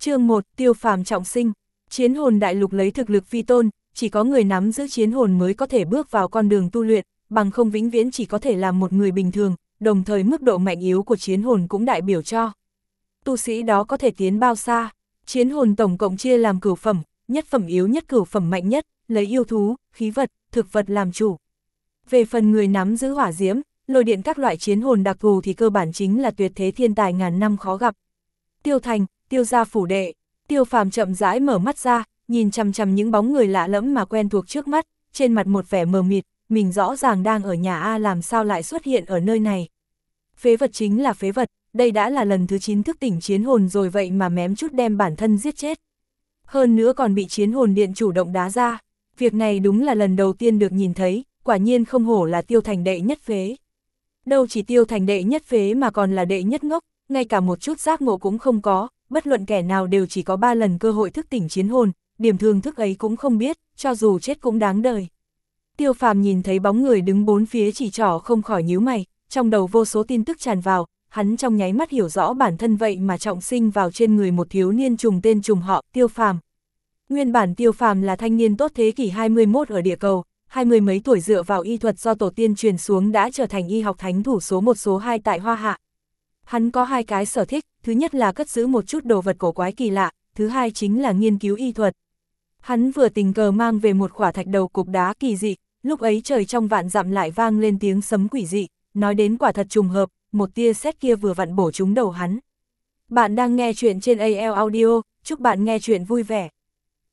chương 1, tiêu phàm trọng sinh, chiến hồn đại lục lấy thực lực phi tôn, chỉ có người nắm giữ chiến hồn mới có thể bước vào con đường tu luyện, bằng không vĩnh viễn chỉ có thể làm một người bình thường, đồng thời mức độ mạnh yếu của chiến hồn cũng đại biểu cho. Tu sĩ đó có thể tiến bao xa, chiến hồn tổng cộng chia làm cửu phẩm, nhất phẩm yếu nhất cửu phẩm mạnh nhất, lấy yêu thú, khí vật, thực vật làm chủ. Về phần người nắm giữ hỏa diễm, lôi điện các loại chiến hồn đặc thù thì cơ bản chính là tuyệt thế thiên tài ngàn năm khó gặp. Tiêu Thành, Tiêu gia phủ đệ, Tiêu Phàm chậm rãi mở mắt ra, nhìn chằm chằm những bóng người lạ lẫm mà quen thuộc trước mắt, trên mặt một vẻ mờ mịt, mình rõ ràng đang ở nhà A làm sao lại xuất hiện ở nơi này. Phế vật chính là phế vật, đây đã là lần thứ 9 thức tỉnh chiến hồn rồi vậy mà mém chút đem bản thân giết chết. Hơn nữa còn bị chiến hồn điện chủ động đá ra, việc này đúng là lần đầu tiên được nhìn thấy, quả nhiên không hổ là tiêu thành đệ nhất phế. Đâu chỉ tiêu thành đệ nhất phế mà còn là đệ nhất ngốc, ngay cả một chút giác ngộ cũng không có, bất luận kẻ nào đều chỉ có ba lần cơ hội thức tỉnh chiến hồn, điểm thương thức ấy cũng không biết, cho dù chết cũng đáng đời. Tiêu phàm nhìn thấy bóng người đứng bốn phía chỉ trỏ không khỏi nhíu mày, trong đầu vô số tin tức tràn vào, hắn trong nháy mắt hiểu rõ bản thân vậy mà trọng sinh vào trên người một thiếu niên trùng tên trùng họ, tiêu phàm. Nguyên bản tiêu phàm là thanh niên tốt thế kỷ 21 ở địa cầu, hai mươi mấy tuổi dựa vào y thuật do tổ tiên truyền xuống đã trở thành y học thánh thủ số một số 2 tại Hoa Hạ. Hắn có hai cái sở thích, thứ nhất là cất giữ một chút đồ vật cổ quái kỳ lạ, thứ hai chính là nghiên cứu y thuật. Hắn vừa tình cờ mang về một khỏa thạch đầu cục đá kỳ dị, lúc ấy trời trong vạn dặm lại vang lên tiếng sấm quỷ dị, nói đến quả thật trùng hợp, một tia xét kia vừa vặn bổ trúng đầu hắn. Bạn đang nghe chuyện trên AL Audio, chúc bạn nghe chuyện vui vẻ.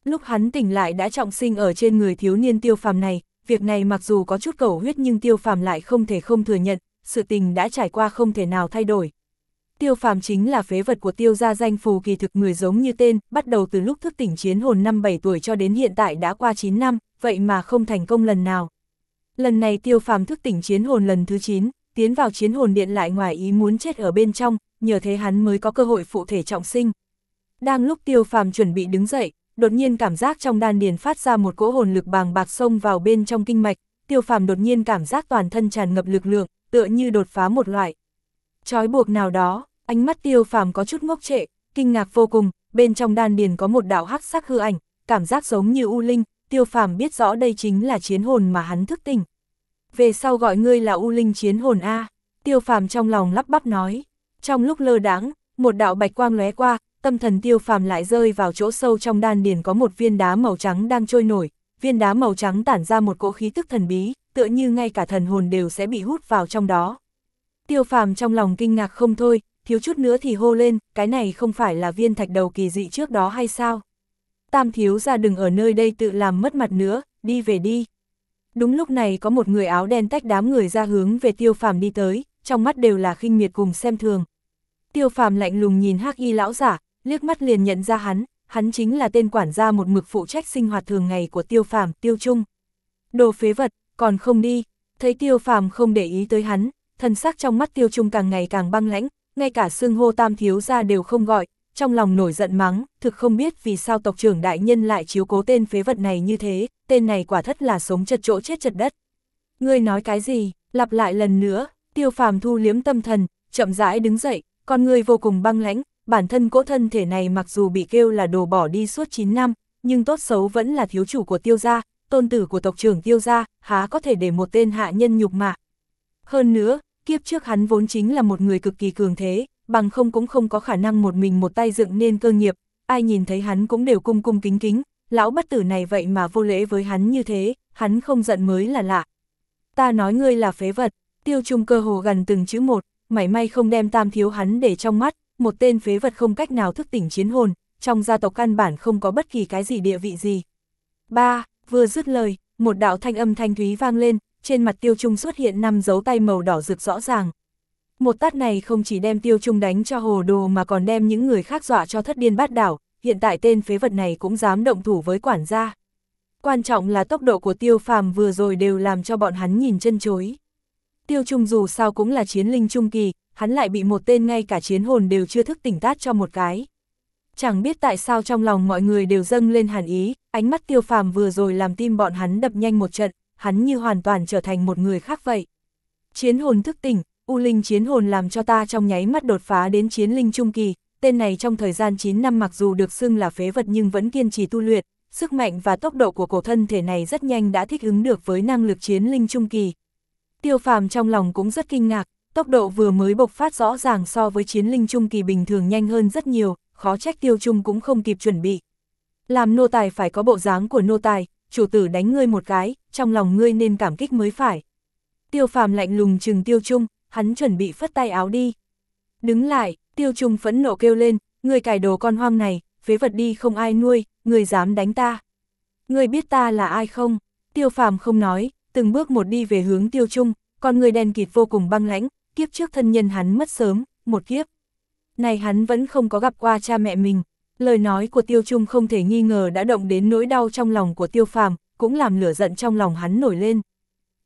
Lúc hắn tỉnh lại đã trọng sinh ở trên người thiếu niên tiêu phàm này, việc này mặc dù có chút cầu huyết nhưng tiêu phàm lại không thể không thừa nhận, sự tình đã trải qua không thể nào thay đổi. Tiêu phàm chính là phế vật của tiêu gia danh phù kỳ thực người giống như tên, bắt đầu từ lúc thức tỉnh chiến hồn năm 7 tuổi cho đến hiện tại đã qua 9 năm, vậy mà không thành công lần nào. Lần này tiêu phàm thức tỉnh chiến hồn lần thứ 9, tiến vào chiến hồn điện lại ngoài ý muốn chết ở bên trong, nhờ thế hắn mới có cơ hội phụ thể trọng sinh. Đang lúc tiêu phàm chuẩn bị đứng dậy, đột nhiên cảm giác trong đan điền phát ra một cỗ hồn lực bàng bạc sông vào bên trong kinh mạch, tiêu phàm đột nhiên cảm giác toàn thân tràn ngập lực lượng, tựa như đột phá một loại. Chói buộc nào đó, ánh mắt tiêu phàm có chút ngốc trệ, kinh ngạc vô cùng, bên trong đan điền có một đạo hắc sắc hư ảnh, cảm giác giống như U Linh, tiêu phàm biết rõ đây chính là chiến hồn mà hắn thức tỉnh. Về sau gọi ngươi là U Linh chiến hồn A, tiêu phàm trong lòng lắp bắp nói. Trong lúc lơ đáng, một đạo bạch quang lóe qua, tâm thần tiêu phàm lại rơi vào chỗ sâu trong đan điền có một viên đá màu trắng đang trôi nổi, viên đá màu trắng tản ra một cỗ khí tức thần bí, tựa như ngay cả thần hồn đều sẽ bị hút vào trong đó. Tiêu phàm trong lòng kinh ngạc không thôi, thiếu chút nữa thì hô lên, cái này không phải là viên thạch đầu kỳ dị trước đó hay sao? Tam thiếu ra đừng ở nơi đây tự làm mất mặt nữa, đi về đi. Đúng lúc này có một người áo đen tách đám người ra hướng về tiêu phàm đi tới, trong mắt đều là khinh miệt cùng xem thường. Tiêu phàm lạnh lùng nhìn hắc y lão giả, liếc mắt liền nhận ra hắn, hắn chính là tên quản gia một mực phụ trách sinh hoạt thường ngày của tiêu phàm, tiêu trung. Đồ phế vật, còn không đi, thấy tiêu phàm không để ý tới hắn, thân sắc trong mắt tiêu trung càng ngày càng băng lãnh, ngay cả xương hô tam thiếu ra đều không gọi, trong lòng nổi giận mắng, thực không biết vì sao tộc trưởng đại nhân lại chiếu cố tên phế vật này như thế, tên này quả thất là sống chật chỗ chết chật đất. Ngươi nói cái gì, lặp lại lần nữa, tiêu phàm thu liếm tâm thần, chậm rãi đứng dậy, con người vô cùng băng lãnh, bản thân cỗ thân thể này mặc dù bị kêu là đồ bỏ đi suốt 9 năm, nhưng tốt xấu vẫn là thiếu chủ của tiêu gia, tôn tử của tộc trưởng tiêu gia, há có thể để một tên hạ nhân nhục mạ. Hơn nữa, kiếp trước hắn vốn chính là một người cực kỳ cường thế, bằng không cũng không có khả năng một mình một tay dựng nên cơ nghiệp, ai nhìn thấy hắn cũng đều cung cung kính kính, lão bất tử này vậy mà vô lễ với hắn như thế, hắn không giận mới là lạ. Ta nói ngươi là phế vật, tiêu trung cơ hồ gần từng chữ một, mảy may không đem tam thiếu hắn để trong mắt, một tên phế vật không cách nào thức tỉnh chiến hồn, trong gia tộc căn bản không có bất kỳ cái gì địa vị gì. Ba, vừa dứt lời, một đạo thanh âm thanh thúy vang lên, trên mặt tiêu trung xuất hiện năm dấu tay màu đỏ rực rõ ràng. Một tát này không chỉ đem tiêu trung đánh cho hồ đồ mà còn đem những người khác dọa cho thất điên bát đảo, hiện tại tên phế vật này cũng dám động thủ với quản gia. Quan trọng là tốc độ của tiêu phàm vừa rồi đều làm cho bọn hắn nhìn chân chối. Tiêu trung dù sao cũng là chiến linh trung kỳ, hắn lại bị một tên ngay cả chiến hồn đều chưa thức tỉnh tát cho một cái. Chẳng biết tại sao trong lòng mọi người đều dâng lên hàn ý, ánh mắt tiêu phàm vừa rồi làm tim bọn hắn đập nhanh một trận, hắn như hoàn toàn trở thành một người khác vậy. Chiến hồn thức tỉnh, U Linh chiến hồn làm cho ta trong nháy mắt đột phá đến chiến linh trung kỳ, tên này trong thời gian 9 năm mặc dù được xưng là phế vật nhưng vẫn kiên trì tu luyện, sức mạnh và tốc độ của cổ thân thể này rất nhanh đã thích ứng được với năng lực chiến linh trung kỳ. Tiêu phàm trong lòng cũng rất kinh ngạc, tốc độ vừa mới bộc phát rõ ràng so với chiến linh trung kỳ bình thường nhanh hơn rất nhiều, khó trách tiêu trung cũng không kịp chuẩn bị. Làm nô tài phải có bộ dáng của nô tài, chủ tử đánh ngươi một cái, trong lòng ngươi nên cảm kích mới phải. Tiêu phàm lạnh lùng chừng tiêu trung, hắn chuẩn bị phất tay áo đi. Đứng lại, tiêu trung phẫn nộ kêu lên, ngươi cải đồ con hoang này, phế vật đi không ai nuôi, ngươi dám đánh ta. Ngươi biết ta là ai không? Tiêu phàm không nói, từng bước một đi về hướng tiêu trung, con người đen kịt vô cùng băng lãnh, kiếp trước thân nhân hắn mất sớm, một kiếp. Này hắn vẫn không có gặp qua cha mẹ mình. Lời nói của tiêu trung không thể nghi ngờ đã động đến nỗi đau trong lòng của tiêu phàm, cũng làm lửa giận trong lòng hắn nổi lên.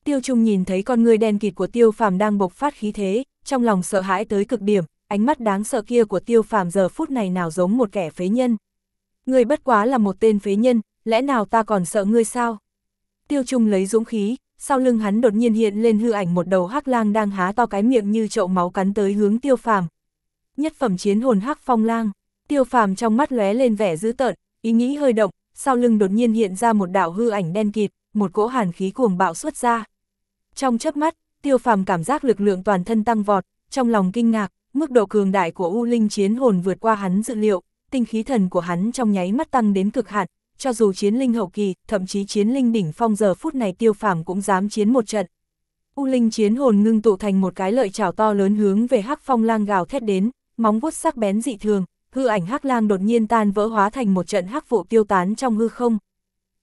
Tiêu Trung nhìn thấy con người đen kịt của Tiêu Phàm đang bộc phát khí thế, trong lòng sợ hãi tới cực điểm, ánh mắt đáng sợ kia của Tiêu Phàm giờ phút này nào giống một kẻ phế nhân. Ngươi bất quá là một tên phế nhân, lẽ nào ta còn sợ ngươi sao? Tiêu Trung lấy dũng khí, sau lưng hắn đột nhiên hiện lên hư ảnh một đầu hắc lang đang há to cái miệng như chậu máu cắn tới hướng Tiêu Phàm. Nhất phẩm chiến hồn hắc phong lang, Tiêu Phàm trong mắt lóe lên vẻ dữ tợn, ý nghĩ hơi động, sau lưng đột nhiên hiện ra một đạo hư ảnh đen kịt, một cỗ hàn khí cuồng bạo xuất ra. Trong chớp mắt, tiêu phàm cảm giác lực lượng toàn thân tăng vọt, trong lòng kinh ngạc, mức độ cường đại của U Linh chiến hồn vượt qua hắn dự liệu, tinh khí thần của hắn trong nháy mắt tăng đến cực hạn, cho dù chiến linh hậu kỳ, thậm chí chiến linh đỉnh phong giờ phút này tiêu phàm cũng dám chiến một trận. U Linh chiến hồn ngưng tụ thành một cái lợi chảo to lớn hướng về Hắc Phong Lang gào thét đến, móng vuốt sắc bén dị thường, hư ảnh Hắc Lang đột nhiên tan vỡ hóa thành một trận hắc vụ tiêu tán trong hư không.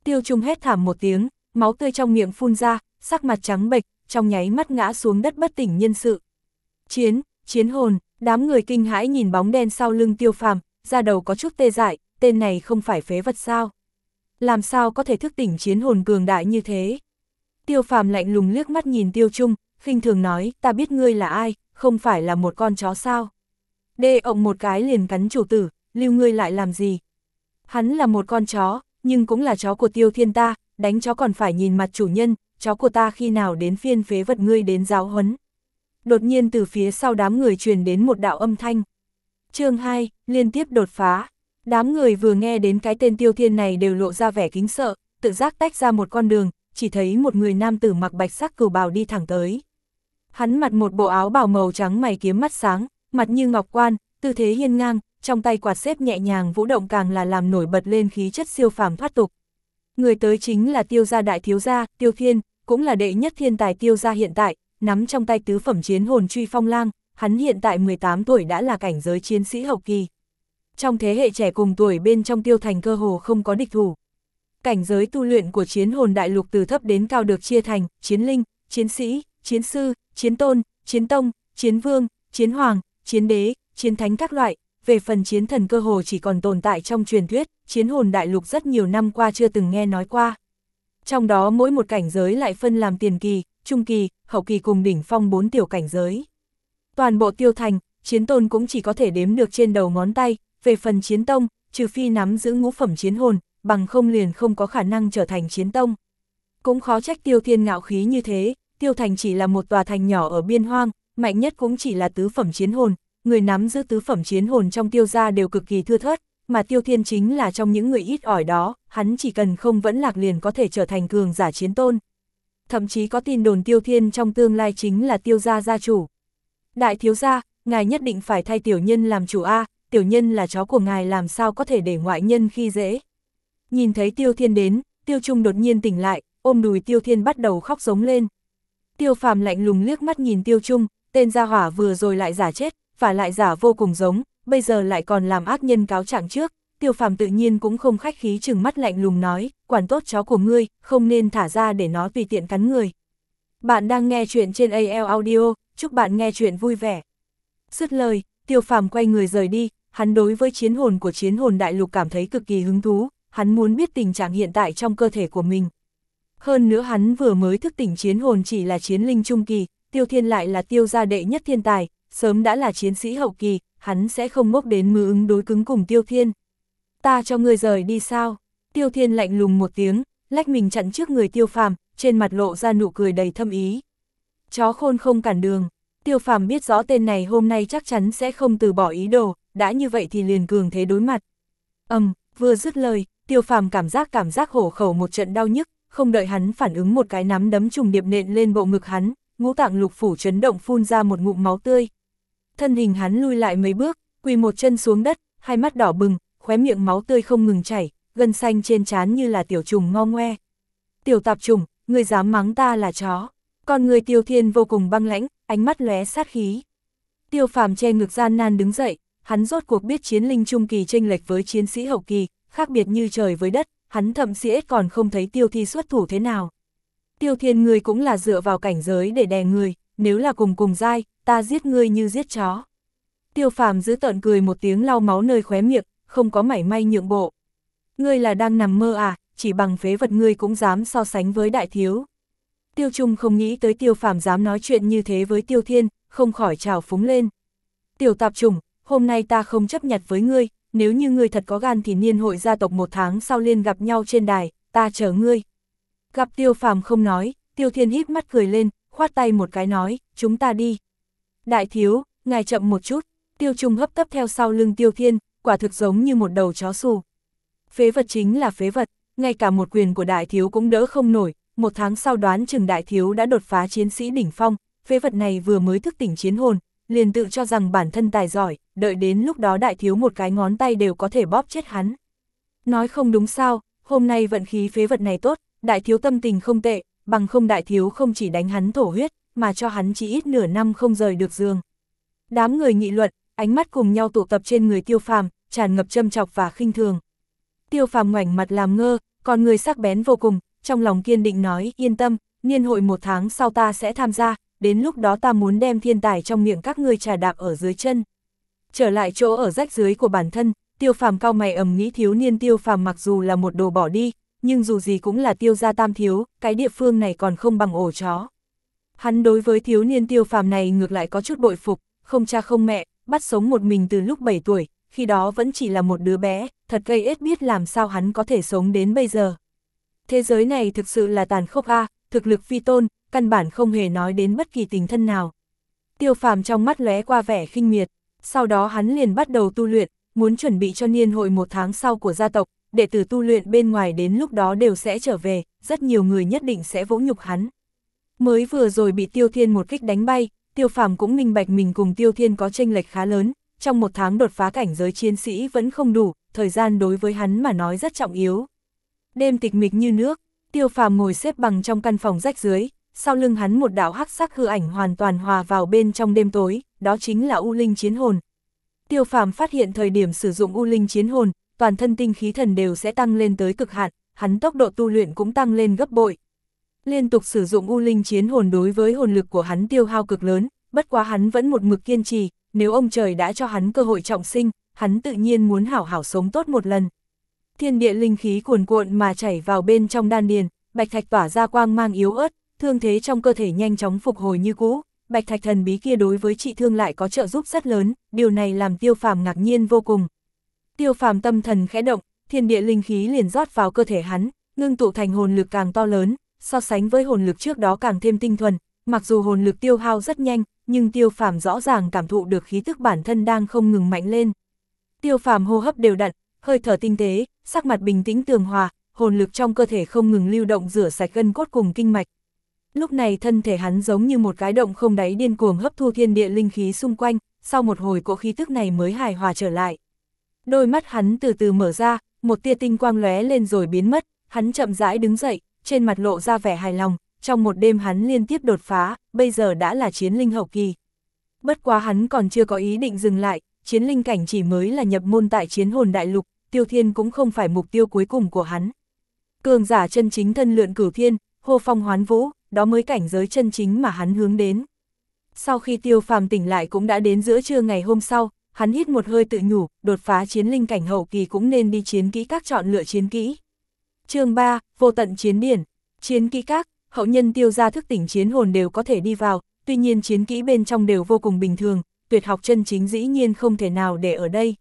Tiêu Trung hét thảm một tiếng, máu tươi trong miệng phun ra, sắc mặt trắng bệch, trong nháy mắt ngã xuống đất bất tỉnh nhân sự. Chiến, chiến hồn, đám người kinh hãi nhìn bóng đen sau lưng tiêu phàm, ra đầu có chút tê dại, tên này không phải phế vật sao. Làm sao có thể thức tỉnh chiến hồn cường đại như thế? Tiêu phàm lạnh lùng liếc mắt nhìn tiêu trung, khinh thường nói, ta biết ngươi là ai, không phải là một con chó sao. Đê ông một cái liền cắn chủ tử, lưu ngươi lại làm gì? Hắn là một con chó, nhưng cũng là chó của tiêu thiên ta, đánh chó còn phải nhìn mặt chủ nhân, chó của ta khi nào đến phiên phế vật ngươi đến giáo huấn. Đột nhiên từ phía sau đám người truyền đến một đạo âm thanh. chương 2, liên tiếp đột phá. Đám người vừa nghe đến cái tên tiêu thiên này đều lộ ra vẻ kính sợ, tự giác tách ra một con đường, chỉ thấy một người nam tử mặc bạch sắc cửu bào đi thẳng tới. Hắn mặc một bộ áo bào màu trắng mày kiếm mắt sáng, mặt như ngọc quan, tư thế hiên ngang, trong tay quạt xếp nhẹ nhàng vũ động càng là làm nổi bật lên khí chất siêu phàm thoát tục. Người tới chính là tiêu gia đại thiếu gia, tiêu thiên, cũng là đệ nhất thiên tài tiêu gia hiện tại, nắm trong tay tứ phẩm chiến hồn truy phong lang, hắn hiện tại 18 tuổi đã là cảnh giới chiến sĩ hậu kỳ. Trong thế hệ trẻ cùng tuổi bên trong tiêu thành cơ hồ không có địch thủ. Cảnh giới tu luyện của chiến hồn đại lục từ thấp đến cao được chia thành, chiến linh, chiến sĩ, chiến sư, chiến tôn, chiến tông, chiến vương, chiến hoàng, chiến đế, chiến thánh các loại, về phần chiến thần cơ hồ chỉ còn tồn tại trong truyền thuyết, chiến hồn đại lục rất nhiều năm qua chưa từng nghe nói qua. Trong đó mỗi một cảnh giới lại phân làm tiền kỳ, trung kỳ, hậu kỳ cùng đỉnh phong bốn tiểu cảnh giới. Toàn bộ tiêu thành, chiến tôn cũng chỉ có thể đếm được trên đầu ngón tay, về phần chiến tông, trừ phi nắm giữ ngũ phẩm chiến hồn, bằng không liền không có khả năng trở thành chiến tông. Cũng khó trách tiêu thiên ngạo khí như thế, tiêu thành chỉ là một tòa thành nhỏ ở biên hoang, mạnh nhất cũng chỉ là tứ phẩm chiến hồn, người nắm giữ tứ phẩm chiến hồn trong tiêu gia đều cực kỳ thưa thớt, mà tiêu thiên chính là trong những người ít ỏi đó, hắn chỉ cần không vẫn lạc liền có thể trở thành cường giả chiến tôn. Thậm chí có tin đồn tiêu thiên trong tương lai chính là tiêu gia gia chủ. Đại thiếu gia, ngài nhất định phải thay tiểu nhân làm chủ A, tiểu nhân là chó của ngài làm sao có thể để ngoại nhân khi dễ. Nhìn thấy tiêu thiên đến, tiêu trung đột nhiên tỉnh lại, ôm đùi tiêu thiên bắt đầu khóc giống lên. Tiêu phàm lạnh lùng liếc mắt nhìn tiêu trung, tên gia hỏa vừa rồi lại giả chết, và lại giả vô cùng giống, bây giờ lại còn làm ác nhân cáo trạng trước, tiêu phàm tự nhiên cũng không khách khí chừng mắt lạnh lùng nói, quản tốt chó của ngươi, không nên thả ra để nó tùy tiện cắn người. Bạn đang nghe chuyện trên AL Audio, chúc bạn nghe chuyện vui vẻ. Dứt lời, tiêu phàm quay người rời đi, hắn đối với chiến hồn của chiến hồn đại lục cảm thấy cực kỳ hứng thú, hắn muốn biết tình trạng hiện tại trong cơ thể của mình. Hơn nữa hắn vừa mới thức tỉnh chiến hồn chỉ là chiến linh trung kỳ, tiêu thiên lại là tiêu gia đệ nhất thiên tài, sớm đã là chiến sĩ hậu kỳ, hắn sẽ không ngốc đến mưu ứng đối cứng cùng Tiêu Thiên. Ta cho ngươi rời đi sao? Tiêu Thiên lạnh lùng một tiếng, lách mình chặn trước người Tiêu Phàm, trên mặt lộ ra nụ cười đầy thâm ý. Chó khôn không cản đường, Tiêu Phàm biết rõ tên này hôm nay chắc chắn sẽ không từ bỏ ý đồ, đã như vậy thì liền cường thế đối mặt. Ầm, um, vừa dứt lời, tiêu phàm cảm giác cảm giác hổ khẩu một trận đau nhức, không đợi hắn phản ứng một cái nắm đấm trùng điệp nện lên bộ ngực hắn, ngũ tạng lục phủ chấn động phun ra một ngụm máu tươi. Thân hình hắn lui lại mấy bước, quỳ một chân xuống đất, hai mắt đỏ bừng, khóe miệng máu tươi không ngừng chảy, gân xanh trên trán như là tiểu trùng ngo ngoe. Tiểu tạp trùng, người dám mắng ta là chó. Con người tiêu thiên vô cùng băng lãnh, ánh mắt lóe sát khí. Tiêu phàm che ngực gian nan đứng dậy, hắn rốt cuộc biết chiến linh trung kỳ tranh lệch với chiến sĩ hậu kỳ, khác biệt như trời với đất, hắn thậm sĩ còn không thấy tiêu thi xuất thủ thế nào. Tiêu thiên ngươi cũng là dựa vào cảnh giới để đè người, nếu là cùng cùng dai, ta giết ngươi như giết chó. Tiêu phàm giữ tợn cười một tiếng lau máu nơi khóe miệng, không có mảy may nhượng bộ. Ngươi là đang nằm mơ à, chỉ bằng phế vật ngươi cũng dám so sánh với đại thiếu. Tiêu Trung không nghĩ tới tiêu phàm dám nói chuyện như thế với tiêu thiên, không khỏi trào phúng lên. Tiểu tạp trùng, hôm nay ta không chấp nhặt với ngươi, nếu như ngươi thật có gan thì niên hội gia tộc một tháng sau liên gặp nhau trên đài, ta chờ ngươi. Gặp tiêu phàm không nói, tiêu thiên híp mắt cười lên, khoát tay một cái nói, chúng ta đi. Đại thiếu, ngài chậm một chút, tiêu trung hấp tấp theo sau lưng tiêu thiên, quả thực giống như một đầu chó xù. Phế vật chính là phế vật, ngay cả một quyền của đại thiếu cũng đỡ không nổi, một tháng sau đoán chừng đại thiếu đã đột phá chiến sĩ đỉnh phong, phế vật này vừa mới thức tỉnh chiến hồn, liền tự cho rằng bản thân tài giỏi, đợi đến lúc đó đại thiếu một cái ngón tay đều có thể bóp chết hắn. Nói không đúng sao, hôm nay vận khí phế vật này tốt, đại thiếu tâm tình không tệ, bằng không đại thiếu không chỉ đánh hắn thổ huyết, mà cho hắn chỉ ít nửa năm không rời được giường. Đám người nghị luận, ánh mắt cùng nhau tụ tập trên người tiêu phàm, tràn ngập châm chọc và khinh thường. Tiêu phàm ngoảnh mặt làm ngơ, còn người sắc bén vô cùng, trong lòng kiên định nói, yên tâm, niên hội một tháng sau ta sẽ tham gia, đến lúc đó ta muốn đem thiên tài trong miệng các ngươi trà đạp ở dưới chân. Trở lại chỗ ở rách dưới của bản thân, tiêu phàm cao mày ầm nghĩ thiếu niên tiêu phàm mặc dù là một đồ bỏ đi, nhưng dù gì cũng là tiêu gia tam thiếu, cái địa phương này còn không bằng ổ chó. Hắn đối với thiếu niên tiêu phàm này ngược lại có chút bội phục, không cha không mẹ, bắt sống một mình từ lúc 7 tuổi, khi đó vẫn chỉ là một đứa bé, thật gây ết biết làm sao hắn có thể sống đến bây giờ. Thế giới này thực sự là tàn khốc a, thực lực phi tôn, căn bản không hề nói đến bất kỳ tình thân nào. Tiêu phàm trong mắt lóe qua vẻ khinh miệt, sau đó hắn liền bắt đầu tu luyện, muốn chuẩn bị cho niên hội một tháng sau của gia tộc, đệ tử tu luyện bên ngoài đến lúc đó đều sẽ trở về, rất nhiều người nhất định sẽ vỗ nhục hắn. Mới vừa rồi bị Tiêu Thiên một kích đánh bay, Tiêu Phàm cũng minh bạch mình cùng Tiêu Thiên có tranh lệch khá lớn, trong một tháng đột phá cảnh giới chiến sĩ vẫn không đủ, thời gian đối với hắn mà nói rất trọng yếu. Đêm tịch mịch như nước, Tiêu Phàm ngồi xếp bằng trong căn phòng rách dưới, sau lưng hắn một đạo hắc sắc hư ảnh hoàn toàn hòa vào bên trong đêm tối, đó chính là U Linh Chiến Hồn. Tiêu Phàm phát hiện thời điểm sử dụng U Linh Chiến Hồn, toàn thân tinh khí thần đều sẽ tăng lên tới cực hạn, hắn tốc độ tu luyện cũng tăng lên gấp bội. Liên tục sử dụng U Linh Chiến Hồn đối với hồn lực của hắn tiêu hao cực lớn, bất quá hắn vẫn một mực kiên trì, nếu ông trời đã cho hắn cơ hội trọng sinh, hắn tự nhiên muốn hảo hảo sống tốt một lần. Thiên địa linh khí cuồn cuộn mà chảy vào bên trong đan điền, bạch thạch tỏa ra quang mang yếu ớt, thương thế trong cơ thể nhanh chóng phục hồi như cũ, bạch thạch thần bí kia đối với trị thương lại có trợ giúp rất lớn, điều này làm tiêu phàm ngạc nhiên vô cùng. Tiêu phàm tâm thần khẽ động, thiên địa linh khí liền rót vào cơ thể hắn, ngưng tụ thành hồn lực càng to lớn, so sánh với hồn lực trước đó càng thêm tinh thuần, mặc dù hồn lực tiêu hao rất nhanh, nhưng tiêu phàm rõ ràng cảm thụ được khí tức bản thân đang không ngừng mạnh lên. Tiêu phàm hô hấp đều đặn, hơi thở tinh tế, sắc mặt bình tĩnh tường hòa, hồn lực trong cơ thể không ngừng lưu động rửa sạch gân cốt cùng kinh mạch. Lúc này thân thể hắn giống như một cái động không đáy điên cuồng hấp thu thiên địa linh khí xung quanh, sau một hồi cỗ khí tức này mới hài hòa trở lại. Đôi mắt hắn từ từ mở ra, một tia tinh quang lóe lên rồi biến mất, hắn chậm rãi đứng dậy, trên mặt lộ ra vẻ hài lòng, trong một đêm hắn liên tiếp đột phá, bây giờ đã là chiến linh hậu kỳ. Bất quá hắn còn chưa có ý định dừng lại, chiến linh cảnh chỉ mới là nhập môn tại chiến hồn đại lục, tiêu thiên cũng không phải mục tiêu cuối cùng của hắn. Cường giả chân chính thân lượn cửu thiên, hô phong hoán vũ, đó mới cảnh giới chân chính mà hắn hướng đến. Sau khi tiêu phàm tỉnh lại cũng đã đến giữa trưa ngày hôm sau, hắn hít một hơi tự nhủ, đột phá chiến linh cảnh hậu kỳ cũng nên đi chiến kỹ các chọn lựa chiến kỹ. chương 3, vô tận chiến điển, chiến kỹ các, hậu nhân tiêu gia thức tỉnh chiến hồn đều có thể đi vào, tuy nhiên chiến kỹ bên trong đều vô cùng bình thường, tuyệt học chân chính dĩ nhiên không thể nào để ở đây.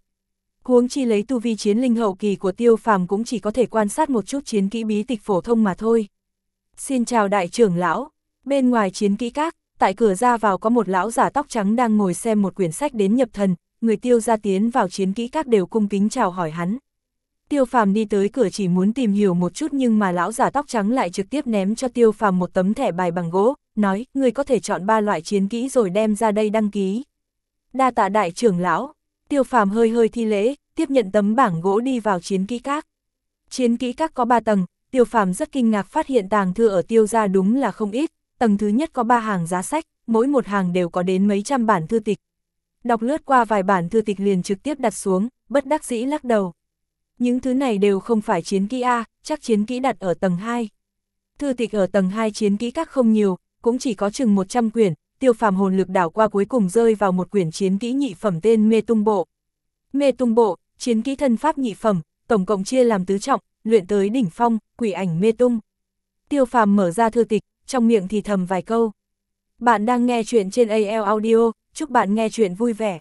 Huống chi lấy tu vi chiến linh hậu kỳ của tiêu phàm cũng chỉ có thể quan sát một chút chiến kỹ bí tịch phổ thông mà thôi. Xin chào đại trưởng lão, bên ngoài chiến kỹ các, tại cửa ra vào có một lão giả tóc trắng đang ngồi xem một quyển sách đến nhập thần, người tiêu gia tiến vào chiến kỹ các đều cung kính chào hỏi hắn. Tiêu phàm đi tới cửa chỉ muốn tìm hiểu một chút nhưng mà lão giả tóc trắng lại trực tiếp ném cho tiêu phàm một tấm thẻ bài bằng gỗ, nói, người có thể chọn ba loại chiến kỹ rồi đem ra đây đăng ký. Đa tạ đại trưởng lão, tiêu phàm hơi hơi thi lễ, tiếp nhận tấm bảng gỗ đi vào chiến kỹ các. Chiến kỹ các có ba tầng, tiêu phàm rất kinh ngạc phát hiện tàng thư ở tiêu gia đúng là không ít, tầng thứ nhất có ba hàng giá sách, mỗi một hàng đều có đến mấy trăm bản thư tịch. Đọc lướt qua vài bản thư tịch liền trực tiếp đặt xuống, bất đắc dĩ lắc đầu. Những thứ này đều không phải chiến kỹ A, chắc chiến kỹ đặt ở tầng 2. Thư tịch ở tầng 2 chiến kỹ các không nhiều, cũng chỉ có chừng 100 quyển, tiêu phàm hồn lực đảo qua cuối cùng rơi vào một quyển chiến kỹ nhị phẩm tên Mê Tung Bộ. Mê Tung Bộ, chiến kỹ thân pháp nhị phẩm, tổng cộng chia làm tứ trọng, luyện tới đỉnh phong, quỷ ảnh mê tung. Tiêu phàm mở ra thư tịch, trong miệng thì thầm vài câu. Bạn đang nghe chuyện trên AL Audio, chúc bạn nghe chuyện vui vẻ.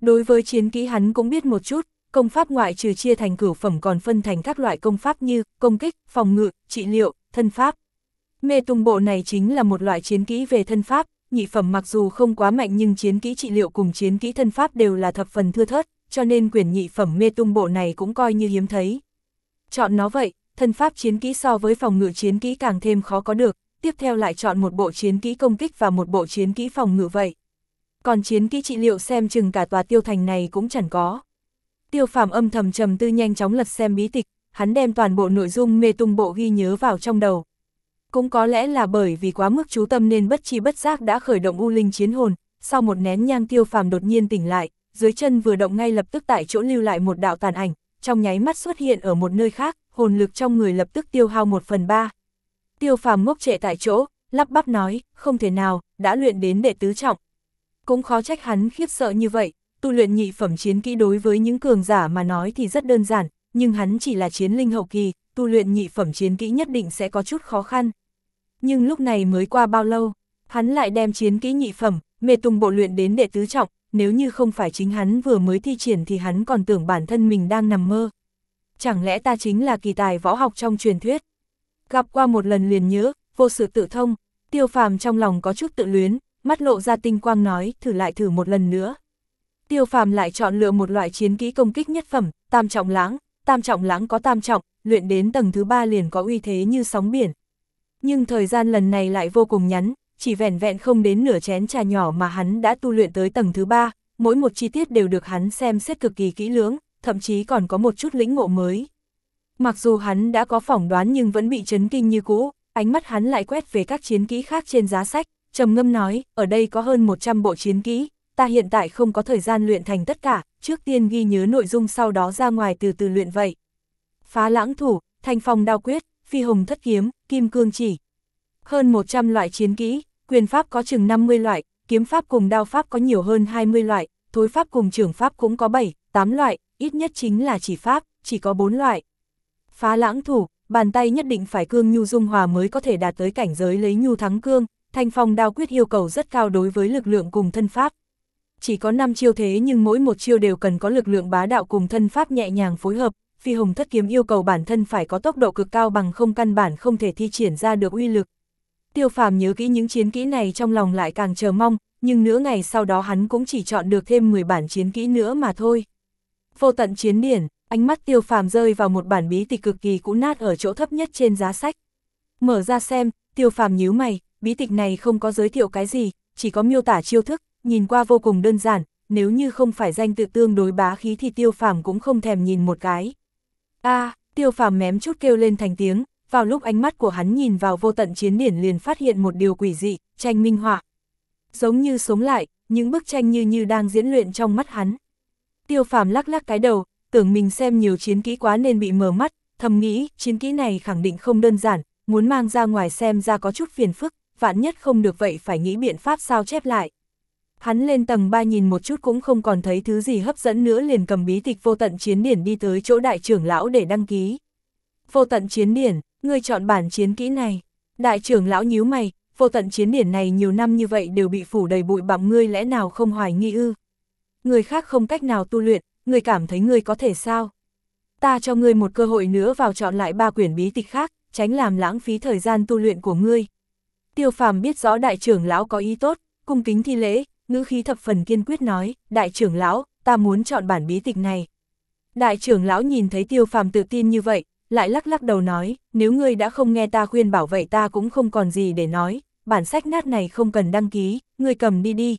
Đối với chiến kỹ hắn cũng biết một chút, công pháp ngoại trừ chia thành cửu phẩm còn phân thành các loại công pháp như công kích, phòng ngự, trị liệu, thân pháp. Mê tung bộ này chính là một loại chiến kỹ về thân pháp, nhị phẩm mặc dù không quá mạnh nhưng chiến kỹ trị liệu cùng chiến kỹ thân pháp đều là thập phần thưa thớt, cho nên quyển nhị phẩm mê tung bộ này cũng coi như hiếm thấy. Chọn nó vậy, thân pháp chiến kỹ so với phòng ngự chiến kỹ càng thêm khó có được, tiếp theo lại chọn một bộ chiến kỹ công kích và một bộ chiến kỹ phòng ngự vậy. Còn chiến kỹ trị liệu xem chừng cả tòa tiêu thành này cũng chẳng có. Tiêu phàm âm thầm trầm tư nhanh chóng lật xem bí tịch, hắn đem toàn bộ nội dung mê tung bộ ghi nhớ vào trong đầu. Cũng có lẽ là bởi vì quá mức chú tâm nên bất chi bất giác đã khởi động u linh chiến hồn, sau một nén nhang tiêu phàm đột nhiên tỉnh lại, dưới chân vừa động ngay lập tức tại chỗ lưu lại một đạo tàn ảnh, trong nháy mắt xuất hiện ở một nơi khác, hồn lực trong người lập tức tiêu hao một phần ba. Tiêu phàm ngốc trệ tại chỗ, lắp bắp nói, không thể nào, đã luyện đến đệ tứ trọng. Cũng khó trách hắn khiếp sợ như vậy, tu luyện nhị phẩm chiến kỹ đối với những cường giả mà nói thì rất đơn giản, nhưng hắn chỉ là chiến linh hậu kỳ, tu luyện nhị phẩm chiến kỹ nhất định sẽ có chút khó khăn. Nhưng lúc này mới qua bao lâu, hắn lại đem chiến kỹ nhị phẩm, mê tung bộ luyện đến đệ tứ trọng, nếu như không phải chính hắn vừa mới thi triển thì hắn còn tưởng bản thân mình đang nằm mơ. Chẳng lẽ ta chính là kỳ tài võ học trong truyền thuyết? Gặp qua một lần liền nhớ, vô sự tự thông, tiêu phàm trong lòng có chút tự luyến, mắt lộ ra tinh quang nói, thử lại thử một lần nữa. Tiêu phàm lại chọn lựa một loại chiến kỹ công kích nhất phẩm, tam trọng lãng, tam trọng lãng có tam trọng, luyện đến tầng thứ ba liền có uy thế như sóng biển. Nhưng thời gian lần này lại vô cùng nhắn, chỉ vẹn vẹn không đến nửa chén trà nhỏ mà hắn đã tu luyện tới tầng thứ ba, mỗi một chi tiết đều được hắn xem xét cực kỳ kỹ lưỡng, thậm chí còn có một chút lĩnh ngộ mới. Mặc dù hắn đã có phỏng đoán nhưng vẫn bị chấn kinh như cũ, ánh mắt hắn lại quét về các chiến kỹ khác trên giá sách, trầm ngâm nói, ở đây có hơn 100 bộ chiến kỹ, ta hiện tại không có thời gian luyện thành tất cả, trước tiên ghi nhớ nội dung sau đó ra ngoài từ từ luyện vậy. Phá lãng thủ, thanh phong đao quyết, phi hồng thất kiếm, kim cương chỉ. Hơn 100 loại chiến kỹ, quyền pháp có chừng 50 loại, kiếm pháp cùng đao pháp có nhiều hơn 20 loại, thối pháp cùng trưởng pháp cũng có 7, 8 loại, ít nhất chính là chỉ pháp, chỉ có 4 loại. Phá lãng thủ, bàn tay nhất định phải cương nhu dung hòa mới có thể đạt tới cảnh giới lấy nhu thắng cương, thanh phong đao quyết yêu cầu rất cao đối với lực lượng cùng thân pháp. Chỉ có 5 chiêu thế nhưng mỗi một chiêu đều cần có lực lượng bá đạo cùng thân pháp nhẹ nhàng phối hợp, phi hồng thất kiếm yêu cầu bản thân phải có tốc độ cực cao bằng không căn bản không thể thi triển ra được uy lực. Tiêu phàm nhớ kỹ những chiến kỹ này trong lòng lại càng chờ mong, nhưng nửa ngày sau đó hắn cũng chỉ chọn được thêm 10 bản chiến kỹ nữa mà thôi. Vô tận chiến điển, ánh mắt tiêu phàm rơi vào một bản bí tịch cực kỳ cũ nát ở chỗ thấp nhất trên giá sách. Mở ra xem, tiêu phàm nhíu mày, bí tịch này không có giới thiệu cái gì, chỉ có miêu tả chiêu thức, nhìn qua vô cùng đơn giản, nếu như không phải danh tự tương đối bá khí thì tiêu phàm cũng không thèm nhìn một cái. a tiêu phàm mém chút kêu lên thành tiếng, vào lúc ánh mắt của hắn nhìn vào vô tận chiến điển liền phát hiện một điều quỷ dị, tranh minh họa. Giống như sống lại, những bức tranh như như đang diễn luyện trong mắt hắn. Tiêu phàm lắc lắc cái đầu, tưởng mình xem nhiều chiến kỹ quá nên bị mờ mắt, thầm nghĩ, chiến kỹ này khẳng định không đơn giản, muốn mang ra ngoài xem ra có chút phiền phức, vạn nhất không được vậy phải nghĩ biện pháp sao chép lại. Hắn lên tầng 3 nhìn một chút cũng không còn thấy thứ gì hấp dẫn nữa liền cầm bí tịch vô tận chiến điển đi tới chỗ đại trưởng lão để đăng ký. Vô tận chiến điển, ngươi chọn bản chiến kỹ này. Đại trưởng lão nhíu mày, vô tận chiến điển này nhiều năm như vậy đều bị phủ đầy bụi bặm ngươi lẽ nào không hoài nghi ư. Người khác không cách nào tu luyện, ngươi cảm thấy ngươi có thể sao? Ta cho ngươi một cơ hội nữa vào chọn lại ba quyển bí tịch khác, tránh làm lãng phí thời gian tu luyện của ngươi. Tiêu phàm biết rõ đại trưởng lão có ý tốt, cung kính thi lễ, ngữ khí thập phần kiên quyết nói, đại trưởng lão, ta muốn chọn bản bí tịch này. Đại trưởng lão nhìn thấy tiêu phàm tự tin như vậy, lại lắc lắc đầu nói, nếu ngươi đã không nghe ta khuyên bảo vậy ta cũng không còn gì để nói, bản sách nát này không cần đăng ký, ngươi cầm đi đi.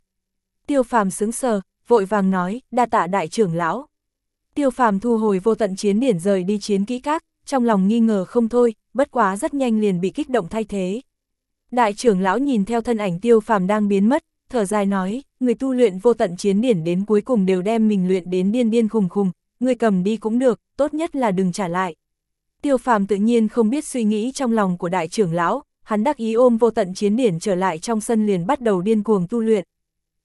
Tiêu phàm sướng sờ, vội vàng nói, đa tạ đại trưởng lão. Tiêu phàm thu hồi vô tận chiến điển rời đi chiến kỹ các, trong lòng nghi ngờ không thôi, bất quá rất nhanh liền bị kích động thay thế. Đại trưởng lão nhìn theo thân ảnh tiêu phàm đang biến mất, thở dài nói, người tu luyện vô tận chiến điển đến cuối cùng đều đem mình luyện đến điên điên khùng khùng, người cầm đi cũng được, tốt nhất là đừng trả lại. Tiêu phàm tự nhiên không biết suy nghĩ trong lòng của đại trưởng lão, hắn đắc ý ôm vô tận chiến điển trở lại trong sân liền bắt đầu điên cuồng tu luyện.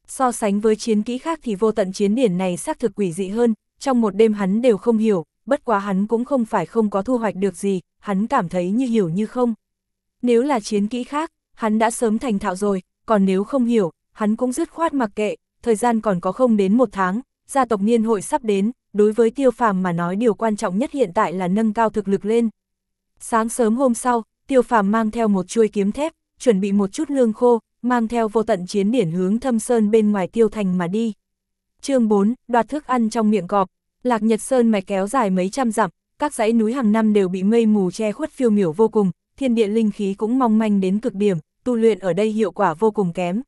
So sánh với chiến kỹ khác thì vô tận chiến điển này xác thực quỷ dị hơn, trong một đêm hắn đều không hiểu, bất quá hắn cũng không phải không có thu hoạch được gì, hắn cảm thấy như hiểu như không. Nếu là chiến kỹ khác, hắn đã sớm thành thạo rồi, còn nếu không hiểu, hắn cũng dứt khoát mặc kệ, thời gian còn có không đến một tháng, gia tộc niên hội sắp đến, đối với tiêu phàm mà nói điều quan trọng nhất hiện tại là nâng cao thực lực lên. Sáng sớm hôm sau, tiêu phàm mang theo một chuôi kiếm thép, chuẩn bị một chút lương khô, mang theo vô tận chiến điển hướng thâm sơn bên ngoài tiêu thành mà đi. chương 4, đoạt thức ăn trong miệng cọp, lạc nhật sơn mạch kéo dài mấy trăm dặm, các dãy núi hàng năm đều bị mây mù che khuất phiêu miểu vô cùng, thiên địa linh khí cũng mong manh đến cực điểm, tu luyện ở đây hiệu quả vô cùng kém.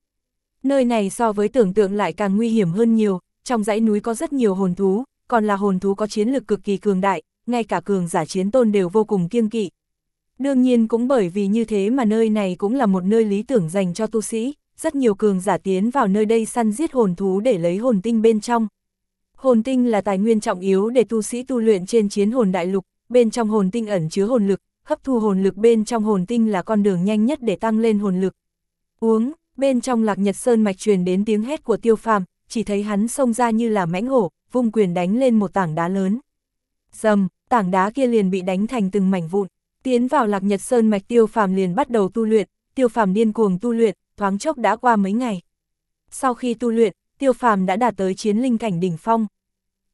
Nơi này so với tưởng tượng lại càng nguy hiểm hơn nhiều, trong dãy núi có rất nhiều hồn thú, còn là hồn thú có chiến lực cực kỳ cường đại, ngay cả cường giả chiến tôn đều vô cùng kiêng kỵ. Đương nhiên cũng bởi vì như thế mà nơi này cũng là một nơi lý tưởng dành cho tu sĩ, rất nhiều cường giả tiến vào nơi đây săn giết hồn thú để lấy hồn tinh bên trong. Hồn tinh là tài nguyên trọng yếu để tu sĩ tu luyện trên chiến hồn đại lục, bên trong hồn tinh ẩn chứa hồn lực, hấp thu hồn lực bên trong hồn tinh là con đường nhanh nhất để tăng lên hồn lực. Uống, bên trong lạc nhật sơn mạch truyền đến tiếng hét của tiêu phàm, chỉ thấy hắn xông ra như là mãnh hổ, vung quyền đánh lên một tảng đá lớn. Dầm, tảng đá kia liền bị đánh thành từng mảnh vụn, tiến vào lạc nhật sơn mạch tiêu phàm liền bắt đầu tu luyện, tiêu phàm điên cuồng tu luyện, thoáng chốc đã qua mấy ngày. Sau khi tu luyện, tiêu phàm đã đạt tới chiến linh cảnh đỉnh phong.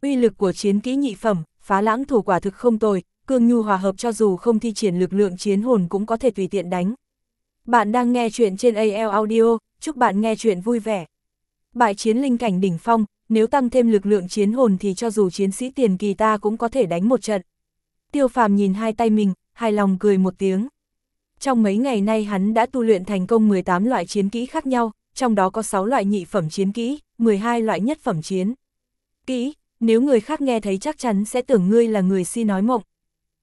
Uy lực của chiến kỹ nhị phẩm, phá lãng thủ quả thực không tồi, cương nhu hòa hợp cho dù không thi triển lực lượng chiến hồn cũng có thể tùy tiện đánh. Bạn đang nghe chuyện trên AL Audio, chúc bạn nghe chuyện vui vẻ. Bại chiến linh cảnh đỉnh phong, nếu tăng thêm lực lượng chiến hồn thì cho dù chiến sĩ tiền kỳ ta cũng có thể đánh một trận. Tiêu phàm nhìn hai tay mình, hài lòng cười một tiếng. Trong mấy ngày nay hắn đã tu luyện thành công 18 loại chiến kỹ khác nhau, trong đó có 6 loại nhị phẩm chiến kỹ, 12 loại nhất phẩm chiến. Kỹ, nếu người khác nghe thấy chắc chắn sẽ tưởng ngươi là người si nói mộng.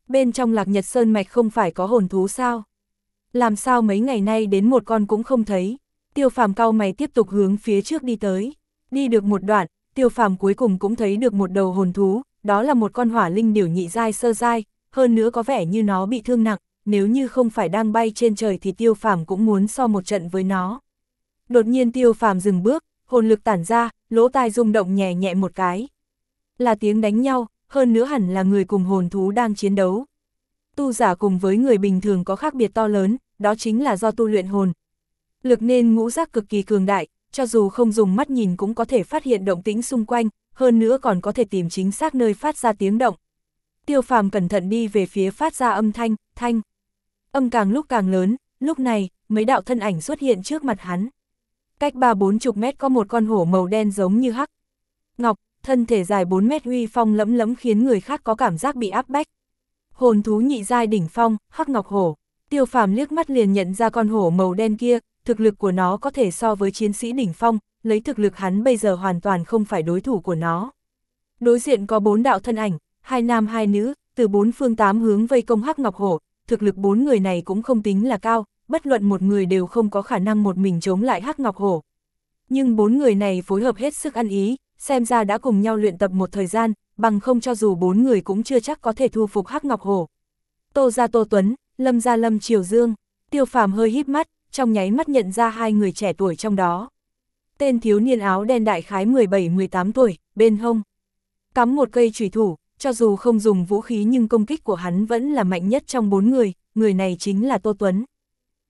Bên trong lạc nhật sơn mạch không phải có hồn thú sao? Làm sao mấy ngày nay đến một con cũng không thấy? Tiêu phàm cao mày tiếp tục hướng phía trước đi tới. Đi được một đoạn, tiêu phàm cuối cùng cũng thấy được một đầu hồn thú, đó là một con hỏa linh điểu nhị dai sơ dai, hơn nữa có vẻ như nó bị thương nặng, nếu như không phải đang bay trên trời thì tiêu phàm cũng muốn so một trận với nó. Đột nhiên tiêu phàm dừng bước, hồn lực tản ra, lỗ tai rung động nhẹ nhẹ một cái. Là tiếng đánh nhau, hơn nữa hẳn là người cùng hồn thú đang chiến đấu. Tu giả cùng với người bình thường có khác biệt to lớn, đó chính là do tu luyện hồn. Lực nên ngũ giác cực kỳ cường đại, cho dù không dùng mắt nhìn cũng có thể phát hiện động tĩnh xung quanh, hơn nữa còn có thể tìm chính xác nơi phát ra tiếng động. Tiêu phàm cẩn thận đi về phía phát ra âm thanh, thanh. Âm càng lúc càng lớn, lúc này, mấy đạo thân ảnh xuất hiện trước mặt hắn. Cách ba bốn chục mét có một con hổ màu đen giống như hắc. Ngọc, thân thể dài 4 mét uy phong lẫm lẫm khiến người khác có cảm giác bị áp bách. Hồn thú nhị giai đỉnh phong, hắc ngọc hổ. Tiêu phàm liếc mắt liền nhận ra con hổ màu đen kia, thực lực của nó có thể so với chiến sĩ đỉnh phong, lấy thực lực hắn bây giờ hoàn toàn không phải đối thủ của nó. Đối diện có bốn đạo thân ảnh, hai nam hai nữ, từ bốn phương tám hướng vây công hắc ngọc hổ, thực lực bốn người này cũng không tính là cao, bất luận một người đều không có khả năng một mình chống lại hắc ngọc hổ. Nhưng bốn người này phối hợp hết sức ăn ý, xem ra đã cùng nhau luyện tập một thời gian, bằng không cho dù bốn người cũng chưa chắc có thể thu phục Hắc Ngọc Hổ. Tô gia Tô Tuấn, Lâm gia Lâm Triều Dương, tiêu phàm hơi híp mắt, trong nháy mắt nhận ra hai người trẻ tuổi trong đó. Tên thiếu niên áo đen đại khái 17-18 tuổi, bên hông. Cắm một cây trùy thủ, cho dù không dùng vũ khí nhưng công kích của hắn vẫn là mạnh nhất trong bốn người, người này chính là Tô Tuấn.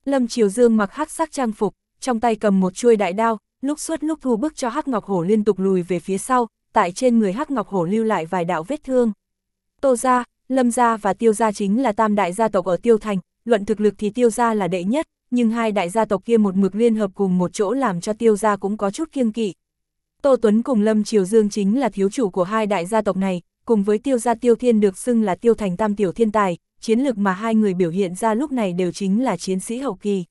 Lâm Triều Dương mặc hắc sắc trang phục, trong tay cầm một chuôi đại đao, lúc suốt lúc thu bức cho Hắc Ngọc Hổ liên tục lùi về phía sau, tại trên người Hắc Ngọc Hổ lưu lại vài đạo vết thương. Tô gia, Lâm gia và Tiêu gia chính là tam đại gia tộc ở Tiêu Thành, luận thực lực thì Tiêu gia là đệ nhất, nhưng hai đại gia tộc kia một mực liên hợp cùng một chỗ làm cho Tiêu gia cũng có chút kiêng kỵ. Tô Tuấn cùng Lâm Triều Dương chính là thiếu chủ của hai đại gia tộc này, cùng với tiêu gia tiêu thiên được xưng là tiêu thành tam tiểu thiên tài, chiến lược mà hai người biểu hiện ra lúc này đều chính là chiến sĩ hậu kỳ.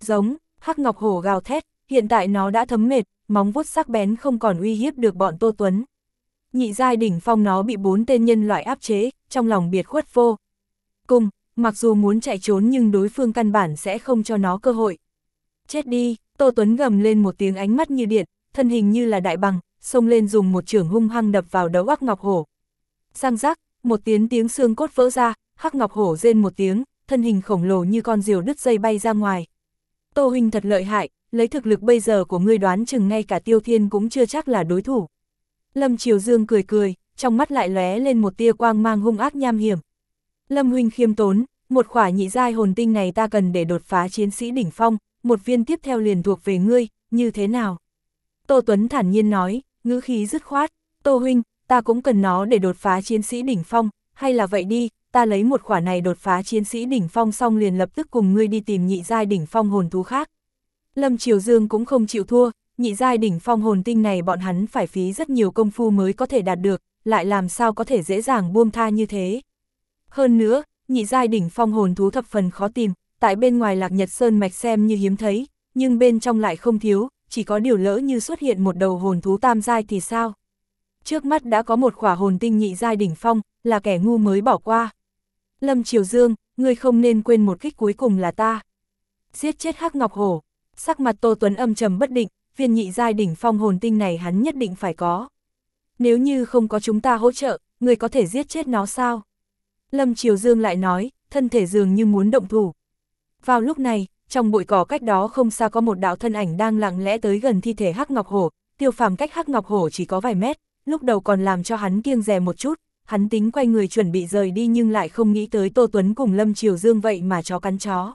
Giống, hắc ngọc hổ gào thét, hiện tại nó đã thấm mệt, móng vuốt sắc bén không còn uy hiếp được bọn Tô Tuấn. Nhị giai đỉnh phong nó bị bốn tên nhân loại áp chế, trong lòng biệt khuất vô. Cùng, mặc dù muốn chạy trốn nhưng đối phương căn bản sẽ không cho nó cơ hội. Chết đi, Tô Tuấn gầm lên một tiếng ánh mắt như điện, thân hình như là đại bằng, xông lên dùng một trường hung hăng đập vào đầu ác ngọc hổ. Sang rác, một tiếng tiếng xương cốt vỡ ra, hắc ngọc hổ rên một tiếng, thân hình khổng lồ như con diều đứt dây bay ra ngoài. Tô huynh thật lợi hại, lấy thực lực bây giờ của ngươi đoán chừng ngay cả tiêu thiên cũng chưa chắc là đối thủ. Lâm Triều Dương cười cười, trong mắt lại lóe lên một tia quang mang hung ác nham hiểm. Lâm huynh khiêm tốn, một khỏa nhị giai hồn tinh này ta cần để đột phá chiến sĩ đỉnh phong, một viên tiếp theo liền thuộc về ngươi, như thế nào? Tô Tuấn thản nhiên nói, ngữ khí dứt khoát, Tô huynh, ta cũng cần nó để đột phá chiến sĩ đỉnh phong, hay là vậy đi, ta lấy một khỏa này đột phá chiến sĩ đỉnh phong xong liền lập tức cùng ngươi đi tìm nhị giai đỉnh phong hồn thú khác. Lâm Triều Dương cũng không chịu thua, nhị giai đỉnh phong hồn tinh này bọn hắn phải phí rất nhiều công phu mới có thể đạt được, lại làm sao có thể dễ dàng buông tha như thế. Hơn nữa, nhị giai đỉnh phong hồn thú thập phần khó tìm, tại bên ngoài lạc nhật sơn mạch xem như hiếm thấy, nhưng bên trong lại không thiếu, chỉ có điều lỡ như xuất hiện một đầu hồn thú tam giai thì sao? Trước mắt đã có một khỏa hồn tinh nhị giai đỉnh phong, là kẻ ngu mới bỏ qua. Lâm Triều Dương, ngươi không nên quên một kích cuối cùng là ta. Giết chết Hắc Ngọc Hổ, sắc mặt Tô Tuấn âm trầm bất định, viên nhị giai đỉnh phong hồn tinh này hắn nhất định phải có. Nếu như không có chúng ta hỗ trợ, ngươi có thể giết chết nó sao? Lâm Triều Dương lại nói, thân thể dường như muốn động thủ. Vào lúc này, trong bụi cỏ cách đó không xa có một đạo thân ảnh đang lặng lẽ tới gần thi thể Hắc Ngọc Hổ, tiêu phàm cách Hắc Ngọc Hổ chỉ có vài mét, lúc đầu còn làm cho hắn kiêng rè một chút, hắn tính quay người chuẩn bị rời đi nhưng lại không nghĩ tới Tô Tuấn cùng Lâm Triều Dương vậy mà chó cắn chó.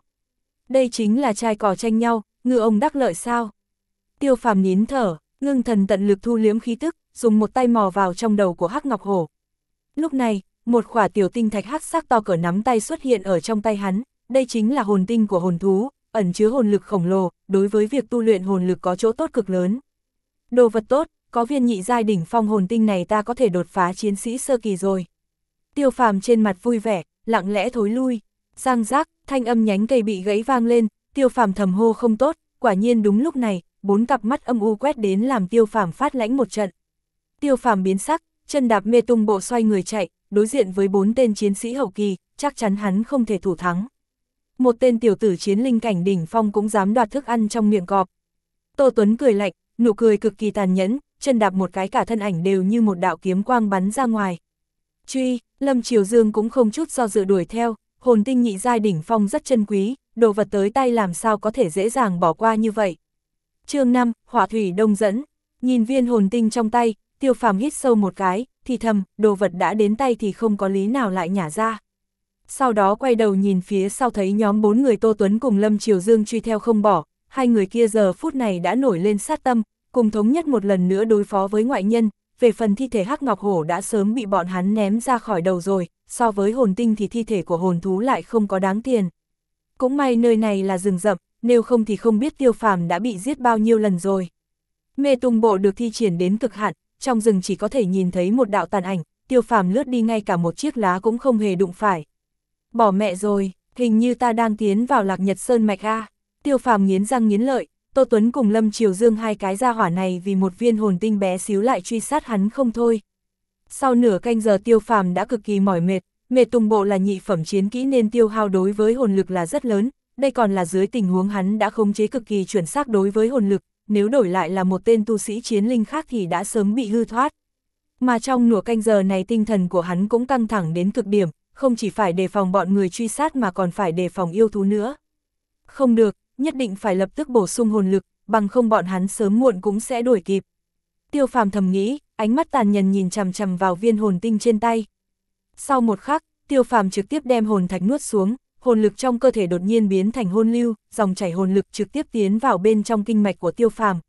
Đây chính là trai cỏ tranh nhau, ngư ông đắc lợi sao? Tiêu phàm nín thở, ngưng thần tận lực thu liếm khí tức, dùng một tay mò vào trong đầu của Hắc Ngọc Hổ. Lúc này, một khỏa tiểu tinh thạch hắc sắc to cỡ nắm tay xuất hiện ở trong tay hắn, đây chính là hồn tinh của hồn thú, ẩn chứa hồn lực khổng lồ, đối với việc tu luyện hồn lực có chỗ tốt cực lớn. Đồ vật tốt, có viên nhị giai đỉnh phong hồn tinh này ta có thể đột phá chiến sĩ sơ kỳ rồi. Tiêu phàm trên mặt vui vẻ, lặng lẽ thối lui. Giang giác, thanh âm nhánh cây bị gãy vang lên, tiêu phàm thầm hô không tốt, quả nhiên đúng lúc này, bốn cặp mắt âm u quét đến làm tiêu phàm phát lãnh một trận. Tiêu phàm biến sắc, chân đạp mê tung bộ xoay người chạy, đối diện với bốn tên chiến sĩ hậu kỳ, chắc chắn hắn không thể thủ thắng. Một tên tiểu tử chiến linh cảnh đỉnh phong cũng dám đoạt thức ăn trong miệng cọp. Tô Tuấn cười lạnh, nụ cười cực kỳ tàn nhẫn, chân đạp một cái cả thân ảnh đều như một đạo kiếm quang bắn ra ngoài. Truy, Lâm Triều Dương cũng không chút do dự đuổi theo, hồn tinh nhị giai đỉnh phong rất chân quý, đồ vật tới tay làm sao có thể dễ dàng bỏ qua như vậy. chương 5, Hỏa Thủy Đông dẫn, nhìn viên hồn tinh trong tay, tiêu phàm hít sâu một cái, thì thầm, đồ vật đã đến tay thì không có lý nào lại nhả ra. Sau đó quay đầu nhìn phía sau thấy nhóm bốn người Tô Tuấn cùng Lâm Triều Dương truy theo không bỏ, hai người kia giờ phút này đã nổi lên sát tâm, cùng thống nhất một lần nữa đối phó với ngoại nhân, về phần thi thể Hắc Ngọc Hổ đã sớm bị bọn hắn ném ra khỏi đầu rồi, so với hồn tinh thì thi thể của hồn thú lại không có đáng tiền. Cũng may nơi này là rừng rậm, nếu không thì không biết tiêu phàm đã bị giết bao nhiêu lần rồi. Mê tung bộ được thi triển đến cực hạn, trong rừng chỉ có thể nhìn thấy một đạo tàn ảnh, tiêu phàm lướt đi ngay cả một chiếc lá cũng không hề đụng phải. Bỏ mẹ rồi, hình như ta đang tiến vào lạc nhật sơn mạch A. Tiêu phàm nghiến răng nghiến lợi, Tô Tuấn cùng Lâm Triều Dương hai cái gia hỏa này vì một viên hồn tinh bé xíu lại truy sát hắn không thôi. Sau nửa canh giờ tiêu phàm đã cực kỳ mỏi mệt, mệt tung bộ là nhị phẩm chiến kỹ nên tiêu hao đối với hồn lực là rất lớn, đây còn là dưới tình huống hắn đã khống chế cực kỳ chuẩn xác đối với hồn lực, nếu đổi lại là một tên tu sĩ chiến linh khác thì đã sớm bị hư thoát. Mà trong nửa canh giờ này tinh thần của hắn cũng căng thẳng đến cực điểm, không chỉ phải đề phòng bọn người truy sát mà còn phải đề phòng yêu thú nữa. Không được, nhất định phải lập tức bổ sung hồn lực, bằng không bọn hắn sớm muộn cũng sẽ đuổi kịp. Tiêu phàm thầm nghĩ, ánh mắt tàn nhẫn nhìn chằm chằm vào viên hồn tinh trên tay. Sau một khắc, tiêu phàm trực tiếp đem hồn thạch nuốt xuống, hồn lực trong cơ thể đột nhiên biến thành hồn lưu, dòng chảy hồn lực trực tiếp tiến vào bên trong kinh mạch của tiêu phàm.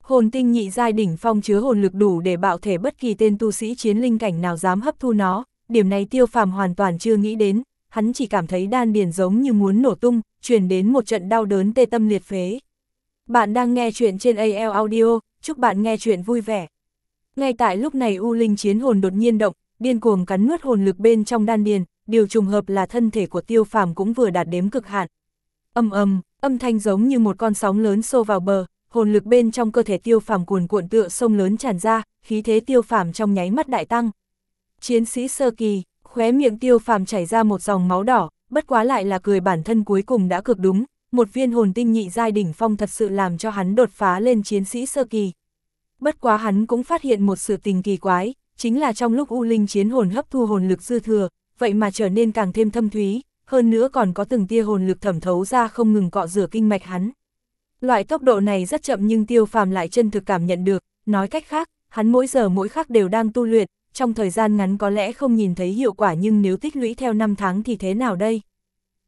Hồn tinh nhị giai đỉnh phong chứa hồn lực đủ để bạo thể bất kỳ tên tu sĩ chiến linh cảnh nào dám hấp thu nó, điểm này tiêu phàm hoàn toàn chưa nghĩ đến, hắn chỉ cảm thấy đan điền giống như muốn nổ tung, truyền đến một trận đau đớn tê tâm liệt phế. Bạn đang nghe chuyện trên AL Audio, chúc bạn nghe chuyện vui vẻ. Ngay tại lúc này U Linh chiến hồn đột nhiên động, điên cuồng cắn nuốt hồn lực bên trong đan điền, điều trùng hợp là thân thể của tiêu phàm cũng vừa đạt đếm cực hạn. Âm âm âm thanh giống như một con sóng lớn xô vào bờ, hồn lực bên trong cơ thể tiêu phàm cuồn cuộn tựa sông lớn tràn ra, khí thế tiêu phàm trong nháy mắt đại tăng. Chiến sĩ sơ kỳ, khóe miệng tiêu phàm chảy ra một dòng máu đỏ, bất quá lại là cười bản thân cuối cùng đã cực đúng, một viên hồn tinh nhị giai đỉnh phong thật sự làm cho hắn đột phá lên chiến sĩ sơ kỳ. Bất quá hắn cũng phát hiện một sự tình kỳ quái, chính là trong lúc U Linh chiến hồn hấp thu hồn lực dư thừa, vậy mà trở nên càng thêm thâm thúy, hơn nữa còn có từng tia hồn lực thẩm thấu ra không ngừng cọ rửa kinh mạch hắn. Loại tốc độ này rất chậm nhưng tiêu phàm lại chân thực cảm nhận được, nói cách khác, hắn mỗi giờ mỗi khắc đều đang tu luyện, trong thời gian ngắn có lẽ không nhìn thấy hiệu quả nhưng nếu tích lũy theo năm tháng thì thế nào đây?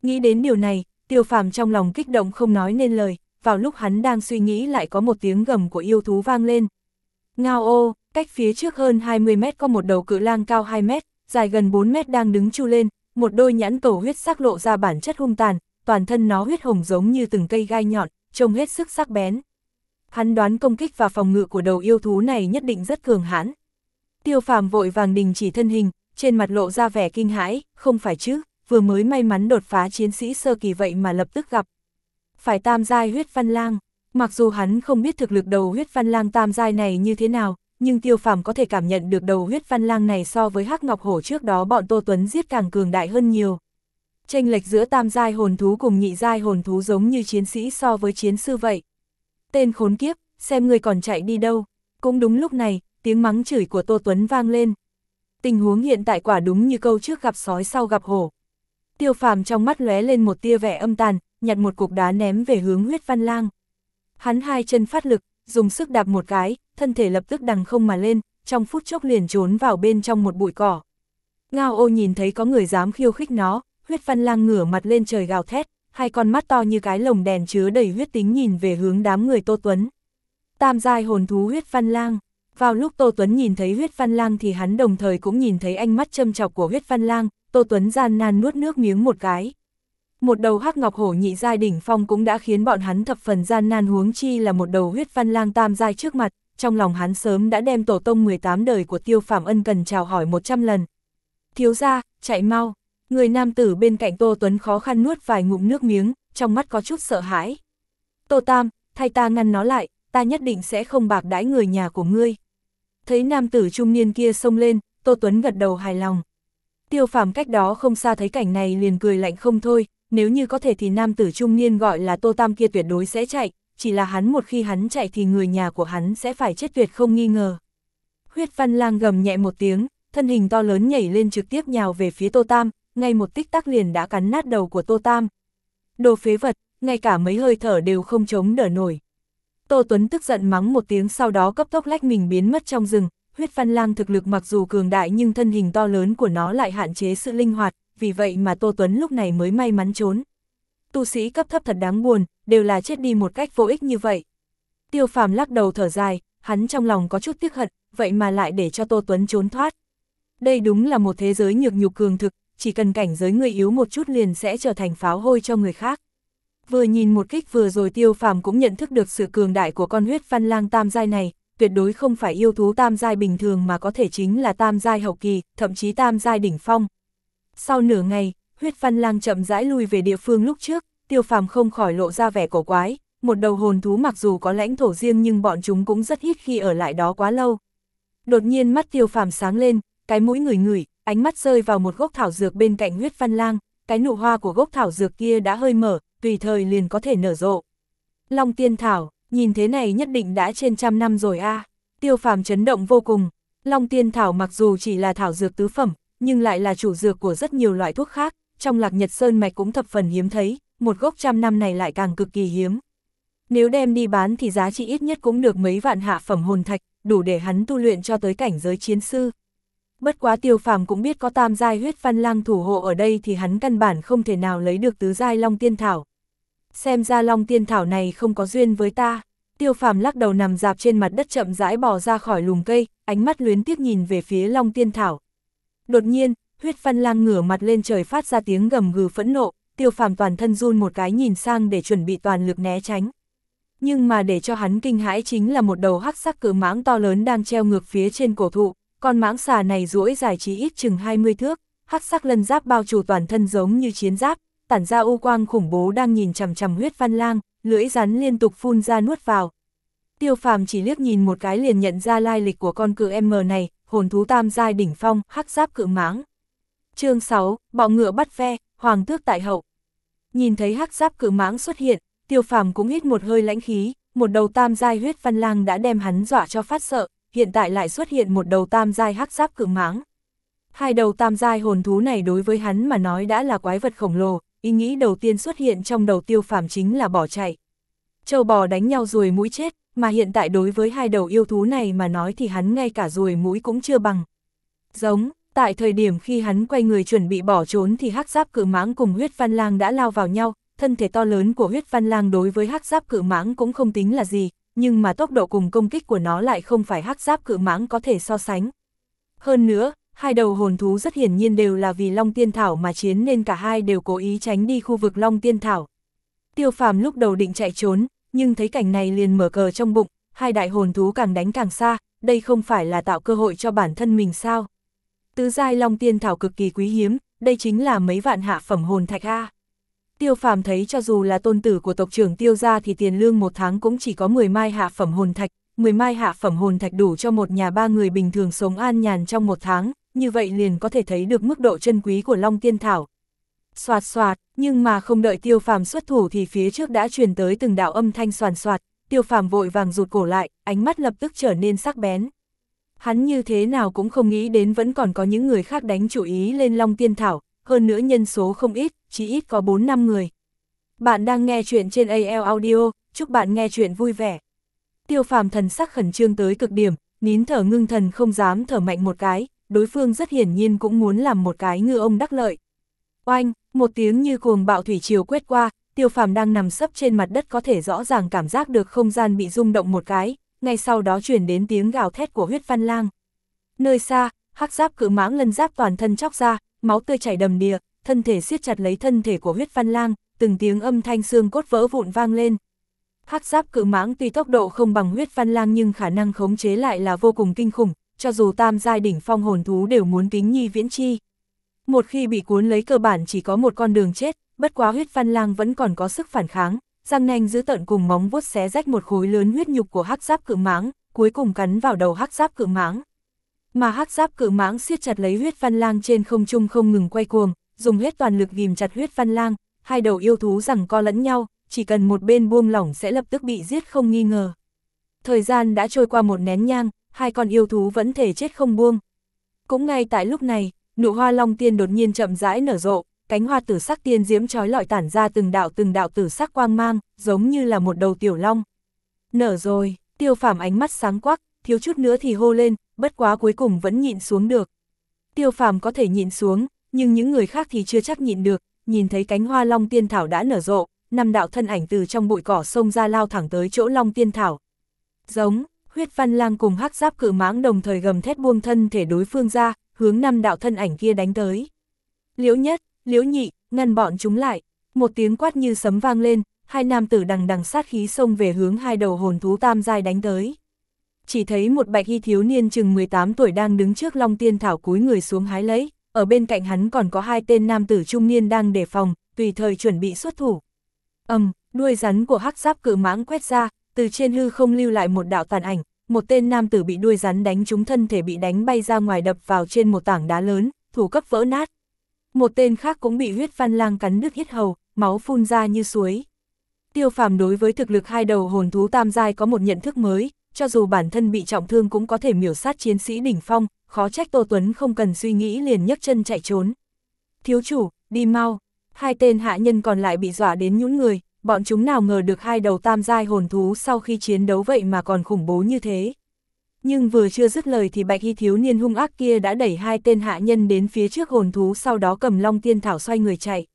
Nghĩ đến điều này, tiêu phàm trong lòng kích động không nói nên lời, vào lúc hắn đang suy nghĩ lại có một tiếng gầm của yêu thú vang lên. Ngao ô, cách phía trước hơn 20 mét có một đầu cự lang cao 2 mét, dài gần 4 mét đang đứng chu lên, một đôi nhãn cầu huyết sắc lộ ra bản chất hung tàn, toàn thân nó huyết hồng giống như từng cây gai nhọn, trông hết sức sắc bén. Hắn đoán công kích và phòng ngự của đầu yêu thú này nhất định rất cường hãn. Tiêu phàm vội vàng đình chỉ thân hình, trên mặt lộ ra vẻ kinh hãi, không phải chứ, vừa mới may mắn đột phá chiến sĩ sơ kỳ vậy mà lập tức gặp. Phải tam giai huyết văn lang, mặc dù hắn không biết thực lực đầu huyết văn lang tam giai này như thế nào, nhưng tiêu phàm có thể cảm nhận được đầu huyết văn lang này so với hắc ngọc hổ trước đó bọn Tô Tuấn giết càng cường đại hơn nhiều. Tranh lệch giữa tam giai hồn thú cùng nhị giai hồn thú giống như chiến sĩ so với chiến sư vậy. Tên khốn kiếp, xem người còn chạy đi đâu. Cũng đúng lúc này, tiếng mắng chửi của Tô Tuấn vang lên. Tình huống hiện tại quả đúng như câu trước gặp sói sau gặp hổ. Tiêu phàm trong mắt lóe lên một tia vẻ âm tàn, nhặt một cục đá ném về hướng huyết văn lang. Hắn hai chân phát lực, dùng sức đạp một cái, thân thể lập tức đằng không mà lên, trong phút chốc liền trốn vào bên trong một bụi cỏ. Ngao ô nhìn thấy có người dám khiêu khích nó, huyết văn lang ngửa mặt lên trời gào thét, hai con mắt to như cái lồng đèn chứa đầy huyết tính nhìn về hướng đám người Tô Tuấn. Tam giai hồn thú huyết văn lang. Vào lúc Tô Tuấn nhìn thấy huyết văn lang thì hắn đồng thời cũng nhìn thấy ánh mắt châm chọc của huyết văn lang, Tô Tuấn gian nan nuốt nước miếng một cái. Một đầu hắc ngọc hổ nhị giai đỉnh phong cũng đã khiến bọn hắn thập phần gian nan huống chi là một đầu huyết văn lang tam giai trước mặt, trong lòng hắn sớm đã đem tổ tông 18 đời của tiêu phạm ân cần chào hỏi 100 lần. Thiếu ra, chạy mau, người nam tử bên cạnh Tô Tuấn khó khăn nuốt vài ngụm nước miếng, trong mắt có chút sợ hãi. Tô Tam, thay ta ngăn nó lại, ta nhất định sẽ không bạc đãi người nhà của ngươi. Thấy nam tử trung niên kia xông lên, Tô Tuấn gật đầu hài lòng. Tiêu phàm cách đó không xa thấy cảnh này liền cười lạnh không thôi, nếu như có thể thì nam tử trung niên gọi là Tô Tam kia tuyệt đối sẽ chạy, chỉ là hắn một khi hắn chạy thì người nhà của hắn sẽ phải chết tuyệt không nghi ngờ. Huyết văn lang gầm nhẹ một tiếng, thân hình to lớn nhảy lên trực tiếp nhào về phía Tô Tam, ngay một tích tắc liền đã cắn nát đầu của Tô Tam. Đồ phế vật, ngay cả mấy hơi thở đều không chống đỡ nổi. Tô Tuấn tức giận mắng một tiếng sau đó cấp tốc lách mình biến mất trong rừng, huyết văn lang thực lực mặc dù cường đại nhưng thân hình to lớn của nó lại hạn chế sự linh hoạt, vì vậy mà Tô Tuấn lúc này mới may mắn trốn. Tu sĩ cấp thấp thật đáng buồn, đều là chết đi một cách vô ích như vậy. Tiêu phàm lắc đầu thở dài, hắn trong lòng có chút tiếc hận, vậy mà lại để cho Tô Tuấn trốn thoát. Đây đúng là một thế giới nhược nhục cường thực, chỉ cần cảnh giới người yếu một chút liền sẽ trở thành pháo hôi cho người khác. Vừa nhìn một kích vừa rồi tiêu phàm cũng nhận thức được sự cường đại của con huyết văn lang tam giai này, tuyệt đối không phải yêu thú tam giai bình thường mà có thể chính là tam giai hậu kỳ, thậm chí tam giai đỉnh phong. Sau nửa ngày, huyết văn lang chậm rãi lui về địa phương lúc trước, tiêu phàm không khỏi lộ ra vẻ cổ quái, một đầu hồn thú mặc dù có lãnh thổ riêng nhưng bọn chúng cũng rất ít khi ở lại đó quá lâu. Đột nhiên mắt tiêu phàm sáng lên, cái mũi ngửi ngửi, ánh mắt rơi vào một gốc thảo dược bên cạnh huyết văn lang, cái nụ hoa của gốc thảo dược kia đã hơi mở, tùy thời liền có thể nở rộ. Long tiên thảo, nhìn thế này nhất định đã trên trăm năm rồi a. Tiêu phàm chấn động vô cùng. Long tiên thảo mặc dù chỉ là thảo dược tứ phẩm, nhưng lại là chủ dược của rất nhiều loại thuốc khác, trong lạc nhật sơn mạch cũng thập phần hiếm thấy, một gốc trăm năm này lại càng cực kỳ hiếm. Nếu đem đi bán thì giá trị ít nhất cũng được mấy vạn hạ phẩm hồn thạch, đủ để hắn tu luyện cho tới cảnh giới chiến sư. Bất quá tiêu phàm cũng biết có tam giai huyết văn lang thủ hộ ở đây thì hắn căn bản không thể nào lấy được tứ giai long tiên thảo. Xem ra long tiên thảo này không có duyên với ta. Tiêu phàm lắc đầu nằm dạp trên mặt đất chậm rãi bỏ ra khỏi lùm cây, ánh mắt luyến tiếc nhìn về phía long tiên thảo. Đột nhiên, huyết văn lang ngửa mặt lên trời phát ra tiếng gầm gừ phẫn nộ, tiêu phàm toàn thân run một cái nhìn sang để chuẩn bị toàn lực né tránh. Nhưng mà để cho hắn kinh hãi chính là một đầu hắc sắc cử mãng to lớn đang treo ngược phía trên cổ thụ, con mãng xà này duỗi dài chỉ ít chừng 20 thước, hắc sắc lân giáp bao trù toàn thân giống như chiến giáp, tản ra u quang khủng bố đang nhìn chằm chằm huyết văn lang, lưỡi rắn liên tục phun ra nuốt vào. Tiêu phàm chỉ liếc nhìn một cái liền nhận ra lai lịch của con cự M này, hồn thú tam giai đỉnh phong, hắc giáp cự mãng. chương 6, bọ ngựa bắt ve, hoàng tước tại hậu. Nhìn thấy hắc giáp cự mãng xuất hiện, tiêu phàm cũng hít một hơi lãnh khí, một đầu tam giai huyết văn lang đã đem hắn dọa cho phát sợ, hiện tại lại xuất hiện một đầu tam giai hắc giáp cự mãng. Hai đầu tam giai hồn thú này đối với hắn mà nói đã là quái vật khổng lồ, ý nghĩ đầu tiên xuất hiện trong đầu tiêu phàm chính là bỏ chạy. Châu bò đánh nhau rồi mũi chết, mà hiện tại đối với hai đầu yêu thú này mà nói thì hắn ngay cả ruồi mũi cũng chưa bằng. Giống, tại thời điểm khi hắn quay người chuẩn bị bỏ trốn thì hắc giáp cự mãng cùng huyết văn lang đã lao vào nhau, thân thể to lớn của huyết văn lang đối với hắc giáp cự mãng cũng không tính là gì, nhưng mà tốc độ cùng công kích của nó lại không phải hắc giáp cự mãng có thể so sánh. Hơn nữa, hai đầu hồn thú rất hiển nhiên đều là vì Long Tiên Thảo mà chiến nên cả hai đều cố ý tránh đi khu vực Long Tiên Thảo. Tiêu phàm lúc đầu định chạy trốn, nhưng thấy cảnh này liền mở cờ trong bụng, hai đại hồn thú càng đánh càng xa, đây không phải là tạo cơ hội cho bản thân mình sao. Tứ giai Long Tiên Thảo cực kỳ quý hiếm, đây chính là mấy vạn hạ phẩm hồn thạch A. Tiêu phàm thấy cho dù là tôn tử của tộc trưởng tiêu gia thì tiền lương một tháng cũng chỉ có 10 mai hạ phẩm hồn thạch, 10 mai hạ phẩm hồn thạch đủ cho một nhà ba người bình thường sống an nhàn trong một tháng, như vậy liền có thể thấy được mức độ chân quý của Long Tiên Thảo. Xoạt xoạt, nhưng mà không đợi tiêu phàm xuất thủ thì phía trước đã truyền tới từng đạo âm thanh soàn soạt, tiêu phàm vội vàng rụt cổ lại, ánh mắt lập tức trở nên sắc bén. Hắn như thế nào cũng không nghĩ đến vẫn còn có những người khác đánh chủ ý lên Long Tiên Thảo, hơn nữa nhân số không ít, chỉ ít có 4 năm người. Bạn đang nghe chuyện trên AL Audio, chúc bạn nghe chuyện vui vẻ. Tiêu phàm thần sắc khẩn trương tới cực điểm, nín thở ngưng thần không dám thở mạnh một cái, đối phương rất hiển nhiên cũng muốn làm một cái ngư ông đắc lợi. Oanh, một tiếng như cuồng bạo thủy triều quét qua, tiêu phàm đang nằm sấp trên mặt đất có thể rõ ràng cảm giác được không gian bị rung động một cái, ngay sau đó chuyển đến tiếng gào thét của huyết văn lang. Nơi xa, hắc giáp cự mãng lân giáp toàn thân chóc ra, máu tươi chảy đầm đìa, thân thể siết chặt lấy thân thể của huyết văn lang, từng tiếng âm thanh xương cốt vỡ vụn vang lên. Hắc giáp cự mãng tuy tốc độ không bằng huyết văn lang nhưng khả năng khống chế lại là vô cùng kinh khủng, cho dù tam giai đỉnh phong hồn thú đều muốn kính nhi viễn chi. Một khi bị cuốn lấy cơ bản chỉ có một con đường chết, bất quá huyết văn lang vẫn còn có sức phản kháng, răng nanh giữ tận cùng móng vuốt xé rách một khối lớn huyết nhục của hắc giáp cự mãng, cuối cùng cắn vào đầu hắc giáp cự mãng. Mà hắc giáp cự mãng siết chặt lấy huyết văn lang trên không trung không ngừng quay cuồng, dùng hết toàn lực ghim chặt huyết văn lang, hai đầu yêu thú rằng co lẫn nhau, chỉ cần một bên buông lỏng sẽ lập tức bị giết không nghi ngờ. Thời gian đã trôi qua một nén nhang, hai con yêu thú vẫn thể chết không buông. Cũng ngay tại lúc này, nụ hoa long tiên đột nhiên chậm rãi nở rộ, cánh hoa tử sắc tiên diễm trói lọi tản ra từng đạo từng đạo tử sắc quang mang, giống như là một đầu tiểu long. Nở rồi, tiêu phàm ánh mắt sáng quắc, thiếu chút nữa thì hô lên, bất quá cuối cùng vẫn nhịn xuống được. Tiêu phàm có thể nhịn xuống, nhưng những người khác thì chưa chắc nhịn được, nhìn thấy cánh hoa long tiên thảo đã nở rộ, năm đạo thân ảnh từ trong bụi cỏ sông ra lao thẳng tới chỗ long tiên thảo. Giống, huyết văn lang cùng hắc giáp cự mãng đồng thời gầm thét buông thân thể đối phương ra, hướng năm đạo thân ảnh kia đánh tới. Liễu nhất, liễu nhị, ngăn bọn chúng lại, một tiếng quát như sấm vang lên, hai nam tử đằng đằng sát khí xông về hướng hai đầu hồn thú tam giai đánh tới. Chỉ thấy một bạch y thiếu niên chừng 18 tuổi đang đứng trước long tiên thảo cúi người xuống hái lấy, ở bên cạnh hắn còn có hai tên nam tử trung niên đang đề phòng, tùy thời chuẩn bị xuất thủ. ầm, um, đuôi rắn của hắc giáp cự mãng quét ra, từ trên hư không lưu lại một đạo tàn ảnh, một tên nam tử bị đuôi rắn đánh trúng thân thể bị đánh bay ra ngoài đập vào trên một tảng đá lớn, thủ cấp vỡ nát. Một tên khác cũng bị huyết văn lang cắn đứt hết hầu, máu phun ra như suối. Tiêu phàm đối với thực lực hai đầu hồn thú tam giai có một nhận thức mới, cho dù bản thân bị trọng thương cũng có thể miểu sát chiến sĩ đỉnh phong, khó trách Tô Tuấn không cần suy nghĩ liền nhấc chân chạy trốn. Thiếu chủ, đi mau, hai tên hạ nhân còn lại bị dọa đến nhũn người, bọn chúng nào ngờ được hai đầu tam giai hồn thú sau khi chiến đấu vậy mà còn khủng bố như thế. Nhưng vừa chưa dứt lời thì bạch y thiếu niên hung ác kia đã đẩy hai tên hạ nhân đến phía trước hồn thú sau đó cầm long tiên thảo xoay người chạy.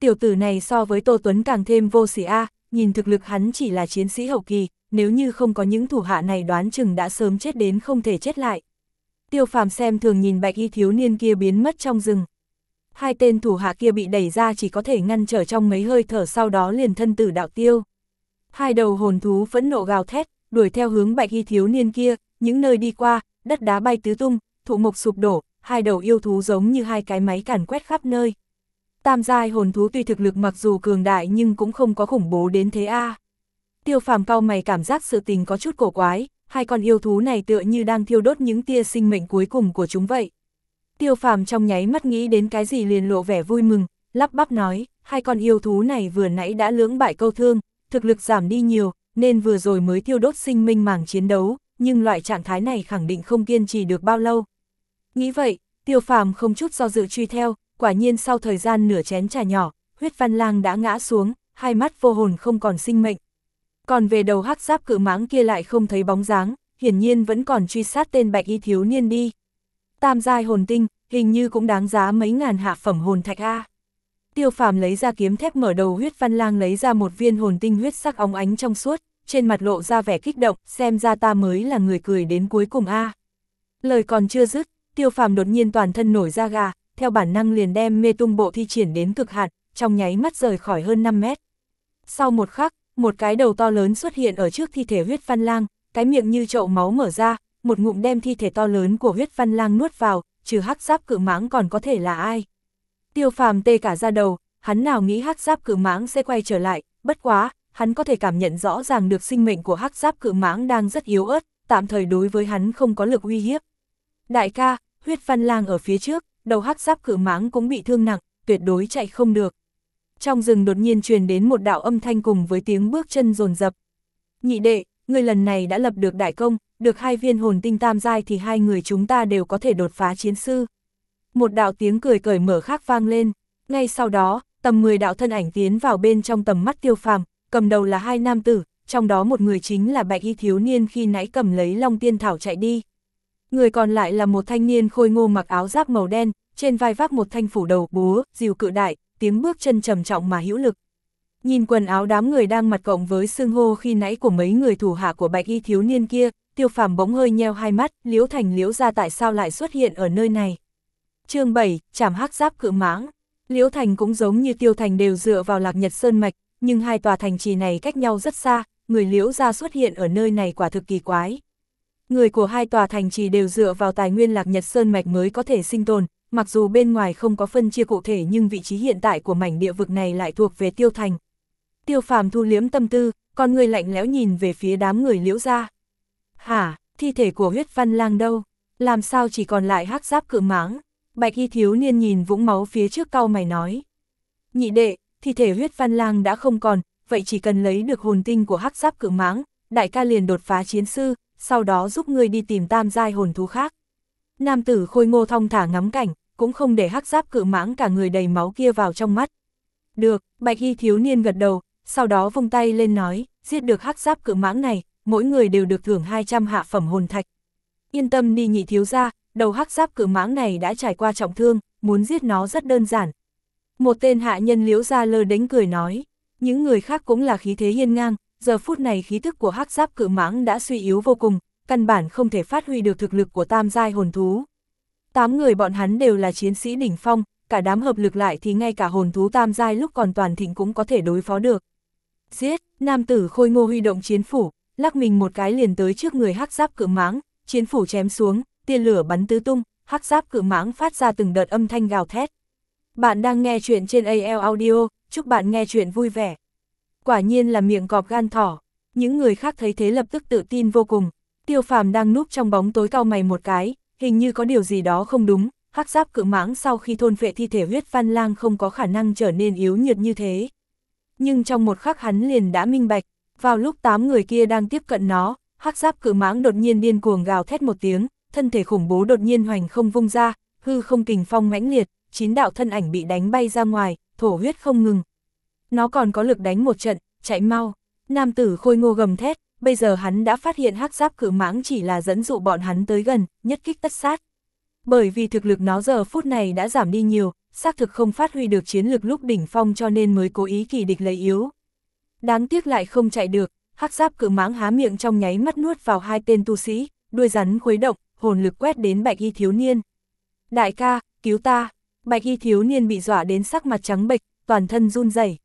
Tiểu tử này so với Tô Tuấn càng thêm vô sỉ a nhìn thực lực hắn chỉ là chiến sĩ hậu kỳ, nếu như không có những thủ hạ này đoán chừng đã sớm chết đến không thể chết lại. Tiêu phàm xem thường nhìn bạch y thiếu niên kia biến mất trong rừng. Hai tên thủ hạ kia bị đẩy ra chỉ có thể ngăn trở trong mấy hơi thở sau đó liền thân tử đạo tiêu. Hai đầu hồn thú phẫn nộ gào thét, đuổi theo hướng bạch y thiếu niên kia, những nơi đi qua, đất đá bay tứ tung, thụ mục sụp đổ, hai đầu yêu thú giống như hai cái máy càn quét khắp nơi. Tam giai hồn thú tuy thực lực mặc dù cường đại nhưng cũng không có khủng bố đến thế a. Tiêu phàm cao mày cảm giác sự tình có chút cổ quái, hai con yêu thú này tựa như đang thiêu đốt những tia sinh mệnh cuối cùng của chúng vậy. Tiêu phàm trong nháy mắt nghĩ đến cái gì liền lộ vẻ vui mừng, lắp bắp nói, hai con yêu thú này vừa nãy đã lưỡng bại câu thương, thực lực giảm đi nhiều, nên vừa rồi mới thiêu đốt sinh minh màng chiến đấu, nhưng loại trạng thái này khẳng định không kiên trì được bao lâu. Nghĩ vậy, tiêu phàm không chút do dự truy theo, quả nhiên sau thời gian nửa chén trà nhỏ, huyết văn lang đã ngã xuống, hai mắt vô hồn không còn sinh mệnh. Còn về đầu hắc giáp cự mãng kia lại không thấy bóng dáng, hiển nhiên vẫn còn truy sát tên bạch y thiếu niên đi. Tam giai hồn tinh, hình như cũng đáng giá mấy ngàn hạ phẩm hồn thạch A. Tiêu phàm lấy ra kiếm thép mở đầu huyết văn lang lấy ra một viên hồn tinh huyết sắc óng ánh trong suốt, trên mặt lộ ra vẻ kích động, xem ra ta mới là người cười đến cuối cùng A. Lời còn chưa dứt, tiêu phàm đột nhiên toàn thân nổi ra gà, theo bản năng liền đem mê tung bộ thi triển đến cực hạn, trong nháy mắt rời khỏi hơn 5 mét. Sau một khắc, một cái đầu to lớn xuất hiện ở trước thi thể huyết văn lang, cái miệng như chậu máu mở ra, một ngụm đem thi thể to lớn của huyết văn lang nuốt vào, trừ hắc giáp cự mãng còn có thể là ai. Tiêu phàm tê cả ra đầu, hắn nào nghĩ hắc giáp cự mãng sẽ quay trở lại, bất quá, hắn có thể cảm nhận rõ ràng được sinh mệnh của hắc giáp cự mãng đang rất yếu ớt, tạm thời đối với hắn không có lực uy hiếp. Đại ca, huyết văn lang ở phía trước, đầu hắc giáp cự mãng cũng bị thương nặng, tuyệt đối chạy không được. Trong rừng đột nhiên truyền đến một đạo âm thanh cùng với tiếng bước chân rồn rập. Nhị đệ, người lần này đã lập được đại công, được hai viên hồn tinh tam giai thì hai người chúng ta đều có thể đột phá chiến sư. Một đạo tiếng cười cởi mở khác vang lên, ngay sau đó, tầm 10 đạo thân ảnh tiến vào bên trong tầm mắt tiêu phàm, cầm đầu là hai nam tử, trong đó một người chính là bạch y thiếu niên khi nãy cầm lấy long tiên thảo chạy đi. Người còn lại là một thanh niên khôi ngô mặc áo giáp màu đen, trên vai vác một thanh phủ đầu búa, diều cự đại, tiếng bước chân trầm trọng mà hữu lực. Nhìn quần áo đám người đang mặt cộng với xương hô khi nãy của mấy người thủ hạ của bạch y thiếu niên kia, tiêu phàm bỗng hơi nheo hai mắt, liễu thành liễu ra tại sao lại xuất hiện ở nơi này. chương 7, chảm hắc giáp cự mãng. Liễu thành cũng giống như tiêu thành đều dựa vào lạc nhật sơn mạch, nhưng hai tòa thành trì này cách nhau rất xa, người liễu ra xuất hiện ở nơi này quả thực kỳ quái. Người của hai tòa thành trì đều dựa vào tài nguyên lạc nhật sơn mạch mới có thể sinh tồn, mặc dù bên ngoài không có phân chia cụ thể nhưng vị trí hiện tại của mảnh địa vực này lại thuộc về tiêu thành. Tiêu phàm thu liếm tâm tư, con người lạnh lẽo nhìn về phía đám người liễu ra. Hả, thi thể của huyết văn lang đâu? Làm sao chỉ còn lại hắc giáp cự máng? Bạch y thiếu niên nhìn vũng máu phía trước cau mày nói. Nhị đệ, thi thể huyết văn lang đã không còn, vậy chỉ cần lấy được hồn tinh của hắc giáp cự máng, đại ca liền đột phá chiến sư, sau đó giúp ngươi đi tìm tam giai hồn thú khác. Nam tử khôi ngô thong thả ngắm cảnh, cũng không để hắc giáp cự mãng cả người đầy máu kia vào trong mắt. Được, bạch y thiếu niên gật đầu, sau đó vung tay lên nói, giết được hắc giáp cự mãng này, mỗi người đều được thưởng 200 hạ phẩm hồn thạch. Yên tâm đi nhị thiếu ra, đầu hắc giáp cự mãng này đã trải qua trọng thương, muốn giết nó rất đơn giản. Một tên hạ nhân liễu ra lơ đánh cười nói, những người khác cũng là khí thế hiên ngang, giờ phút này khí thức của hắc giáp cự mãng đã suy yếu vô cùng, căn bản không thể phát huy được thực lực của tam giai hồn thú. Tám người bọn hắn đều là chiến sĩ đỉnh phong, cả đám hợp lực lại thì ngay cả hồn thú tam giai lúc còn toàn thịnh cũng có thể đối phó được. Giết, nam tử khôi ngô huy động chiến phủ, lắc mình một cái liền tới trước người hắc giáp cự mãng, chiến phủ chém xuống, tia lửa bắn tứ tung, hắc giáp cự mãng phát ra từng đợt âm thanh gào thét. Bạn đang nghe chuyện trên AL Audio, chúc bạn nghe chuyện vui vẻ. Quả nhiên là miệng cọp gan thỏ, những người khác thấy thế lập tức tự tin vô cùng. Tiêu phàm đang núp trong bóng tối cao mày một cái, hình như có điều gì đó không đúng, hắc giáp cự mãng sau khi thôn vệ thi thể huyết văn lang không có khả năng trở nên yếu nhược như thế. Nhưng trong một khắc hắn liền đã minh bạch, vào lúc tám người kia đang tiếp cận nó, hắc giáp cự mãng đột nhiên điên cuồng gào thét một tiếng, thân thể khủng bố đột nhiên hoành không vung ra, hư không kình phong mãnh liệt, chín đạo thân ảnh bị đánh bay ra ngoài, thổ huyết không ngừng. Nó còn có lực đánh một trận, chạy mau. Nam tử khôi ngô gầm thét, bây giờ hắn đã phát hiện hắc giáp cự mãng chỉ là dẫn dụ bọn hắn tới gần, nhất kích tất sát. Bởi vì thực lực nó giờ phút này đã giảm đi nhiều, xác thực không phát huy được chiến lực lúc đỉnh phong cho nên mới cố ý kỳ địch lấy yếu. Đáng tiếc lại không chạy được, hắc giáp cự mãng há miệng trong nháy mắt nuốt vào hai tên tu sĩ, đuôi rắn khuấy động, hồn lực quét đến bạch y thiếu niên. Đại ca, cứu ta, bạch y thiếu niên bị dọa đến sắc mặt trắng bệch, toàn thân run rẩy.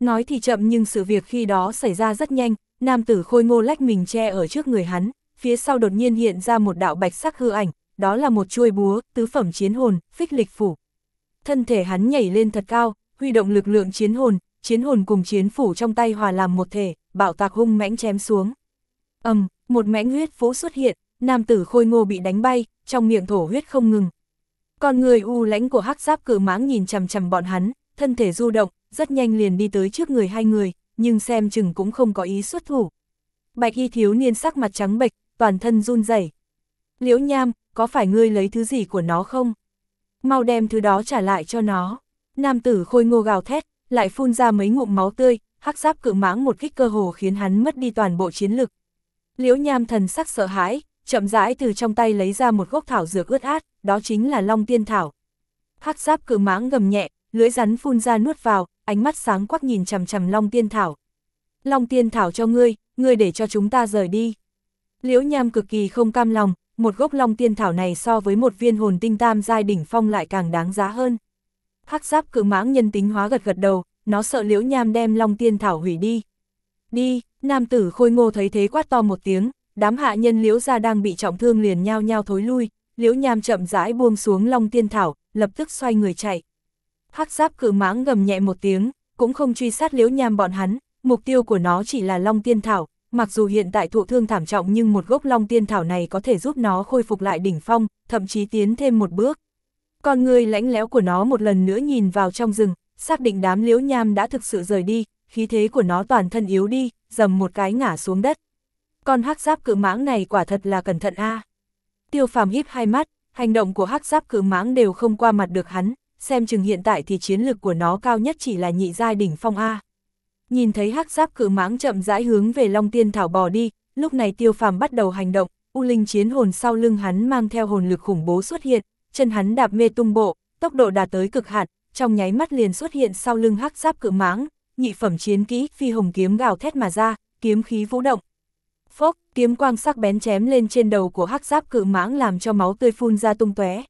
Nói thì chậm nhưng sự việc khi đó xảy ra rất nhanh, nam tử khôi ngô lách mình che ở trước người hắn, phía sau đột nhiên hiện ra một đạo bạch sắc hư ảnh, đó là một chuôi búa, tứ phẩm chiến hồn, phích lịch phủ. Thân thể hắn nhảy lên thật cao, huy động lực lượng chiến hồn, chiến hồn cùng chiến phủ trong tay hòa làm một thể, bạo tạc hung mãnh chém xuống. ầm, um, một mãnh huyết phố xuất hiện, nam tử khôi ngô bị đánh bay, trong miệng thổ huyết không ngừng. Còn người u lãnh của hắc giáp cự mãng nhìn chằm chằm bọn hắn, thân thể du động, rất nhanh liền đi tới trước người hai người, nhưng xem chừng cũng không có ý xuất thủ. Bạch y thiếu niên sắc mặt trắng bệch, toàn thân run rẩy. Liễu Nham, có phải ngươi lấy thứ gì của nó không? Mau đem thứ đó trả lại cho nó. Nam tử khôi ngô gào thét, lại phun ra mấy ngụm máu tươi, hắc giáp cự mãng một kích cơ hồ khiến hắn mất đi toàn bộ chiến lực. Liễu Nham thần sắc sợ hãi, chậm rãi từ trong tay lấy ra một gốc thảo dược ướt át, đó chính là Long Tiên Thảo. Hắc giáp cự mãng gầm nhẹ, lưỡi rắn phun ra nuốt vào, ánh mắt sáng quắc nhìn chằm chằm Long Tiên Thảo. Long Tiên Thảo cho ngươi, ngươi để cho chúng ta rời đi. Liễu Nham cực kỳ không cam lòng, một gốc Long Tiên Thảo này so với một viên hồn tinh tam giai đỉnh phong lại càng đáng giá hơn. Hắc giáp cự mãng nhân tính hóa gật gật đầu, nó sợ Liễu Nham đem Long Tiên Thảo hủy đi. Đi, nam tử khôi ngô thấy thế quát to một tiếng, đám hạ nhân Liễu gia đang bị trọng thương liền nhao nhao thối lui, Liễu Nham chậm rãi buông xuống Long Tiên Thảo, lập tức xoay người chạy. Hắc giáp cự mãng gầm nhẹ một tiếng, cũng không truy sát liễu nham bọn hắn, mục tiêu của nó chỉ là long tiên thảo, mặc dù hiện tại thụ thương thảm trọng nhưng một gốc long tiên thảo này có thể giúp nó khôi phục lại đỉnh phong, thậm chí tiến thêm một bước. Con người lãnh lẽo của nó một lần nữa nhìn vào trong rừng, xác định đám liễu nham đã thực sự rời đi, khí thế của nó toàn thân yếu đi, dầm một cái ngã xuống đất. Con hắc giáp cự mãng này quả thật là cẩn thận a. Tiêu phàm híp hai mắt, hành động của hắc giáp cự mãng đều không qua mặt được hắn, xem chừng hiện tại thì chiến lực của nó cao nhất chỉ là nhị giai đỉnh phong A. Nhìn thấy hắc giáp cự mãng chậm rãi hướng về Long Tiên Thảo bò đi, lúc này tiêu phàm bắt đầu hành động, U Linh chiến hồn sau lưng hắn mang theo hồn lực khủng bố xuất hiện, chân hắn đạp mê tung bộ, tốc độ đạt tới cực hạn, trong nháy mắt liền xuất hiện sau lưng hắc giáp cự mãng, nhị phẩm chiến kỹ phi hồng kiếm gào thét mà ra, kiếm khí vũ động. Phốc, kiếm quang sắc bén chém lên trên đầu của hắc giáp cự mãng làm cho máu tươi phun ra tung tóe.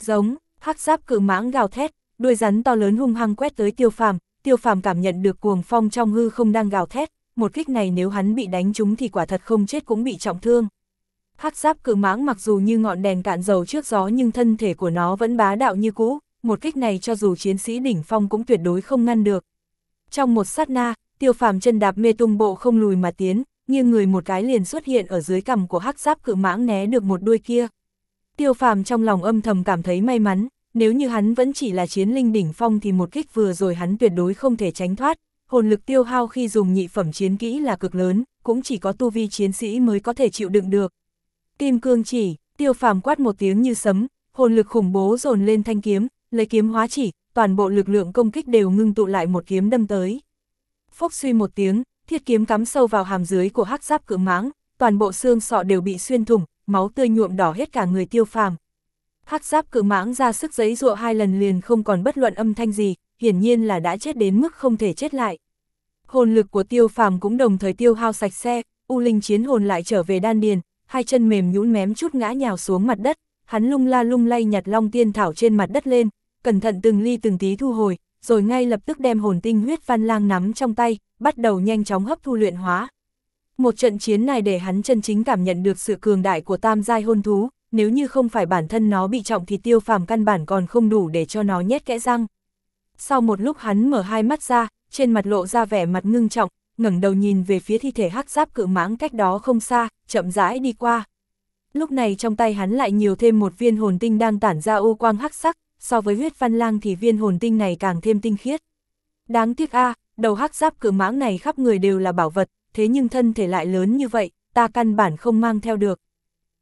Giống, hắc giáp cự mãng gào thét, đuôi rắn to lớn hung hăng quét tới tiêu phàm, tiêu phàm cảm nhận được cuồng phong trong hư không đang gào thét, một kích này nếu hắn bị đánh trúng thì quả thật không chết cũng bị trọng thương. Hắc giáp cự mãng mặc dù như ngọn đèn cạn dầu trước gió nhưng thân thể của nó vẫn bá đạo như cũ, một kích này cho dù chiến sĩ đỉnh phong cũng tuyệt đối không ngăn được. Trong một sát na, tiêu phàm chân đạp mê tung bộ không lùi mà tiến, nghiêng người một cái liền xuất hiện ở dưới cằm của hắc giáp cự mãng né được một đuôi kia. Tiêu phàm trong lòng âm thầm cảm thấy may mắn, nếu như hắn vẫn chỉ là chiến linh đỉnh phong thì một kích vừa rồi hắn tuyệt đối không thể tránh thoát, hồn lực tiêu hao khi dùng nhị phẩm chiến kỹ là cực lớn, cũng chỉ có tu vi chiến sĩ mới có thể chịu đựng được. Kim cương chỉ, tiêu phàm quát một tiếng như sấm, hồn lực khủng bố dồn lên thanh kiếm, lấy kiếm hóa chỉ, toàn bộ lực lượng công kích đều ngưng tụ lại một kiếm đâm tới. Phốc suy một tiếng, thiết kiếm cắm sâu vào hàm dưới của hắc giáp cự máng, toàn bộ xương sọ đều bị xuyên thủng, máu tươi nhuộm đỏ hết cả người tiêu phàm. Hắc giáp cự mãng ra sức giấy dụa hai lần liền không còn bất luận âm thanh gì, hiển nhiên là đã chết đến mức không thể chết lại. Hồn lực của tiêu phàm cũng đồng thời tiêu hao sạch xe, U Linh chiến hồn lại trở về đan điền, hai chân mềm nhũn mém chút ngã nhào xuống mặt đất, hắn lung la lung lay nhặt long tiên thảo trên mặt đất lên, cẩn thận từng ly từng tí thu hồi, rồi ngay lập tức đem hồn tinh huyết văn lang nắm trong tay, bắt đầu nhanh chóng hấp thu luyện hóa. Một trận chiến này để hắn chân chính cảm nhận được sự cường đại của tam giai hôn thú, nếu như không phải bản thân nó bị trọng thì tiêu phàm căn bản còn không đủ để cho nó nhét kẽ răng. Sau một lúc hắn mở hai mắt ra, trên mặt lộ ra vẻ mặt ngưng trọng, ngẩng đầu nhìn về phía thi thể hắc giáp cự mãng cách đó không xa, chậm rãi đi qua. Lúc này trong tay hắn lại nhiều thêm một viên hồn tinh đang tản ra ô quang hắc sắc, so với huyết văn lang thì viên hồn tinh này càng thêm tinh khiết. Đáng tiếc a, đầu hắc giáp cự mãng này khắp người đều là bảo vật, thế nhưng thân thể lại lớn như vậy, ta căn bản không mang theo được.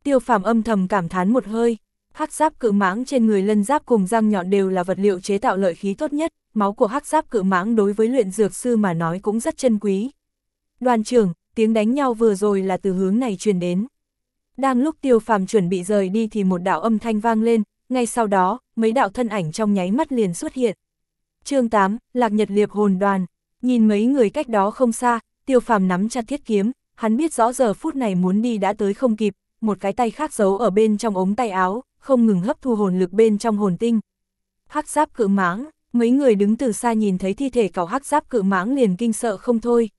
Tiêu phàm âm thầm cảm thán một hơi, hắc giáp cự mãng trên người lân giáp cùng răng nhọn đều là vật liệu chế tạo lợi khí tốt nhất, máu của hắc giáp cự mãng đối với luyện dược sư mà nói cũng rất chân quý. Đoàn trưởng, tiếng đánh nhau vừa rồi là từ hướng này truyền đến. Đang lúc tiêu phàm chuẩn bị rời đi thì một đạo âm thanh vang lên, ngay sau đó, mấy đạo thân ảnh trong nháy mắt liền xuất hiện. chương 8, Lạc Nhật Liệp Hồn Đoàn, nhìn mấy người cách đó không xa, tiêu phàm nắm chặt thiết kiếm, hắn biết rõ giờ phút này muốn đi đã tới không kịp, một cái tay khác giấu ở bên trong ống tay áo, không ngừng hấp thu hồn lực bên trong hồn tinh. Hắc giáp cự mãng, mấy người đứng từ xa nhìn thấy thi thể cào hắc giáp cự mãng liền kinh sợ không thôi.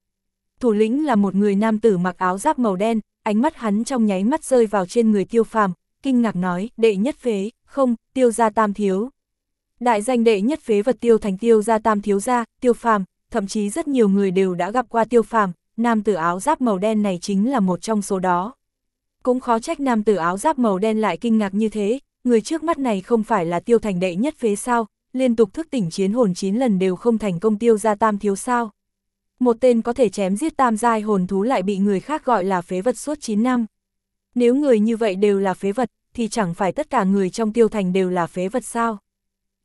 Thủ lĩnh là một người nam tử mặc áo giáp màu đen, ánh mắt hắn trong nháy mắt rơi vào trên người tiêu phàm, kinh ngạc nói, đệ nhất phế, không, tiêu gia tam thiếu. Đại danh đệ nhất phế vật tiêu thành tiêu gia tam thiếu gia, tiêu phàm, thậm chí rất nhiều người đều đã gặp qua tiêu phàm, nam tử áo giáp màu đen này chính là một trong số đó. Cũng khó trách nam tử áo giáp màu đen lại kinh ngạc như thế, người trước mắt này không phải là tiêu thành đệ nhất phế sao, liên tục thức tỉnh chiến hồn 9 lần đều không thành công tiêu gia tam thiếu sao. Một tên có thể chém giết tam giai hồn thú lại bị người khác gọi là phế vật suốt 9 năm. Nếu người như vậy đều là phế vật, thì chẳng phải tất cả người trong tiêu thành đều là phế vật sao.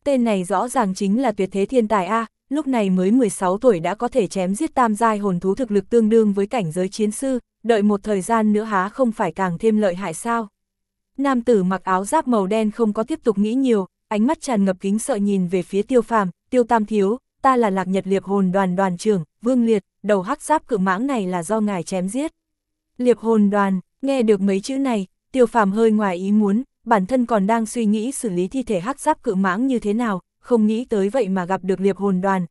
Tên này rõ ràng chính là tuyệt thế thiên tài A, lúc này mới 16 tuổi đã có thể chém giết tam giai hồn thú thực lực tương đương với cảnh giới chiến sư, đợi một thời gian nữa há không phải càng thêm lợi hại sao. Nam tử mặc áo giáp màu đen không có tiếp tục nghĩ nhiều, ánh mắt tràn ngập kính sợ nhìn về phía tiêu phàm, tiêu tam thiếu, ta là lạc nhật liệp hồn đoàn đoàn trưởng, vương liệt, đầu hắc giáp cự mãng này là do ngài chém giết. Liệp hồn đoàn, nghe được mấy chữ này, tiêu phàm hơi ngoài ý muốn, bản thân còn đang suy nghĩ xử lý thi thể hắc giáp cự mãng như thế nào, không nghĩ tới vậy mà gặp được liệp hồn đoàn.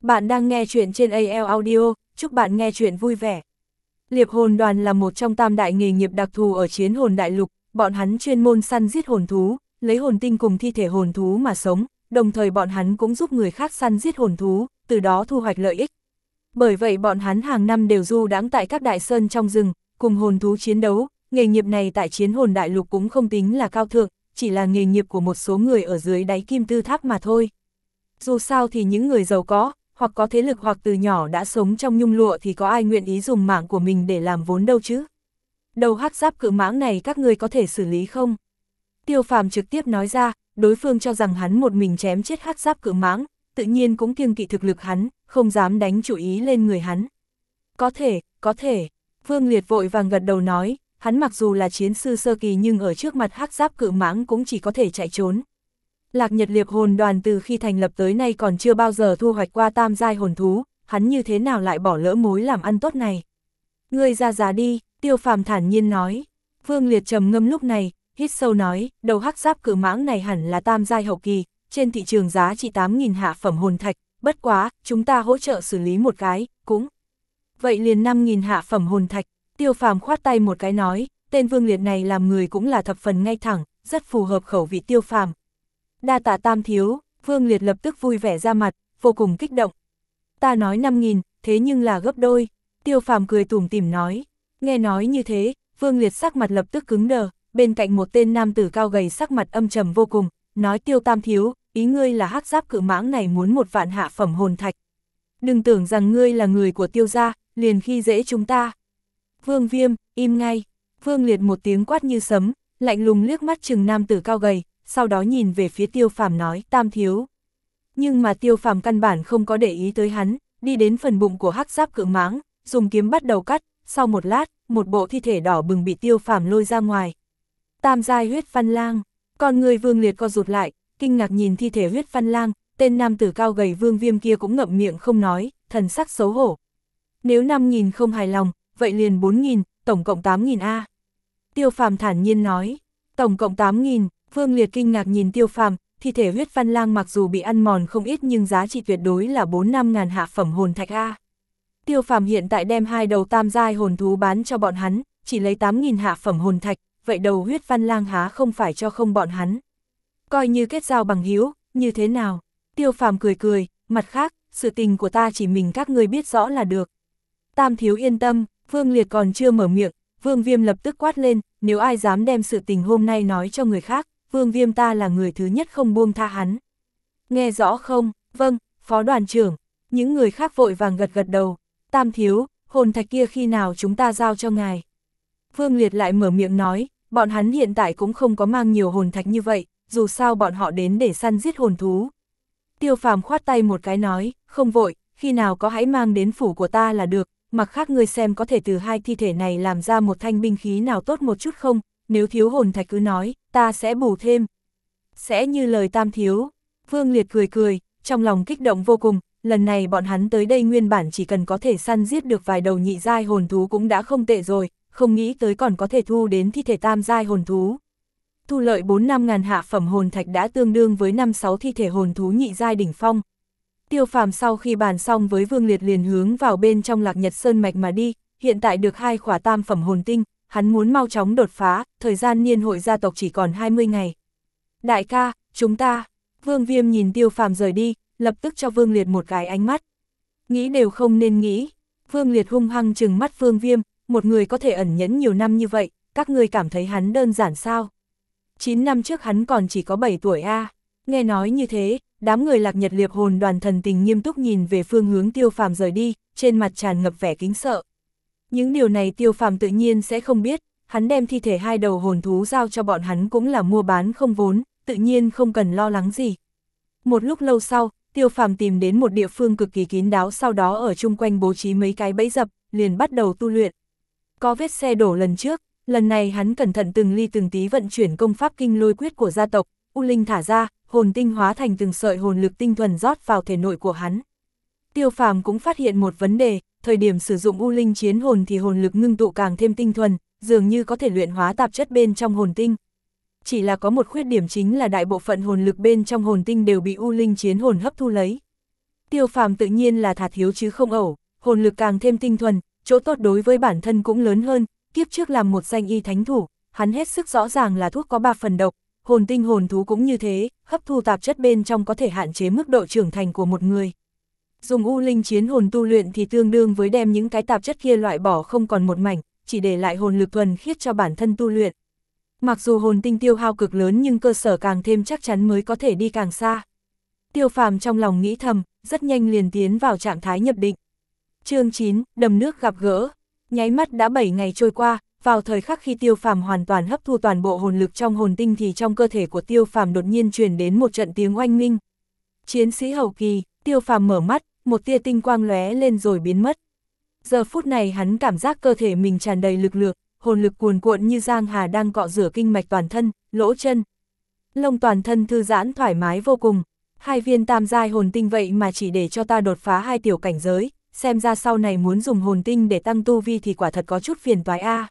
Bạn đang nghe chuyện trên AL Audio, chúc bạn nghe chuyện vui vẻ. Liệp hồn đoàn là một trong tam đại nghề nghiệp đặc thù ở chiến hồn đại lục, bọn hắn chuyên môn săn giết hồn thú, lấy hồn tinh cùng thi thể hồn thú mà sống, đồng thời bọn hắn cũng giúp người khác săn giết hồn thú, từ đó thu hoạch lợi ích. Bởi vậy bọn hắn hàng năm đều du đãng tại các đại sơn trong rừng, cùng hồn thú chiến đấu, nghề nghiệp này tại chiến hồn đại lục cũng không tính là cao thượng, chỉ là nghề nghiệp của một số người ở dưới đáy kim tư tháp mà thôi. Dù sao thì những người giàu có, hoặc có thế lực hoặc từ nhỏ đã sống trong nhung lụa thì có ai nguyện ý dùng mạng của mình để làm vốn đâu chứ. Đầu hắc giáp cự mãng này các người có thể xử lý không? Tiêu phàm trực tiếp nói ra, đối phương cho rằng hắn một mình chém chết hắc giáp cự mãng, tự nhiên cũng kiêng kỵ thực lực hắn, không dám đánh chủ ý lên người hắn. Có thể, có thể, Vương Liệt vội vàng gật đầu nói, hắn mặc dù là chiến sư sơ kỳ nhưng ở trước mặt hắc giáp cự mãng cũng chỉ có thể chạy trốn. Lạc Nhật Liệp hồn đoàn từ khi thành lập tới nay còn chưa bao giờ thu hoạch qua tam giai hồn thú, hắn như thế nào lại bỏ lỡ mối làm ăn tốt này. Ngươi ra giá đi, tiêu phàm thản nhiên nói. Vương Liệt trầm ngâm lúc này, hít sâu nói, đầu hắc giáp cự mãng này hẳn là tam giai hậu kỳ, trên thị trường giá trị 8.000 hạ phẩm hồn thạch, bất quá, chúng ta hỗ trợ xử lý một cái, cũng. Vậy liền 5.000 hạ phẩm hồn thạch, tiêu phàm khoát tay một cái nói, tên vương liệt này làm người cũng là thập phần ngay thẳng, rất phù hợp khẩu vị tiêu phàm. Đa tạ tam thiếu, vương liệt lập tức vui vẻ ra mặt, vô cùng kích động. Ta nói 5.000, thế nhưng là gấp đôi, tiêu phàm cười tủm tỉm nói. Nghe nói như thế, vương liệt sắc mặt lập tức cứng đờ, bên cạnh một tên nam tử cao gầy sắc mặt âm trầm vô cùng, nói tiêu tam thiếu, ý ngươi là hắc giáp cự mãng này muốn một vạn hạ phẩm hồn thạch. Đừng tưởng rằng ngươi là người của tiêu gia, liền khi dễ chúng ta. Vương viêm, im ngay. Vương liệt một tiếng quát như sấm, lạnh lùng liếc mắt chừng nam tử cao gầy, sau đó nhìn về phía tiêu phàm nói, tam thiếu. Nhưng mà tiêu phàm căn bản không có để ý tới hắn, đi đến phần bụng của hắc giáp cự mãng, dùng kiếm bắt đầu cắt, sau một lát, một bộ thi thể đỏ bừng bị tiêu phàm lôi ra ngoài. Tam giai huyết văn lang, con người vương liệt co rụt lại, kinh ngạc nhìn thi thể huyết văn lang, tên nam tử cao gầy vương viêm kia cũng ngậm miệng không nói, thần sắc xấu hổ. Nếu 5.000 không hài lòng, vậy liền 4.000, tổng cộng 8.000 A. Tiêu phàm thản nhiên nói, tổng cộng 8.000, vương liệt kinh ngạc nhìn tiêu phàm, thi thể huyết văn lang mặc dù bị ăn mòn không ít nhưng giá trị tuyệt đối là 4-5 ngàn hạ phẩm hồn thạch A. Tiêu phàm hiện tại đem hai đầu tam giai hồn thú bán cho bọn hắn, chỉ lấy 8.000 hạ phẩm hồn thạch, vậy đầu huyết văn lang há không phải cho không bọn hắn. Coi như kết giao bằng hiếu, như thế nào? Tiêu phàm cười cười, mặt khác, sự tình của ta chỉ mình các ngươi biết rõ là được. Tam thiếu yên tâm, Vương Liệt còn chưa mở miệng, Vương Viêm lập tức quát lên, nếu ai dám đem sự tình hôm nay nói cho người khác, Vương Viêm ta là người thứ nhất không buông tha hắn. Nghe rõ không? Vâng, Phó đoàn trưởng. Những người khác vội vàng gật gật đầu. Tam thiếu, hồn thạch kia khi nào chúng ta giao cho ngài? Vương Liệt lại mở miệng nói, bọn hắn hiện tại cũng không có mang nhiều hồn thạch như vậy, dù sao bọn họ đến để săn giết hồn thú. Tiêu phàm khoát tay một cái nói, không vội, khi nào có hãy mang đến phủ của ta là được, mặc khác ngươi xem có thể từ hai thi thể này làm ra một thanh binh khí nào tốt một chút không, nếu thiếu hồn thạch cứ nói, ta sẽ bù thêm. Sẽ như lời tam thiếu. Vương Liệt cười cười, trong lòng kích động vô cùng, lần này bọn hắn tới đây nguyên bản chỉ cần có thể săn giết được vài đầu nhị giai hồn thú cũng đã không tệ rồi, không nghĩ tới còn có thể thu đến thi thể tam giai hồn thú. thu lợi 4 năm ngàn hạ phẩm hồn thạch đã tương đương với năm sáu thi thể hồn thú nhị giai đỉnh phong. Tiêu phàm sau khi bàn xong với Vương Liệt liền hướng vào bên trong lạc nhật sơn mạch mà đi, hiện tại được hai khỏa tam phẩm hồn tinh, hắn muốn mau chóng đột phá, thời gian niên hội gia tộc chỉ còn 20 ngày. Đại ca, chúng ta, Vương Viêm nhìn tiêu phàm rời đi, lập tức cho Vương Liệt một cái ánh mắt. Nghĩ đều không nên nghĩ, Vương Liệt hung hăng chừng mắt Vương Viêm, một người có thể ẩn nhẫn nhiều năm như vậy, các người cảm thấy hắn đơn giản sao? 9 năm trước hắn còn chỉ có 7 tuổi A. Nghe nói như thế, đám người lạc nhật liệp hồn đoàn thần tình nghiêm túc nhìn về phương hướng tiêu phàm rời đi, trên mặt tràn ngập vẻ kính sợ. Những điều này tiêu phàm tự nhiên sẽ không biết, hắn đem thi thể hai đầu hồn thú giao cho bọn hắn cũng là mua bán không vốn, tự nhiên không cần lo lắng gì. Một lúc lâu sau, tiêu phàm tìm đến một địa phương cực kỳ kín đáo sau đó ở chung quanh bố trí mấy cái bẫy dập, liền bắt đầu tu luyện. Có vết xe đổ lần trước, lần này hắn cẩn thận từng ly từng tí vận chuyển công pháp kinh lôi quyết của gia tộc, U Linh thả ra, hồn tinh hóa thành từng sợi hồn lực tinh thuần rót vào thể nội của hắn. Tiêu phàm cũng phát hiện một vấn đề, thời điểm sử dụng U Linh chiến hồn thì hồn lực ngưng tụ càng thêm tinh thuần, dường như có thể luyện hóa tạp chất bên trong hồn tinh. Chỉ là có một khuyết điểm chính là đại bộ phận hồn lực bên trong hồn tinh đều bị U Linh chiến hồn hấp thu lấy. Tiêu phàm tự nhiên là thả thiếu chứ không ẩu, hồn lực càng thêm tinh thuần, chỗ tốt đối với bản thân cũng lớn hơn, kiếp trước làm một danh y thánh thủ, hắn hết sức rõ ràng là thuốc có 3 phần độc, hồn tinh hồn thú cũng như thế, hấp thu tạp chất bên trong có thể hạn chế mức độ trưởng thành của một người. Dùng u linh chiến hồn tu luyện thì tương đương với đem những cái tạp chất kia loại bỏ không còn một mảnh, chỉ để lại hồn lực thuần khiết cho bản thân tu luyện. Mặc dù hồn tinh tiêu hao cực lớn nhưng cơ sở càng thêm chắc chắn mới có thể đi càng xa. Tiêu phàm trong lòng nghĩ thầm, rất nhanh liền tiến vào trạng thái nhập định. chương 9, đầm nước gặp gỡ. Nháy mắt đã 7 ngày trôi qua, vào thời khắc khi tiêu phàm hoàn toàn hấp thu toàn bộ hồn lực trong hồn tinh thì trong cơ thể của tiêu phàm đột nhiên truyền đến một trận tiếng oanh minh. Chiến sĩ hậu kỳ, tiêu phàm mở mắt, một tia tinh quang lóe lên rồi biến mất. Giờ phút này hắn cảm giác cơ thể mình tràn đầy lực lượng, hồn lực cuồn cuộn như giang hà đang cọ rửa kinh mạch toàn thân, lỗ chân. Lông toàn thân thư giãn thoải mái vô cùng, hai viên tam giai hồn tinh vậy mà chỉ để cho ta đột phá hai tiểu cảnh giới, xem ra sau này muốn dùng hồn tinh để tăng tu vi thì quả thật có chút phiền toái a.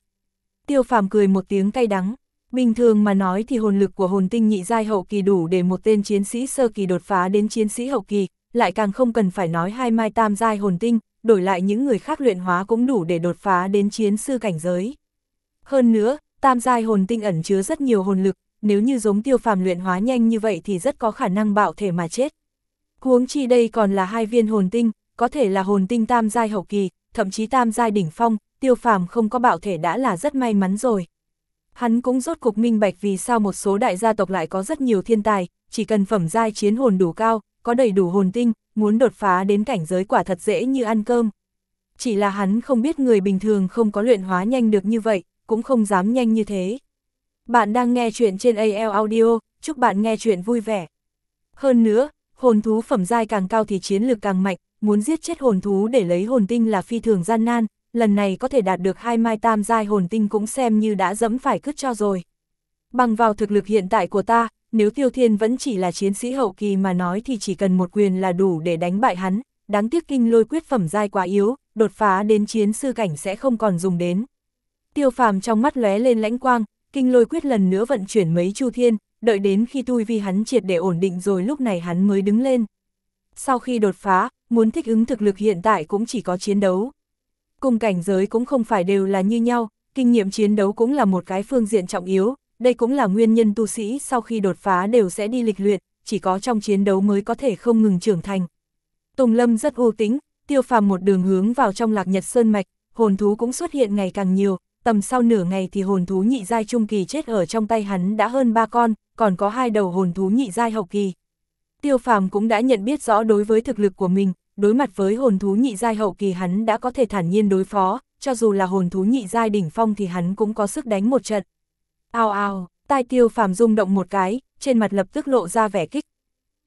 Tiêu phàm cười một tiếng cay đắng, bình thường mà nói thì hồn lực của hồn tinh nhị giai hậu kỳ đủ để một tên chiến sĩ sơ kỳ đột phá đến chiến sĩ hậu kỳ, lại càng không cần phải nói hai mai tam giai hồn tinh, đổi lại những người khác luyện hóa cũng đủ để đột phá đến chiến sư cảnh giới. Hơn nữa, tam giai hồn tinh ẩn chứa rất nhiều hồn lực, nếu như giống tiêu phàm luyện hóa nhanh như vậy thì rất có khả năng bạo thể mà chết. Huống chi đây còn là hai viên hồn tinh, có thể là hồn tinh tam giai hậu kỳ, thậm chí tam giai đỉnh phong, tiêu phàm không có bạo thể đã là rất may mắn rồi. Hắn cũng rốt cục minh bạch vì sao một số đại gia tộc lại có rất nhiều thiên tài, chỉ cần phẩm giai chiến hồn đủ cao, có đầy đủ hồn tinh, muốn đột phá đến cảnh giới quả thật dễ như ăn cơm. Chỉ là hắn không biết người bình thường không có luyện hóa nhanh được như vậy, cũng không dám nhanh như thế. Bạn đang nghe chuyện trên AL Audio, chúc bạn nghe chuyện vui vẻ. Hơn nữa, hồn thú phẩm giai càng cao thì chiến lược càng mạnh, muốn giết chết hồn thú để lấy hồn tinh là phi thường gian nan, lần này có thể đạt được hai mai tam giai hồn tinh cũng xem như đã dẫm phải cứt cho rồi. Bằng vào thực lực hiện tại của ta, nếu Tiêu Thiên vẫn chỉ là chiến sĩ hậu kỳ mà nói thì chỉ cần một quyền là đủ để đánh bại hắn, đáng tiếc kinh lôi quyết phẩm giai quá yếu, đột phá đến chiến sư cảnh sẽ không còn dùng đến. Tiêu phàm trong mắt lóe lên lãnh quang, kinh lôi quyết lần nữa vận chuyển mấy chu thiên, đợi đến khi tu vi hắn triệt để ổn định rồi lúc này hắn mới đứng lên. Sau khi đột phá, muốn thích ứng thực lực hiện tại cũng chỉ có chiến đấu. Cùng cảnh giới cũng không phải đều là như nhau, kinh nghiệm chiến đấu cũng là một cái phương diện trọng yếu, đây cũng là nguyên nhân tu sĩ sau khi đột phá đều sẽ đi lịch luyện, chỉ có trong chiến đấu mới có thể không ngừng trưởng thành. Tùng Lâm rất ưu tính, tiêu phàm một đường hướng vào trong lạc nhật sơn mạch, hồn thú cũng xuất hiện ngày càng nhiều, tầm sau nửa ngày thì hồn thú nhị giai trung kỳ chết ở trong tay hắn đã hơn ba con, còn có hai đầu hồn thú nhị giai hậu kỳ. Tiêu phàm cũng đã nhận biết rõ đối với thực lực của mình, đối mặt với hồn thú nhị giai hậu kỳ hắn đã có thể thản nhiên đối phó, cho dù là hồn thú nhị giai đỉnh phong thì hắn cũng có sức đánh một trận. Ao ao, tai tiêu phàm rung động một cái, trên mặt lập tức lộ ra vẻ kích.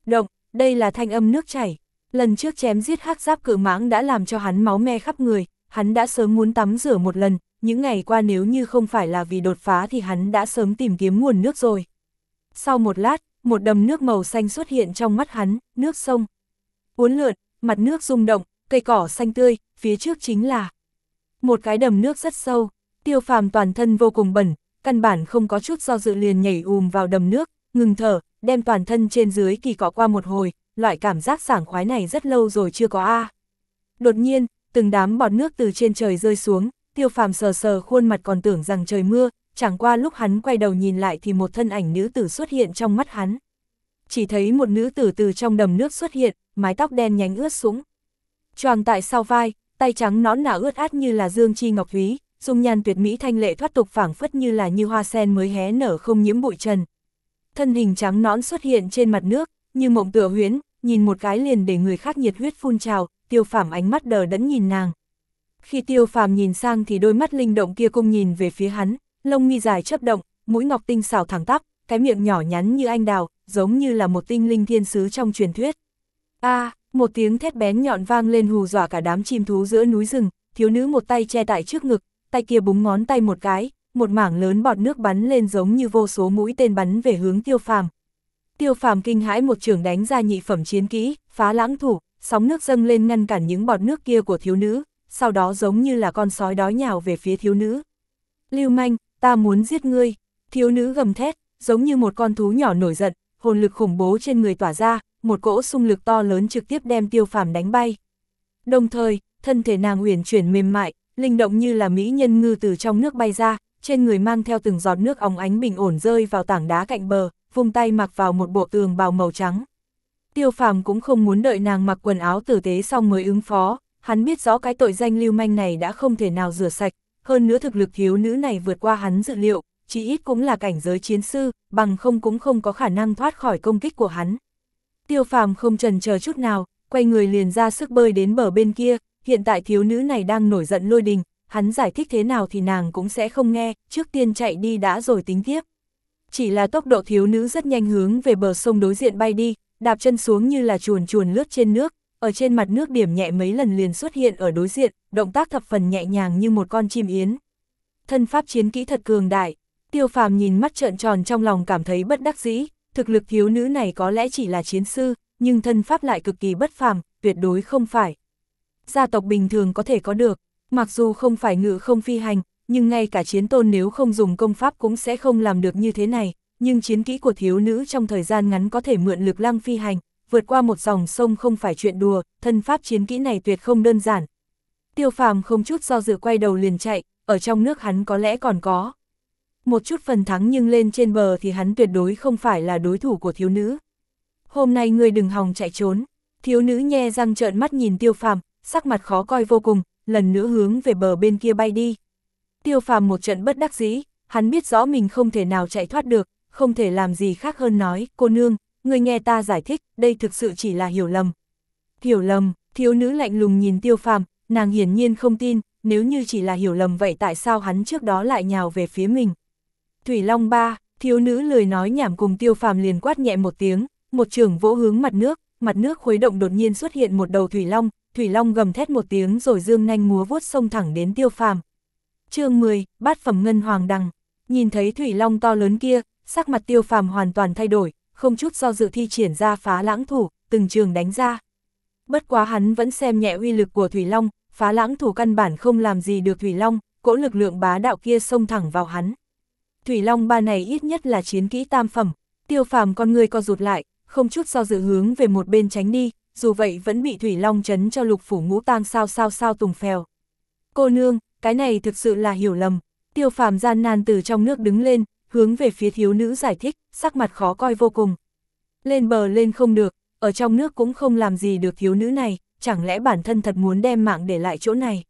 Động, đây là thanh âm nước chảy. Lần trước chém giết hắc giáp cự mãng đã làm cho hắn máu me khắp người, hắn đã sớm muốn tắm rửa một lần, những ngày qua nếu như không phải là vì đột phá thì hắn đã sớm tìm kiếm nguồn nước rồi. Sau một lát, một đầm nước màu xanh xuất hiện trong mắt hắn, nước sông. Uốn lượn, mặt nước rung động, cây cỏ xanh tươi, phía trước chính là một cái đầm nước rất sâu, tiêu phàm toàn thân vô cùng bẩn, căn bản không có chút do dự liền nhảy ùm vào đầm nước, ngừng thở, đem toàn thân trên dưới kỳ cọ qua một hồi, loại cảm giác sảng khoái này rất lâu rồi chưa có a. Đột nhiên, từng đám bọt nước từ trên trời rơi xuống, tiêu phàm sờ sờ khuôn mặt còn tưởng rằng trời mưa, chẳng qua lúc hắn quay đầu nhìn lại thì một thân ảnh nữ tử xuất hiện trong mắt hắn. Chỉ thấy một nữ tử từ trong đầm nước xuất hiện, mái tóc đen nhánh ướt sũng. Choàng tại sau vai, tay trắng nõn nả ướt át như là dương chi ngọc thúy, dung nhan tuyệt mỹ thanh lệ thoát tục phảng phất như là như hoa sen mới hé nở không nhiễm bụi trần. Thân hình trắng nõn xuất hiện trên mặt nước, như mộng tựa huyến, nhìn một cái liền để người khác nhiệt huyết phun trào, tiêu phàm ánh mắt đờ đẫn nhìn nàng. Khi tiêu phàm nhìn sang thì đôi mắt linh động kia cung nhìn về phía hắn, lông mi dài chấp động, mũi ngọc tinh xảo thẳng tắp, cái miệng nhỏ nhắn như anh đào, giống như là một tinh linh thiên sứ trong truyền thuyết. A, một tiếng thét bén nhọn vang lên hù dọa cả đám chim thú giữa núi rừng, thiếu nữ một tay che tại trước ngực, tay kia búng ngón tay một cái, một mảng lớn bọt nước bắn lên giống như vô số mũi tên bắn về hướng tiêu phàm. Tiêu phàm kinh hãi một trường đánh ra nhị phẩm chiến kỹ, phá lãng thủ, sóng nước dâng lên ngăn cản những bọt nước kia của thiếu nữ, sau đó giống như là con sói đói nhào về phía thiếu nữ. Lưu manh, ta muốn giết ngươi, thiếu nữ gầm thét, giống như một con thú nhỏ nổi giận, hồn lực khủng bố trên người tỏa ra, một cỗ xung lực to lớn trực tiếp đem tiêu phàm đánh bay. Đồng thời, thân thể nàng uyển chuyển mềm mại, linh động như là mỹ nhân ngư từ trong nước bay ra, trên người mang theo từng giọt nước óng ánh bình ổn rơi vào tảng đá cạnh bờ, vung tay mặc vào một bộ tường bào màu trắng. Tiêu phàm cũng không muốn đợi nàng mặc quần áo tử tế xong mới ứng phó, hắn biết rõ cái tội danh lưu manh này đã không thể nào rửa sạch, hơn nữa thực lực thiếu nữ này vượt qua hắn dự liệu, chỉ ít cũng là cảnh giới chiến sư, bằng không cũng không có khả năng thoát khỏi công kích của hắn. Tiêu phàm không trần chờ chút nào, quay người liền ra sức bơi đến bờ bên kia, hiện tại thiếu nữ này đang nổi giận lôi đình, hắn giải thích thế nào thì nàng cũng sẽ không nghe, trước tiên chạy đi đã rồi tính tiếp. Chỉ là tốc độ thiếu nữ rất nhanh hướng về bờ sông đối diện bay đi, đạp chân xuống như là chuồn chuồn lướt trên nước, ở trên mặt nước điểm nhẹ mấy lần liền xuất hiện ở đối diện, động tác thập phần nhẹ nhàng như một con chim yến. Thân pháp chiến kỹ thật cường đại, tiêu phàm nhìn mắt trợn tròn trong lòng cảm thấy bất đắc dĩ, thực lực thiếu nữ này có lẽ chỉ là chiến sư, nhưng thân pháp lại cực kỳ bất phàm, tuyệt đối không phải. Gia tộc bình thường có thể có được, mặc dù không phải ngự không phi hành, nhưng ngay cả chiến tôn nếu không dùng công pháp cũng sẽ không làm được như thế này, nhưng chiến kỹ của thiếu nữ trong thời gian ngắn có thể mượn lực lăng phi hành, vượt qua một dòng sông không phải chuyện đùa, thân pháp chiến kỹ này tuyệt không đơn giản. Tiêu phàm không chút do dự quay đầu liền chạy, ở trong nước hắn có lẽ còn có. Một chút phần thắng nhưng lên trên bờ thì hắn tuyệt đối không phải là đối thủ của thiếu nữ. Hôm nay ngươi đừng hòng chạy trốn, thiếu nữ nhe răng trợn mắt nhìn tiêu phàm, sắc mặt khó coi vô cùng, lần nữa hướng về bờ bên kia bay đi. Tiêu phàm một trận bất đắc dĩ, hắn biết rõ mình không thể nào chạy thoát được, không thể làm gì khác hơn nói, cô nương, người nghe ta giải thích, đây thực sự chỉ là hiểu lầm. Hiểu lầm, thiếu nữ lạnh lùng nhìn tiêu phàm, nàng hiển nhiên không tin, nếu như chỉ là hiểu lầm vậy tại sao hắn trước đó lại nhào về phía mình. Thủy Long ba, thiếu nữ lười nói nhảm cùng tiêu phàm liền quát nhẹ một tiếng, một trường vỗ hướng mặt nước, mặt nước khuấy động đột nhiên xuất hiện một đầu Thủy Long, Thủy Long gầm thét một tiếng rồi dương nanh múa vuốt sông thẳng đến tiêu phàm. chương 10, bát phẩm ngân hoàng đằng, nhìn thấy Thủy Long to lớn kia, sắc mặt tiêu phàm hoàn toàn thay đổi, không chút do dự thi triển ra phá lãng thủ, từng trường đánh ra. Bất quá hắn vẫn xem nhẹ uy lực của Thủy Long, phá lãng thủ căn bản không làm gì được Thủy Long, cỗ lực lượng bá đạo kia xông thẳng vào hắn. Thủy Long ba này ít nhất là chiến kỹ tam phẩm, tiêu phàm con người co rụt lại, không chút do dự hướng về một bên tránh đi, dù vậy vẫn bị Thủy Long chấn cho lục phủ ngũ tang sao sao sao tùng phèo. Cô nương, cái này thực sự là hiểu lầm, tiêu phàm gian nan từ trong nước đứng lên, hướng về phía thiếu nữ giải thích, sắc mặt khó coi vô cùng. Lên bờ lên không được, ở trong nước cũng không làm gì được thiếu nữ này, chẳng lẽ bản thân thật muốn đem mạng để lại chỗ này.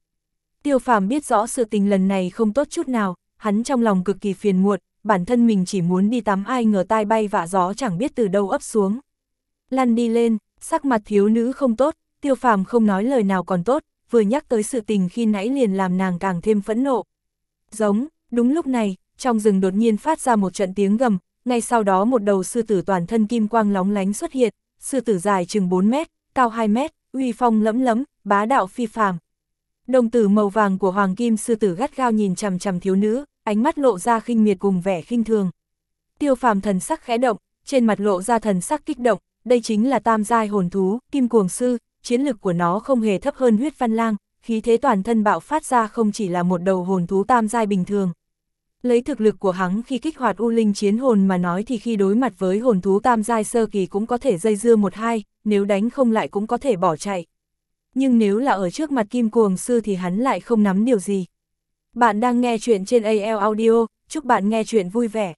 Tiêu phàm biết rõ sự tình lần này không tốt chút nào, hắn trong lòng cực kỳ phiền muộn, bản thân mình chỉ muốn đi tắm ai ngờ tai bay vạ gió chẳng biết từ đâu ấp xuống. Lăn đi lên, sắc mặt thiếu nữ không tốt, tiêu phàm không nói lời nào còn tốt, vừa nhắc tới sự tình khi nãy liền làm nàng càng thêm phẫn nộ. Giống, đúng lúc này, trong rừng đột nhiên phát ra một trận tiếng gầm, ngay sau đó một đầu sư tử toàn thân kim quang lóng lánh xuất hiện, sư tử dài chừng 4 mét, cao 2 mét, uy phong lẫm lẫm, bá đạo phi phàm. Đồng tử màu vàng của hoàng kim sư tử gắt gao nhìn chằm chằm thiếu nữ, ánh mắt lộ ra khinh miệt cùng vẻ khinh thường. Tiêu phàm thần sắc khẽ động, trên mặt lộ ra thần sắc kích động, đây chính là tam giai hồn thú, kim cuồng sư, chiến lực của nó không hề thấp hơn huyết văn lang, khí thế toàn thân bạo phát ra không chỉ là một đầu hồn thú tam giai bình thường. Lấy thực lực của hắn khi kích hoạt U Linh chiến hồn mà nói thì khi đối mặt với hồn thú tam giai sơ kỳ cũng có thể dây dưa một hai, nếu đánh không lại cũng có thể bỏ chạy. Nhưng nếu là ở trước mặt Kim Cuồng Sư thì hắn lại không nắm điều gì. Bạn đang nghe chuyện trên AL Audio, chúc bạn nghe chuyện vui vẻ.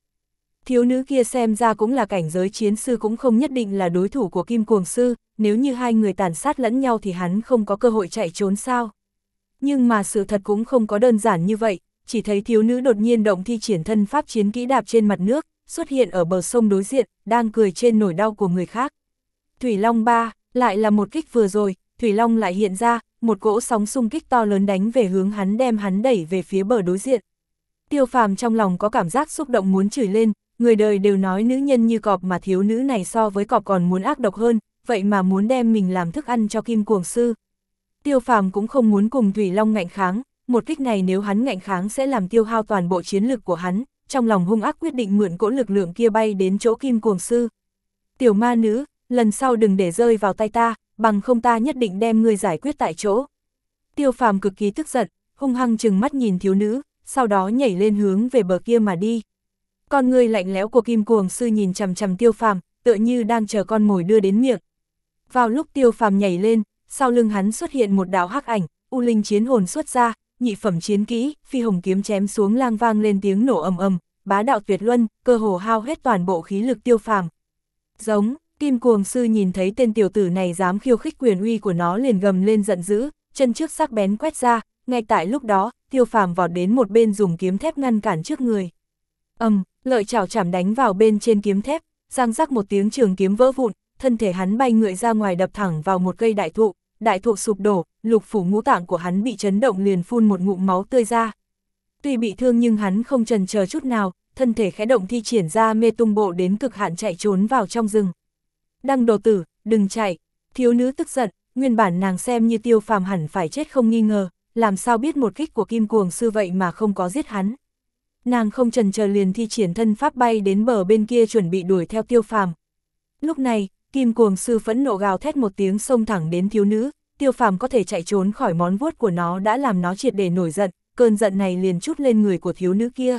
Thiếu nữ kia xem ra cũng là cảnh giới chiến sư cũng không nhất định là đối thủ của Kim Cuồng Sư, nếu như hai người tàn sát lẫn nhau thì hắn không có cơ hội chạy trốn sao. Nhưng mà sự thật cũng không có đơn giản như vậy, chỉ thấy thiếu nữ đột nhiên động thi triển thân pháp chiến kỹ đạp trên mặt nước, xuất hiện ở bờ sông đối diện, đang cười trên nỗi đau của người khác. Thủy Long ba lại là một kích vừa rồi, Thủy Long lại hiện ra, một cỗ sóng xung kích to lớn đánh về hướng hắn đem hắn đẩy về phía bờ đối diện. Tiêu phàm trong lòng có cảm giác xúc động muốn chửi lên, người đời đều nói nữ nhân như cọp mà thiếu nữ này so với cọp còn muốn ác độc hơn, vậy mà muốn đem mình làm thức ăn cho kim cuồng sư. Tiêu phàm cũng không muốn cùng Thủy Long ngạnh kháng, một kích này nếu hắn ngạnh kháng sẽ làm tiêu hao toàn bộ chiến lực của hắn, trong lòng hung ác quyết định mượn cỗ lực lượng kia bay đến chỗ kim cuồng sư. Tiểu ma nữ, lần sau đừng để rơi vào tay ta, bằng không ta nhất định đem ngươi giải quyết tại chỗ. Tiêu phàm cực kỳ tức giận, hung hăng chừng mắt nhìn thiếu nữ, sau đó nhảy lên hướng về bờ kia mà đi. Con người lạnh lẽo của kim cuồng sư nhìn chằm chằm tiêu phàm, tựa như đang chờ con mồi đưa đến miệng. Vào lúc tiêu phàm nhảy lên, sau lưng hắn xuất hiện một đạo hắc ảnh, u linh chiến hồn xuất ra, nhị phẩm chiến kỹ, phi hồng kiếm chém xuống lang vang lên tiếng nổ ầm ầm, bá đạo tuyệt luân, cơ hồ hao hết toàn bộ khí lực tiêu phàm. Giống, kim cuồng sư nhìn thấy tên tiểu tử này dám khiêu khích quyền uy của nó liền gầm lên giận dữ, chân trước sắc bén quét ra, ngay tại lúc đó, tiêu phàm vọt đến một bên dùng kiếm thép ngăn cản trước người. ầm, lợi chảo chảm đánh vào bên trên kiếm thép, răng rắc một tiếng trường kiếm vỡ vụn, thân thể hắn bay ngựa ra ngoài đập thẳng vào một cây đại thụ, đại thụ sụp đổ, lục phủ ngũ tạng của hắn bị chấn động liền phun một ngụm máu tươi ra. Tuy bị thương nhưng hắn không trần chờ chút nào, thân thể khẽ động thi triển ra mê tung bộ đến cực hạn chạy trốn vào trong rừng. Đăng đồ tử, đừng chạy, thiếu nữ tức giận, nguyên bản nàng xem như tiêu phàm hẳn phải chết không nghi ngờ, làm sao biết một kích của kim cuồng sư vậy mà không có giết hắn. Nàng không trần chờ liền thi triển thân pháp bay đến bờ bên kia chuẩn bị đuổi theo tiêu phàm. Lúc này, kim cuồng sư phẫn nộ gào thét một tiếng xông thẳng đến thiếu nữ, tiêu phàm có thể chạy trốn khỏi món vuốt của nó đã làm nó triệt để nổi giận, cơn giận này liền chút lên người của thiếu nữ kia.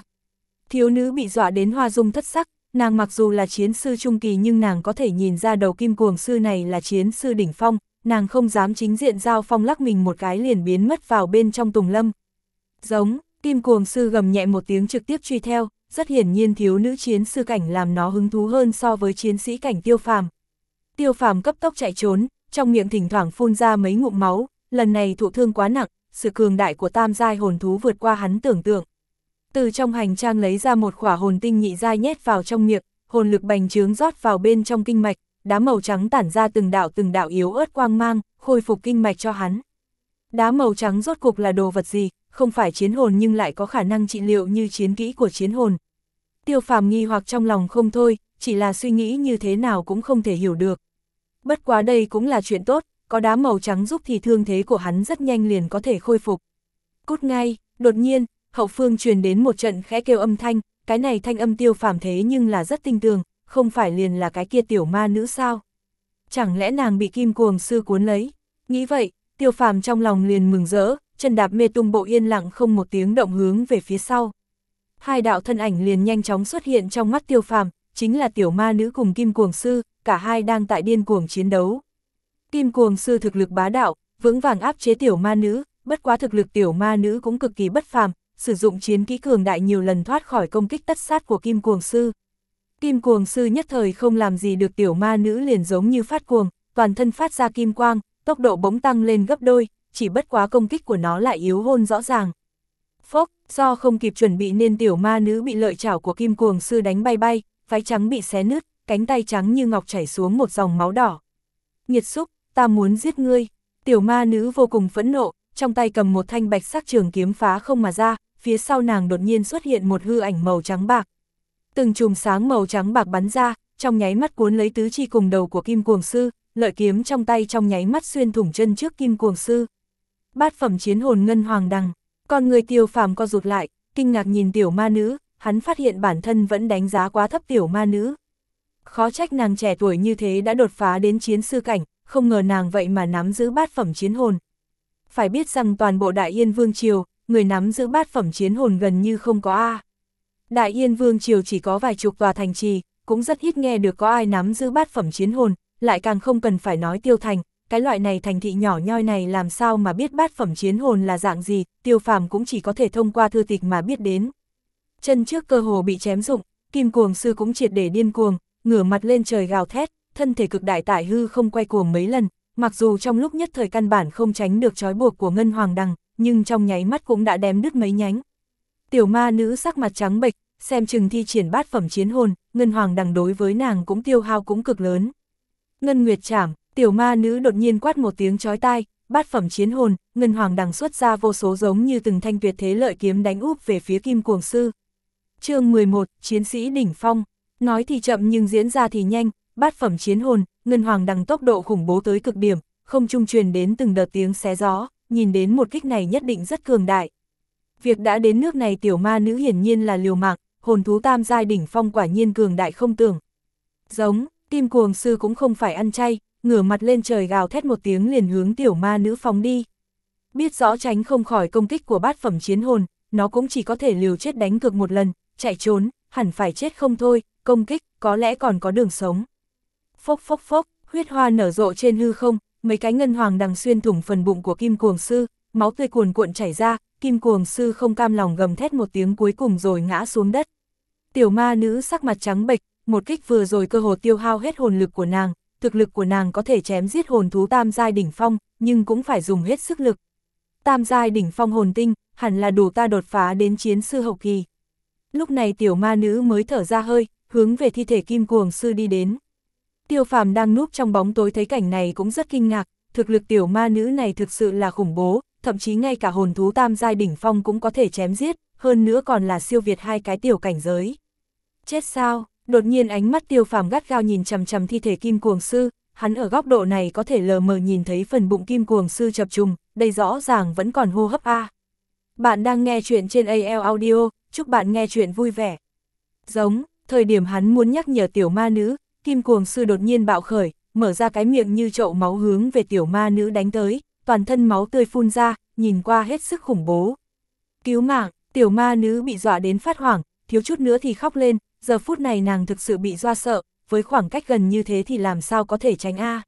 Thiếu nữ bị dọa đến hoa dung thất sắc, nàng mặc dù là chiến sư trung kỳ nhưng nàng có thể nhìn ra đầu kim cuồng sư này là chiến sư đỉnh phong, nàng không dám chính diện giao phong lắc mình một cái liền biến mất vào bên trong tùng lâm. Giống, kim cuồng sư gầm nhẹ một tiếng trực tiếp truy theo, rất hiển nhiên thiếu nữ chiến sư cảnh làm nó hứng thú hơn so với chiến sĩ cảnh tiêu phàm. Tiêu phàm cấp tốc chạy trốn, trong miệng thỉnh thoảng phun ra mấy ngụm máu, lần này thụ thương quá nặng, sự cường đại của tam giai hồn thú vượt qua hắn tưởng tượng. Từ trong hành trang lấy ra một khỏa hồn tinh nhị giai nhét vào trong miệng, hồn lực bành trướng rót vào bên trong kinh mạch, đá màu trắng tản ra từng đạo từng đạo yếu ớt quang mang, khôi phục kinh mạch cho hắn. Đá màu trắng rốt cục là đồ vật gì, không phải chiến hồn nhưng lại có khả năng trị liệu như chiến kỹ của chiến hồn. Tiêu phàm nghi hoặc trong lòng không thôi, chỉ là suy nghĩ như thế nào cũng không thể hiểu được. Bất quá đây cũng là chuyện tốt, có đá màu trắng giúp thì thương thế của hắn rất nhanh liền có thể khôi phục. Cút ngay, đột nhiên, hậu phương truyền đến một trận khẽ kêu âm thanh, cái này thanh âm tiêu phàm thế nhưng là rất tinh tường, không phải liền là cái kia tiểu ma nữ sao? Chẳng lẽ nàng bị kim cuồng sư cuốn lấy? Nghĩ vậy, tiêu phàm trong lòng liền mừng rỡ, chân đạp mê tung bộ yên lặng không một tiếng động hướng về phía sau. Hai đạo thân ảnh liền nhanh chóng xuất hiện trong mắt tiêu phàm, chính là tiểu ma nữ cùng kim cuồng sư, cả hai đang tại điên cuồng chiến đấu. Kim cuồng sư thực lực bá đạo, vững vàng áp chế tiểu ma nữ, bất quá thực lực tiểu ma nữ cũng cực kỳ bất phàm, sử dụng chiến kỹ cường đại nhiều lần thoát khỏi công kích tất sát của kim cuồng sư. Kim cuồng sư nhất thời không làm gì được tiểu ma nữ liền giống như phát cuồng, toàn thân phát ra kim quang, tốc độ bỗng tăng lên gấp đôi, chỉ bất quá công kích của nó lại yếu hôn rõ ràng. Phốc, do không kịp chuẩn bị nên tiểu ma nữ bị lợi chảo của kim cuồng sư đánh bay bay, váy trắng bị xé nứt, cánh tay trắng như ngọc chảy xuống một dòng máu đỏ. Nhiệt xúc, ta muốn giết ngươi. Tiểu ma nữ vô cùng phẫn nộ, trong tay cầm một thanh bạch sắc trường kiếm phá không mà ra, phía sau nàng đột nhiên xuất hiện một hư ảnh màu trắng bạc. Từng chùm sáng màu trắng bạc bắn ra, trong nháy mắt cuốn lấy tứ chi cùng đầu của kim cuồng sư, lợi kiếm trong tay trong nháy mắt xuyên thủng chân trước kim cuồng sư. Bát phẩm chiến hồn ngân hoàng đằng, con người tiêu phàm co rụt lại, kinh ngạc nhìn tiểu ma nữ, hắn phát hiện bản thân vẫn đánh giá quá thấp tiểu ma nữ. Khó trách nàng trẻ tuổi như thế đã đột phá đến chiến sư cảnh, không ngờ nàng vậy mà nắm giữ bát phẩm chiến hồn. Phải biết rằng toàn bộ Đại Yên Vương Triều, người nắm giữ bát phẩm chiến hồn gần như không có A. Đại Yên Vương Triều chỉ có vài chục tòa thành trì, cũng rất ít nghe được có ai nắm giữ bát phẩm chiến hồn, lại càng không cần phải nói tiêu thành, cái loại này thành thị nhỏ nhoi này làm sao mà biết bát phẩm chiến hồn là dạng gì, tiêu phàm cũng chỉ có thể thông qua thư tịch mà biết đến. Chân trước cơ hồ bị chém rụng, kim cuồng sư cũng triệt để điên cuồng, ngửa mặt lên trời gào thét, thân thể cực đại tải hư không quay cuồng mấy lần, mặc dù trong lúc nhất thời căn bản không tránh được trói buộc của Ngân Hoàng Đằng, nhưng trong nháy mắt cũng đã đém đứt mấy nhánh. Tiểu ma nữ sắc mặt trắng bệch, xem chừng thi triển bát phẩm chiến hồn, Ngân Hoàng Đằng đối với nàng cũng tiêu hao cũng cực lớn. Ngân Nguyệt Trảm, tiểu ma nữ đột nhiên quát một tiếng chói tai, bát phẩm chiến hồn, Ngân Hoàng Đằng xuất ra vô số giống như từng thanh tuyệt thế lợi kiếm đánh úp về phía Kim Cuồng Sư. chương 11, Chiến sĩ Đỉnh Phong, nói thì chậm nhưng diễn ra thì nhanh, bát phẩm chiến hồn, Ngân Hoàng Đằng tốc độ khủng bố tới cực điểm, không trung truyền đến từng đợt tiếng xé gió, nhìn đến một kích này nhất định rất cường đại. Việc đã đến nước này tiểu ma nữ hiển nhiên là liều mạng, hồn thú tam giai đỉnh phong quả nhiên cường đại không tưởng. Giống, tim cuồng sư cũng không phải ăn chay, ngửa mặt lên trời gào thét một tiếng liền hướng tiểu ma nữ phóng đi. Biết rõ tránh không khỏi công kích của bát phẩm chiến hồn, nó cũng chỉ có thể liều chết đánh cược một lần, chạy trốn, hẳn phải chết không thôi, công kích, có lẽ còn có đường sống. Phốc phốc phốc, huyết hoa nở rộ trên hư không, mấy cái ngân hoàng đằng xuyên thủng phần bụng của kim cuồng sư, máu tươi cuồn cuộn chảy ra, kim cuồng sư không cam lòng gầm thét một tiếng cuối cùng rồi ngã xuống đất. Tiểu ma nữ sắc mặt trắng bệch, một kích vừa rồi cơ hồ tiêu hao hết hồn lực của nàng, thực lực của nàng có thể chém giết hồn thú tam giai đỉnh phong, nhưng cũng phải dùng hết sức lực. Tam giai đỉnh phong hồn tinh, hẳn là đủ ta đột phá đến chiến sư hậu kỳ. Lúc này tiểu ma nữ mới thở ra hơi, hướng về thi thể kim cuồng sư đi đến. Tiêu phàm đang núp trong bóng tối thấy cảnh này cũng rất kinh ngạc, thực lực tiểu ma nữ này thực sự là khủng bố, thậm chí ngay cả hồn thú tam giai đỉnh phong cũng có thể chém giết, hơn nữa còn là siêu việt hai cái tiểu cảnh giới. Chết sao? Đột nhiên ánh mắt tiêu phàm gắt gao nhìn chầm chầm thi thể kim cuồng sư, hắn ở góc độ này có thể lờ mờ nhìn thấy phần bụng kim cuồng sư chập trùng, đây rõ ràng vẫn còn hô hấp A. Bạn đang nghe chuyện trên AL Audio, chúc bạn nghe chuyện vui vẻ. Giống, thời điểm hắn muốn nhắc nhở tiểu ma nữ, kim cuồng sư đột nhiên bạo khởi, mở ra cái miệng như chậu máu hướng về tiểu ma nữ đánh tới, toàn thân máu tươi phun ra, nhìn qua hết sức khủng bố. Cứu mạng, tiểu ma nữ bị dọa đến phát hoảng, thiếu chút nữa thì khóc lên, giờ phút này nàng thực sự bị doa sợ, với khoảng cách gần như thế thì làm sao có thể tránh A.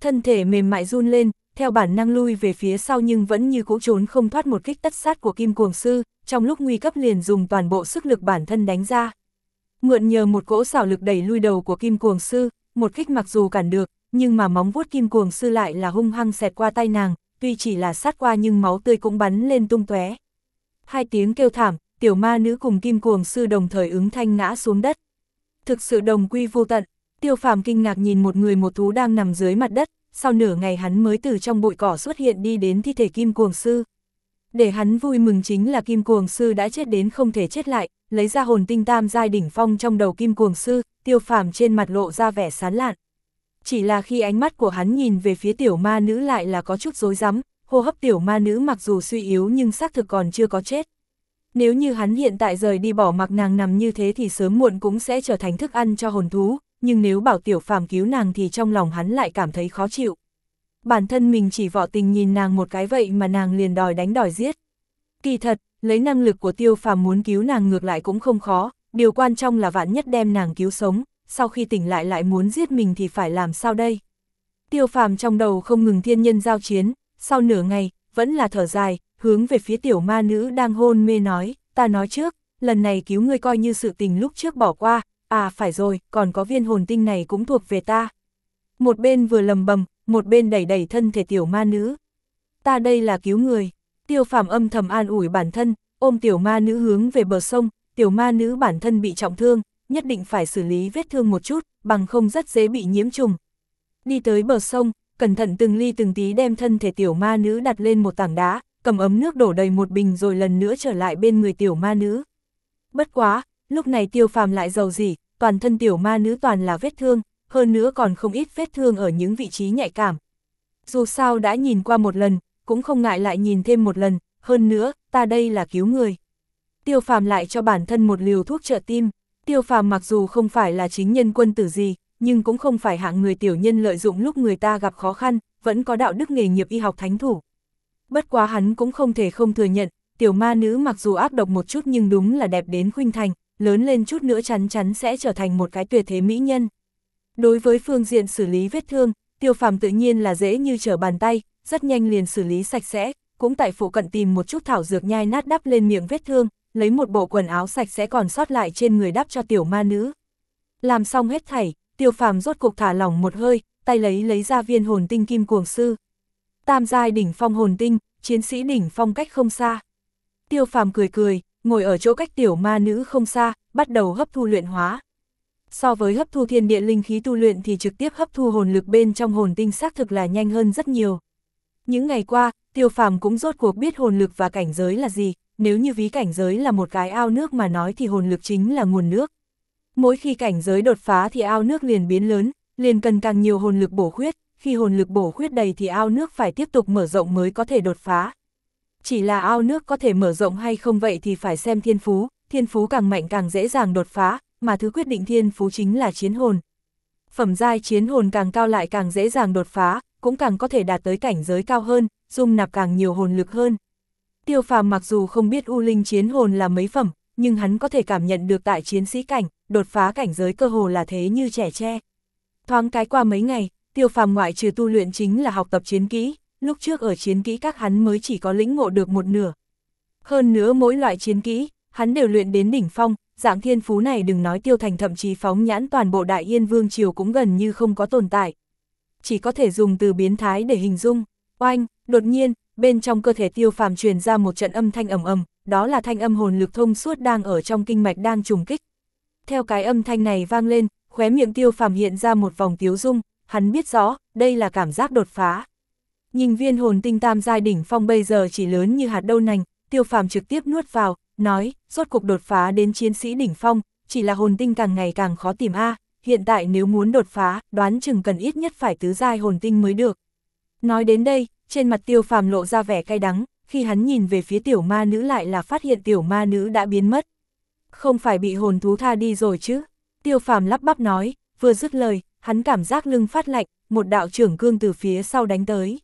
Thân thể mềm mại run lên, theo bản năng lui về phía sau nhưng vẫn như cũ trốn không thoát một kích tất sát của kim cuồng sư, trong lúc nguy cấp liền dùng toàn bộ sức lực bản thân đánh ra. Mượn nhờ một cỗ xảo lực đẩy lui đầu của kim cuồng sư, một kích mặc dù cản được, nhưng mà móng vuốt kim cuồng sư lại là hung hăng xẹt qua tay nàng, tuy chỉ là sát qua nhưng máu tươi cũng bắn lên tung tóe. Hai tiếng kêu thảm, tiểu ma nữ cùng kim cuồng sư đồng thời ứng thanh ngã xuống đất. Thực sự đồng quy vô tận, tiêu phàm kinh ngạc nhìn một người một thú đang nằm dưới mặt đất, sau nửa ngày hắn mới từ trong bụi cỏ xuất hiện đi đến thi thể kim cuồng sư. Để hắn vui mừng chính là kim cuồng sư đã chết đến không thể chết lại, lấy ra hồn tinh tam giai đỉnh phong trong đầu kim cuồng sư, tiêu phàm trên mặt lộ ra vẻ sán lạn. Chỉ là khi ánh mắt của hắn nhìn về phía tiểu ma nữ lại là có chút rối rắm, hô hấp tiểu ma nữ mặc dù suy yếu nhưng xác thực còn chưa có chết. Nếu như hắn hiện tại rời đi bỏ mặc nàng nằm như thế thì sớm muộn cũng sẽ trở thành thức ăn cho hồn thú, nhưng nếu bảo tiểu phàm cứu nàng thì trong lòng hắn lại cảm thấy khó chịu. Bản thân mình chỉ vọ tình nhìn nàng một cái vậy mà nàng liền đòi đánh đòi giết. Kỳ thật, lấy năng lực của tiêu phàm muốn cứu nàng ngược lại cũng không khó, điều quan trọng là vạn nhất đem nàng cứu sống, sau khi tỉnh lại lại muốn giết mình thì phải làm sao đây? Tiêu phàm trong đầu không ngừng thiên nhân giao chiến, sau nửa ngày, vẫn là thở dài, hướng về phía tiểu ma nữ đang hôn mê nói, ta nói trước, lần này cứu ngươi coi như sự tình lúc trước bỏ qua, à phải rồi, còn có viên hồn tinh này cũng thuộc về ta. Một bên vừa lầm bầm, một bên đẩy đẩy thân thể tiểu ma nữ. Ta đây là cứu người, tiêu phàm âm thầm an ủi bản thân, ôm tiểu ma nữ hướng về bờ sông, tiểu ma nữ bản thân bị trọng thương, nhất định phải xử lý vết thương một chút, bằng không rất dễ bị nhiễm trùng. Đi tới bờ sông, cẩn thận từng ly từng tí đem thân thể tiểu ma nữ đặt lên một tảng đá, cầm ấm nước đổ đầy một bình rồi lần nữa trở lại bên người tiểu ma nữ. Bất quá, lúc này tiêu phàm lại giàu gì, toàn thân tiểu ma nữ toàn là vết thương, hơn nữa còn không ít vết thương ở những vị trí nhạy cảm. Dù sao đã nhìn qua một lần, cũng không ngại lại nhìn thêm một lần, hơn nữa, ta đây là cứu người. Tiêu phàm lại cho bản thân một liều thuốc trợ tim, tiêu phàm mặc dù không phải là chính nhân quân tử gì, nhưng cũng không phải hạng người tiểu nhân lợi dụng lúc người ta gặp khó khăn, vẫn có đạo đức nghề nghiệp y học thánh thủ. Bất quá hắn cũng không thể không thừa nhận, tiểu ma nữ mặc dù ác độc một chút nhưng đúng là đẹp đến khuynh thành, lớn lên chút nữa chắn chắn sẽ trở thành một cái tuyệt thế mỹ nhân. Đối với phương diện xử lý vết thương, tiêu phàm tự nhiên là dễ như trở bàn tay, rất nhanh liền xử lý sạch sẽ, cũng tại phụ cận tìm một chút thảo dược nhai nát đắp lên miệng vết thương, lấy một bộ quần áo sạch sẽ còn sót lại trên người đắp cho tiểu ma nữ. Làm xong hết thảy, tiêu phàm rốt cục thả lỏng một hơi, tay lấy lấy ra viên hồn tinh kim cuồng sư. Tam giai đỉnh phong hồn tinh, chiến sĩ đỉnh phong cách không xa. Tiêu phàm cười cười, ngồi ở chỗ cách tiểu ma nữ không xa, bắt đầu hấp thu luyện hóa. So với hấp thu thiên địa linh khí tu luyện thì trực tiếp hấp thu hồn lực bên trong hồn tinh xác thực là nhanh hơn rất nhiều. Những ngày qua, tiêu phàm cũng rốt cuộc biết hồn lực và cảnh giới là gì, nếu như ví cảnh giới là một cái ao nước mà nói thì hồn lực chính là nguồn nước. Mỗi khi cảnh giới đột phá thì ao nước liền biến lớn, liền cần càng nhiều hồn lực bổ khuyết, khi hồn lực bổ khuyết đầy thì ao nước phải tiếp tục mở rộng mới có thể đột phá. Chỉ là ao nước có thể mở rộng hay không vậy thì phải xem thiên phú, thiên phú càng mạnh càng dễ dàng đột phá, mà thứ quyết định thiên phú chính là chiến hồn. Phẩm giai chiến hồn càng cao lại càng dễ dàng đột phá, cũng càng có thể đạt tới cảnh giới cao hơn, dung nạp càng nhiều hồn lực hơn. Tiêu phàm mặc dù không biết U Linh chiến hồn là mấy phẩm, nhưng hắn có thể cảm nhận được tại chiến sĩ cảnh, đột phá cảnh giới cơ hồ là thế như trẻ tre. Thoáng cái qua mấy ngày, tiêu phàm ngoại trừ tu luyện chính là học tập chiến kỹ, lúc trước ở chiến kỹ các hắn mới chỉ có lĩnh ngộ được một nửa. Hơn nữa mỗi loại chiến kỹ, hắn đều luyện đến đỉnh phong, dạng thiên phú này đừng nói tiêu thành thậm chí phóng nhãn toàn bộ đại yên vương triều cũng gần như không có tồn tại. Chỉ có thể dùng từ biến thái để hình dung, oanh, đột nhiên, bên trong cơ thể tiêu phàm truyền ra một trận âm thanh ầm ầm, đó là thanh âm hồn lực thông suốt đang ở trong kinh mạch đang trùng kích. Theo cái âm thanh này vang lên, khóe miệng tiêu phàm hiện ra một vòng tiếu dung, hắn biết rõ, đây là cảm giác đột phá. Nhìn viên hồn tinh tam giai đỉnh phong bây giờ chỉ lớn như hạt đậu nành, tiêu phàm trực tiếp nuốt vào, nói, rốt cuộc đột phá đến chiến sĩ đỉnh phong, chỉ là hồn tinh càng ngày càng khó tìm a hiện tại nếu muốn đột phá, đoán chừng cần ít nhất phải tứ giai hồn tinh mới được. Nói đến đây, trên mặt tiêu phàm lộ ra vẻ cay đắng, khi hắn nhìn về phía tiểu ma nữ lại là phát hiện tiểu ma nữ đã biến mất. Không phải bị hồn thú tha đi rồi chứ? Tiêu phàm lắp bắp nói, vừa dứt lời, hắn cảm giác lưng phát lạnh, một đạo trưởng cương từ phía sau đánh tới.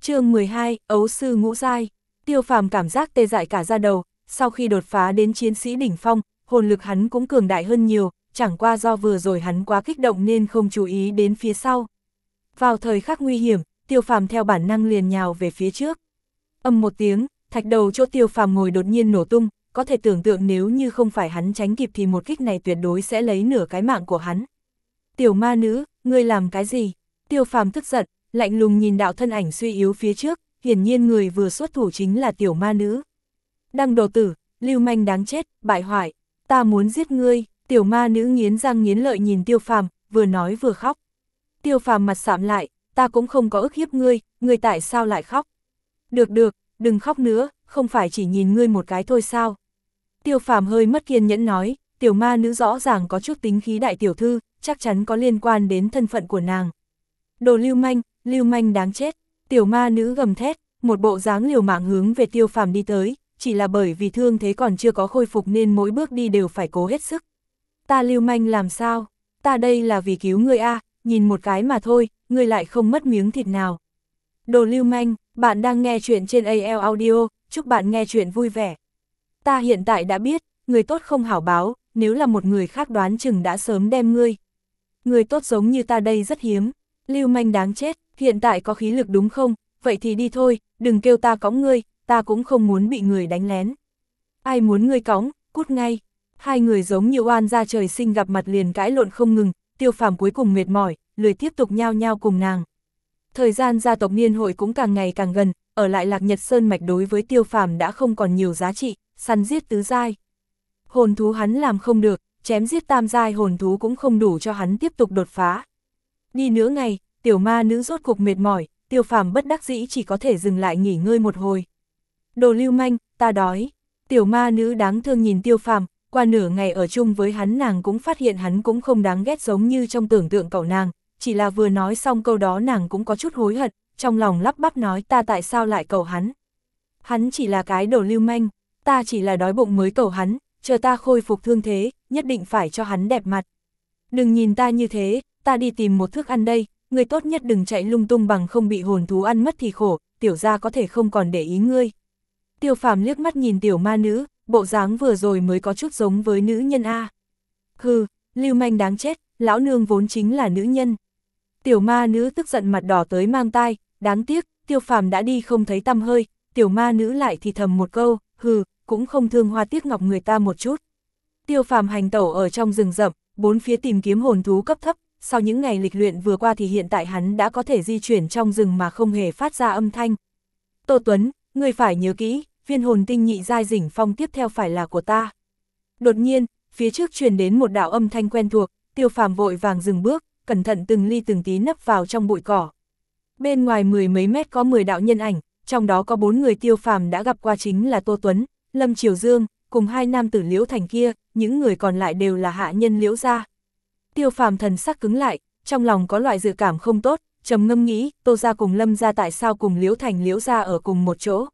chương 12, Ấu Sư Ngũ Giai, tiêu phàm cảm giác tê dại cả ra đầu, sau khi đột phá đến chiến sĩ đỉnh phong, hồn lực hắn cũng cường đại hơn nhiều, chẳng qua do vừa rồi hắn quá kích động nên không chú ý đến phía sau. Vào thời khắc nguy hiểm, tiêu phàm theo bản năng liền nhào về phía trước. Âm một tiếng, thạch đầu chỗ tiêu phàm ngồi đột nhiên nổ tung, có thể tưởng tượng nếu như không phải hắn tránh kịp thì một kích này tuyệt đối sẽ lấy nửa cái mạng của hắn. Tiểu ma nữ, ngươi làm cái gì? Tiêu phàm tức giận, lạnh lùng nhìn đạo thân ảnh suy yếu phía trước, hiển nhiên người vừa xuất thủ chính là tiểu ma nữ. Đăng đồ tử, lưu manh đáng chết, bại hoại, ta muốn giết ngươi, tiểu ma nữ nghiến răng nghiến lợi nhìn tiêu phàm, vừa nói vừa khóc. Tiêu phàm mặt sạm lại, ta cũng không có ức hiếp ngươi, ngươi tại sao lại khóc? Được được, đừng khóc nữa, không phải chỉ nhìn ngươi một cái thôi sao? Tiêu phàm hơi mất kiên nhẫn nói, tiểu ma nữ rõ ràng có chút tính khí đại tiểu thư, chắc chắn có liên quan đến thân phận của nàng. Đồ lưu manh, lưu manh đáng chết, tiểu ma nữ gầm thét, một bộ dáng liều mạng hướng về tiêu phàm đi tới, chỉ là bởi vì thương thế còn chưa có khôi phục nên mỗi bước đi đều phải cố hết sức. Ta lưu manh làm sao? Ta đây là vì cứu ngươi a nhìn một cái mà thôi, ngươi lại không mất miếng thịt nào. Đồ lưu manh, bạn đang nghe chuyện trên AL Audio, chúc bạn nghe chuyện vui vẻ. Ta hiện tại đã biết, người tốt không hảo báo, nếu là một người khác đoán chừng đã sớm đem ngươi. Người tốt giống như ta đây rất hiếm, lưu manh đáng chết, hiện tại có khí lực đúng không, vậy thì đi thôi, đừng kêu ta cõng ngươi, ta cũng không muốn bị người đánh lén. Ai muốn ngươi cõng, cút ngay. Hai người giống như oan ra trời sinh gặp mặt liền cãi lộn không ngừng, tiêu phàm cuối cùng mệt mỏi, lười tiếp tục nhao nhao cùng nàng. Thời gian gia tộc niên hội cũng càng ngày càng gần, ở lại lạc nhật sơn mạch đối với tiêu phàm đã không còn nhiều giá trị, săn giết tứ giai. Hồn thú hắn làm không được, chém giết tam giai hồn thú cũng không đủ cho hắn tiếp tục đột phá. Đi nửa ngày, tiểu ma nữ rốt cục mệt mỏi, tiêu phàm bất đắc dĩ chỉ có thể dừng lại nghỉ ngơi một hồi. Đồ lưu manh, ta đói. Tiểu ma nữ đáng thương nhìn tiêu phàm, qua nửa ngày ở chung với hắn nàng cũng phát hiện hắn cũng không đáng ghét giống như trong tưởng tượng cậu nàng, chỉ là vừa nói xong câu đó nàng cũng có chút hối hận, trong lòng lắp bắp nói ta tại sao lại cầu hắn. Hắn chỉ là cái đồ lưu manh, ta chỉ là đói bụng mới cầu hắn, chờ ta khôi phục thương thế, nhất định phải cho hắn đẹp mặt. Đừng nhìn ta như thế, ta đi tìm một thức ăn đây, người tốt nhất đừng chạy lung tung bằng không bị hồn thú ăn mất thì khổ, tiểu gia có thể không còn để ý ngươi. Tiêu phàm liếc mắt nhìn tiểu ma nữ, bộ dáng vừa rồi mới có chút giống với nữ nhân A. Hừ, lưu manh đáng chết, lão nương vốn chính là nữ nhân. Tiểu ma nữ tức giận mặt đỏ tới mang tai, đáng tiếc, tiêu phàm đã đi không thấy tăm hơi, tiểu ma nữ lại thì thầm một câu, hừ, cũng không thương hoa tiếc ngọc người ta một chút. Tiêu phàm hành tẩu ở trong rừng rậm, bốn phía tìm kiếm hồn thú cấp thấp, sau những ngày lịch luyện vừa qua thì hiện tại hắn đã có thể di chuyển trong rừng mà không hề phát ra âm thanh. Tô Tuấn, người phải nhớ kỹ, viên hồn tinh nhị giai rỉnh phong tiếp theo phải là của ta. Đột nhiên, phía trước truyền đến một đạo âm thanh quen thuộc, tiêu phàm vội vàng dừng bước, cẩn thận từng ly từng tí nấp vào trong bụi cỏ. Bên ngoài mười mấy mét có 10 đạo nhân ảnh, trong đó có bốn người tiêu phàm đã gặp qua chính là Tô Tuấn, Lâm Triều Dương, cùng hai nam tử liễu thành kia, những người còn lại đều là hạ nhân liễu gia. Tiêu phàm thần sắc cứng lại, trong lòng có loại dự cảm không tốt, trầm ngâm nghĩ, Tô gia cùng Lâm gia tại sao cùng liễu thành liễu gia ở cùng một chỗ.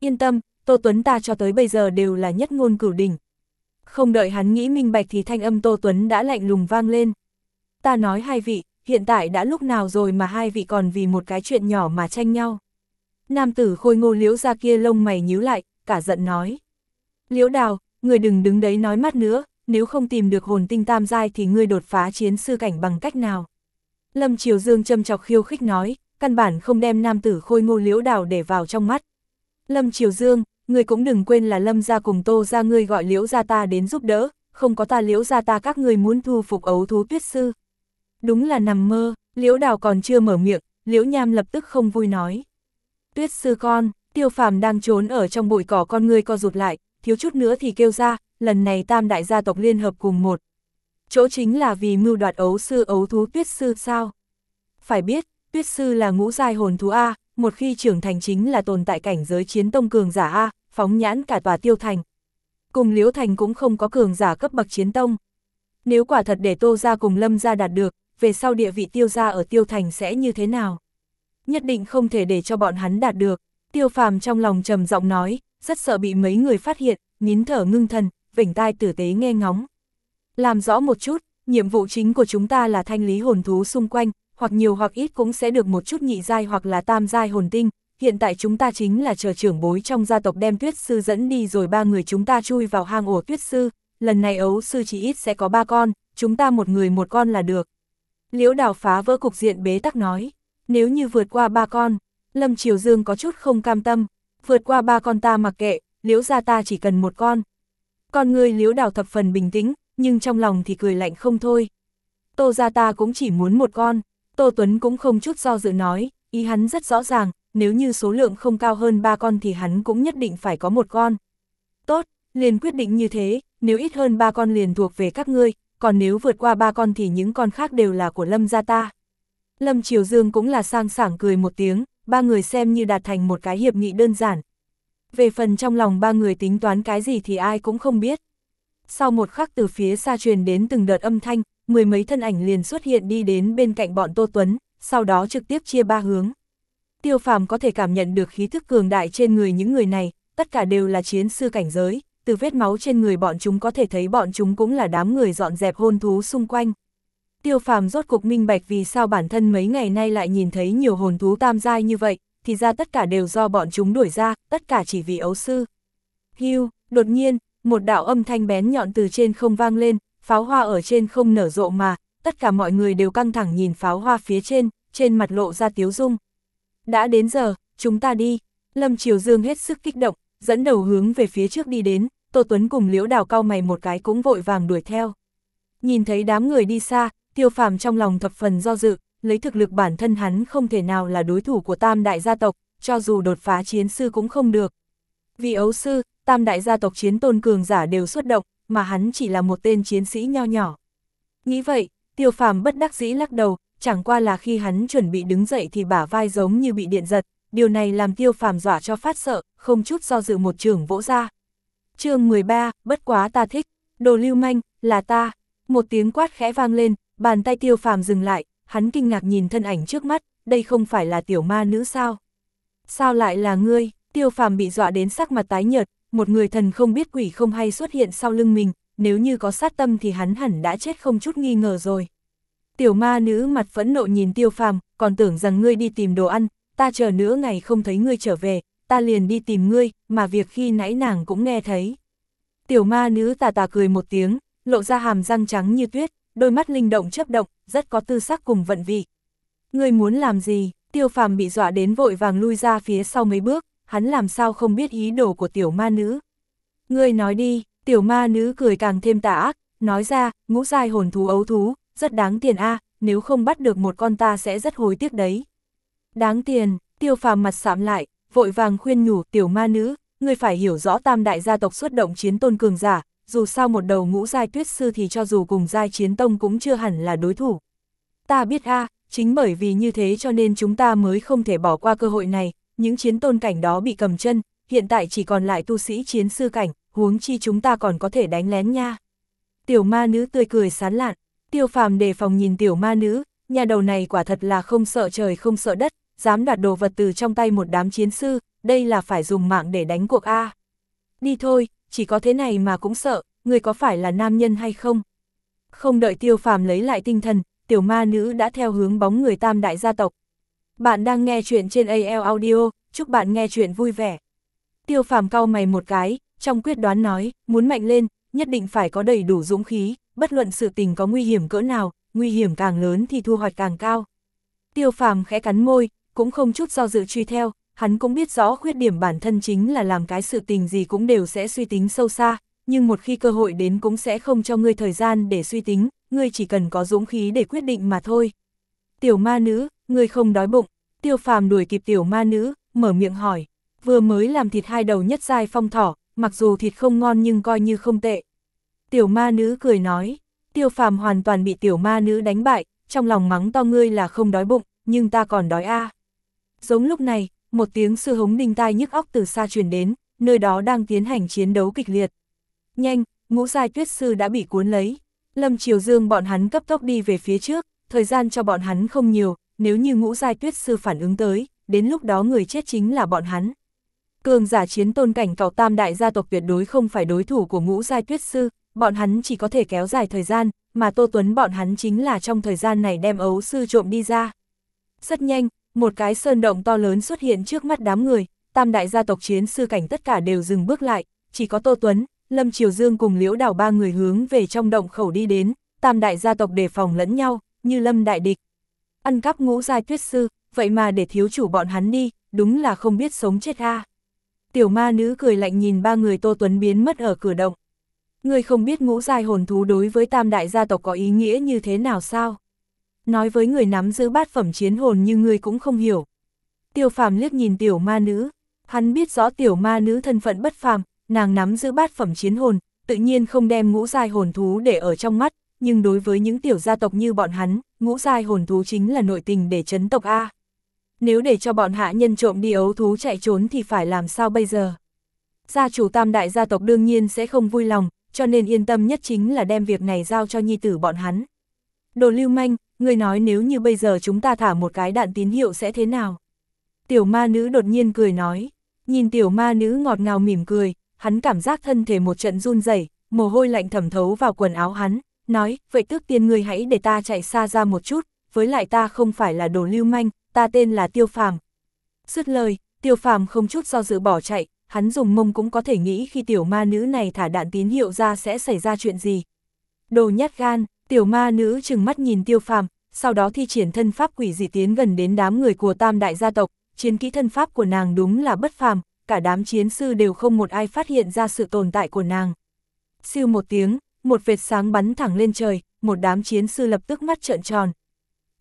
Yên tâm, Tô Tuấn ta cho tới bây giờ đều là nhất ngôn cửu đỉnh. Không đợi hắn nghĩ minh bạch thì thanh âm Tô Tuấn đã lạnh lùng vang lên. Ta nói hai vị, hiện tại đã lúc nào rồi mà hai vị còn vì một cái chuyện nhỏ mà tranh nhau. Nam tử khôi ngô liễu ra kia lông mày nhíu lại, cả giận nói. Liễu đào, người đừng đứng đấy nói mắt nữa, nếu không tìm được hồn tinh tam giai thì ngươi đột phá chiến sư cảnh bằng cách nào. Lâm Triều Dương châm chọc khiêu khích nói, căn bản không đem nam tử khôi ngô liễu đào để vào trong mắt. Lâm Triều Dương, người cũng đừng quên là Lâm gia cùng Tô ra ngươi gọi liễu gia ta đến giúp đỡ, không có ta liễu gia ta các ngươi muốn thu phục ấu thú tuyết sư. Đúng là nằm mơ, liễu đào còn chưa mở miệng, liễu nham lập tức không vui nói. Tuyết sư con, tiêu phàm đang trốn ở trong bụi cỏ con ngươi co rụt lại, thiếu chút nữa thì kêu ra, lần này tam đại gia tộc liên hợp cùng một. Chỗ chính là vì mưu đoạt ấu sư ấu thú tuyết sư sao? Phải biết, tuyết sư là ngũ giai hồn thú A, một khi trưởng thành chính là tồn tại cảnh giới chiến tông cường giả A, phóng nhãn cả tòa tiêu thành. Cùng liễu thành cũng không có cường giả cấp bậc chiến tông. Nếu quả thật để tô ra cùng lâm ra đạt được, về sau địa vị tiêu gia ở tiêu thành sẽ như thế nào? Nhất định không thể để cho bọn hắn đạt được. Tiêu phàm trong lòng trầm giọng nói, rất sợ bị mấy người phát hiện, nín thở ngưng thần, vỉnh tai tử tế nghe ngóng. Làm rõ một chút, nhiệm vụ chính của chúng ta là thanh lý hồn thú xung quanh, hoặc nhiều hoặc ít cũng sẽ được một chút nhị giai hoặc là tam giai hồn tinh. Hiện tại chúng ta chính là chờ trưởng bối trong gia tộc đem tuyết sư dẫn đi rồi ba người chúng ta chui vào hang ổ tuyết sư, lần này ấu sư chỉ ít sẽ có ba con, chúng ta một người một con là được. Liễu đào phá vỡ cục diện bế tắc nói, nếu như vượt qua ba con, Lâm Triều Dương có chút không cam tâm, vượt qua ba con ta mặc kệ, liễu gia ta chỉ cần một con. Con người liễu đào thập phần bình tĩnh, nhưng trong lòng thì cười lạnh không thôi. Tô gia ta cũng chỉ muốn một con, Tô Tuấn cũng không chút do dự nói, ý hắn rất rõ ràng, nếu như số lượng không cao hơn ba con thì hắn cũng nhất định phải có một con. Tốt, liền quyết định như thế, nếu ít hơn ba con liền thuộc về các ngươi, còn nếu vượt qua ba con thì những con khác đều là của Lâm gia ta. Lâm Triều Dương cũng là sang sảng cười một tiếng, ba người xem như đạt thành một cái hiệp nghị đơn giản. Về phần trong lòng ba người tính toán cái gì thì ai cũng không biết. Sau một khắc từ phía xa truyền đến từng đợt âm thanh, mười mấy thân ảnh liền xuất hiện đi đến bên cạnh bọn Tô Tuấn, sau đó trực tiếp chia ba hướng. Tiêu phàm có thể cảm nhận được khí thức cường đại trên người những người này, tất cả đều là chiến sư cảnh giới, từ vết máu trên người bọn chúng có thể thấy bọn chúng cũng là đám người dọn dẹp hôn thú xung quanh. Tiêu phàm rốt cục minh bạch vì sao bản thân mấy ngày nay lại nhìn thấy nhiều hồn thú tam giai như vậy, thì ra tất cả đều do bọn chúng đuổi ra, tất cả chỉ vì ấu sư. Hưu, đột nhiên, một đạo âm thanh bén nhọn từ trên không vang lên, pháo hoa ở trên không nở rộ mà, tất cả mọi người đều căng thẳng nhìn pháo hoa phía trên, trên mặt lộ ra tiếu dung. Đã đến giờ, chúng ta đi. Lâm Triều Dương hết sức kích động, dẫn đầu hướng về phía trước đi đến, Tô Tuấn cùng Liễu Đào cao mày một cái cũng vội vàng đuổi theo. Nhìn thấy đám người đi xa, tiêu phàm trong lòng thập phần do dự, lấy thực lực bản thân hắn không thể nào là đối thủ của tam đại gia tộc, cho dù đột phá chiến sư cũng không được. Vì ấu sư, tam đại gia tộc chiến tôn cường giả đều xuất động, mà hắn chỉ là một tên chiến sĩ nho nhỏ. Nghĩ vậy, tiêu phàm bất đắc dĩ lắc đầu, chẳng qua là khi hắn chuẩn bị đứng dậy thì bả vai giống như bị điện giật, điều này làm tiêu phàm dọa cho phát sợ, không chút do dự một trường vỗ ra. chương 13, bất quá ta thích, đồ lưu manh, là ta. Một tiếng quát khẽ vang lên, bàn tay tiêu phàm dừng lại, hắn kinh ngạc nhìn thân ảnh trước mắt, đây không phải là tiểu ma nữ sao? Sao lại là ngươi? Tiêu phàm bị dọa đến sắc mặt tái nhợt, một người thần không biết quỷ không hay xuất hiện sau lưng mình, nếu như có sát tâm thì hắn hẳn đã chết không chút nghi ngờ rồi. Tiểu ma nữ mặt phẫn nộ nhìn tiêu phàm, còn tưởng rằng ngươi đi tìm đồ ăn, ta chờ nửa ngày không thấy ngươi trở về, ta liền đi tìm ngươi, mà việc khi nãy nàng cũng nghe thấy. Tiểu ma nữ tà tà cười một tiếng, lộ ra hàm răng trắng như tuyết, đôi mắt linh động chấp động, rất có tư sắc cùng vận vị. Ngươi muốn làm gì? Tiêu phàm bị dọa đến vội vàng lui ra phía sau mấy bước, hắn làm sao không biết ý đồ của tiểu ma nữ. Ngươi nói đi, tiểu ma nữ cười càng thêm tà ác, nói ra, ngũ giai hồn thú ấu thú, rất đáng tiền a nếu không bắt được một con ta sẽ rất hối tiếc đấy. Đáng tiền, tiêu phàm mặt sạm lại, vội vàng khuyên nhủ tiểu ma nữ, ngươi phải hiểu rõ tam đại gia tộc xuất động chiến tôn cường giả, dù sao một đầu ngũ giai tuyết sư thì cho dù cùng giai chiến tông cũng chưa hẳn là đối thủ. Ta biết a chính bởi vì như thế cho nên chúng ta mới không thể bỏ qua cơ hội này, những chiến tôn cảnh đó bị cầm chân, hiện tại chỉ còn lại tu sĩ chiến sư cảnh, huống chi chúng ta còn có thể đánh lén nha. Tiểu ma nữ tươi cười sán lạn, tiêu phàm đề phòng nhìn tiểu ma nữ, nhà đầu này quả thật là không sợ trời không sợ đất, dám đoạt đồ vật từ trong tay một đám chiến sư, đây là phải dùng mạng để đánh cuộc A. Đi thôi, chỉ có thế này mà cũng sợ, người có phải là nam nhân hay không? Không đợi tiêu phàm lấy lại tinh thần, tiểu ma nữ đã theo hướng bóng người tam đại gia tộc. Bạn đang nghe chuyện trên AL Audio, chúc bạn nghe chuyện vui vẻ. Tiêu phàm cau mày một cái, trong quyết đoán nói, muốn mạnh lên, nhất định phải có đầy đủ dũng khí, bất luận sự tình có nguy hiểm cỡ nào, nguy hiểm càng lớn thì thu hoạch càng cao. Tiêu phàm khẽ cắn môi, cũng không chút do dự truy theo, hắn cũng biết rõ khuyết điểm bản thân chính là làm cái sự tình gì cũng đều sẽ suy tính sâu xa, nhưng một khi cơ hội đến cũng sẽ không cho ngươi thời gian để suy tính, ngươi chỉ cần có dũng khí để quyết định mà thôi. Tiểu ma nữ, người không đói bụng, tiêu phàm đuổi kịp tiểu ma nữ, mở miệng hỏi, vừa mới làm thịt hai đầu nhất dai phong thỏ, mặc dù thịt không ngon nhưng coi như không tệ. Tiểu ma nữ cười nói, tiêu phàm hoàn toàn bị tiểu ma nữ đánh bại, trong lòng mắng to ngươi là không đói bụng, nhưng ta còn đói a. Giống lúc này, một tiếng sư hống đinh tai nhức óc từ xa truyền đến, nơi đó đang tiến hành chiến đấu kịch liệt. Nhanh, ngũ giai tuyết sư đã bị cuốn lấy. Lâm Triều Dương bọn hắn cấp tốc đi về phía trước, thời gian cho bọn hắn không nhiều, nếu như ngũ giai tuyết sư phản ứng tới, đến lúc đó người chết chính là bọn hắn. Cường giả chiến tôn cảnh cậu tam đại gia tộc tuyệt đối không phải đối thủ của ngũ giai tuyết sư, bọn hắn chỉ có thể kéo dài thời gian, mà Tô Tuấn bọn hắn chính là trong thời gian này đem ấu sư trộm đi ra. Rất nhanh, một cái sơn động to lớn xuất hiện trước mắt đám người, tam đại gia tộc chiến sư cảnh tất cả đều dừng bước lại, chỉ có Tô Tuấn, Lâm Triều Dương cùng Liễu Đảo ba người hướng về trong động khẩu đi đến, tam đại gia tộc đề phòng lẫn nhau, như Lâm đại địch. Ăn cắp ngũ giai tuyết sư, vậy mà để thiếu chủ bọn hắn đi, đúng là không biết sống chết ha. Tiểu ma nữ cười lạnh nhìn ba người Tô Tuấn biến mất ở cửa động. Người không biết ngũ giai hồn thú đối với tam đại gia tộc có ý nghĩa như thế nào sao? nói với người nắm giữ bát phẩm chiến hồn như ngươi cũng không hiểu. Tiêu phàm liếc nhìn tiểu ma nữ, hắn biết rõ tiểu ma nữ thân phận bất phàm, nàng nắm giữ bát phẩm chiến hồn, tự nhiên không đem ngũ giai hồn thú để ở trong mắt, nhưng đối với những tiểu gia tộc như bọn hắn, ngũ giai hồn thú chính là nội tình để chấn tộc A. Nếu để cho bọn hạ nhân trộm đi ấu thú chạy trốn thì phải làm sao bây giờ? Gia chủ tam đại gia tộc đương nhiên sẽ không vui lòng, cho nên yên tâm nhất chính là đem việc này giao cho nhi tử bọn hắn. Đồ lưu manh, người nói nếu như bây giờ chúng ta thả một cái đạn tín hiệu sẽ thế nào? Tiểu ma nữ đột nhiên cười nói, nhìn tiểu ma nữ ngọt ngào mỉm cười, hắn cảm giác thân thể một trận run rẩy, mồ hôi lạnh thẩm thấu vào quần áo hắn, nói, vậy tước tiên người hãy để ta chạy xa ra một chút, với lại ta không phải là đồ lưu manh, ta tên là Tiêu Phàm. Dứt lời, Tiêu Phàm không chút do dự bỏ chạy, hắn dùng mông cũng có thể nghĩ khi tiểu ma nữ này thả đạn tín hiệu ra sẽ xảy ra chuyện gì. Đồ nhát gan, Tiểu ma nữ chừng mắt nhìn tiêu phàm, sau đó thi triển thân pháp quỷ dị tiến gần đến đám người của tam đại gia tộc, chiến kỹ thân pháp của nàng đúng là bất phàm, cả đám chiến sư đều không một ai phát hiện ra sự tồn tại của nàng. Siêu một tiếng, một vệt sáng bắn thẳng lên trời, một đám chiến sư lập tức mắt trợn tròn.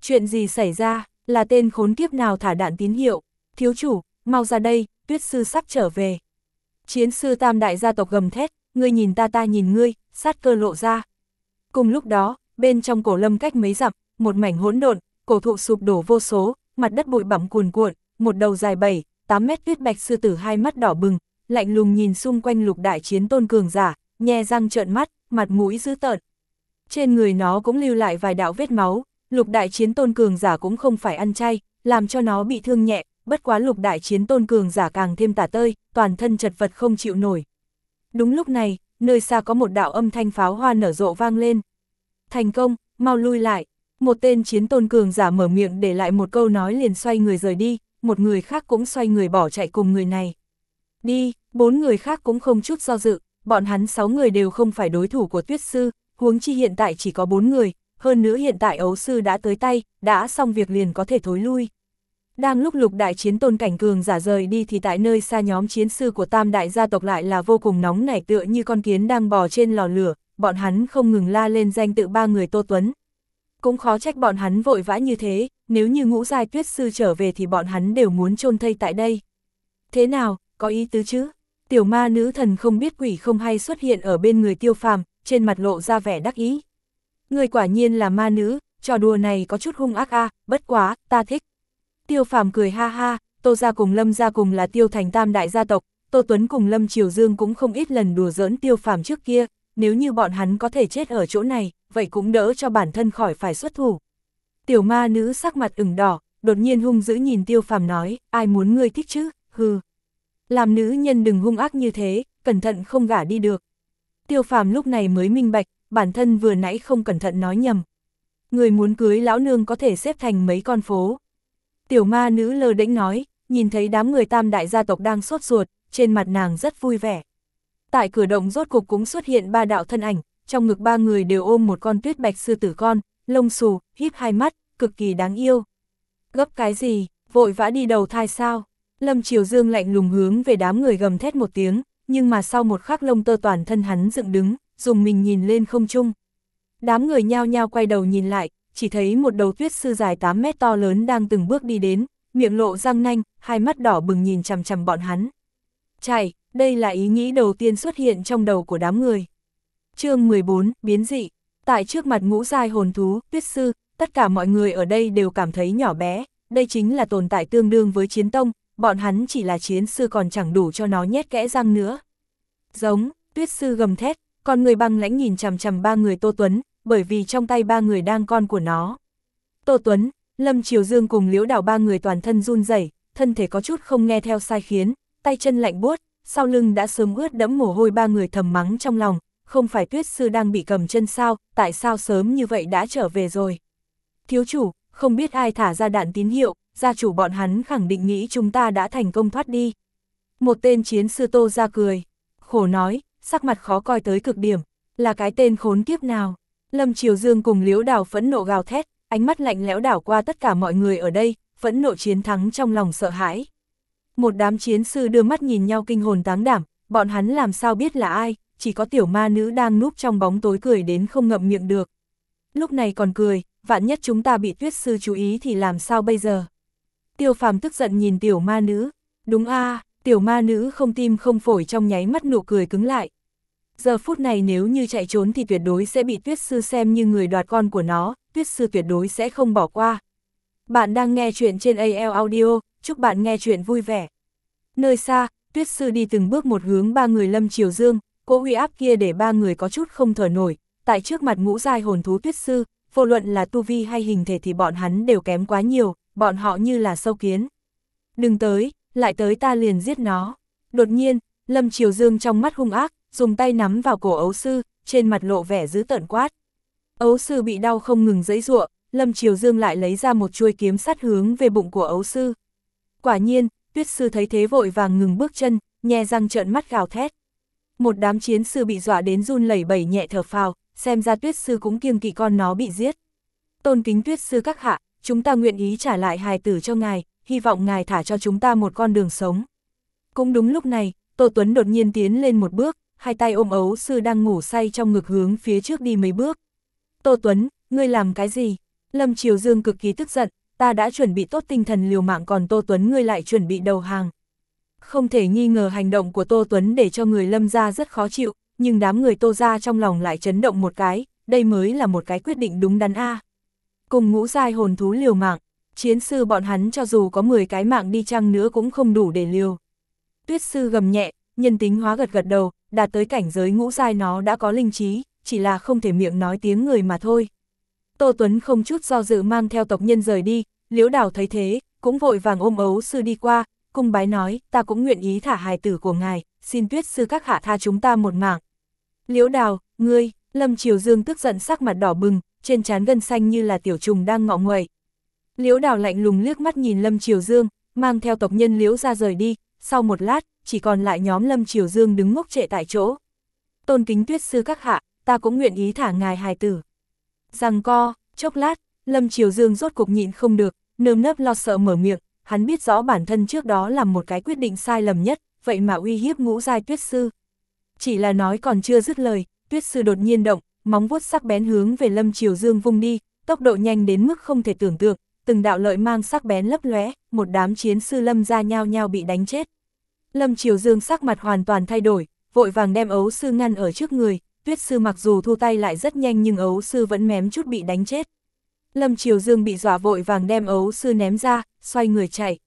Chuyện gì xảy ra, là tên khốn kiếp nào thả đạn tín hiệu, thiếu chủ, mau ra đây, tuyết sư sắp trở về. Chiến sư tam đại gia tộc gầm thét, ngươi nhìn ta ta nhìn ngươi, sát cơ lộ ra, Cùng lúc đó, bên trong cổ lâm cách mấy dặm, một mảnh hỗn độn, cổ thụ sụp đổ vô số, mặt đất bụi bặm cuồn cuộn, một đầu dài 7, 8 mét tuyết bạch sư tử hai mắt đỏ bừng, lạnh lùng nhìn xung quanh lục đại chiến tôn cường giả, nhe răng trợn mắt, mặt mũi dữ tợn. Trên người nó cũng lưu lại vài đạo vết máu, lục đại chiến tôn cường giả cũng không phải ăn chay, làm cho nó bị thương nhẹ, bất quá lục đại chiến tôn cường giả càng thêm tả tơi, toàn thân chật vật không chịu nổi. Đúng lúc này, nơi xa có một đạo âm thanh pháo hoa nở rộ vang lên. Thành công, mau lui lại. Một tên chiến tôn cường giả mở miệng để lại một câu nói liền xoay người rời đi, một người khác cũng xoay người bỏ chạy cùng người này. Đi, bốn người khác cũng không chút do dự, bọn hắn 6 người đều không phải đối thủ của tuyết sư, huống chi hiện tại chỉ có 4 người, hơn nữa hiện tại ấu sư đã tới tay, đã xong việc liền có thể thối lui. Đang lúc lục đại chiến tôn cảnh cường giả rời đi thì tại nơi xa nhóm chiến sư của tam đại gia tộc lại là vô cùng nóng nảy tựa như con kiến đang bò trên lò lửa, bọn hắn không ngừng la lên danh tự ba người Tô Tuấn. Cũng khó trách bọn hắn vội vã như thế, nếu như ngũ giai tuyết sư trở về thì bọn hắn đều muốn chôn thây tại đây. Thế nào, có ý tứ chứ? Tiểu ma nữ thần không biết quỷ không hay xuất hiện ở bên người tiêu phàm, trên mặt lộ ra vẻ đắc ý. Người quả nhiên là ma nữ, trò đùa này có chút hung ác a, bất quá, ta thích. Tiêu phàm cười ha ha, Tô gia cùng Lâm gia cùng là tiêu thành tam đại gia tộc, Tô Tuấn cùng Lâm Triều Dương cũng không ít lần đùa giỡn tiêu phàm trước kia, nếu như bọn hắn có thể chết ở chỗ này, vậy cũng đỡ cho bản thân khỏi phải xuất thủ. Tiểu ma nữ sắc mặt ửng đỏ, đột nhiên hung dữ nhìn tiêu phàm nói, ai muốn ngươi thích chứ, hừ. Làm nữ nhân đừng hung ác như thế, cẩn thận không gả đi được. Tiêu phàm lúc này mới minh bạch, bản thân vừa nãy không cẩn thận nói nhầm. Người muốn cưới lão nương có thể xếp thành mấy con phố. Tiểu ma nữ lơ đễnh nói, nhìn thấy đám người tam đại gia tộc đang sốt ruột, trên mặt nàng rất vui vẻ. Tại cửa động rốt cục cũng xuất hiện ba đạo thân ảnh, trong ngực ba người đều ôm một con tuyết bạch sư tử con, lông xù, híp hai mắt, cực kỳ đáng yêu. Gấp cái gì, vội vã đi đầu thai sao? Lâm Triều Dương lạnh lùng hướng về đám người gầm thét một tiếng, nhưng mà sau một khắc lông tơ toàn thân hắn dựng đứng, dùng mình nhìn lên không trung. Đám người nhao nhao quay đầu nhìn lại, chỉ thấy một đầu tuyết sư dài 8 mét to lớn đang từng bước đi đến, miệng lộ răng nanh, hai mắt đỏ bừng nhìn chằm chằm bọn hắn. Chạy, đây là ý nghĩ đầu tiên xuất hiện trong đầu của đám người. chương 14, biến dị. Tại trước mặt ngũ giai hồn thú, tuyết sư, tất cả mọi người ở đây đều cảm thấy nhỏ bé, đây chính là tồn tại tương đương với chiến tông, bọn hắn chỉ là chiến sư còn chẳng đủ cho nó nhét kẽ răng nữa. Giống, tuyết sư gầm thét, còn người băng lãnh nhìn chằm chằm ba người Tô Tuấn, bởi vì trong tay ba người đang con của nó. Tô Tuấn, Lâm Triều Dương cùng liễu đảo ba người toàn thân run rẩy, thân thể có chút không nghe theo sai khiến, tay chân lạnh buốt, sau lưng đã sớm ướt đẫm mồ hôi ba người thầm mắng trong lòng, không phải tuyết sư đang bị cầm chân sao, tại sao sớm như vậy đã trở về rồi. Thiếu chủ, không biết ai thả ra đạn tín hiệu, gia chủ bọn hắn khẳng định nghĩ chúng ta đã thành công thoát đi. Một tên chiến sư tô ra cười, khổ nói, sắc mặt khó coi tới cực điểm, là cái tên khốn kiếp nào. Lâm Triều Dương cùng Liễu Đào phẫn nộ gào thét, ánh mắt lạnh lẽo đảo qua tất cả mọi người ở đây, phẫn nộ chiến thắng trong lòng sợ hãi. Một đám chiến sư đưa mắt nhìn nhau kinh hồn táng đảm, bọn hắn làm sao biết là ai, chỉ có tiểu ma nữ đang núp trong bóng tối cười đến không ngậm miệng được. Lúc này còn cười, vạn nhất chúng ta bị tuyết sư chú ý thì làm sao bây giờ? Tiêu phàm tức giận nhìn tiểu ma nữ, đúng a tiểu ma nữ không tim không phổi trong nháy mắt nụ cười cứng lại. Giờ phút này nếu như chạy trốn thì tuyệt đối sẽ bị tuyết sư xem như người đoạt con của nó, tuyết sư tuyệt đối sẽ không bỏ qua. Bạn đang nghe chuyện trên AL Audio, chúc bạn nghe chuyện vui vẻ. Nơi xa, tuyết sư đi từng bước một hướng ba người lâm triều dương, cỗ uy áp kia để ba người có chút không thở nổi, tại trước mặt ngũ giai hồn thú tuyết sư, vô luận là tu vi hay hình thể thì bọn hắn đều kém quá nhiều, bọn họ như là sâu kiến. Đừng tới, lại tới ta liền giết nó. Đột nhiên, lâm triều dương trong mắt hung ác, dùng tay nắm vào cổ ấu sư, trên mặt lộ vẻ dữ tợn quát. Ấu sư bị đau không ngừng dẫy ruộng, Lâm Triều Dương lại lấy ra một chuôi kiếm sắt hướng về bụng của ấu sư. Quả nhiên, tuyết sư thấy thế vội vàng ngừng bước chân, nhe răng trợn mắt gào thét. Một đám chiến sư bị dọa đến run lẩy bẩy nhẹ thở phào, xem ra tuyết sư cũng kiêng kỵ con nó bị giết. Tôn kính tuyết sư các hạ, chúng ta nguyện ý trả lại hài tử cho ngài, hy vọng ngài thả cho chúng ta một con đường sống. Cũng đúng lúc này, Tô Tuấn đột nhiên tiến lên một bước, hai tay ôm ấu sư đang ngủ say trong ngực hướng phía trước đi mấy bước. Tô Tuấn, ngươi làm cái gì? Lâm Triều Dương cực kỳ tức giận, ta đã chuẩn bị tốt tinh thần liều mạng còn Tô Tuấn ngươi lại chuẩn bị đầu hàng. Không thể nghi ngờ hành động của Tô Tuấn để cho người Lâm ra rất khó chịu, nhưng đám người Tô ra trong lòng lại chấn động một cái, đây mới là một cái quyết định đúng đắn A. Cùng ngũ giai hồn thú liều mạng, chiến sư bọn hắn cho dù có 10 cái mạng đi chăng nữa cũng không đủ để liều. Tuyết sư gầm nhẹ, nhân tính hóa gật gật đầu, đạt tới cảnh giới ngũ giai nó đã có linh trí, chỉ là không thể miệng nói tiếng người mà thôi. Tô Tuấn không chút do dự mang theo tộc nhân rời đi, liễu đảo thấy thế, cũng vội vàng ôm ấu sư đi qua, cung bái nói, ta cũng nguyện ý thả hài tử của ngài, xin tuyết sư các hạ tha chúng ta một mạng. Liễu đào, ngươi, Lâm Triều Dương tức giận sắc mặt đỏ bừng, trên trán gân xanh như là tiểu trùng đang ngọ nguậy. Liễu đào lạnh lùng liếc mắt nhìn Lâm Triều Dương, mang theo tộc nhân liễu ra rời đi, sau một lát, chỉ còn lại nhóm Lâm Triều Dương đứng ngốc trệ tại chỗ. tôn kính tuyết sư các hạ, ta cũng nguyện ý thả ngài hài tử. Rằng co, chốc lát, Lâm Triều Dương rốt cục nhịn không được, nơm nớp lo sợ mở miệng, hắn biết rõ bản thân trước đó làm một cái quyết định sai lầm nhất, vậy mà uy hiếp ngũ giai tuyết sư. Chỉ là nói còn chưa dứt lời, tuyết sư đột nhiên động, móng vuốt sắc bén hướng về Lâm Triều Dương vung đi, tốc độ nhanh đến mức không thể tưởng tượng, từng đạo lợi mang sắc bén lấp lóe, một đám chiến sư Lâm ra nhau nhau bị đánh chết. Lâm Triều Dương sắc mặt hoàn toàn thay đổi, vội vàng đem ấu sư ngăn ở trước người, tuyết sư mặc dù thu tay lại rất nhanh nhưng ấu sư vẫn mém chút bị đánh chết. Lâm Triều Dương bị dọa vội vàng đem ấu sư ném ra, xoay người chạy.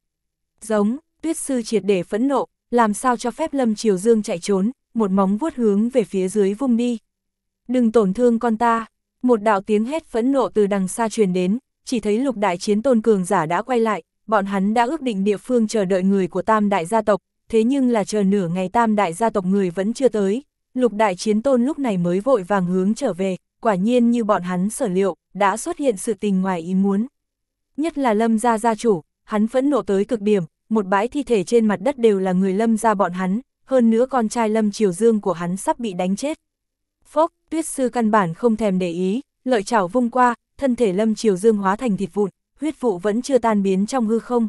Giống, tuyết sư triệt để phẫn nộ, làm sao cho phép Lâm Triều Dương chạy trốn, một móng vuốt hướng về phía dưới vung đi. Đừng tổn thương con ta, một đạo tiếng hét phẫn nộ từ đằng xa truyền đến, chỉ thấy lục đại chiến tôn cường giả đã quay lại, bọn hắn đã ước định địa phương chờ đợi người của tam đại gia tộc, thế nhưng là chờ nửa ngày tam đại gia tộc người vẫn chưa tới, lục đại chiến tôn lúc này mới vội vàng hướng trở về, quả nhiên như bọn hắn sở liệu, đã xuất hiện sự tình ngoài ý muốn. Nhất là lâm gia gia chủ, hắn phẫn nộ tới cực điểm, một bãi thi thể trên mặt đất đều là người lâm gia bọn hắn, hơn nữa con trai lâm triều dương của hắn sắp bị đánh chết. Phốc, tuyết sư căn bản không thèm để ý, lợi chảo vung qua, thân thể lâm triều dương hóa thành thịt vụn, huyết vụ vẫn chưa tan biến trong hư không.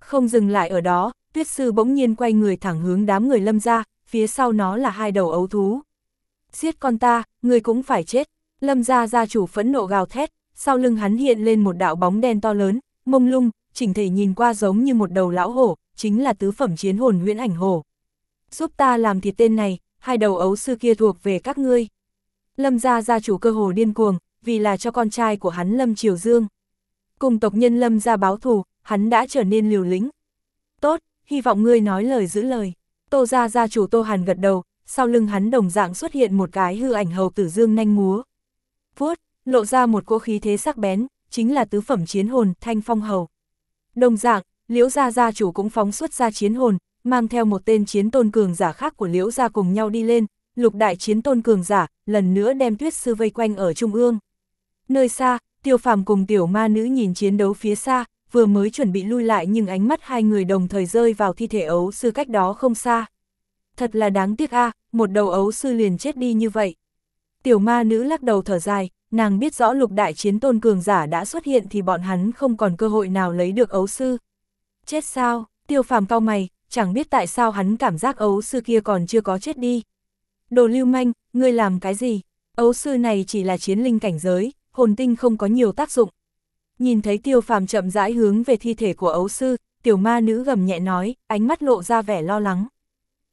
Không dừng lại ở đó, tuyết sư bỗng nhiên quay người thẳng hướng đám người lâm ra, phía sau nó là hai đầu ấu thú. Giết con ta, người cũng phải chết, lâm ra gia chủ phẫn nộ gào thét, sau lưng hắn hiện lên một đạo bóng đen to lớn, mông lung, chỉnh thể nhìn qua giống như một đầu lão hổ, chính là tứ phẩm chiến hồn huyễn ảnh hổ. Giúp ta làm thịt tên này, hai đầu ấu sư kia thuộc về các ngươi. Lâm gia gia chủ cơ hồ điên cuồng, vì là cho con trai của hắn Lâm Triều Dương. Cùng tộc nhân Lâm gia báo thù, hắn đã trở nên liều lĩnh. Tốt, hy vọng ngươi nói lời giữ lời. Tô gia gia chủ Tô Hàn gật đầu, sau lưng hắn đồng dạng xuất hiện một cái hư ảnh hầu tử dương nhanh múa. Vuốt, lộ ra một cỗ khí thế sắc bén, chính là tứ phẩm chiến hồn, thanh phong hầu. Đồng dạng, liễu gia gia chủ cũng phóng xuất ra chiến hồn, mang theo một tên chiến tôn cường giả khác của liễu gia cùng nhau đi lên, lục đại chiến tôn cường giả, lần nữa đem tuyết sư vây quanh ở trung ương. Nơi xa, tiêu phàm cùng tiểu ma nữ nhìn chiến đấu phía xa, vừa mới chuẩn bị lui lại nhưng ánh mắt hai người đồng thời rơi vào thi thể ấu sư cách đó không xa. Thật là đáng tiếc a một đầu ấu sư liền chết đi như vậy. Tiểu ma nữ lắc đầu thở dài, nàng biết rõ lục đại chiến tôn cường giả đã xuất hiện thì bọn hắn không còn cơ hội nào lấy được ấu sư. Chết sao, tiêu phàm cao mày, chẳng biết tại sao hắn cảm giác ấu sư kia còn chưa có chết đi. Đồ lưu manh, ngươi làm cái gì? Ấu sư này chỉ là chiến linh cảnh giới, hồn tinh không có nhiều tác dụng. Nhìn thấy tiêu phàm chậm rãi hướng về thi thể của ấu sư, tiểu ma nữ gầm nhẹ nói, ánh mắt lộ ra vẻ lo lắng.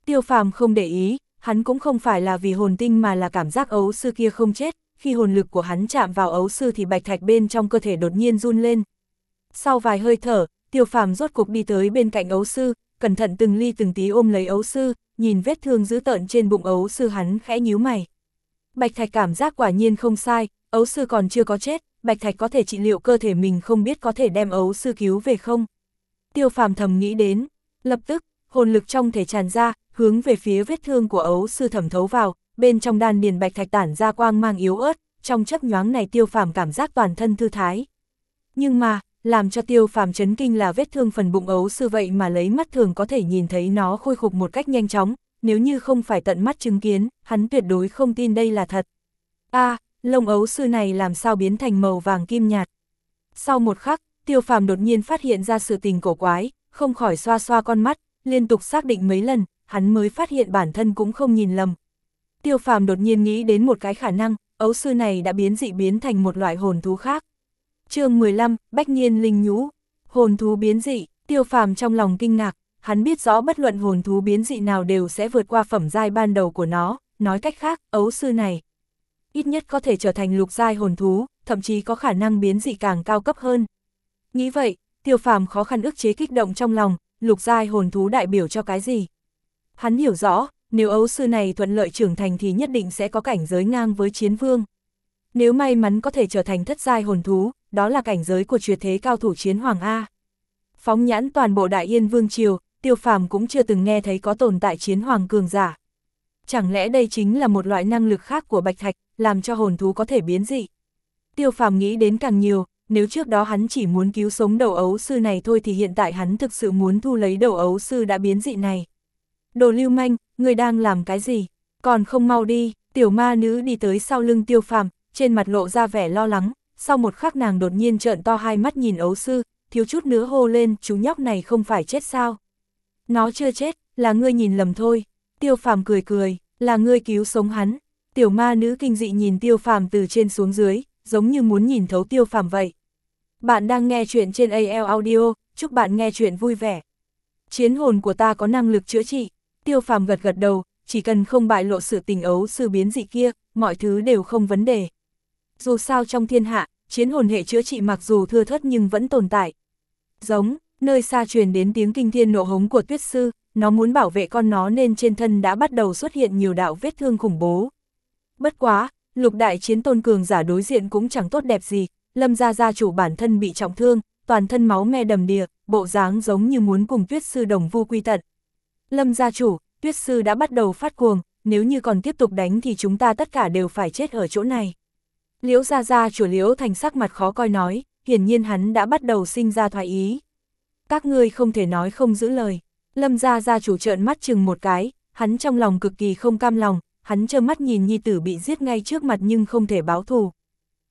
Tiêu phàm không để ý, hắn cũng không phải là vì hồn tinh mà là cảm giác ấu sư kia không chết, khi hồn lực của hắn chạm vào ấu sư thì bạch thạch bên trong cơ thể đột nhiên run lên. Sau vài hơi thở, tiêu phàm rốt cục đi tới bên cạnh ấu sư, cẩn thận từng ly từng tí ôm lấy ấu sư, nhìn vết thương dữ tợn trên bụng ấu sư hắn khẽ nhíu mày. Bạch thạch cảm giác quả nhiên không sai, ấu sư còn chưa có chết, bạch thạch có thể trị liệu cơ thể mình không biết có thể đem ấu sư cứu về không. Tiêu phàm thầm nghĩ đến, lập tức, hồn lực trong thể tràn ra, hướng về phía vết thương của ấu sư thẩm thấu vào, bên trong đan điền bạch thạch tản ra quang mang yếu ớt, trong chấp nhoáng này tiêu phàm cảm giác toàn thân thư thái. Nhưng mà, làm cho tiêu phàm chấn kinh là vết thương phần bụng ấu sư vậy mà lấy mắt thường có thể nhìn thấy nó khôi phục một cách nhanh chóng, nếu như không phải tận mắt chứng kiến, hắn tuyệt đối không tin đây là thật. a à, lông ấu sư này làm sao biến thành màu vàng kim nhạt. Sau một khắc, tiêu phàm đột nhiên phát hiện ra sự tình cổ quái, không khỏi xoa xoa con mắt, liên tục xác định mấy lần, hắn mới phát hiện bản thân cũng không nhìn lầm. Tiêu phàm đột nhiên nghĩ đến một cái khả năng, ấu sư này đã biến dị biến thành một loại hồn thú khác chương 15, Bách Nhiên Linh Nhũ, hồn thú biến dị, tiêu phàm trong lòng kinh ngạc, hắn biết rõ bất luận hồn thú biến dị nào đều sẽ vượt qua phẩm giai ban đầu của nó, nói cách khác, ấu sư này. Ít nhất có thể trở thành lục giai hồn thú, thậm chí có khả năng biến dị càng cao cấp hơn. Nghĩ vậy, tiêu phàm khó khăn ức chế kích động trong lòng, lục giai hồn thú đại biểu cho cái gì? Hắn hiểu rõ, nếu ấu sư này thuận lợi trưởng thành thì nhất định sẽ có cảnh giới ngang với chiến vương. Nếu may mắn có thể trở thành thất giai hồn thú, đó là cảnh giới của tuyệt thế cao thủ chiến hoàng A. Phóng nhãn toàn bộ Đại Yên Vương Triều, tiêu phàm cũng chưa từng nghe thấy có tồn tại chiến hoàng cường giả. Chẳng lẽ đây chính là một loại năng lực khác của Bạch Thạch, làm cho hồn thú có thể biến dị? Tiêu phàm nghĩ đến càng nhiều, nếu trước đó hắn chỉ muốn cứu sống đầu ấu sư này thôi thì hiện tại hắn thực sự muốn thu lấy đầu ấu sư đã biến dị này. Đồ lưu manh, người đang làm cái gì? còn không mau đi, tiểu ma nữ đi tới sau lưng tiêu phàm, trên mặt lộ ra vẻ lo lắng, sau một khắc nàng đột nhiên trợn to hai mắt nhìn ấu sư, thiếu chút nữa hô lên, chú nhóc này không phải chết sao. Nó chưa chết, là ngươi nhìn lầm thôi, tiêu phàm cười cười, là ngươi cứu sống hắn. Tiểu ma nữ kinh dị nhìn tiêu phàm từ trên xuống dưới, giống như muốn nhìn thấu tiêu phàm vậy. Bạn đang nghe chuyện trên AL Audio, chúc bạn nghe chuyện vui vẻ. Chiến hồn của ta có năng lực chữa trị, tiêu phàm gật gật đầu, chỉ cần không bại lộ sự tình ấu sư biến dị kia, mọi thứ đều không vấn đề. Dù sao trong thiên hạ, chiến hồn hệ chữa trị mặc dù thưa thớt nhưng vẫn tồn tại. Giống, nơi xa truyền đến tiếng kinh thiên nộ hống của tuyết sư, nó muốn bảo vệ con nó nên trên thân đã bắt đầu xuất hiện nhiều đạo vết thương khủng bố. Bất quá, lục đại chiến tôn cường giả đối diện cũng chẳng tốt đẹp gì, lâm gia gia chủ bản thân bị trọng thương, toàn thân máu me đầm đìa, bộ dáng giống như muốn cùng tuyết sư đồng vu quy tận. Lâm gia chủ, tuyết sư đã bắt đầu phát cuồng, nếu như còn tiếp tục đánh thì chúng ta tất cả đều phải chết ở chỗ này. Liễu gia gia chủ liễu thành sắc mặt khó coi nói, hiển nhiên hắn đã bắt đầu sinh ra thoái ý. Các ngươi không thể nói không giữ lời. Lâm gia gia chủ trợn mắt chừng một cái, hắn trong lòng cực kỳ không cam lòng, hắn trơ mắt nhìn nhi tử bị giết ngay trước mặt nhưng không thể báo thù.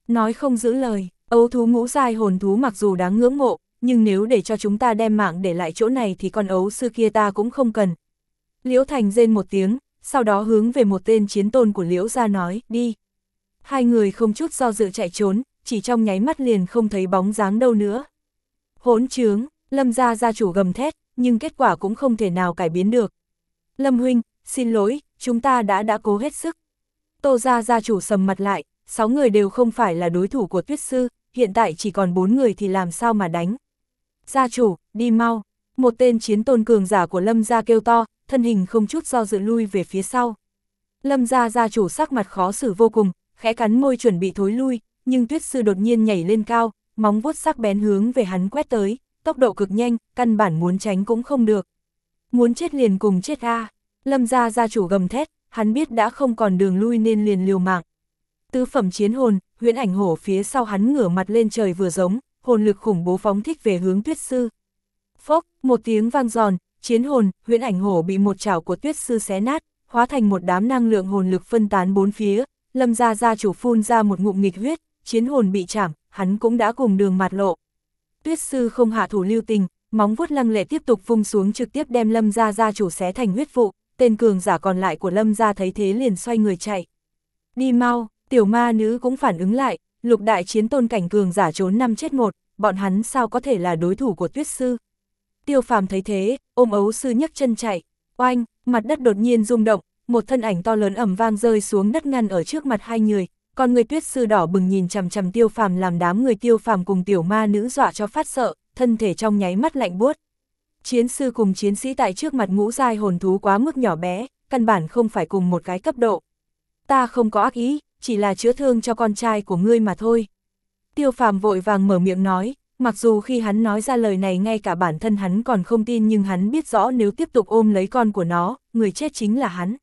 Nói không giữ lời, ấu thú ngũ dai hồn thú mặc dù đáng ngưỡng mộ, nhưng nếu để cho chúng ta đem mạng để lại chỗ này thì con ấu sư kia ta cũng không cần. Liễu Thành rên một tiếng, sau đó hướng về một tên chiến tôn của Liễu gia nói, đi. Hai người không chút do dự chạy trốn, chỉ trong nháy mắt liền không thấy bóng dáng đâu nữa. Hỗn trướng, Lâm gia gia chủ gầm thét, nhưng kết quả cũng không thể nào cải biến được. Lâm huynh, xin lỗi, chúng ta đã đã cố hết sức. Tô gia gia chủ sầm mặt lại, sáu người đều không phải là đối thủ của tuyết sư, hiện tại chỉ còn bốn người thì làm sao mà đánh. Gia chủ, đi mau. Một tên chiến tôn cường giả của Lâm gia kêu to, thân hình không chút do dự lui về phía sau. Lâm gia gia chủ sắc mặt khó xử vô cùng, khẽ cắn môi chuẩn bị thối lui, nhưng tuyết sư đột nhiên nhảy lên cao, móng vuốt sắc bén hướng về hắn quét tới, tốc độ cực nhanh, căn bản muốn tránh cũng không được. Muốn chết liền cùng chết a Lâm gia gia chủ gầm thét, hắn biết đã không còn đường lui nên liền liều mạng. Tứ phẩm chiến hồn, huyễn ảnh hổ phía sau hắn ngửa mặt lên trời vừa giống, hồn lực khủng bố phóng thích về hướng tuyết sư. Phốc, một tiếng vang giòn, chiến hồn, huyễn ảnh hổ bị một chảo của tuyết sư xé nát, hóa thành một đám năng lượng hồn lực phân tán bốn phía, lâm gia gia chủ phun ra một ngụm nghịch huyết, chiến hồn bị chảm, hắn cũng đã cùng đường mặt lộ. Tuyết sư không hạ thủ lưu tình, móng vuốt lăng lệ tiếp tục vung xuống trực tiếp đem lâm gia gia chủ xé thành huyết vụ, tên cường giả còn lại của lâm gia thấy thế liền xoay người chạy. Đi mau, tiểu ma nữ cũng phản ứng lại, lục đại chiến tôn cảnh cường giả trốn năm chết một, bọn hắn sao có thể là đối thủ của tuyết sư. Tiêu phàm thấy thế, ôm ấu sư nhấc chân chạy, oanh, mặt đất đột nhiên rung động, một thân ảnh to lớn ẩm vang rơi xuống đất ngăn ở trước mặt hai người, còn người tuyết sư đỏ bừng nhìn chằm chằm tiêu phàm làm đám người tiêu phàm cùng tiểu ma nữ dọa cho phát sợ, thân thể trong nháy mắt lạnh buốt. Chiến sư cùng chiến sĩ tại trước mặt ngũ giai hồn thú quá mức nhỏ bé, căn bản không phải cùng một cái cấp độ. Ta không có ác ý, chỉ là chữa thương cho con trai của ngươi mà thôi. Tiêu phàm vội vàng mở miệng nói, mặc dù khi hắn nói ra lời này ngay cả bản thân hắn còn không tin nhưng hắn biết rõ nếu tiếp tục ôm lấy con của nó, người chết chính là hắn.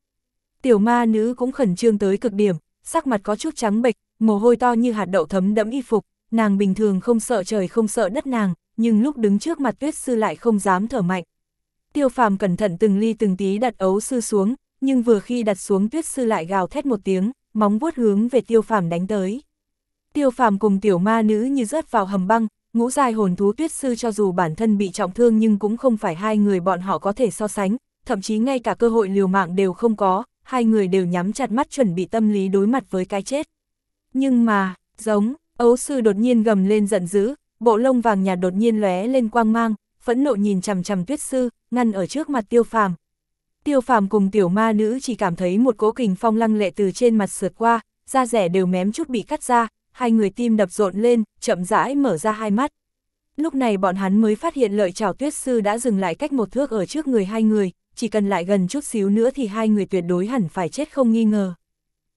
Tiểu ma nữ cũng khẩn trương tới cực điểm, sắc mặt có chút trắng bệch, mồ hôi to như hạt đậu thấm đẫm y phục, nàng bình thường không sợ trời không sợ đất nàng, nhưng lúc đứng trước mặt tuyết sư lại không dám thở mạnh. Tiêu phàm cẩn thận từng ly từng tí đặt ấu sư xuống, nhưng vừa khi đặt xuống tuyết sư lại gào thét một tiếng, móng vuốt hướng về tiêu phàm đánh tới. Tiêu phàm cùng tiểu ma nữ như rớt vào hầm băng, ngũ dài hồn thú tuyết sư cho dù bản thân bị trọng thương nhưng cũng không phải hai người bọn họ có thể so sánh, thậm chí ngay cả cơ hội liều mạng đều không có, hai người đều nhắm chặt mắt chuẩn bị tâm lý đối mặt với cái chết. Nhưng mà, giống, ấu sư đột nhiên gầm lên giận dữ, bộ lông vàng nhạt đột nhiên lóe lên quang mang, phẫn nộ nhìn chằm chằm tuyết sư, ngăn ở trước mặt tiêu phàm. Tiêu phàm cùng tiểu ma nữ chỉ cảm thấy một cỗ kình phong lăng lệ từ trên mặt sượt qua, da rẻ đều mém chút bị cắt ra, hai người tim đập rộn lên, chậm rãi mở ra hai mắt. Lúc này bọn hắn mới phát hiện lợi trào tuyết sư đã dừng lại cách một thước ở trước người hai người, chỉ cần lại gần chút xíu nữa thì hai người tuyệt đối hẳn phải chết không nghi ngờ.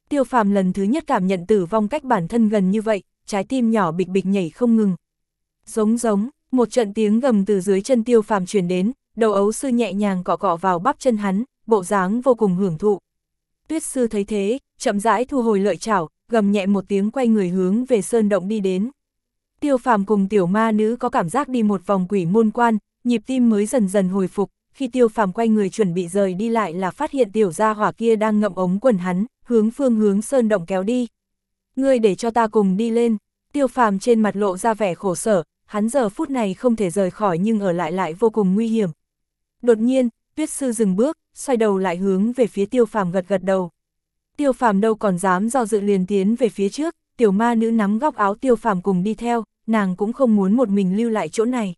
Tiêu phàm lần thứ nhất cảm nhận tử vong cách bản thân gần như vậy, trái tim nhỏ bịch bịch nhảy không ngừng. Giống giống, một trận tiếng gầm từ dưới chân tiêu phàm truyền đến, đầu ấu sư nhẹ nhàng cọ cọ vào bắp chân hắn, bộ dáng vô cùng hưởng thụ. Tuyết sư thấy thế, chậm rãi thu hồi lợi chảo, gầm nhẹ một tiếng quay người hướng về sơn động đi đến. Tiêu phàm cùng tiểu ma nữ có cảm giác đi một vòng quỷ môn quan, nhịp tim mới dần dần hồi phục, khi tiêu phàm quay người chuẩn bị rời đi lại là phát hiện tiểu gia hỏa kia đang ngậm ống quần hắn, hướng phương hướng sơn động kéo đi. Ngươi để cho ta cùng đi lên, tiêu phàm trên mặt lộ ra vẻ khổ sở, hắn giờ phút này không thể rời khỏi nhưng ở lại lại vô cùng nguy hiểm. Đột nhiên, tuyết sư dừng bước, xoay đầu lại hướng về phía tiêu phàm gật gật đầu. Tiêu phàm đâu còn dám do dự liền tiến về phía trước, tiểu ma nữ nắm góc áo tiêu phàm cùng đi theo, nàng cũng không muốn một mình lưu lại chỗ này.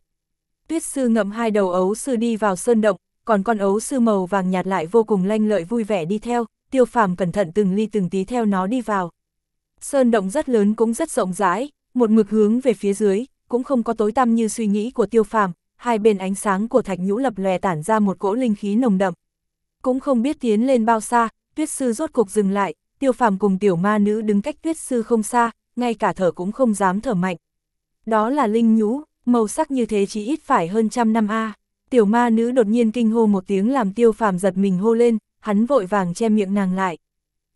Tuyết sư ngậm hai đầu ấu sư đi vào sơn động, còn con ấu sư màu vàng nhạt lại vô cùng lanh lợi vui vẻ đi theo, tiêu phàm cẩn thận từng ly từng tí theo nó đi vào. Sơn động rất lớn cũng rất rộng rãi, một mực hướng về phía dưới, cũng không có tối tăm như suy nghĩ của tiêu phàm, hai bên ánh sáng của thạch nhũ lập lòe tản ra một cỗ linh khí nồng đậm. Cũng không biết tiến lên bao xa, tuyết sư rốt cục dừng lại, tiêu phàm cùng tiểu ma nữ đứng cách tuyết sư không xa, ngay cả thở cũng không dám thở mạnh. Đó là linh nhũ, màu sắc như thế chỉ ít phải hơn trăm năm a. Tiểu ma nữ đột nhiên kinh hô một tiếng làm tiêu phàm giật mình hô lên, hắn vội vàng che miệng nàng lại.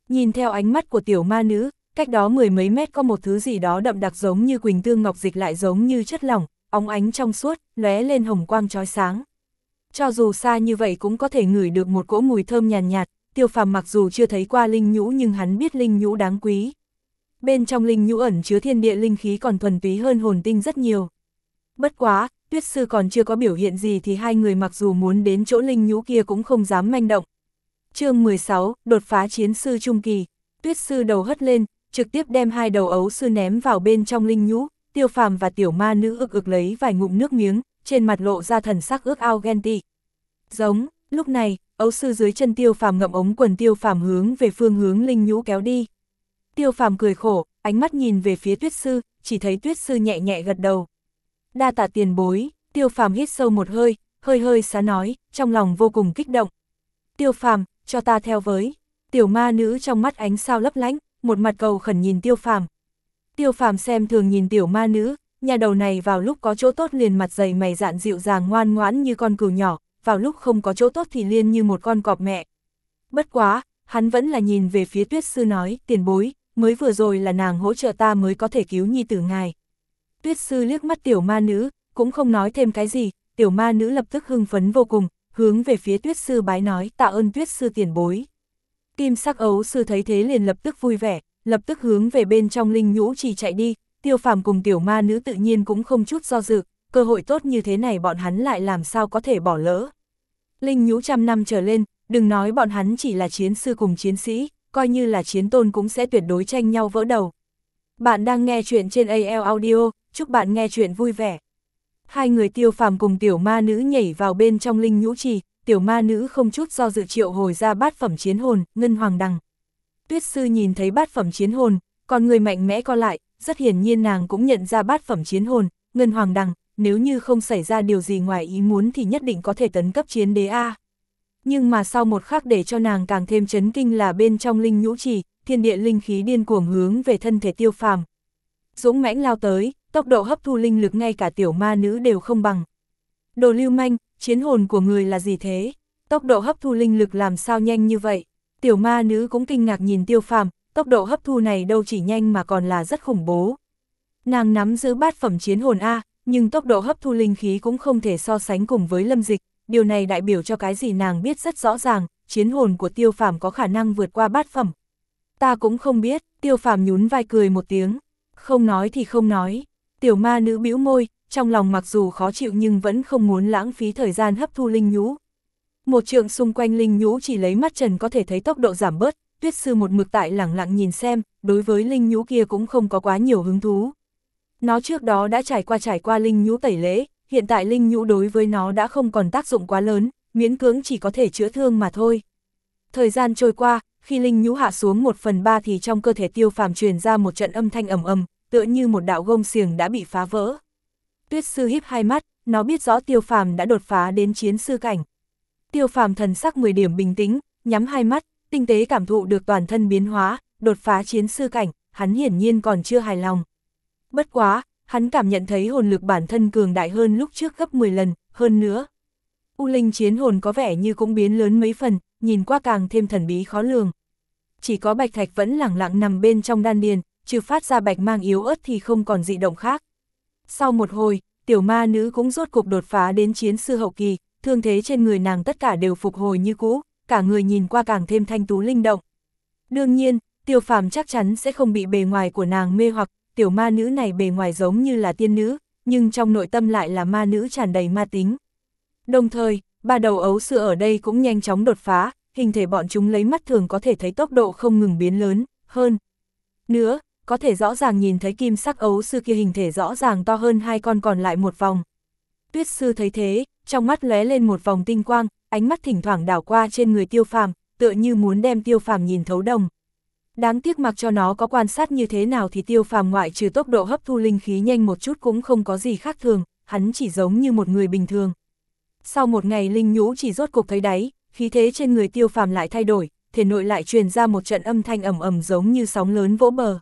Nhìn theo ánh mắt của tiểu ma nữ, cách đó mười mấy mét có một thứ gì đó đậm đặc giống như quỳnh tương ngọc dịch lại giống như chất lỏng, óng ánh trong suốt, lóe lên hồng quang trói sáng. Cho dù xa như vậy cũng có thể ngửi được một cỗ mùi thơm nhàn nhạt, nhạt, tiêu phàm mặc dù chưa thấy qua linh nhũ nhưng hắn biết linh nhũ đáng quý. Bên trong linh nhũ ẩn chứa thiên địa linh khí còn thuần túy hơn hồn tinh rất nhiều. Bất quá, tuyết sư còn chưa có biểu hiện gì thì hai người mặc dù muốn đến chỗ linh nhũ kia cũng không dám manh động. chương 16, đột phá chiến sư trung kỳ, tuyết sư đầu hất lên, trực tiếp đem hai đầu ấu sư ném vào bên trong linh nhũ, tiêu phàm và tiểu ma nữ ực ực lấy vài ngụm nước miếng, trên mặt lộ ra thần sắc ước ao ghen tị. Giống, lúc này, ấu sư dưới chân tiêu phàm ngậm ống quần tiêu phàm hướng về phương hướng linh nhũ kéo đi. Tiêu phàm cười khổ, ánh mắt nhìn về phía tuyết sư, chỉ thấy tuyết sư nhẹ nhẹ gật đầu. Đa tạ tiền bối, tiêu phàm hít sâu một hơi, hơi hơi xá nói, trong lòng vô cùng kích động. Tiêu phàm, cho ta theo với. Tiểu ma nữ trong mắt ánh sao lấp lánh, một mặt cầu khẩn nhìn tiêu phàm. Tiêu phàm xem thường nhìn tiểu ma nữ, nhà đầu này vào lúc có chỗ tốt liền mặt dày mày dạn dịu dàng ngoan ngoãn như con cừu nhỏ, vào lúc không có chỗ tốt thì liên như một con cọp mẹ. Bất quá, hắn vẫn là nhìn về phía tuyết sư nói, tiền bối, mới vừa rồi là nàng hỗ trợ ta mới có thể cứu nhi tử ngài. Tuyết sư liếc mắt tiểu ma nữ, cũng không nói thêm cái gì, tiểu ma nữ lập tức hưng phấn vô cùng, hướng về phía tuyết sư bái nói tạ ơn tuyết sư tiền bối. Kim sắc ấu sư thấy thế liền lập tức vui vẻ, lập tức hướng về bên trong linh nhũ chỉ chạy đi, tiêu phàm cùng tiểu ma nữ tự nhiên cũng không chút do dự, cơ hội tốt như thế này bọn hắn lại làm sao có thể bỏ lỡ. Linh nhũ trăm năm trở lên, đừng nói bọn hắn chỉ là chiến sư cùng chiến sĩ, coi như là chiến tôn cũng sẽ tuyệt đối tranh nhau vỡ đầu. Bạn đang nghe chuyện trên AL Audio, chúc bạn nghe chuyện vui vẻ. Hai người tiêu phàm cùng tiểu ma nữ nhảy vào bên trong linh nhũ trì, tiểu ma nữ không chút do dự triệu hồi ra bát phẩm chiến hồn, ngân hoàng đằng. Tuyết sư nhìn thấy bát phẩm chiến hồn, còn người mạnh mẽ co lại, rất hiển nhiên nàng cũng nhận ra bát phẩm chiến hồn, ngân hoàng đằng, nếu như không xảy ra điều gì ngoài ý muốn thì nhất định có thể tấn cấp chiến đế A. Nhưng mà sau một khắc để cho nàng càng thêm chấn kinh là bên trong linh nhũ trì, thiên địa linh khí điên cuồng hướng về thân thể tiêu phàm. Dũng mãnh lao tới, tốc độ hấp thu linh lực ngay cả tiểu ma nữ đều không bằng. Đồ lưu manh, chiến hồn của người là gì thế? Tốc độ hấp thu linh lực làm sao nhanh như vậy? Tiểu ma nữ cũng kinh ngạc nhìn tiêu phàm, tốc độ hấp thu này đâu chỉ nhanh mà còn là rất khủng bố. Nàng nắm giữ bát phẩm chiến hồn A, nhưng tốc độ hấp thu linh khí cũng không thể so sánh cùng với lâm dịch, điều này đại biểu cho cái gì nàng biết rất rõ ràng, chiến hồn của tiêu phàm có khả năng vượt qua bát phẩm. Ta cũng không biết, tiêu phàm nhún vai cười một tiếng, không nói thì không nói. Tiểu ma nữ bĩu môi, trong lòng mặc dù khó chịu nhưng vẫn không muốn lãng phí thời gian hấp thu linh nhũ. Một trượng xung quanh linh nhũ chỉ lấy mắt trần có thể thấy tốc độ giảm bớt, tuyết sư một mực tại lẳng lặng nhìn xem, đối với linh nhũ kia cũng không có quá nhiều hứng thú. Nó trước đó đã trải qua trải qua linh nhũ tẩy lễ, hiện tại linh nhũ đối với nó đã không còn tác dụng quá lớn, miễn cưỡng chỉ có thể chữa thương mà thôi. Thời gian trôi qua, khi linh nhũ hạ xuống một phần ba thì trong cơ thể tiêu phàm truyền ra một trận âm thanh ầm ầm, tựa như một đạo gông xiềng đã bị phá vỡ. Tuyết sư híp hai mắt, nó biết rõ tiêu phàm đã đột phá đến chiến sư cảnh. Tiêu phàm thần sắc 10 điểm bình tĩnh, nhắm hai mắt, tinh tế cảm thụ được toàn thân biến hóa, đột phá chiến sư cảnh, hắn hiển nhiên còn chưa hài lòng. Bất quá, hắn cảm nhận thấy hồn lực bản thân cường đại hơn lúc trước gấp 10 lần, hơn nữa. U linh chiến hồn có vẻ như cũng biến lớn mấy phần, nhìn qua càng thêm thần bí khó lường. Chỉ có bạch thạch vẫn lẳng lặng nằm bên trong đan điền, trừ phát ra bạch mang yếu ớt thì không còn dị động khác. Sau một hồi, tiểu ma nữ cũng rốt cục đột phá đến chiến sư hậu kỳ, thương thế trên người nàng tất cả đều phục hồi như cũ, cả người nhìn qua càng thêm thanh tú linh động. Đương nhiên, tiêu phàm chắc chắn sẽ không bị bề ngoài của nàng mê hoặc, tiểu ma nữ này bề ngoài giống như là tiên nữ, nhưng trong nội tâm lại là ma nữ tràn đầy ma tính. Đồng thời, ba đầu ấu sư ở đây cũng nhanh chóng đột phá, hình thể bọn chúng lấy mắt thường có thể thấy tốc độ không ngừng biến lớn, hơn. Nữa, có thể rõ ràng nhìn thấy kim sắc ấu sư kia hình thể rõ ràng to hơn hai con còn lại một vòng. Tuyết sư thấy thế, trong mắt lóe lên một vòng tinh quang, ánh mắt thỉnh thoảng đảo qua trên người tiêu phàm, tựa như muốn đem tiêu phàm nhìn thấu đồng. Đáng tiếc mặc cho nó có quan sát như thế nào thì tiêu phàm ngoại trừ tốc độ hấp thu linh khí nhanh một chút cũng không có gì khác thường, hắn chỉ giống như một người bình thường. Sau một ngày linh nhũ chỉ rốt cục thấy đáy, khí thế trên người tiêu phàm lại thay đổi, thể nội lại truyền ra một trận âm thanh ầm ầm giống như sóng lớn vỗ bờ.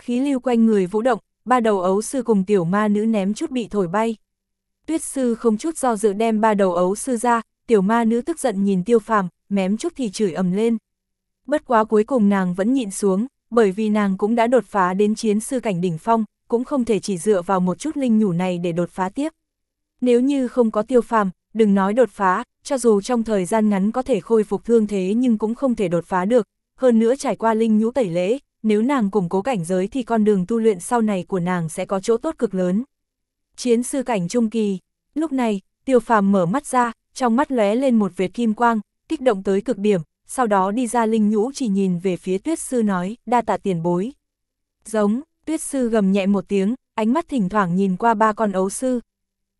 Khí lưu quanh người vũ động, ba đầu ấu sư cùng tiểu ma nữ ném chút bị thổi bay. Tuyết sư không chút do dự đem ba đầu ấu sư ra, tiểu ma nữ tức giận nhìn tiêu phàm, mém chút thì chửi ầm lên. Bất quá cuối cùng nàng vẫn nhịn xuống, bởi vì nàng cũng đã đột phá đến chiến sư cảnh đỉnh phong, cũng không thể chỉ dựa vào một chút linh nhủ này để đột phá tiếp. Nếu như không có tiêu phàm, đừng nói đột phá, cho dù trong thời gian ngắn có thể khôi phục thương thế nhưng cũng không thể đột phá được, hơn nữa trải qua linh nhũ tẩy lễ, nếu nàng củng cố cảnh giới thì con đường tu luyện sau này của nàng sẽ có chỗ tốt cực lớn. Chiến sư cảnh trung kỳ, lúc này, tiêu phàm mở mắt ra, trong mắt lóe lên một vệt kim quang, kích động tới cực điểm, sau đó đi ra linh nhũ chỉ nhìn về phía tuyết sư nói, đa tạ tiền bối. Giống, tuyết sư gầm nhẹ một tiếng, ánh mắt thỉnh thoảng nhìn qua ba con ấu sư.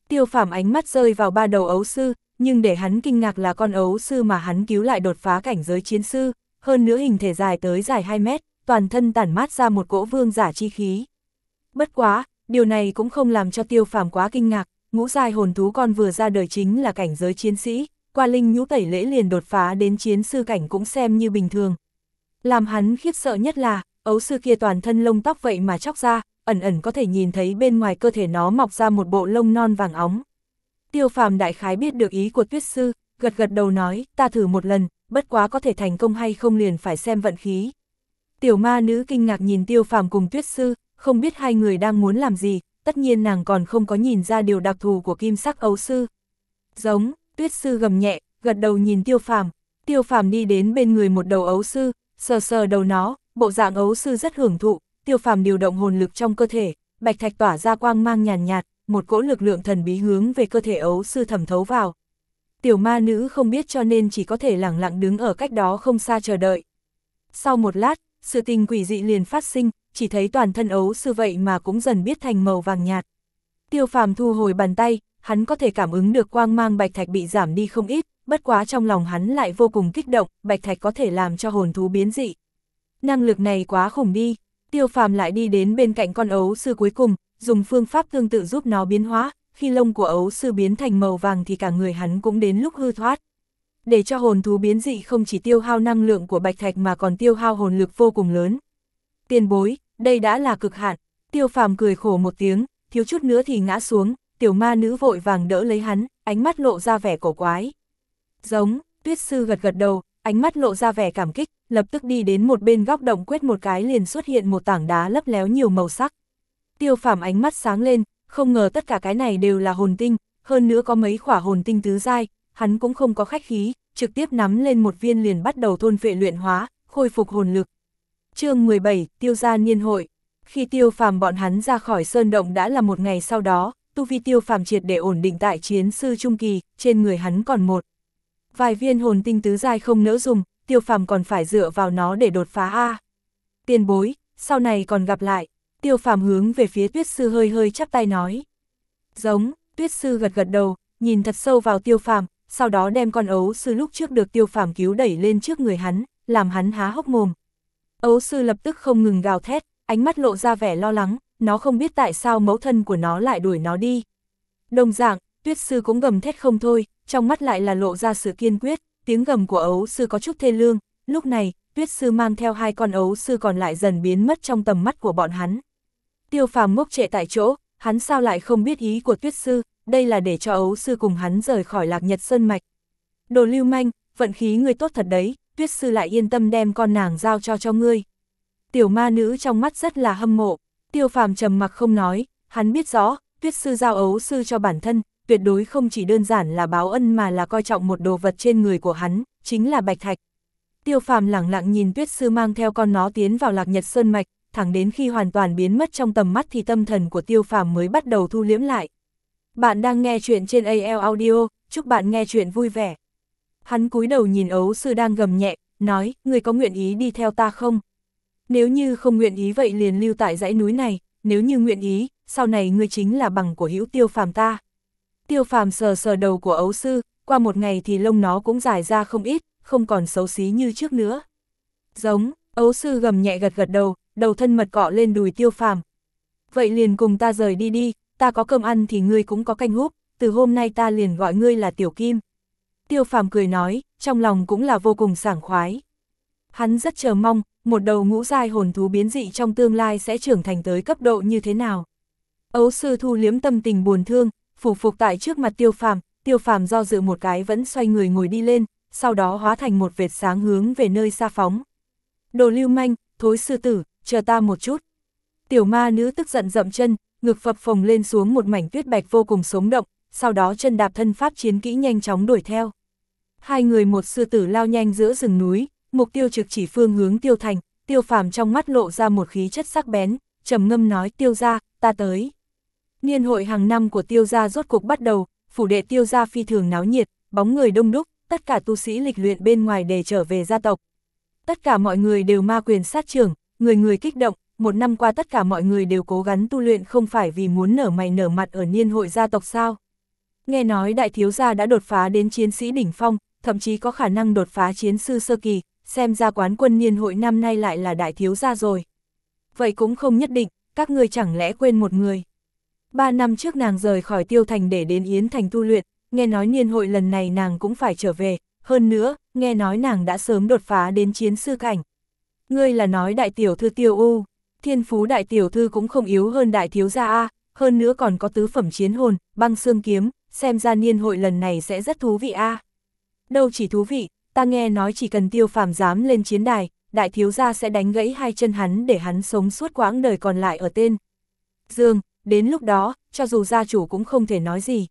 Tiêu phàm ánh mắt rơi vào ba đầu ấu sư, nhưng để hắn kinh ngạc là con ấu sư mà hắn cứu lại đột phá cảnh giới chiến sư, hơn nữa hình thể dài tới dài 2 mét, toàn thân tản mát ra một cỗ vương giả chi khí. Bất quá, điều này cũng không làm cho tiêu phàm quá kinh ngạc, ngũ dài hồn thú con vừa ra đời chính là cảnh giới chiến sĩ, qua linh nhũ tẩy lễ liền đột phá đến chiến sư cảnh cũng xem như bình thường. Làm hắn khiếp sợ nhất là, ấu sư kia toàn thân lông tóc vậy mà chóc ra, ẩn ẩn có thể nhìn thấy bên ngoài cơ thể nó mọc ra một bộ lông non vàng óng. Tiêu phàm đại khái biết được ý của tuyết sư, gật gật đầu nói, ta thử một lần, bất quá có thể thành công hay không liền phải xem vận khí. Tiểu ma nữ kinh ngạc nhìn tiêu phàm cùng tuyết sư, không biết hai người đang muốn làm gì, tất nhiên nàng còn không có nhìn ra điều đặc thù của kim sắc ấu sư. Giống, tuyết sư gầm nhẹ, gật đầu nhìn tiêu phàm, tiêu phàm đi đến bên người một đầu ấu sư, sờ sờ đầu nó, bộ dạng ấu sư rất hưởng thụ, tiêu phàm điều động hồn lực trong cơ thể, bạch thạch tỏa ra quang mang nhàn nhạt, một cỗ lực lượng thần bí hướng về cơ thể ấu sư thẩm thấu vào. Tiểu ma nữ không biết cho nên chỉ có thể lẳng lặng đứng ở cách đó không xa chờ đợi. Sau một lát, sự tình quỷ dị liền phát sinh, chỉ thấy toàn thân ấu sư vậy mà cũng dần biết thành màu vàng nhạt. Tiêu phàm thu hồi bàn tay, hắn có thể cảm ứng được quang mang bạch thạch bị giảm đi không ít, bất quá trong lòng hắn lại vô cùng kích động, bạch thạch có thể làm cho hồn thú biến dị. Năng lực này quá khủng đi, tiêu phàm lại đi đến bên cạnh con ấu sư cuối cùng, dùng phương pháp tương tự giúp nó biến hóa, khi lông của ấu sư biến thành màu vàng thì cả người hắn cũng đến lúc hư thoát. Để cho hồn thú biến dị không chỉ tiêu hao năng lượng của bạch thạch mà còn tiêu hao hồn lực vô cùng lớn. Tiền bối, đây đã là cực hạn, tiêu phàm cười khổ một tiếng, thiếu chút nữa thì ngã xuống, tiểu ma nữ vội vàng đỡ lấy hắn, ánh mắt lộ ra vẻ cổ quái. Giống, tuyết sư gật gật đầu, ánh mắt lộ ra vẻ cảm kích, lập tức đi đến một bên góc động quét một cái liền xuất hiện một tảng đá lấp léo nhiều màu sắc. Tiêu phàm ánh mắt sáng lên, không ngờ tất cả cái này đều là hồn tinh, hơn nữa có mấy khỏa hồn tinh tứ dai, hắn cũng không có khách khí, trực tiếp nắm lên một viên liền bắt đầu thôn vệ luyện hóa, khôi phục hồn lực. chương 17, tiêu gia niên hội. Khi tiêu phàm bọn hắn ra khỏi sơn động đã là một ngày sau đó, tu vi tiêu phàm triệt để ổn định tại chiến sư trung kỳ, trên người hắn còn một. Vài viên hồn tinh tứ dai không nỡ dùng, tiêu phàm còn phải dựa vào nó để đột phá A. Tiền bối, sau này còn gặp lại, tiêu phàm hướng về phía tuyết sư hơi hơi chắp tay nói. Giống, tuyết sư gật gật đầu, nhìn thật sâu vào tiêu phàm, sau đó đem con ấu sư lúc trước được tiêu phàm cứu đẩy lên trước người hắn, làm hắn há hốc mồm. Ấu sư lập tức không ngừng gào thét, ánh mắt lộ ra vẻ lo lắng, nó không biết tại sao mẫu thân của nó lại đuổi nó đi. Đồng dạng, tuyết sư cũng gầm thét không thôi, trong mắt lại là lộ ra sự kiên quyết, tiếng gầm của ấu sư có chút thê lương, lúc này, tuyết sư mang theo hai con ấu sư còn lại dần biến mất trong tầm mắt của bọn hắn. Tiêu phàm ngốc trệ tại chỗ, hắn sao lại không biết ý của tuyết sư, đây là để cho ấu sư cùng hắn rời khỏi lạc nhật sơn mạch. Đồ lưu manh, vận khí người tốt thật đấy, tuyết sư lại yên tâm đem con nàng giao cho cho ngươi. Tiểu ma nữ trong mắt rất là hâm mộ, tiêu phàm trầm mặc không nói, hắn biết rõ, tuyết sư giao ấu sư cho bản thân, tuyệt đối không chỉ đơn giản là báo ân mà là coi trọng một đồ vật trên người của hắn, chính là bạch thạch. Tiêu phàm lẳng lặng nhìn tuyết sư mang theo con nó tiến vào lạc nhật sơn mạch, thẳng đến khi hoàn toàn biến mất trong tầm mắt thì tâm thần của tiêu phàm mới bắt đầu thu liễm lại. Bạn đang nghe chuyện trên AL Audio, chúc bạn nghe chuyện vui vẻ. Hắn cúi đầu nhìn ấu sư đang gầm nhẹ, nói, người có nguyện ý đi theo ta không? Nếu như không nguyện ý vậy liền lưu tại dãy núi này, nếu như nguyện ý, sau này ngươi chính là bằng của hữu tiêu phàm ta. Tiêu phàm sờ sờ đầu của ấu sư, qua một ngày thì lông nó cũng dài ra không ít, không còn xấu xí như trước nữa. Giống, ấu sư gầm nhẹ gật gật đầu, đầu thân mật cọ lên đùi tiêu phàm. Vậy liền cùng ta rời đi đi, ta có cơm ăn thì ngươi cũng có canh húp, từ hôm nay ta liền gọi ngươi là tiểu kim. Tiêu phàm cười nói, trong lòng cũng là vô cùng sảng khoái. Hắn rất chờ mong, một đầu ngũ giai hồn thú biến dị trong tương lai sẽ trưởng thành tới cấp độ như thế nào. Ấu sư thu liếm tâm tình buồn thương, phủ phục tại trước mặt tiêu phàm, tiêu phàm do dự một cái vẫn xoay người ngồi đi lên, sau đó hóa thành một vệt sáng hướng về nơi xa phóng. Đồ lưu manh, thối sư tử, chờ ta một chút. Tiểu ma nữ tức giận dậm chân, ngực phập phồng lên xuống một mảnh tuyết bạch vô cùng sống động, sau đó chân đạp thân pháp chiến kỹ nhanh chóng đuổi theo. Hai người một sư tử lao nhanh giữa rừng núi, mục tiêu trực chỉ phương hướng tiêu thành, tiêu phàm trong mắt lộ ra một khí chất sắc bén, trầm ngâm nói tiêu ra, ta tới. Niên hội hàng năm của tiêu gia rốt cuộc bắt đầu, phủ đệ tiêu gia phi thường náo nhiệt, bóng người đông đúc, tất cả tu sĩ lịch luyện bên ngoài để trở về gia tộc. Tất cả mọi người đều ma quyền sát trưởng, người người kích động, một năm qua tất cả mọi người đều cố gắng tu luyện không phải vì muốn nở mày nở mặt ở niên hội gia tộc sao. Nghe nói đại thiếu gia đã đột phá đến chiến sĩ đỉnh phong, thậm chí có khả năng đột phá chiến sư sơ kỳ, xem ra quán quân niên hội năm nay lại là đại thiếu gia rồi. Vậy cũng không nhất định, các người chẳng lẽ quên một người. Ba năm trước nàng rời khỏi Tiêu Thành để đến Yến Thành tu luyện, nghe nói niên hội lần này nàng cũng phải trở về, hơn nữa, nghe nói nàng đã sớm đột phá đến chiến sư cảnh. Ngươi là nói đại tiểu thư tiêu u, thiên phú đại tiểu thư cũng không yếu hơn đại thiếu gia A, hơn nữa còn có tứ phẩm chiến hồn, băng xương kiếm, xem ra niên hội lần này sẽ rất thú vị A. Đâu chỉ thú vị, ta nghe nói chỉ cần tiêu phàm dám lên chiến đài, đại thiếu gia sẽ đánh gãy hai chân hắn để hắn sống suốt quãng đời còn lại ở tên. Dương, đến lúc đó, cho dù gia chủ cũng không thể nói gì.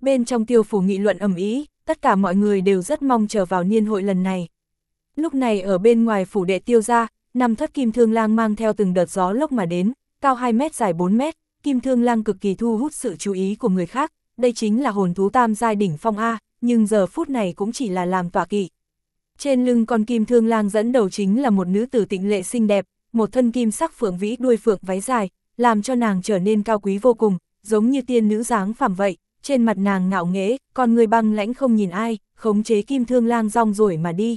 Bên trong tiêu phủ nghị luận ầm ý, tất cả mọi người đều rất mong chờ vào niên hội lần này. Lúc này ở bên ngoài phủ đệ tiêu gia, năm thất kim thương lang mang theo từng đợt gió lốc mà đến, cao 2 mét dài 4 mét, kim thương lang cực kỳ thu hút sự chú ý của người khác, đây chính là hồn thú tam giai đỉnh phong A, nhưng giờ phút này cũng chỉ là làm tọa kỵ. Trên lưng con kim thương lang dẫn đầu chính là một nữ tử tịnh lệ xinh đẹp, một thân kim sắc phượng vĩ đuôi phượng váy dài, làm cho nàng trở nên cao quý vô cùng, giống như tiên nữ dáng phàm vậy, trên mặt nàng ngạo nghễ, còn người băng lãnh không nhìn ai, khống chế kim thương lang rong rồi mà đi.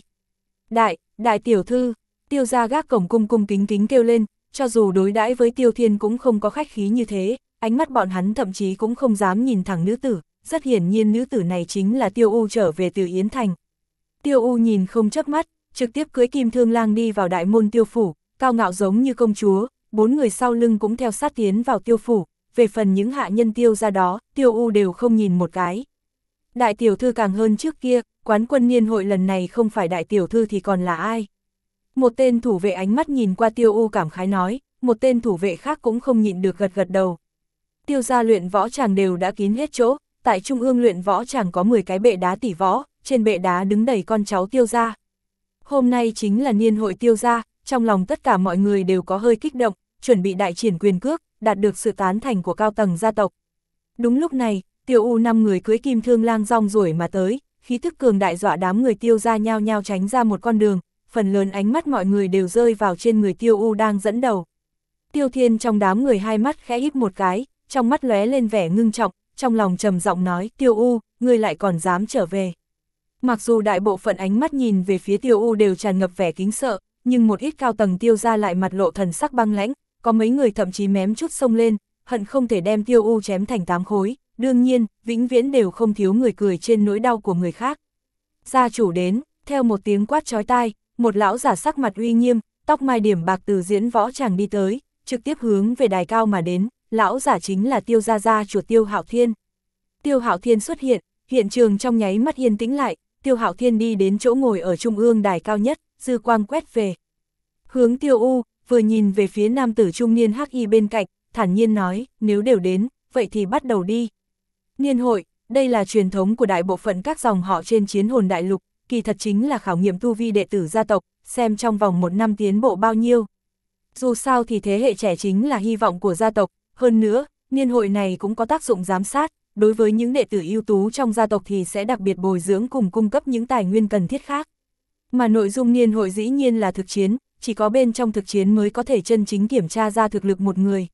Đại, đại tiểu thư, tiêu ra gác cổng cung cung kính kính kêu lên, cho dù đối đãi với tiêu thiên cũng không có khách khí như thế, ánh mắt bọn hắn thậm chí cũng không dám nhìn thẳng nữ tử, rất hiển nhiên nữ tử này chính là tiêu u trở về từ Yến Thành. Tiêu u nhìn không chớp mắt, trực tiếp cưới kim thương lang đi vào đại môn tiêu phủ, cao ngạo giống như công chúa, bốn người sau lưng cũng theo sát tiến vào tiêu phủ, về phần những hạ nhân tiêu ra đó, tiêu u đều không nhìn một cái. Đại tiểu thư càng hơn trước kia, quán quân niên hội lần này không phải đại tiểu thư thì còn là ai. Một tên thủ vệ ánh mắt nhìn qua tiêu u cảm khái nói, một tên thủ vệ khác cũng không nhịn được gật gật đầu. Tiêu gia luyện võ chàng đều đã kín hết chỗ, tại trung ương luyện võ chàng có 10 cái bệ đá tỷ võ, trên bệ đá đứng đầy con cháu tiêu gia. Hôm nay chính là niên hội tiêu gia, trong lòng tất cả mọi người đều có hơi kích động, chuẩn bị đại triển quyền cước, đạt được sự tán thành của cao tầng gia tộc. Đúng lúc này, tiêu u năm người cưới kim thương lang rong rủi mà tới, khí thức cường đại dọa đám người tiêu gia nhau nhau tránh ra một con đường, phần lớn ánh mắt mọi người đều rơi vào trên người tiêu u đang dẫn đầu. Tiêu thiên trong đám người hai mắt khẽ híp một cái, trong mắt lóe lên vẻ ngưng trọng, trong lòng trầm giọng nói, tiêu u, ngươi lại còn dám trở về. Mặc dù đại bộ phận ánh mắt nhìn về phía tiêu u đều tràn ngập vẻ kính sợ, nhưng một ít cao tầng tiêu ra lại mặt lộ thần sắc băng lãnh, có mấy người thậm chí mém chút sông lên, hận không thể đem tiêu u chém thành tám khối, đương nhiên, vĩnh viễn đều không thiếu người cười trên nỗi đau của người khác. Gia chủ đến, theo một tiếng quát chói tai, một lão giả sắc mặt uy nghiêm, tóc mai điểm bạc từ diễn võ chàng đi tới, trực tiếp hướng về đài cao mà đến, lão giả chính là tiêu gia gia chuột tiêu hạo thiên. Tiêu hạo thiên xuất hiện, hiện trường trong nháy mắt yên tĩnh lại, tiêu hạo thiên đi đến chỗ ngồi ở trung ương đài cao nhất, dư quang quét về. Hướng tiêu u, vừa nhìn về phía nam tử trung niên hắc y bên cạnh, thản nhiên nói, nếu đều đến, vậy thì bắt đầu đi. Niên hội, đây là truyền thống của đại bộ phận các dòng họ trên chiến hồn đại lục, kỳ thật chính là khảo nghiệm tu vi đệ tử gia tộc, xem trong vòng một năm tiến bộ bao nhiêu. Dù sao thì thế hệ trẻ chính là hy vọng của gia tộc, hơn nữa, niên hội này cũng có tác dụng giám sát, đối với những đệ tử ưu tú trong gia tộc thì sẽ đặc biệt bồi dưỡng cùng cung cấp những tài nguyên cần thiết khác. Mà nội dung niên hội dĩ nhiên là thực chiến, chỉ có bên trong thực chiến mới có thể chân chính kiểm tra ra thực lực một người.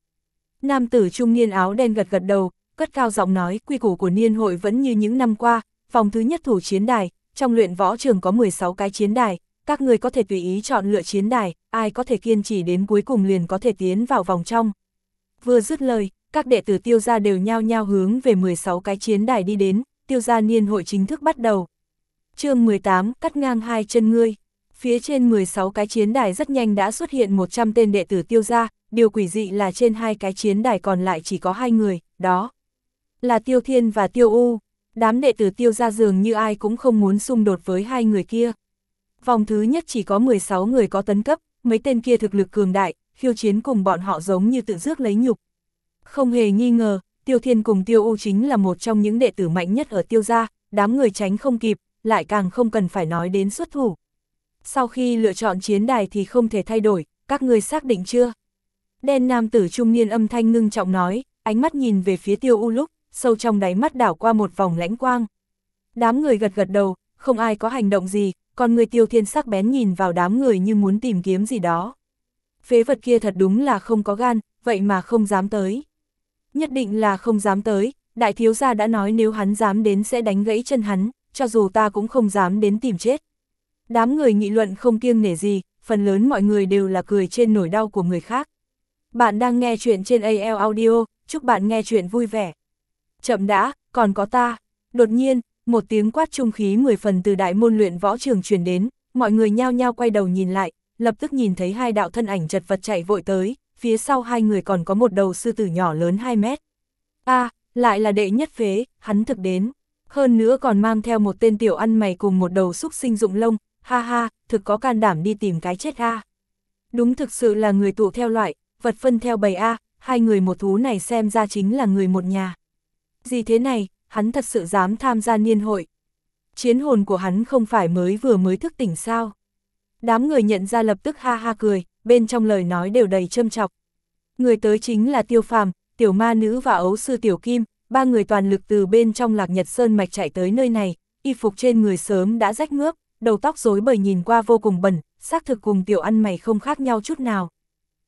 Nam tử trung niên áo đen gật gật đầu, cất cao giọng nói quy củ của niên hội vẫn như những năm qua, phòng thứ nhất thủ chiến đài, trong luyện võ trường có 16 cái chiến đài, các người có thể tùy ý chọn lựa chiến đài, ai có thể kiên trì đến cuối cùng liền có thể tiến vào vòng trong. Vừa dứt lời, các đệ tử tiêu gia đều nhao nhao hướng về 16 cái chiến đài đi đến, tiêu gia niên hội chính thức bắt đầu. chương 18, cắt ngang hai chân ngươi. Phía trên 16 cái chiến đài rất nhanh đã xuất hiện 100 tên đệ tử tiêu gia, điều quỷ dị là trên hai cái chiến đài còn lại chỉ có hai người, đó là Tiêu Thiên và Tiêu U. Đám đệ tử Tiêu ra dường như ai cũng không muốn xung đột với hai người kia. Vòng thứ nhất chỉ có 16 người có tấn cấp, mấy tên kia thực lực cường đại, khiêu chiến cùng bọn họ giống như tự rước lấy nhục. Không hề nghi ngờ, Tiêu Thiên cùng Tiêu U chính là một trong những đệ tử mạnh nhất ở Tiêu gia, đám người tránh không kịp, lại càng không cần phải nói đến xuất thủ. Sau khi lựa chọn chiến đài thì không thể thay đổi, các người xác định chưa? Đen nam tử trung niên âm thanh ngưng trọng nói, ánh mắt nhìn về phía Tiêu U lúc, sâu trong đáy mắt đảo qua một vòng lãnh quang. Đám người gật gật đầu, không ai có hành động gì, còn người tiêu thiên sắc bén nhìn vào đám người như muốn tìm kiếm gì đó. Phế vật kia thật đúng là không có gan, vậy mà không dám tới. Nhất định là không dám tới, đại thiếu gia đã nói nếu hắn dám đến sẽ đánh gãy chân hắn, cho dù ta cũng không dám đến tìm chết. Đám người nghị luận không kiêng nể gì, phần lớn mọi người đều là cười trên nỗi đau của người khác. Bạn đang nghe chuyện trên AL Audio, chúc bạn nghe chuyện vui vẻ. Chậm đã, còn có ta. Đột nhiên, một tiếng quát trung khí 10 phần từ đại môn luyện võ trường truyền đến, mọi người nhao nhao quay đầu nhìn lại, lập tức nhìn thấy hai đạo thân ảnh chật vật chạy vội tới, phía sau hai người còn có một đầu sư tử nhỏ lớn 2 mét. a à, lại là đệ nhất phế, hắn thực đến. Hơn nữa còn mang theo một tên tiểu ăn mày cùng một đầu xúc sinh dụng lông, ha ha, thực có can đảm đi tìm cái chết a. Đúng thực sự là người tụ theo loại, vật phân theo bầy a, hai người một thú này xem ra chính là người một nhà. Gì thế này, hắn thật sự dám tham gia niên hội. Chiến hồn của hắn không phải mới vừa mới thức tỉnh sao. Đám người nhận ra lập tức ha ha cười, bên trong lời nói đều đầy châm chọc. Người tới chính là Tiêu Phàm, Tiểu Ma Nữ và Ấu Sư Tiểu Kim, ba người toàn lực từ bên trong Lạc Nhật Sơn mạch chạy tới nơi này, y phục trên người sớm đã rách ngước, đầu tóc rối bời nhìn qua vô cùng bẩn, xác thực cùng Tiểu ăn mày không khác nhau chút nào.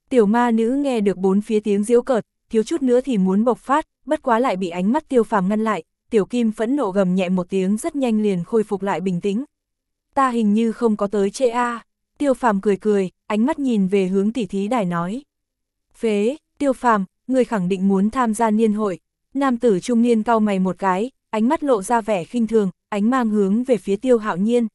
Tiểu Ma Nữ nghe được bốn phía tiếng diễu cợt, thiếu chút nữa thì muốn bộc phát, bất quá lại bị ánh mắt Tiêu Phàm ngăn lại, Tiểu Kim phẫn nộ gầm nhẹ một tiếng rất nhanh liền khôi phục lại bình tĩnh. Ta hình như không có tới chê a. Tiêu Phàm cười cười, ánh mắt nhìn về hướng tỷ thí đài nói. Phế, Tiêu Phàm, người khẳng định muốn tham gia niên hội. Nam tử trung niên cau mày một cái, ánh mắt lộ ra vẻ khinh thường, ánh mang hướng về phía Tiêu Hạo Nhiên.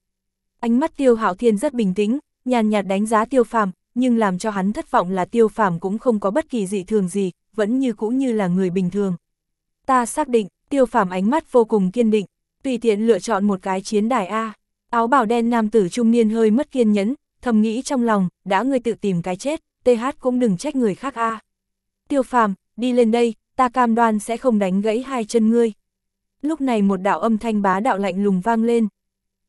Ánh mắt Tiêu Hạo Thiên rất bình tĩnh, nhàn nhạt đánh giá Tiêu Phàm, nhưng làm cho hắn thất vọng là Tiêu Phàm cũng không có bất kỳ dị thường gì, vẫn như cũng như là người bình thường. Ta xác định, tiêu phàm ánh mắt vô cùng kiên định, tùy tiện lựa chọn một cái chiến đài A. Áo bảo đen nam tử trung niên hơi mất kiên nhẫn, thầm nghĩ trong lòng, đã ngươi tự tìm cái chết, TH cũng đừng trách người khác A. Tiêu phàm, đi lên đây, ta cam đoan sẽ không đánh gãy hai chân ngươi. Lúc này một đạo âm thanh bá đạo lạnh lùng vang lên.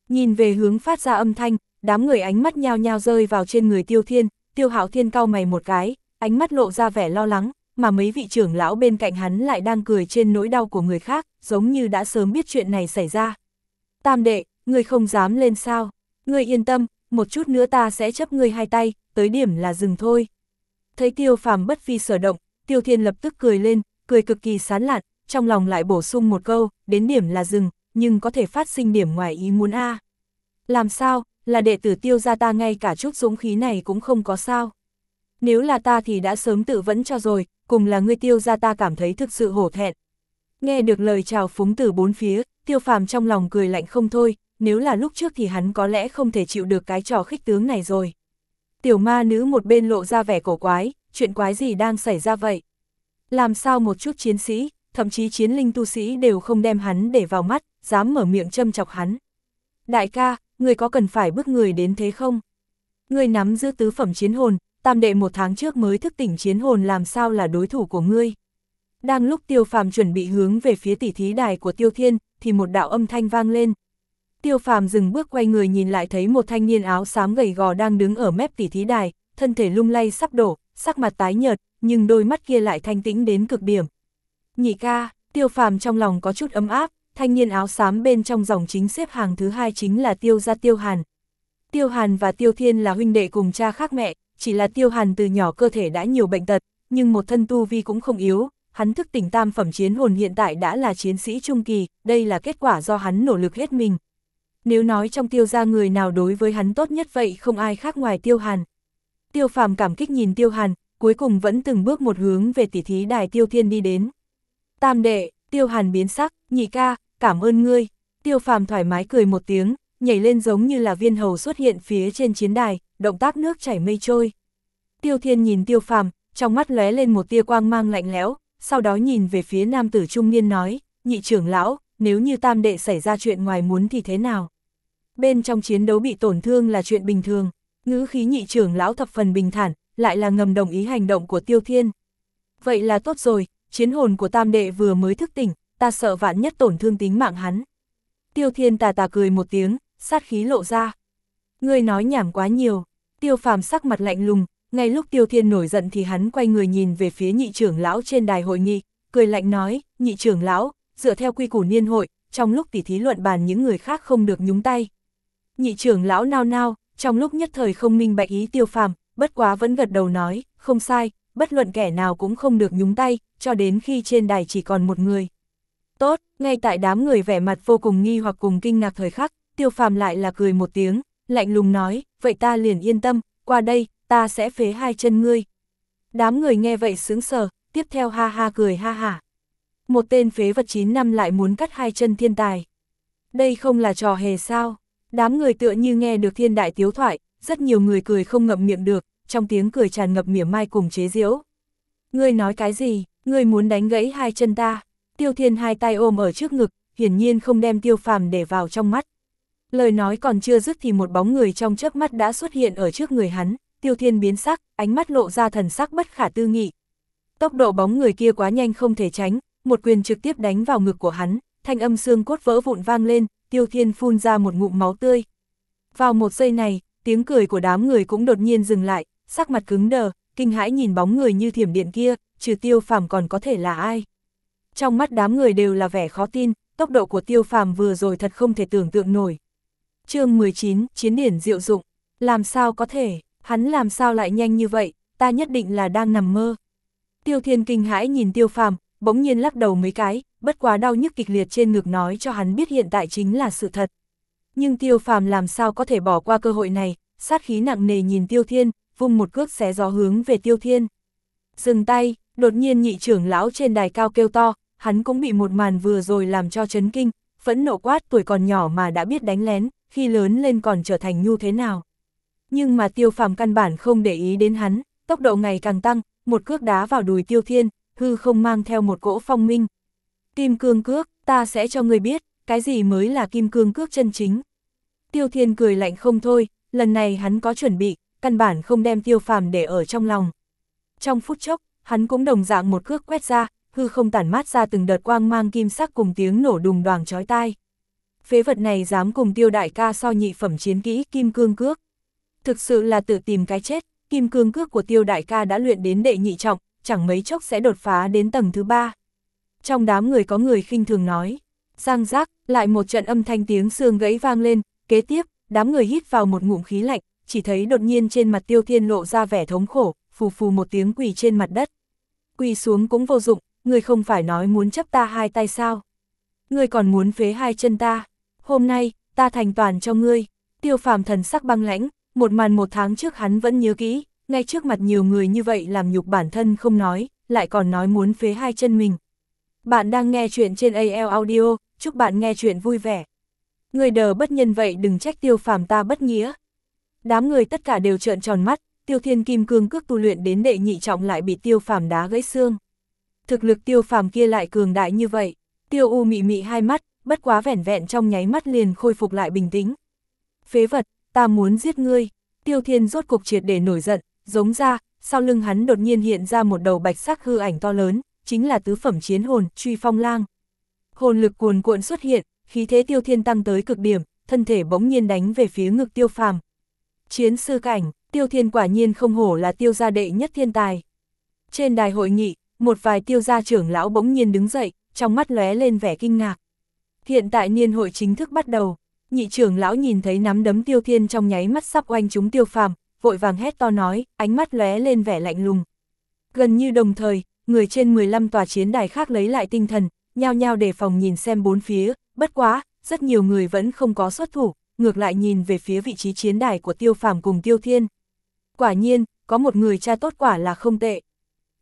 Nhìn về hướng phát ra âm thanh, đám người ánh mắt nhao nhao rơi vào trên người tiêu thiên, tiêu hạo thiên cau mày một cái, ánh mắt lộ ra vẻ lo lắng, mà mấy vị trưởng lão bên cạnh hắn lại đang cười trên nỗi đau của người khác, giống như đã sớm biết chuyện này xảy ra. Tam đệ, ngươi không dám lên sao, ngươi yên tâm, một chút nữa ta sẽ chấp ngươi hai tay, tới điểm là dừng thôi. Thấy tiêu phàm bất phi sở động, tiêu thiên lập tức cười lên, cười cực kỳ sán lạn, trong lòng lại bổ sung một câu, đến điểm là dừng, nhưng có thể phát sinh điểm ngoài ý muốn A. Làm sao, là đệ tử tiêu ra ta ngay cả chút dũng khí này cũng không có sao. Nếu là ta thì đã sớm tự vẫn cho rồi, cùng là ngươi tiêu ra ta cảm thấy thực sự hổ thẹn. Nghe được lời chào phúng từ bốn phía, tiêu phàm trong lòng cười lạnh không thôi, nếu là lúc trước thì hắn có lẽ không thể chịu được cái trò khích tướng này rồi. Tiểu ma nữ một bên lộ ra vẻ cổ quái, chuyện quái gì đang xảy ra vậy? Làm sao một chút chiến sĩ, thậm chí chiến linh tu sĩ đều không đem hắn để vào mắt, dám mở miệng châm chọc hắn. Đại ca, người có cần phải bước người đến thế không? Người nắm giữ tứ phẩm chiến hồn, tam đệ một tháng trước mới thức tỉnh chiến hồn làm sao là đối thủ của ngươi. Đang lúc tiêu phàm chuẩn bị hướng về phía tỷ thí đài của tiêu thiên, thì một đạo âm thanh vang lên. Tiêu phàm dừng bước quay người nhìn lại thấy một thanh niên áo xám gầy gò đang đứng ở mép tỷ thí đài, thân thể lung lay sắp đổ, sắc mặt tái nhợt, nhưng đôi mắt kia lại thanh tĩnh đến cực điểm. Nhị ca, tiêu phàm trong lòng có chút ấm áp, thanh niên áo xám bên trong dòng chính xếp hàng thứ hai chính là tiêu gia tiêu hàn. Tiêu hàn và tiêu thiên là huynh đệ cùng cha khác mẹ, chỉ là tiêu hàn từ nhỏ cơ thể đã nhiều bệnh tật, nhưng một thân tu vi cũng không yếu, hắn thức tỉnh tam phẩm chiến hồn hiện tại đã là chiến sĩ trung kỳ, đây là kết quả do hắn nỗ lực hết mình. Nếu nói trong tiêu gia người nào đối với hắn tốt nhất vậy không ai khác ngoài tiêu hàn. Tiêu phàm cảm kích nhìn tiêu hàn, cuối cùng vẫn từng bước một hướng về tỷ thí đài tiêu thiên đi đến. Tam đệ, tiêu hàn biến sắc, nhị ca, cảm ơn ngươi. Tiêu phàm thoải mái cười một tiếng, nhảy lên giống như là viên hầu xuất hiện phía trên chiến đài, động tác nước chảy mây trôi. Tiêu thiên nhìn tiêu phàm, trong mắt lóe lên một tia quang mang lạnh lẽo, sau đó nhìn về phía nam tử trung niên nói, nhị trưởng lão, nếu như tam đệ xảy ra chuyện ngoài muốn thì thế nào? Bên trong chiến đấu bị tổn thương là chuyện bình thường, ngữ khí nhị trưởng lão thập phần bình thản, lại là ngầm đồng ý hành động của tiêu thiên. Vậy là tốt rồi, chiến hồn của tam đệ vừa mới thức tỉnh, ta sợ vạn nhất tổn thương tính mạng hắn. Tiêu thiên tà tà cười một tiếng, sát khí lộ ra. Ngươi nói nhảm quá nhiều, tiêu phàm sắc mặt lạnh lùng, ngay lúc tiêu thiên nổi giận thì hắn quay người nhìn về phía nhị trưởng lão trên đài hội nghị, cười lạnh nói, nhị trưởng lão, dựa theo quy củ niên hội, trong lúc tỉ thí luận bàn những người khác không được nhúng tay. Nhị trưởng lão nao nao, trong lúc nhất thời không minh bạch ý tiêu phàm, bất quá vẫn gật đầu nói, không sai, bất luận kẻ nào cũng không được nhúng tay, cho đến khi trên đài chỉ còn một người. Tốt, ngay tại đám người vẻ mặt vô cùng nghi hoặc cùng kinh ngạc thời khắc, tiêu phàm lại là cười một tiếng, lạnh lùng nói, vậy ta liền yên tâm, qua đây, ta sẽ phế hai chân ngươi. Đám người nghe vậy sướng sờ, tiếp theo ha ha cười ha ha. Một tên phế vật 9 năm lại muốn cắt hai chân thiên tài. Đây không là trò hề sao? Đám người tựa như nghe được thiên đại tiếu thoại, rất nhiều người cười không ngậm miệng được, trong tiếng cười tràn ngập mỉa mai cùng chế giễu. Ngươi nói cái gì, ngươi muốn đánh gãy hai chân ta? Tiêu thiên hai tay ôm ở trước ngực, hiển nhiên không đem tiêu phàm để vào trong mắt. Lời nói còn chưa dứt thì một bóng người trong chớp mắt đã xuất hiện ở trước người hắn, tiêu thiên biến sắc, ánh mắt lộ ra thần sắc bất khả tư nghị. Tốc độ bóng người kia quá nhanh không thể tránh, một quyền trực tiếp đánh vào ngực của hắn, thanh âm xương cốt vỡ vụn vang lên, tiêu thiên phun ra một ngụm máu tươi. Vào một giây này, tiếng cười của đám người cũng đột nhiên dừng lại, sắc mặt cứng đờ, kinh hãi nhìn bóng người như thiểm điện kia, trừ tiêu phàm còn có thể là ai. Trong mắt đám người đều là vẻ khó tin, tốc độ của tiêu phàm vừa rồi thật không thể tưởng tượng nổi chương 19, Chiến điển diệu dụng, làm sao có thể, hắn làm sao lại nhanh như vậy, ta nhất định là đang nằm mơ. Tiêu thiên kinh hãi nhìn tiêu phàm, bỗng nhiên lắc đầu mấy cái, bất quá đau nhức kịch liệt trên ngực nói cho hắn biết hiện tại chính là sự thật. Nhưng tiêu phàm làm sao có thể bỏ qua cơ hội này, sát khí nặng nề nhìn tiêu thiên, vung một cước xé gió hướng về tiêu thiên. Dừng tay, đột nhiên nhị trưởng lão trên đài cao kêu to, hắn cũng bị một màn vừa rồi làm cho chấn kinh, phẫn nộ quát tuổi còn nhỏ mà đã biết đánh lén, khi lớn lên còn trở thành nhu thế nào. Nhưng mà tiêu phàm căn bản không để ý đến hắn, tốc độ ngày càng tăng, một cước đá vào đùi tiêu thiên, hư không mang theo một cỗ phong minh. Kim cương cước, ta sẽ cho người biết, cái gì mới là kim cương cước chân chính. Tiêu thiên cười lạnh không thôi, lần này hắn có chuẩn bị, căn bản không đem tiêu phàm để ở trong lòng. Trong phút chốc, hắn cũng đồng dạng một cước quét ra, hư không tản mát ra từng đợt quang mang kim sắc cùng tiếng nổ đùng đoàng chói tai. Phế vật này dám cùng tiêu đại ca so nhị phẩm chiến kỹ kim cương cước. Thực sự là tự tìm cái chết, kim cương cước của tiêu đại ca đã luyện đến đệ nhị trọng, chẳng mấy chốc sẽ đột phá đến tầng thứ ba. Trong đám người có người khinh thường nói, giang giác, lại một trận âm thanh tiếng xương gãy vang lên, kế tiếp, đám người hít vào một ngụm khí lạnh, chỉ thấy đột nhiên trên mặt tiêu thiên lộ ra vẻ thống khổ, phù phù một tiếng quỳ trên mặt đất. Quỳ xuống cũng vô dụng, người không phải nói muốn chấp ta hai tay sao. Người còn muốn phế hai chân ta, hôm nay, ta thành toàn cho ngươi. Tiêu phàm thần sắc băng lãnh, một màn một tháng trước hắn vẫn nhớ kỹ, ngay trước mặt nhiều người như vậy làm nhục bản thân không nói, lại còn nói muốn phế hai chân mình. Bạn đang nghe chuyện trên AL Audio, chúc bạn nghe chuyện vui vẻ. Người đờ bất nhân vậy đừng trách tiêu phàm ta bất nghĩa. Đám người tất cả đều trợn tròn mắt, tiêu thiên kim cương cước tu luyện đến đệ nhị trọng lại bị tiêu phàm đá gãy xương. Thực lực tiêu phàm kia lại cường đại như vậy, tiêu u mị mị hai mắt, bất quá vẻn vẹn trong nháy mắt liền khôi phục lại bình tĩnh. Phế vật, ta muốn giết ngươi, tiêu thiên rốt cục triệt để nổi giận, giống ra, sau lưng hắn đột nhiên hiện ra một đầu bạch sắc hư ảnh to lớn, chính là tứ phẩm chiến hồn, truy phong lang. Hồn lực cuồn cuộn xuất hiện, khí thế tiêu thiên tăng tới cực điểm, thân thể bỗng nhiên đánh về phía ngực tiêu phàm. Chiến sư cảnh, tiêu thiên quả nhiên không hổ là tiêu gia đệ nhất thiên tài. Trên đài hội nghị, một vài tiêu gia trưởng lão bỗng nhiên đứng dậy, trong mắt lóe lên vẻ kinh ngạc. Hiện tại niên hội chính thức bắt đầu, nhị trưởng lão nhìn thấy nắm đấm tiêu thiên trong nháy mắt sắp oanh chúng tiêu phàm, vội vàng hét to nói, ánh mắt lóe lên vẻ lạnh lùng. Gần như đồng thời, người trên 15 tòa chiến đài khác lấy lại tinh thần, nhao nhao đề phòng nhìn xem bốn phía, bất quá, rất nhiều người vẫn không có xuất thủ, ngược lại nhìn về phía vị trí chiến đài của tiêu phàm cùng tiêu thiên. Quả nhiên, có một người cha tốt quả là không tệ.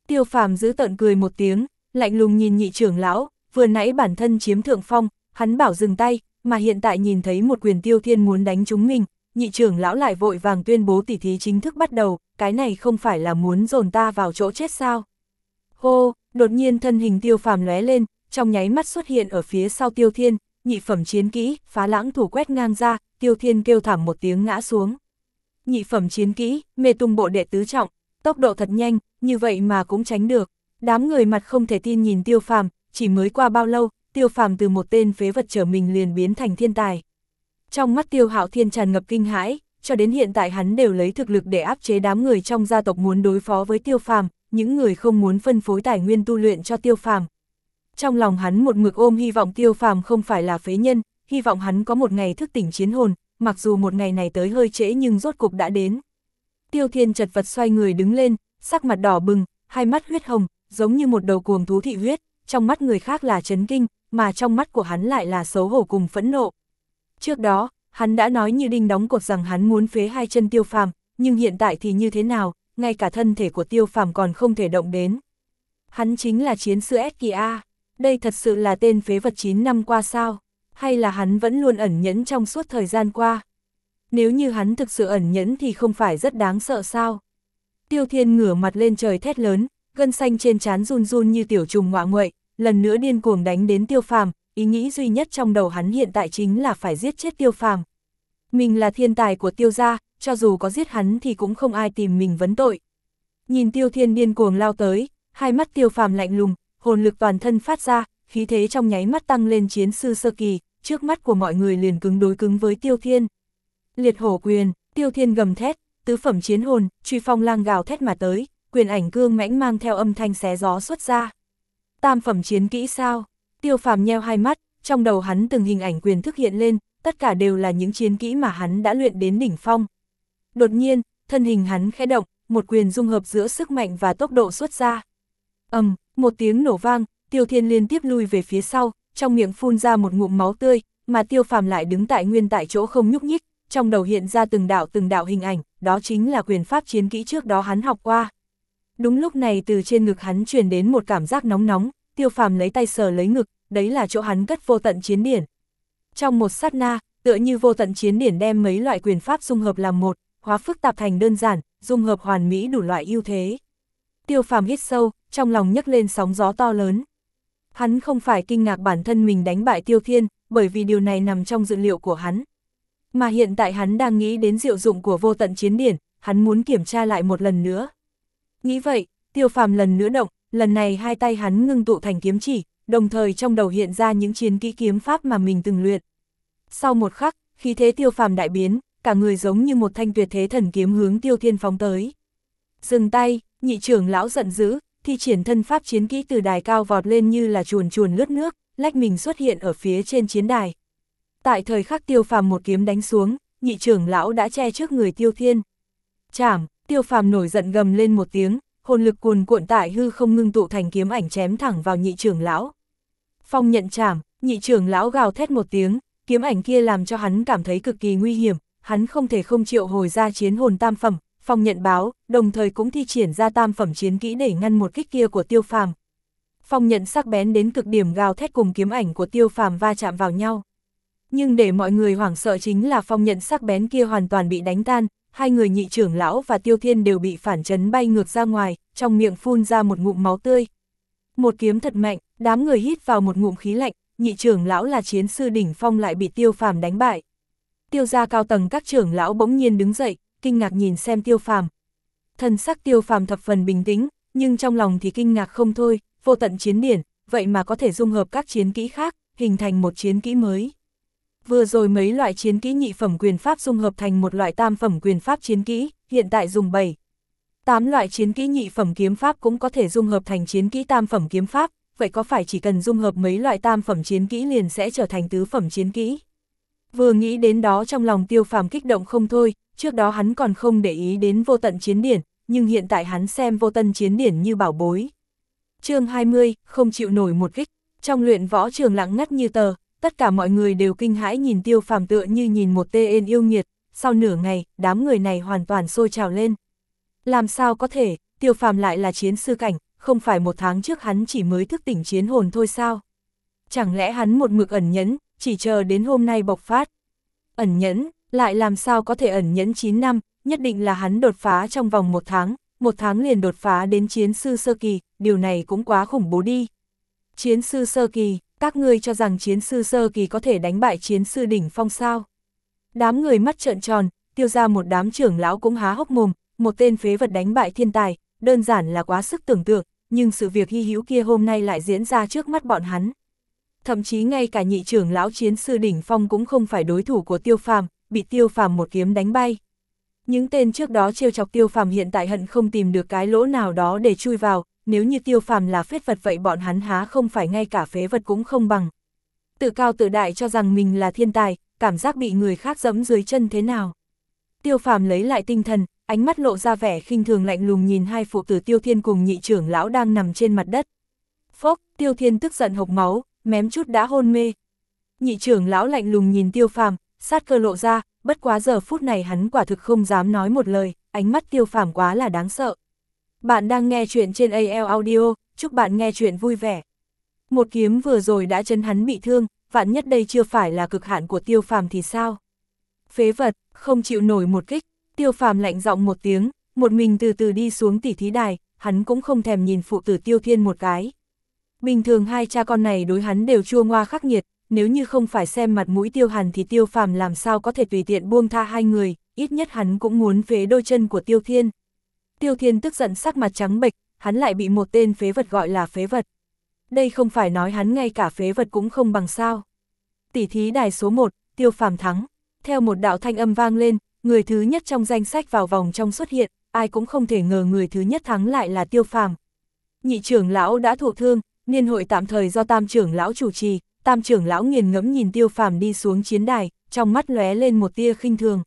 Tiêu phàm giữ tận cười một tiếng, lạnh lùng nhìn nhị trưởng lão, vừa nãy bản thân chiếm thượng phong, hắn bảo dừng tay, mà hiện tại nhìn thấy một quyền tiêu thiên muốn đánh chúng mình, nhị trưởng lão lại vội vàng tuyên bố tỉ thí chính thức bắt đầu, cái này không phải là muốn dồn ta vào chỗ chết sao. Hô, đột nhiên thân hình tiêu phàm lóe lên, trong nháy mắt xuất hiện ở phía sau tiêu thiên, nhị phẩm chiến kỹ, phá lãng thủ quét ngang ra, tiêu thiên kêu thảm một tiếng ngã xuống. Nhị phẩm chiến kỹ, mê tung bộ đệ tứ trọng, tốc độ thật nhanh, như vậy mà cũng tránh được. Đám người mặt không thể tin nhìn tiêu phàm, chỉ mới qua bao lâu, tiêu phàm từ một tên phế vật trở mình liền biến thành thiên tài. Trong mắt tiêu hạo thiên tràn ngập kinh hãi, cho đến hiện tại hắn đều lấy thực lực để áp chế đám người trong gia tộc muốn đối phó với tiêu phàm, những người không muốn phân phối tài nguyên tu luyện cho tiêu phàm. Trong lòng hắn một mực ôm hy vọng tiêu phàm không phải là phế nhân, hy vọng hắn có một ngày thức tỉnh chiến hồn, mặc dù một ngày này tới hơi trễ nhưng rốt cục đã đến. Tiêu thiên chật vật xoay người đứng lên, sắc mặt đỏ bừng, hai mắt huyết hồng, giống như một đầu cuồng thú thị huyết, trong mắt người khác là chấn kinh, mà trong mắt của hắn lại là xấu hổ cùng phẫn nộ. Trước đó, hắn đã nói như đinh đóng cột rằng hắn muốn phế hai chân tiêu phàm, nhưng hiện tại thì như thế nào, ngay cả thân thể của tiêu phàm còn không thể động đến. Hắn chính là chiến sư Eskia, đây thật sự là tên phế vật 9 năm qua sao, hay là hắn vẫn luôn ẩn nhẫn trong suốt thời gian qua. Nếu như hắn thực sự ẩn nhẫn thì không phải rất đáng sợ sao. Tiêu thiên ngửa mặt lên trời thét lớn, gân xanh trên trán run run như tiểu trùng ngọa nguậy, lần nữa điên cuồng đánh đến tiêu phàm, ý nghĩ duy nhất trong đầu hắn hiện tại chính là phải giết chết tiêu phàm. Mình là thiên tài của tiêu gia, cho dù có giết hắn thì cũng không ai tìm mình vấn tội. Nhìn tiêu thiên điên cuồng lao tới, hai mắt tiêu phàm lạnh lùng, hồn lực toàn thân phát ra, khí thế trong nháy mắt tăng lên chiến sư sơ kỳ, trước mắt của mọi người liền cứng đối cứng với tiêu thiên. Liệt hổ quyền, tiêu thiên gầm thét, tứ phẩm chiến hồn, truy phong lang gào thét mà tới, quyền ảnh cương mãnh mang theo âm thanh xé gió xuất ra. Tam phẩm chiến kỹ sao? Tiêu phàm nheo hai mắt, trong đầu hắn từng hình ảnh quyền thức hiện lên, tất cả đều là những chiến kỹ mà hắn đã luyện đến đỉnh phong. Đột nhiên, thân hình hắn khẽ động, một quyền dung hợp giữa sức mạnh và tốc độ xuất ra. ầm, um, một tiếng nổ vang, tiêu thiên liên tiếp lui về phía sau, trong miệng phun ra một ngụm máu tươi, mà tiêu phàm lại đứng tại nguyên tại chỗ không nhúc nhích, trong đầu hiện ra từng đạo từng đạo hình ảnh, đó chính là quyền pháp chiến kỹ trước đó hắn học qua. Đúng lúc này từ trên ngực hắn truyền đến một cảm giác nóng nóng, tiêu phàm lấy tay sờ lấy ngực, đấy là chỗ hắn cất vô tận chiến điển. Trong một sát na, tựa như vô tận chiến điển đem mấy loại quyền pháp dung hợp làm một, hóa phức tạp thành đơn giản, dung hợp hoàn mỹ đủ loại ưu thế. Tiêu phàm hít sâu, trong lòng nhấc lên sóng gió to lớn. Hắn không phải kinh ngạc bản thân mình đánh bại tiêu thiên, bởi vì điều này nằm trong dự liệu của hắn. Mà hiện tại hắn đang nghĩ đến diệu dụng của vô tận chiến điển, hắn muốn kiểm tra lại một lần nữa. Nghĩ vậy, tiêu phàm lần nữa động, lần này hai tay hắn ngưng tụ thành kiếm chỉ, đồng thời trong đầu hiện ra những chiến kỹ kiếm pháp mà mình từng luyện. Sau một khắc, khí thế tiêu phàm đại biến, cả người giống như một thanh tuyệt thế thần kiếm hướng tiêu thiên phóng tới. Dừng tay, nhị trưởng lão giận dữ, thi triển thân pháp chiến kỹ từ đài cao vọt lên như là chuồn chuồn lướt nước, lách mình xuất hiện ở phía trên chiến đài. Tại thời khắc tiêu phàm một kiếm đánh xuống, nhị trưởng lão đã che trước người tiêu thiên. Chảm, tiêu phàm nổi giận gầm lên một tiếng, hồn lực cuồn cuộn tại hư không ngưng tụ thành kiếm ảnh chém thẳng vào nhị trưởng lão. Phong nhận chảm, nhị trưởng lão gào thét một tiếng, kiếm ảnh kia làm cho hắn cảm thấy cực kỳ nguy hiểm, hắn không thể không triệu hồi ra chiến hồn tam phẩm, phong nhận báo, đồng thời cũng thi triển ra tam phẩm chiến kỹ để ngăn một kích kia của tiêu phàm. Phong nhận sắc bén đến cực điểm gào thét cùng kiếm ảnh của tiêu phàm va chạm vào nhau. Nhưng để mọi người hoảng sợ chính là phong nhận sắc bén kia hoàn toàn bị đánh tan, hai người nhị trưởng lão và tiêu thiên đều bị phản chấn bay ngược ra ngoài, trong miệng phun ra một ngụm máu tươi. Một kiếm thật mạnh, đám người hít vào một ngụm khí lạnh, nhị trưởng lão là chiến sư đỉnh phong lại bị tiêu phàm đánh bại. Tiêu gia cao tầng các trưởng lão bỗng nhiên đứng dậy, kinh ngạc nhìn xem tiêu phàm. Thần sắc tiêu phàm thập phần bình tĩnh, nhưng trong lòng thì kinh ngạc không thôi, vô tận chiến điển, vậy mà có thể dung hợp các chiến kỹ khác, hình thành một chiến kỹ mới. Vừa rồi mấy loại chiến kỹ nhị phẩm quyền pháp dung hợp thành một loại tam phẩm quyền pháp chiến kỹ, hiện tại dùng 7. 8 loại chiến kỹ nhị phẩm kiếm pháp cũng có thể dung hợp thành chiến kỹ tam phẩm kiếm pháp, vậy có phải chỉ cần dung hợp mấy loại tam phẩm chiến kỹ liền sẽ trở thành tứ phẩm chiến kỹ? Vừa nghĩ đến đó trong lòng tiêu phàm kích động không thôi, trước đó hắn còn không để ý đến vô tận chiến điển, nhưng hiện tại hắn xem vô tận chiến điển như bảo bối. chương 20, không chịu nổi một kích, trong luyện võ trường lặng ngắt như tờ, tất cả mọi người đều kinh hãi nhìn tiêu phàm tựa như nhìn một tê ên yêu nghiệt, sau nửa ngày, đám người này hoàn toàn sôi trào lên. Làm sao có thể, tiêu phàm lại là chiến sư cảnh, không phải một tháng trước hắn chỉ mới thức tỉnh chiến hồn thôi sao? Chẳng lẽ hắn một mực ẩn nhẫn, chỉ chờ đến hôm nay bộc phát? Ẩn nhẫn, lại làm sao có thể ẩn nhẫn 9 năm, nhất định là hắn đột phá trong vòng một tháng, một tháng liền đột phá đến chiến sư sơ kỳ, điều này cũng quá khủng bố đi. Chiến sư sơ kỳ, các ngươi cho rằng chiến sư sơ kỳ có thể đánh bại chiến sư đỉnh phong sao? Đám người mắt trợn tròn, tiêu ra một đám trưởng lão cũng há hốc mồm, một tên phế vật đánh bại thiên tài, đơn giản là quá sức tưởng tượng, nhưng sự việc hy hữu kia hôm nay lại diễn ra trước mắt bọn hắn. Thậm chí ngay cả nhị trưởng lão chiến sư đỉnh phong cũng không phải đối thủ của tiêu phàm, bị tiêu phàm một kiếm đánh bay. Những tên trước đó trêu chọc tiêu phàm hiện tại hận không tìm được cái lỗ nào đó để chui vào, nếu như tiêu phàm là phết vật vậy bọn hắn há không phải ngay cả phế vật cũng không bằng. Tự cao tự đại cho rằng mình là thiên tài, cảm giác bị người khác dẫm dưới chân thế nào. Tiêu phàm lấy lại tinh thần, ánh mắt lộ ra vẻ khinh thường lạnh lùng nhìn hai phụ tử tiêu thiên cùng nhị trưởng lão đang nằm trên mặt đất. Phốc, tiêu thiên tức giận hộc máu, mém chút đã hôn mê. Nhị trưởng lão lạnh lùng nhìn tiêu phàm, sát cơ lộ ra, bất quá giờ phút này hắn quả thực không dám nói một lời, ánh mắt tiêu phàm quá là đáng sợ. Bạn đang nghe chuyện trên AL Audio, chúc bạn nghe chuyện vui vẻ. Một kiếm vừa rồi đã chân hắn bị thương, vạn nhất đây chưa phải là cực hạn của tiêu phàm thì sao? Phế vật, không chịu nổi một kích, tiêu phàm lạnh giọng một tiếng, một mình từ từ đi xuống tỉ thí đài, hắn cũng không thèm nhìn phụ tử tiêu thiên một cái. Bình thường hai cha con này đối hắn đều chua ngoa khắc nghiệt, nếu như không phải xem mặt mũi tiêu hàn thì tiêu phàm làm sao có thể tùy tiện buông tha hai người, ít nhất hắn cũng muốn phế đôi chân của tiêu thiên. Tiêu thiên tức giận sắc mặt trắng bệch, hắn lại bị một tên phế vật gọi là phế vật. Đây không phải nói hắn ngay cả phế vật cũng không bằng sao. Tỷ thí đài số 1, tiêu phàm thắng. Theo một đạo thanh âm vang lên, người thứ nhất trong danh sách vào vòng trong xuất hiện, ai cũng không thể ngờ người thứ nhất thắng lại là tiêu phàm. Nhị trưởng lão đã thụ thương, niên hội tạm thời do tam trưởng lão chủ trì, tam trưởng lão nghiền ngẫm nhìn tiêu phàm đi xuống chiến đài, trong mắt lóe lên một tia khinh thường.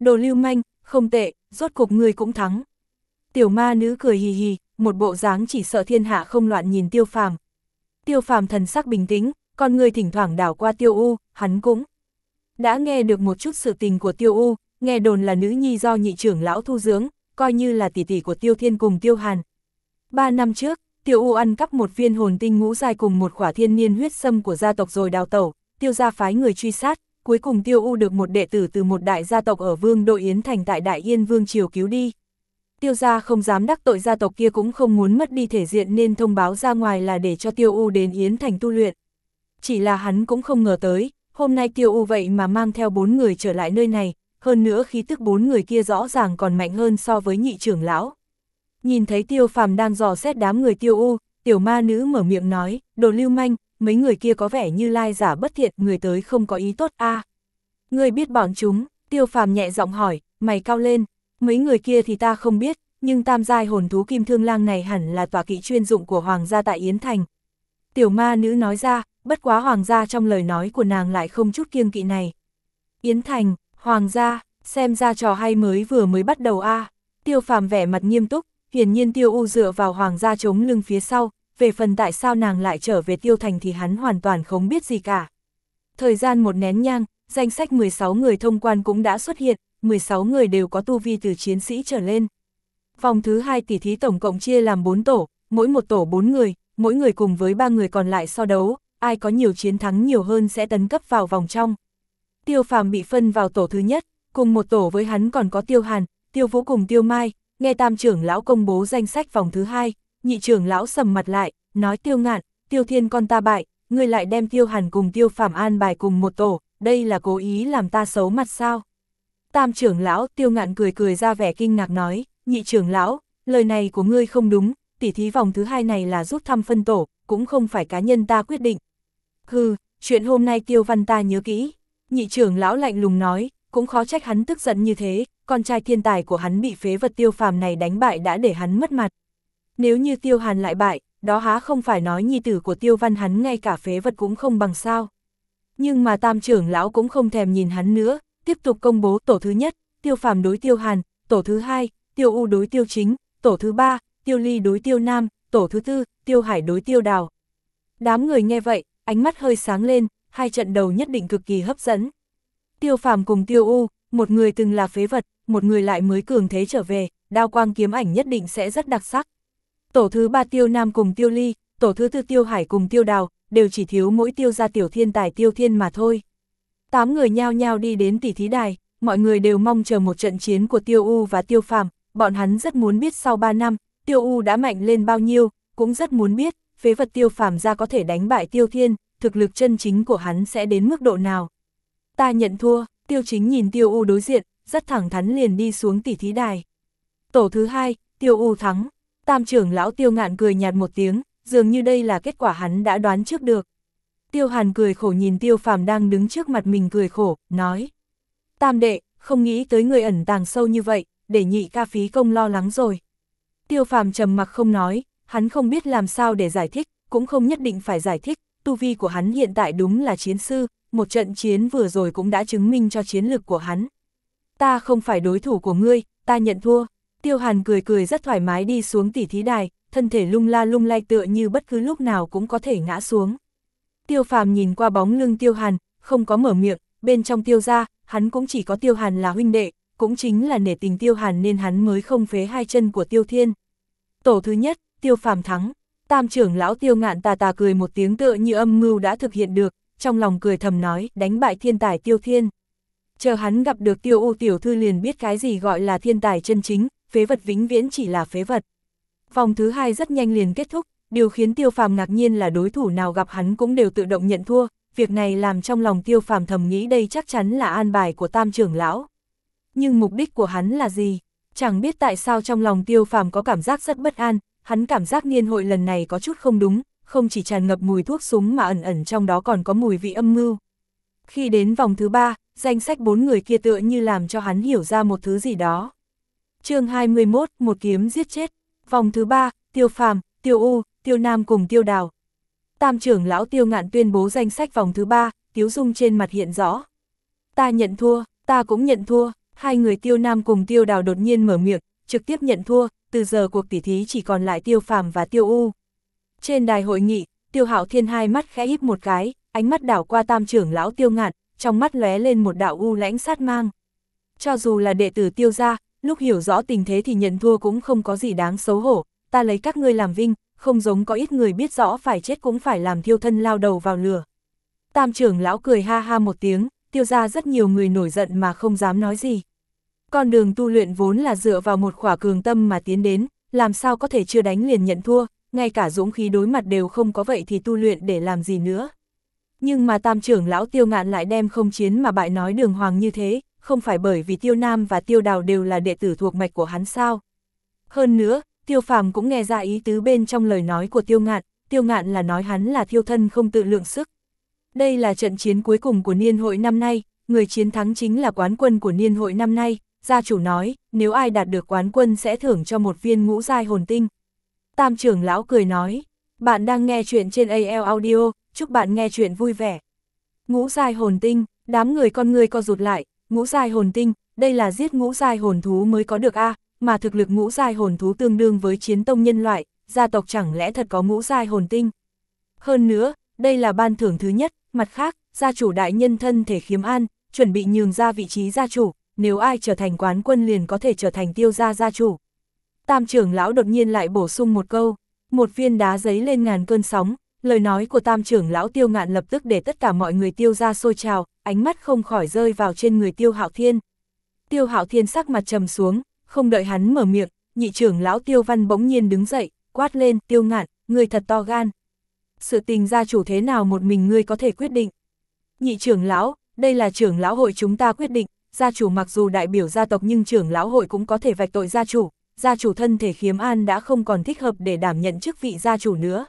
Đồ lưu manh, không tệ, rốt cục người cũng thắng. Tiểu ma nữ cười hì hì, một bộ dáng chỉ sợ thiên hạ không loạn nhìn tiêu phàm. Tiêu phàm thần sắc bình tĩnh, con người thỉnh thoảng đảo qua tiêu u, hắn cũng đã nghe được một chút sự tình của tiêu u, nghe đồn là nữ nhi do nhị trưởng lão thu dưỡng, coi như là tỷ tỷ của tiêu thiên cùng tiêu hàn. Ba năm trước, tiêu u ăn cắp một viên hồn tinh ngũ dài cùng một khỏa thiên niên huyết sâm của gia tộc rồi đào tẩu, tiêu gia phái người truy sát, cuối cùng tiêu u được một đệ tử từ một đại gia tộc ở vương đội Yến Thành tại Đại Yên Vương Triều cứu đi. Tiêu gia không dám đắc tội gia tộc kia cũng không muốn mất đi thể diện nên thông báo ra ngoài là để cho tiêu u đến Yến Thành tu luyện. Chỉ là hắn cũng không ngờ tới, hôm nay tiêu u vậy mà mang theo bốn người trở lại nơi này, hơn nữa khí tức bốn người kia rõ ràng còn mạnh hơn so với nhị trưởng lão. Nhìn thấy tiêu phàm đang dò xét đám người tiêu u, tiểu ma nữ mở miệng nói, đồ lưu manh, mấy người kia có vẻ như lai giả bất thiện, người tới không có ý tốt a à. Người biết bọn chúng, tiêu phàm nhẹ giọng hỏi, mày cao lên, mấy người kia thì ta không biết, nhưng tam giai hồn thú kim thương lang này hẳn là tòa kỵ chuyên dụng của hoàng gia tại Yến Thành. Tiểu ma nữ nói ra, bất quá hoàng gia trong lời nói của nàng lại không chút kiêng kỵ này. Yến Thành, hoàng gia, xem ra trò hay mới vừa mới bắt đầu a Tiêu phàm vẻ mặt nghiêm túc, hiển nhiên tiêu u dựa vào hoàng gia chống lưng phía sau, về phần tại sao nàng lại trở về tiêu thành thì hắn hoàn toàn không biết gì cả. Thời gian một nén nhang, danh sách 16 người thông quan cũng đã xuất hiện, 16 người đều có tu vi từ chiến sĩ trở lên. Vòng thứ hai tỷ thí tổng cộng chia làm 4 tổ, mỗi một tổ 4 người, mỗi người cùng với 3 người còn lại so đấu, ai có nhiều chiến thắng nhiều hơn sẽ tấn cấp vào vòng trong. Tiêu phàm bị phân vào tổ thứ nhất, cùng một tổ với hắn còn có tiêu hàn, tiêu vũ cùng tiêu mai, nghe tam trưởng lão công bố danh sách vòng thứ hai, nhị trưởng lão sầm mặt lại, nói tiêu ngạn, tiêu thiên con ta bại, người lại đem tiêu hàn cùng tiêu phàm an bài cùng một tổ, đây là cố ý làm ta xấu mặt sao. Tam trưởng lão tiêu ngạn cười cười ra vẻ kinh ngạc nói, nhị trưởng lão, lời này của ngươi không đúng, tỉ thí vòng thứ hai này là rút thăm phân tổ, cũng không phải cá nhân ta quyết định. Hừ, chuyện hôm nay tiêu văn ta nhớ kỹ. Nhị trưởng lão lạnh lùng nói, cũng khó trách hắn tức giận như thế, con trai thiên tài của hắn bị phế vật tiêu phàm này đánh bại đã để hắn mất mặt. Nếu như tiêu hàn lại bại, đó há không phải nói nhi tử của tiêu văn hắn ngay cả phế vật cũng không bằng sao. Nhưng mà tam trưởng lão cũng không thèm nhìn hắn nữa, tiếp tục công bố tổ thứ nhất, tiêu phàm đối tiêu hàn, tổ thứ hai, tiêu u đối tiêu chính, tổ thứ ba, tiêu ly đối tiêu nam, tổ thứ tư, tiêu hải đối tiêu đào. Đám người nghe vậy, ánh mắt hơi sáng lên, hai trận đầu nhất định cực kỳ hấp dẫn. Tiêu phàm cùng tiêu u, một người từng là phế vật, một người lại mới cường thế trở về, đao quang kiếm ảnh nhất định sẽ rất đặc sắc. Tổ thứ ba tiêu nam cùng tiêu ly, tổ thứ tư tiêu hải cùng tiêu đào, đều chỉ thiếu mỗi tiêu gia tiểu thiên tài tiêu thiên mà thôi. Tám người nhao nhao đi đến tỷ thí đài, mọi người đều mong chờ một trận chiến của tiêu u và tiêu phàm, bọn hắn rất muốn biết sau 3 năm, tiêu u đã mạnh lên bao nhiêu, cũng rất muốn biết, phế vật tiêu phàm ra có thể đánh bại tiêu thiên, thực lực chân chính của hắn sẽ đến mức độ nào. Ta nhận thua, tiêu chính nhìn tiêu u đối diện, rất thẳng thắn liền đi xuống tỷ thí đài. Tổ thứ hai, tiêu u thắng, tam trưởng lão tiêu ngạn cười nhạt một tiếng, dường như đây là kết quả hắn đã đoán trước được. Tiêu hàn cười khổ nhìn tiêu phàm đang đứng trước mặt mình cười khổ, nói. Tam đệ, không nghĩ tới người ẩn tàng sâu như vậy, để nhị ca phí công lo lắng rồi. Tiêu phàm trầm mặc không nói, hắn không biết làm sao để giải thích, cũng không nhất định phải giải thích, tu vi của hắn hiện tại đúng là chiến sư, một trận chiến vừa rồi cũng đã chứng minh cho chiến lược của hắn. Ta không phải đối thủ của ngươi, ta nhận thua. Tiêu Hàn cười cười rất thoải mái đi xuống tỉ thí đài, thân thể lung la lung lay tựa như bất cứ lúc nào cũng có thể ngã xuống. Tiêu Phàm nhìn qua bóng lưng Tiêu Hàn, không có mở miệng, bên trong Tiêu gia, hắn cũng chỉ có Tiêu Hàn là huynh đệ, cũng chính là nể tình Tiêu Hàn nên hắn mới không phế hai chân của Tiêu Thiên. Tổ thứ nhất, Tiêu Phàm thắng. Tam trưởng lão Tiêu Ngạn tà tà cười một tiếng tựa như âm mưu đã thực hiện được, trong lòng cười thầm nói, đánh bại thiên tài Tiêu Thiên. Chờ hắn gặp được Tiêu U tiểu thư liền biết cái gì gọi là thiên tài chân chính, phế vật vĩnh viễn chỉ là phế vật. Vòng thứ hai rất nhanh liền kết thúc, điều khiến Tiêu Phàm ngạc nhiên là đối thủ nào gặp hắn cũng đều tự động nhận thua, việc này làm trong lòng Tiêu Phàm thầm nghĩ đây chắc chắn là an bài của Tam trưởng lão. Nhưng mục đích của hắn là gì? Chẳng biết tại sao trong lòng Tiêu Phàm có cảm giác rất bất an, hắn cảm giác niên hội lần này có chút không đúng, không chỉ tràn ngập mùi thuốc súng mà ẩn ẩn trong đó còn có mùi vị âm mưu. Khi đến vòng thứ ba, danh sách bốn người kia tựa như làm cho hắn hiểu ra một thứ gì đó. chương 21, một kiếm giết chết. Vòng thứ ba, Tiêu Phàm, Tiêu U, Tiêu Nam cùng Tiêu Đào. Tam trưởng lão Tiêu Ngạn tuyên bố danh sách vòng thứ ba, Tiếu Dung trên mặt hiện rõ. Ta nhận thua, ta cũng nhận thua, hai người Tiêu Nam cùng Tiêu Đào đột nhiên mở miệng, trực tiếp nhận thua, từ giờ cuộc tỉ thí chỉ còn lại Tiêu Phàm và Tiêu U. Trên đài hội nghị, Tiêu Hạo Thiên hai mắt khẽ híp một cái, ánh mắt đảo qua Tam trưởng lão Tiêu Ngạn, trong mắt lóe lên một đạo u lãnh sát mang. Cho dù là đệ tử Tiêu gia, lúc hiểu rõ tình thế thì nhận thua cũng không có gì đáng xấu hổ, ta lấy các ngươi làm vinh, không giống có ít người biết rõ phải chết cũng phải làm thiêu thân lao đầu vào lửa. Tam trưởng lão cười ha ha một tiếng, tiêu ra rất nhiều người nổi giận mà không dám nói gì. Con đường tu luyện vốn là dựa vào một khỏa cường tâm mà tiến đến, làm sao có thể chưa đánh liền nhận thua, ngay cả dũng khí đối mặt đều không có vậy thì tu luyện để làm gì nữa. Nhưng mà tam trưởng lão tiêu ngạn lại đem không chiến mà bại nói đường hoàng như thế, không phải bởi vì tiêu nam và tiêu đào đều là đệ tử thuộc mạch của hắn sao. Hơn nữa, tiêu phàm cũng nghe ra ý tứ bên trong lời nói của tiêu ngạn, tiêu ngạn là nói hắn là thiêu thân không tự lượng sức. Đây là trận chiến cuối cùng của niên hội năm nay, người chiến thắng chính là quán quân của niên hội năm nay, gia chủ nói, nếu ai đạt được quán quân sẽ thưởng cho một viên ngũ giai hồn tinh. Tam trưởng lão cười nói, bạn đang nghe chuyện trên AL Audio, chúc bạn nghe chuyện vui vẻ. Ngũ giai hồn tinh, đám người con người co rụt lại, ngũ giai hồn tinh, đây là giết ngũ giai hồn thú mới có được a mà thực lực ngũ giai hồn thú tương đương với chiến tông nhân loại, gia tộc chẳng lẽ thật có ngũ giai hồn tinh. Hơn nữa, đây là ban thưởng thứ nhất, mặt khác, gia chủ đại nhân thân thể khiếm an, chuẩn bị nhường ra vị trí gia chủ, nếu ai trở thành quán quân liền có thể trở thành tiêu gia gia chủ. Tam trưởng lão đột nhiên lại bổ sung một câu, một viên đá giấy lên ngàn cơn sóng, lời nói của tam trưởng lão tiêu ngạn lập tức để tất cả mọi người tiêu ra sôi trào, ánh mắt không khỏi rơi vào trên người tiêu hạo thiên. Tiêu hạo thiên sắc mặt trầm xuống, không đợi hắn mở miệng, nhị trưởng lão tiêu văn bỗng nhiên đứng dậy, quát lên, tiêu ngạn, người thật to gan. Sự tình gia chủ thế nào một mình ngươi có thể quyết định. Nhị trưởng lão, đây là trưởng lão hội chúng ta quyết định, gia chủ mặc dù đại biểu gia tộc nhưng trưởng lão hội cũng có thể vạch tội gia chủ, gia chủ thân thể khiếm an đã không còn thích hợp để đảm nhận chức vị gia chủ nữa.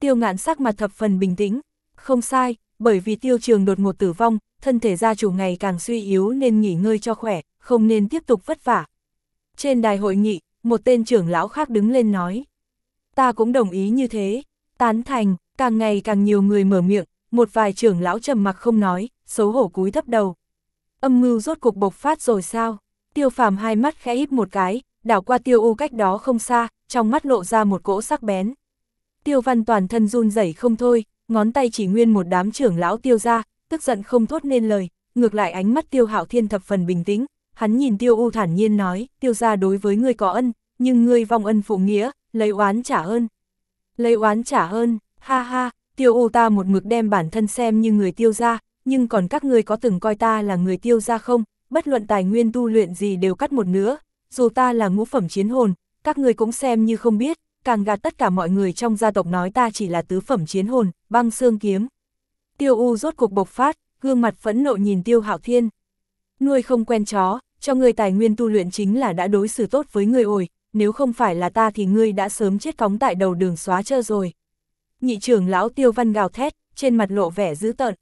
Tiêu ngạn sắc mặt thập phần bình tĩnh, không sai, bởi vì tiêu trường đột ngột tử vong, thân thể gia chủ ngày càng suy yếu nên nghỉ ngơi cho khỏe, không nên tiếp tục vất vả. Trên đài hội nghị, một tên trưởng lão khác đứng lên nói. Ta cũng đồng ý như thế, tán thành, càng ngày càng nhiều người mở miệng, một vài trưởng lão trầm mặc không nói, xấu hổ cúi thấp đầu. Âm mưu rốt cuộc bộc phát rồi sao? Tiêu phàm hai mắt khẽ híp một cái, đảo qua tiêu u cách đó không xa, trong mắt lộ ra một cỗ sắc bén. Tiêu văn toàn thân run rẩy không thôi, ngón tay chỉ nguyên một đám trưởng lão tiêu ra, tức giận không thốt nên lời, ngược lại ánh mắt tiêu hạo thiên thập phần bình tĩnh, hắn nhìn tiêu u thản nhiên nói, tiêu ra đối với ngươi có ân, nhưng ngươi vong ân phụ nghĩa, lấy oán trả ơn. Lấy oán trả ơn, ha ha, tiêu u ta một mực đem bản thân xem như người tiêu ra, nhưng còn các ngươi có từng coi ta là người tiêu ra không, bất luận tài nguyên tu luyện gì đều cắt một nửa, dù ta là ngũ phẩm chiến hồn, các ngươi cũng xem như không biết, càng gạt tất cả mọi người trong gia tộc nói ta chỉ là tứ phẩm chiến hồn, băng xương kiếm. Tiêu U rốt cuộc bộc phát, gương mặt phẫn nộ nhìn Tiêu Hạo Thiên. Nuôi không quen chó, cho người tài nguyên tu luyện chính là đã đối xử tốt với người ổi, nếu không phải là ta thì ngươi đã sớm chết cóng tại đầu đường xóa chơ rồi. Nhị trưởng lão Tiêu Văn gào thét, trên mặt lộ vẻ dữ tợn.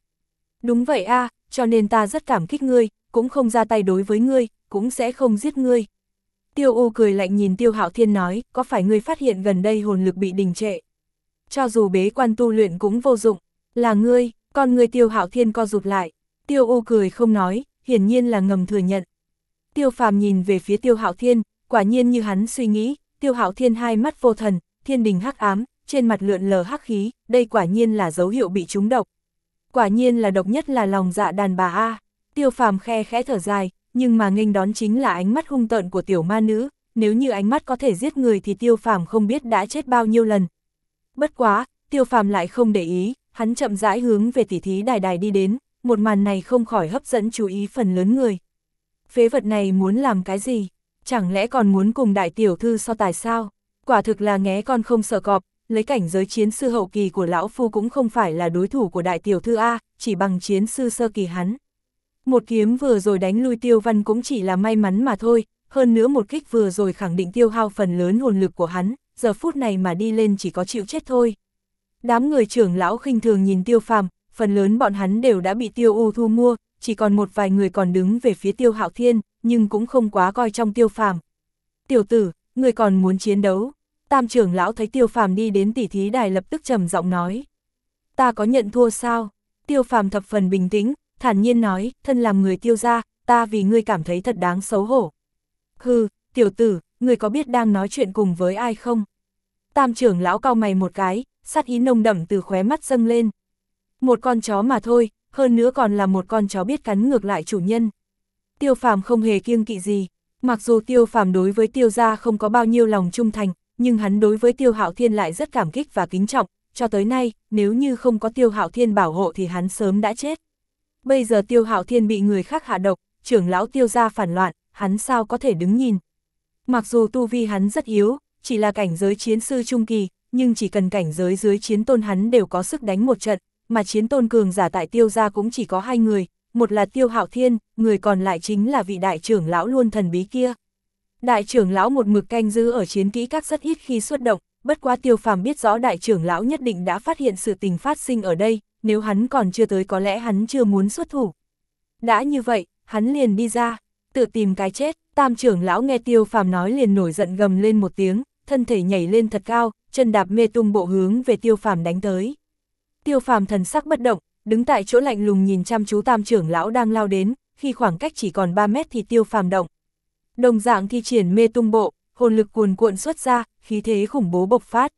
Đúng vậy a, cho nên ta rất cảm kích ngươi, cũng không ra tay đối với ngươi, cũng sẽ không giết ngươi. Tiêu U cười lạnh nhìn Tiêu Hạo Thiên nói, có phải ngươi phát hiện gần đây hồn lực bị đình trệ? Cho dù bế quan tu luyện cũng vô dụng, là ngươi, con ngươi Tiêu Hạo Thiên co rụt lại. Tiêu U cười không nói, hiển nhiên là ngầm thừa nhận. Tiêu Phàm nhìn về phía Tiêu Hạo Thiên, quả nhiên như hắn suy nghĩ, Tiêu Hạo Thiên hai mắt vô thần, thiên đình hắc ám, trên mặt lượn lờ hắc khí, đây quả nhiên là dấu hiệu bị trúng độc. Quả nhiên là độc nhất là lòng dạ đàn bà A. Tiêu Phàm khe khẽ thở dài, nhưng mà nghênh đón chính là ánh mắt hung tợn của tiểu ma nữ, nếu như ánh mắt có thể giết người thì tiêu phàm không biết đã chết bao nhiêu lần. Bất quá, tiêu phàm lại không để ý, hắn chậm rãi hướng về tỉ thí đài đài đi đến, một màn này không khỏi hấp dẫn chú ý phần lớn người. Phế vật này muốn làm cái gì? Chẳng lẽ còn muốn cùng đại tiểu thư so tài sao? Quả thực là nghé con không sợ cọp, lấy cảnh giới chiến sư hậu kỳ của lão phu cũng không phải là đối thủ của đại tiểu thư A, chỉ bằng chiến sư sơ kỳ hắn. Một kiếm vừa rồi đánh lui tiêu văn cũng chỉ là may mắn mà thôi, hơn nữa một kích vừa rồi khẳng định tiêu hao phần lớn hồn lực của hắn, giờ phút này mà đi lên chỉ có chịu chết thôi. Đám người trưởng lão khinh thường nhìn tiêu phàm, phần lớn bọn hắn đều đã bị tiêu u thu mua, chỉ còn một vài người còn đứng về phía tiêu hạo thiên, nhưng cũng không quá coi trong tiêu phàm. Tiểu tử, người còn muốn chiến đấu. Tam trưởng lão thấy tiêu phàm đi đến tỉ thí đài lập tức trầm giọng nói. Ta có nhận thua sao? Tiêu phàm thập phần bình tĩnh, thản nhiên nói, thân làm người tiêu gia, ta vì ngươi cảm thấy thật đáng xấu hổ. Hừ, tiểu tử, ngươi có biết đang nói chuyện cùng với ai không? Tam trưởng lão cao mày một cái, sát ý nồng đậm từ khóe mắt dâng lên. Một con chó mà thôi, hơn nữa còn là một con chó biết cắn ngược lại chủ nhân. Tiêu phàm không hề kiêng kỵ gì, mặc dù tiêu phàm đối với tiêu gia không có bao nhiêu lòng trung thành, nhưng hắn đối với tiêu hạo thiên lại rất cảm kích và kính trọng, cho tới nay, nếu như không có tiêu hạo thiên bảo hộ thì hắn sớm đã chết. Bây giờ tiêu hạo thiên bị người khác hạ độc, trưởng lão tiêu gia phản loạn, hắn sao có thể đứng nhìn. Mặc dù tu vi hắn rất yếu, chỉ là cảnh giới chiến sư trung kỳ, nhưng chỉ cần cảnh giới dưới chiến tôn hắn đều có sức đánh một trận, mà chiến tôn cường giả tại tiêu gia cũng chỉ có hai người, một là tiêu hạo thiên, người còn lại chính là vị đại trưởng lão luôn thần bí kia. Đại trưởng lão một mực canh giữ ở chiến kỹ các rất ít khi xuất động, bất quá tiêu phàm biết rõ đại trưởng lão nhất định đã phát hiện sự tình phát sinh ở đây, nếu hắn còn chưa tới có lẽ hắn chưa muốn xuất thủ. Đã như vậy, hắn liền đi ra, tự tìm cái chết, tam trưởng lão nghe tiêu phàm nói liền nổi giận gầm lên một tiếng, thân thể nhảy lên thật cao, chân đạp mê tung bộ hướng về tiêu phàm đánh tới. Tiêu phàm thần sắc bất động, đứng tại chỗ lạnh lùng nhìn chăm chú tam trưởng lão đang lao đến, khi khoảng cách chỉ còn 3 mét thì tiêu phàm động. Đồng dạng thi triển mê tung bộ, hồn lực cuồn cuộn xuất ra, khí thế khủng bố bộc phát.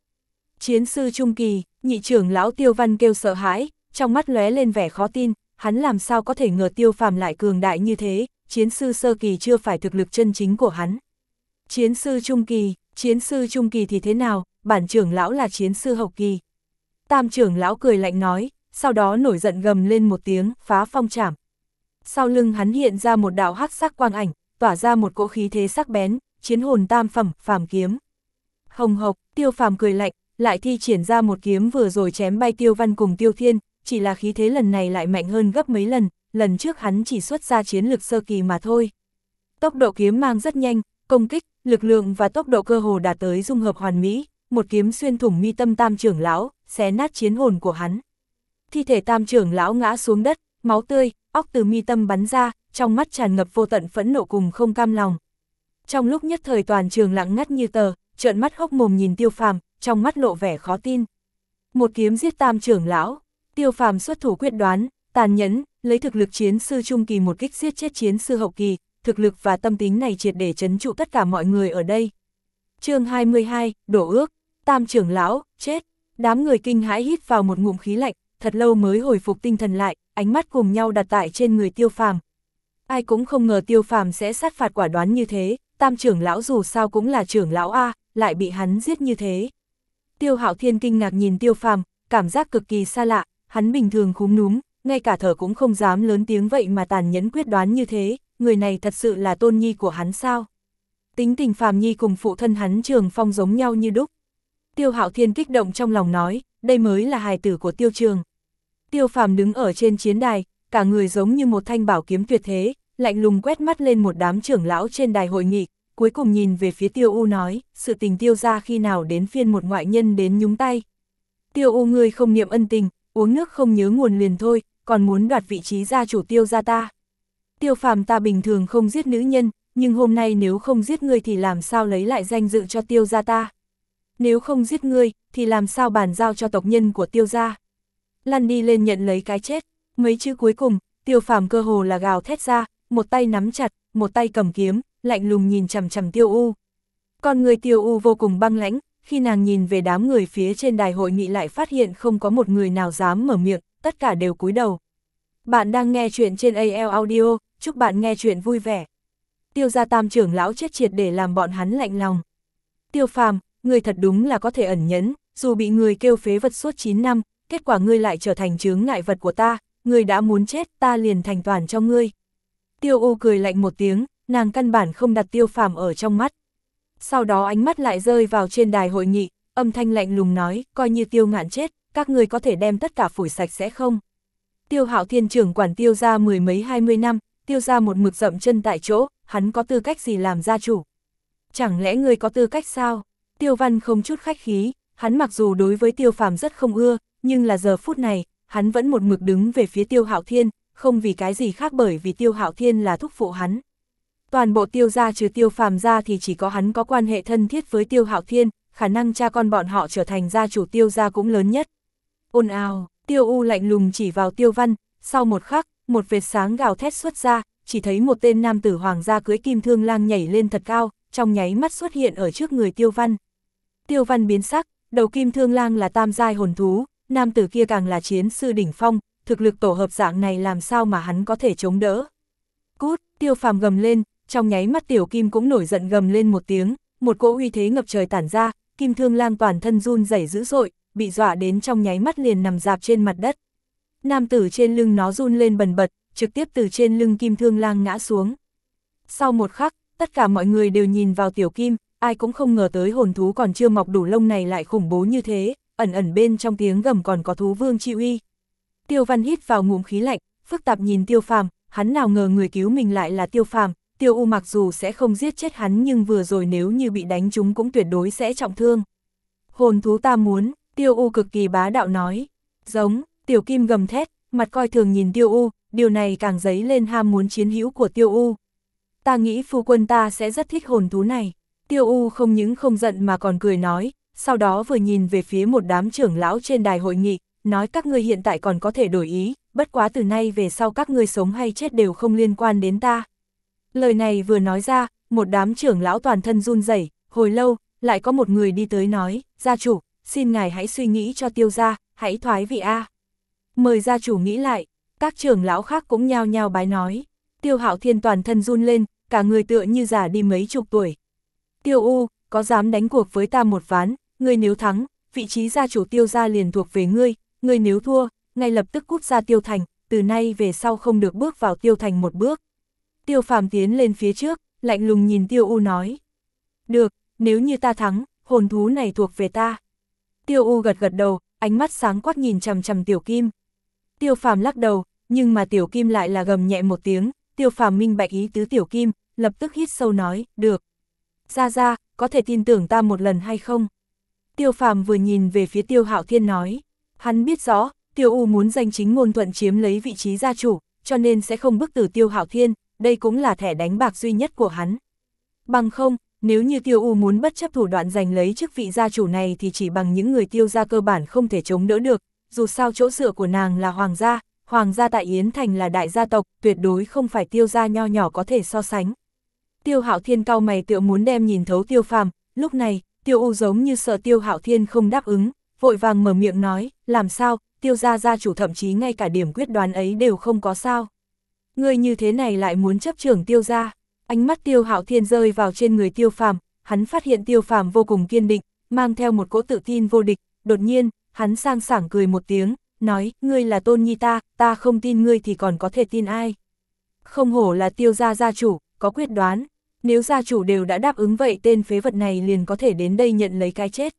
Chiến sư Trung Kỳ, nhị trưởng lão Tiêu Văn kêu sợ hãi, trong mắt lóe lên vẻ khó tin, hắn làm sao có thể ngờ Tiêu Phàm lại cường đại như thế, chiến sư sơ kỳ chưa phải thực lực chân chính của hắn. Chiến sư Trung Kỳ, chiến sư Trung Kỳ thì thế nào, bản trưởng lão là chiến sư hậu kỳ. Tam trưởng lão cười lạnh nói, sau đó nổi giận gầm lên một tiếng, phá phong trảm. Sau lưng hắn hiện ra một đạo hắc sắc quang ảnh, tỏa ra một cỗ khí thế sắc bén, chiến hồn tam phẩm, phàm kiếm. Hồng hộc, tiêu phàm cười lạnh, lại thi triển ra một kiếm vừa rồi chém bay tiêu văn cùng tiêu thiên, chỉ là khí thế lần này lại mạnh hơn gấp mấy lần, lần trước hắn chỉ xuất ra chiến lực sơ kỳ mà thôi. Tốc độ kiếm mang rất nhanh, công kích, lực lượng và tốc độ cơ hồ đạt tới dung hợp hoàn mỹ, một kiếm xuyên thủng mi tâm tam trưởng lão, xé nát chiến hồn của hắn. Thi thể tam trưởng lão ngã xuống đất, máu tươi, óc từ mi tâm bắn ra, trong mắt tràn ngập vô tận phẫn nộ cùng không cam lòng. Trong lúc nhất thời toàn trường lặng ngắt như tờ, trợn mắt hốc mồm nhìn tiêu phàm, trong mắt lộ vẻ khó tin. Một kiếm giết tam trưởng lão, tiêu phàm xuất thủ quyết đoán, tàn nhẫn, lấy thực lực chiến sư trung kỳ một kích giết chết chiến sư hậu kỳ, thực lực và tâm tính này triệt để chấn trụ tất cả mọi người ở đây. chương 22, đổ ước, tam trưởng lão, chết, đám người kinh hãi hít vào một ngụm khí lạnh, thật lâu mới hồi phục tinh thần lại, ánh mắt cùng nhau đặt tại trên người tiêu phàm. Ai cũng không ngờ tiêu phàm sẽ sát phạt quả đoán như thế, tam trưởng lão dù sao cũng là trưởng lão A, lại bị hắn giết như thế. Tiêu hạo thiên kinh ngạc nhìn tiêu phàm, cảm giác cực kỳ xa lạ, hắn bình thường khúm núm, ngay cả thở cũng không dám lớn tiếng vậy mà tàn nhẫn quyết đoán như thế, người này thật sự là tôn nhi của hắn sao? Tính tình phàm nhi cùng phụ thân hắn trường phong giống nhau như đúc. Tiêu hạo thiên kích động trong lòng nói, đây mới là hài tử của tiêu trường. Tiêu phàm đứng ở trên chiến đài, cả người giống như một thanh bảo kiếm tuyệt thế, lạnh lùng quét mắt lên một đám trưởng lão trên đài hội nghị, cuối cùng nhìn về phía tiêu u nói, sự tình tiêu ra khi nào đến phiên một ngoại nhân đến nhúng tay. Tiêu u ngươi không niệm ân tình, uống nước không nhớ nguồn liền thôi, còn muốn đoạt vị trí gia chủ tiêu gia ta. Tiêu phàm ta bình thường không giết nữ nhân, nhưng hôm nay nếu không giết ngươi thì làm sao lấy lại danh dự cho tiêu gia ta. Nếu không giết ngươi, thì làm sao bàn giao cho tộc nhân của tiêu gia. Lăn đi lên nhận lấy cái chết, mấy chữ cuối cùng, tiêu phàm cơ hồ là gào thét ra, một tay nắm chặt, một tay cầm kiếm, lạnh lùng nhìn chằm chằm tiêu u. Con người tiêu u vô cùng băng lãnh, khi nàng nhìn về đám người phía trên đài hội nghị lại phát hiện không có một người nào dám mở miệng, tất cả đều cúi đầu. Bạn đang nghe chuyện trên AL Audio, chúc bạn nghe chuyện vui vẻ. Tiêu gia tam trưởng lão chết triệt để làm bọn hắn lạnh lòng. Tiêu phàm, người thật đúng là có thể ẩn nhẫn, dù bị người kêu phế vật suốt 9 năm, kết quả ngươi lại trở thành chướng ngại vật của ta, ngươi đã muốn chết ta liền thành toàn cho ngươi. Tiêu U cười lạnh một tiếng, nàng căn bản không đặt tiêu phàm ở trong mắt. Sau đó ánh mắt lại rơi vào trên đài hội nghị, âm thanh lạnh lùng nói, coi như tiêu ngạn chết, các người có thể đem tất cả phủi sạch sẽ không? Tiêu hạo thiên trưởng quản tiêu ra mười mấy hai mươi năm, tiêu ra một mực dậm chân tại chỗ, hắn có tư cách gì làm gia chủ? Chẳng lẽ ngươi có tư cách sao? Tiêu văn không chút khách khí, hắn mặc dù đối với tiêu phàm rất không ưa, nhưng là giờ phút này, hắn vẫn một mực đứng về phía tiêu hạo thiên, không vì cái gì khác bởi vì tiêu hạo thiên là thúc phụ hắn. Toàn bộ tiêu gia trừ tiêu phàm ra thì chỉ có hắn có quan hệ thân thiết với tiêu hạo thiên, khả năng cha con bọn họ trở thành gia chủ tiêu gia cũng lớn nhất. Ôn ào, tiêu u lạnh lùng chỉ vào tiêu văn, sau một khắc, một vệt sáng gào thét xuất ra, chỉ thấy một tên nam tử hoàng gia cưới kim thương lang nhảy lên thật cao, trong nháy mắt xuất hiện ở trước người tiêu văn. Tiêu văn biến sắc, đầu kim thương lang là tam giai hồn thú, nam tử kia càng là chiến sư đỉnh phong, thực lực tổ hợp dạng này làm sao mà hắn có thể chống đỡ. Cút, tiêu phàm gầm lên, trong nháy mắt tiểu kim cũng nổi giận gầm lên một tiếng, một cỗ uy thế ngập trời tản ra, kim thương lang toàn thân run rẩy dữ dội, bị dọa đến trong nháy mắt liền nằm dạp trên mặt đất. Nam tử trên lưng nó run lên bần bật, trực tiếp từ trên lưng kim thương lang ngã xuống. Sau một khắc, tất cả mọi người đều nhìn vào tiểu kim, ai cũng không ngờ tới hồn thú còn chưa mọc đủ lông này lại khủng bố như thế, ẩn ẩn bên trong tiếng gầm còn có thú vương chi uy. Tiêu văn hít vào ngụm khí lạnh, phức tạp nhìn tiêu phàm, hắn nào ngờ người cứu mình lại là tiêu phàm, tiêu u mặc dù sẽ không giết chết hắn nhưng vừa rồi nếu như bị đánh chúng cũng tuyệt đối sẽ trọng thương. Hồn thú ta muốn, tiêu u cực kỳ bá đạo nói, giống, tiểu kim gầm thét, mặt coi thường nhìn tiêu u, điều này càng dấy lên ham muốn chiến hữu của tiêu u. Ta nghĩ phu quân ta sẽ rất thích hồn thú này. Tiêu u không những không giận mà còn cười nói, sau đó vừa nhìn về phía một đám trưởng lão trên đài hội nghị, nói các ngươi hiện tại còn có thể đổi ý, bất quá từ nay về sau các ngươi sống hay chết đều không liên quan đến ta. Lời này vừa nói ra, một đám trưởng lão toàn thân run rẩy, hồi lâu, lại có một người đi tới nói, gia chủ, xin ngài hãy suy nghĩ cho tiêu gia, hãy thoái vị A. Mời gia chủ nghĩ lại, các trưởng lão khác cũng nhao nhao bái nói, tiêu hạo thiên toàn thân run lên, cả người tựa như già đi mấy chục tuổi. Tiêu U, có dám đánh cuộc với ta một ván, ngươi nếu thắng, vị trí gia chủ tiêu gia liền thuộc về ngươi, ngươi nếu thua, ngay lập tức cút ra tiêu thành, từ nay về sau không được bước vào tiêu thành một bước. Tiêu phàm tiến lên phía trước, lạnh lùng nhìn tiêu u nói. Được, nếu như ta thắng, hồn thú này thuộc về ta. Tiêu u gật gật đầu, ánh mắt sáng quắc nhìn chầm chầm tiểu kim. Tiêu phàm lắc đầu, nhưng mà tiểu kim lại là gầm nhẹ một tiếng, tiêu phàm minh bạch ý tứ tiểu kim, lập tức hít sâu nói, được. Ra ra, có thể tin tưởng ta một lần hay không? Tiêu phàm vừa nhìn về phía tiêu hạo thiên nói. Hắn biết rõ, tiêu u muốn danh chính ngôn thuận chiếm lấy vị trí gia chủ, cho nên sẽ không bức tử tiêu hạo thiên, đây cũng là thẻ đánh bạc duy nhất của hắn. Bằng không, nếu như tiêu u muốn bất chấp thủ đoạn giành lấy chức vị gia chủ này thì chỉ bằng những người tiêu gia cơ bản không thể chống đỡ được, dù sao chỗ dựa của nàng là hoàng gia, hoàng gia tại Yến Thành là đại gia tộc, tuyệt đối không phải tiêu gia nho nhỏ có thể so sánh. Tiêu hạo thiên cao mày tựa muốn đem nhìn thấu tiêu phàm, lúc này, tiêu u giống như sợ tiêu hạo thiên không đáp ứng, vội vàng mở miệng nói, làm sao, tiêu gia gia chủ thậm chí ngay cả điểm quyết đoán ấy đều không có sao. Người như thế này lại muốn chấp trưởng tiêu gia, ánh mắt tiêu hạo thiên rơi vào trên người tiêu phàm, hắn phát hiện tiêu phàm vô cùng kiên định, mang theo một cỗ tự tin vô địch, đột nhiên, hắn sang sảng cười một tiếng, nói, ngươi là tôn nhi ta, ta không tin ngươi thì còn có thể tin ai. Không hổ là tiêu gia gia chủ, có quyết đoán, nếu gia chủ đều đã đáp ứng vậy tên phế vật này liền có thể đến đây nhận lấy cái chết.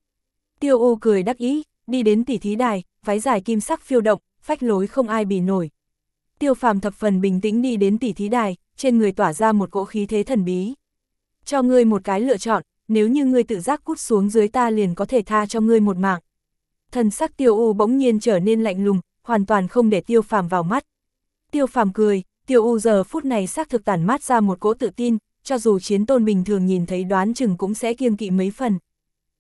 Tiêu U cười đắc ý, đi đến tỉ thí đài, váy dài kim sắc phiêu động, phách lối không ai bì nổi. Tiêu phàm thập phần bình tĩnh đi đến tỉ thí đài, trên người tỏa ra một cỗ khí thế thần bí. Cho ngươi một cái lựa chọn, nếu như ngươi tự giác cút xuống dưới ta liền có thể tha cho ngươi một mạng. Thần sắc tiêu u bỗng nhiên trở nên lạnh lùng, hoàn toàn không để tiêu phàm vào mắt. Tiêu phàm cười, tiêu u giờ phút này xác thực tản mát ra một cỗ tự tin, cho dù chiến tôn bình thường nhìn thấy đoán chừng cũng sẽ kiêng kỵ mấy phần.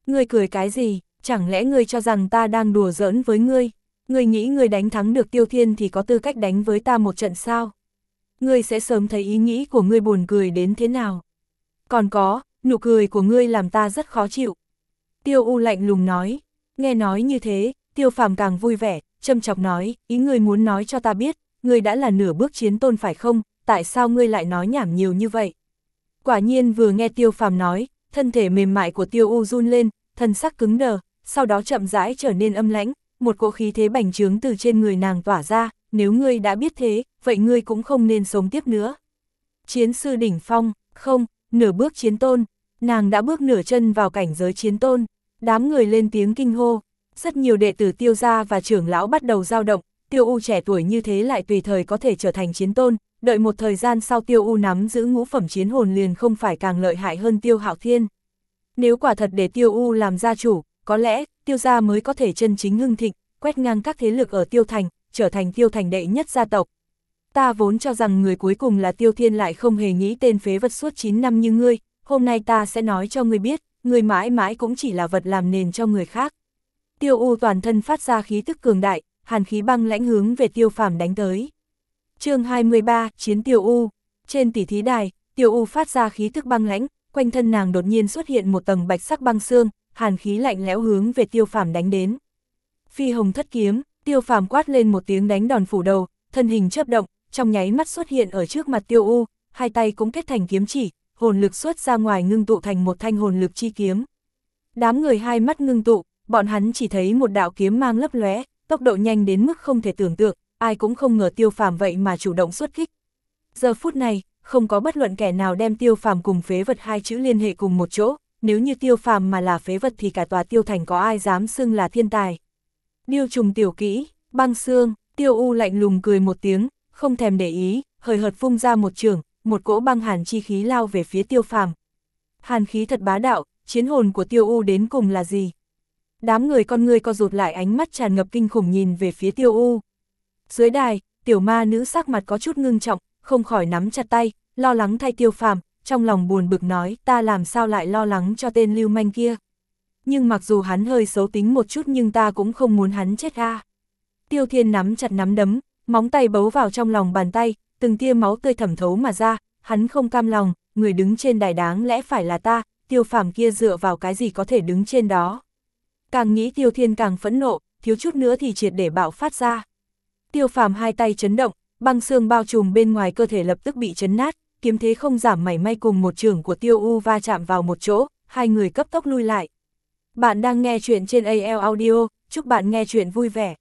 Ngươi cười cái gì, chẳng lẽ ngươi cho rằng ta đang đùa giỡn với ngươi? Ngươi nghĩ ngươi đánh thắng được tiêu thiên thì có tư cách đánh với ta một trận sao? Ngươi sẽ sớm thấy ý nghĩ của ngươi buồn cười đến thế nào? Còn có, nụ cười của ngươi làm ta rất khó chịu. Tiêu U lạnh lùng nói, nghe nói như thế, tiêu phàm càng vui vẻ, châm chọc nói, ý ngươi muốn nói cho ta biết, ngươi đã là nửa bước chiến tôn phải không, tại sao ngươi lại nói nhảm nhiều như vậy? Quả nhiên vừa nghe tiêu phàm nói, thân thể mềm mại của tiêu u run lên, thân sắc cứng đờ, sau đó chậm rãi trở nên âm lãnh, một cỗ khí thế bành trướng từ trên người nàng tỏa ra, nếu ngươi đã biết thế, vậy ngươi cũng không nên sống tiếp nữa. Chiến sư đỉnh phong, không, nửa bước chiến tôn, nàng đã bước nửa chân vào cảnh giới chiến tôn, đám người lên tiếng kinh hô, rất nhiều đệ tử tiêu gia và trưởng lão bắt đầu dao động, tiêu u trẻ tuổi như thế lại tùy thời có thể trở thành chiến tôn, đợi một thời gian sau tiêu u nắm giữ ngũ phẩm chiến hồn liền không phải càng lợi hại hơn tiêu hạo thiên. Nếu quả thật để tiêu u làm gia chủ, có lẽ tiêu gia mới có thể chân chính hưng thịnh, quét ngang các thế lực ở tiêu thành, trở thành tiêu thành đệ nhất gia tộc. Ta vốn cho rằng người cuối cùng là tiêu thiên lại không hề nghĩ tên phế vật suốt 9 năm như ngươi, hôm nay ta sẽ nói cho ngươi biết, ngươi mãi mãi cũng chỉ là vật làm nền cho người khác. Tiêu u toàn thân phát ra khí tức cường đại, hàn khí băng lãnh hướng về tiêu phàm đánh tới chương 23, Chiến Tiểu U. Trên tỷ thí đài, Tiểu U phát ra khí thức băng lãnh, quanh thân nàng đột nhiên xuất hiện một tầng bạch sắc băng xương, hàn khí lạnh lẽo hướng về Tiêu Phàm đánh đến. Phi hồng thất kiếm, Tiêu Phàm quát lên một tiếng đánh đòn phủ đầu, thân hình chớp động, trong nháy mắt xuất hiện ở trước mặt Tiêu U, hai tay cũng kết thành kiếm chỉ, hồn lực xuất ra ngoài ngưng tụ thành một thanh hồn lực chi kiếm. Đám người hai mắt ngưng tụ, bọn hắn chỉ thấy một đạo kiếm mang lấp lóe, tốc độ nhanh đến mức không thể tưởng tượng, ai cũng không ngờ tiêu phàm vậy mà chủ động xuất kích. Giờ phút này, không có bất luận kẻ nào đem tiêu phàm cùng phế vật hai chữ liên hệ cùng một chỗ, nếu như tiêu phàm mà là phế vật thì cả tòa tiêu thành có ai dám xưng là thiên tài. Điêu trùng tiểu kỹ, băng xương, tiêu u lạnh lùng cười một tiếng, không thèm để ý, hời hợt vung ra một trường, một cỗ băng hàn chi khí lao về phía tiêu phàm. Hàn khí thật bá đạo, chiến hồn của tiêu u đến cùng là gì? Đám người con người co rụt lại ánh mắt tràn ngập kinh khủng nhìn về phía tiêu u. Dưới đài, tiểu ma nữ sắc mặt có chút ngưng trọng, không khỏi nắm chặt tay, lo lắng thay tiêu phàm, trong lòng buồn bực nói ta làm sao lại lo lắng cho tên lưu manh kia. Nhưng mặc dù hắn hơi xấu tính một chút nhưng ta cũng không muốn hắn chết ra. Tiêu thiên nắm chặt nắm đấm, móng tay bấu vào trong lòng bàn tay, từng tia máu tươi thẩm thấu mà ra, hắn không cam lòng, người đứng trên đài đáng lẽ phải là ta, tiêu phàm kia dựa vào cái gì có thể đứng trên đó. Càng nghĩ tiêu thiên càng phẫn nộ, thiếu chút nữa thì triệt để bạo phát ra. Tiêu phàm hai tay chấn động, băng xương bao trùm bên ngoài cơ thể lập tức bị chấn nát, kiếm thế không giảm mảy may cùng một trường của tiêu u va chạm vào một chỗ, hai người cấp tốc lui lại. Bạn đang nghe chuyện trên AL Audio, chúc bạn nghe chuyện vui vẻ.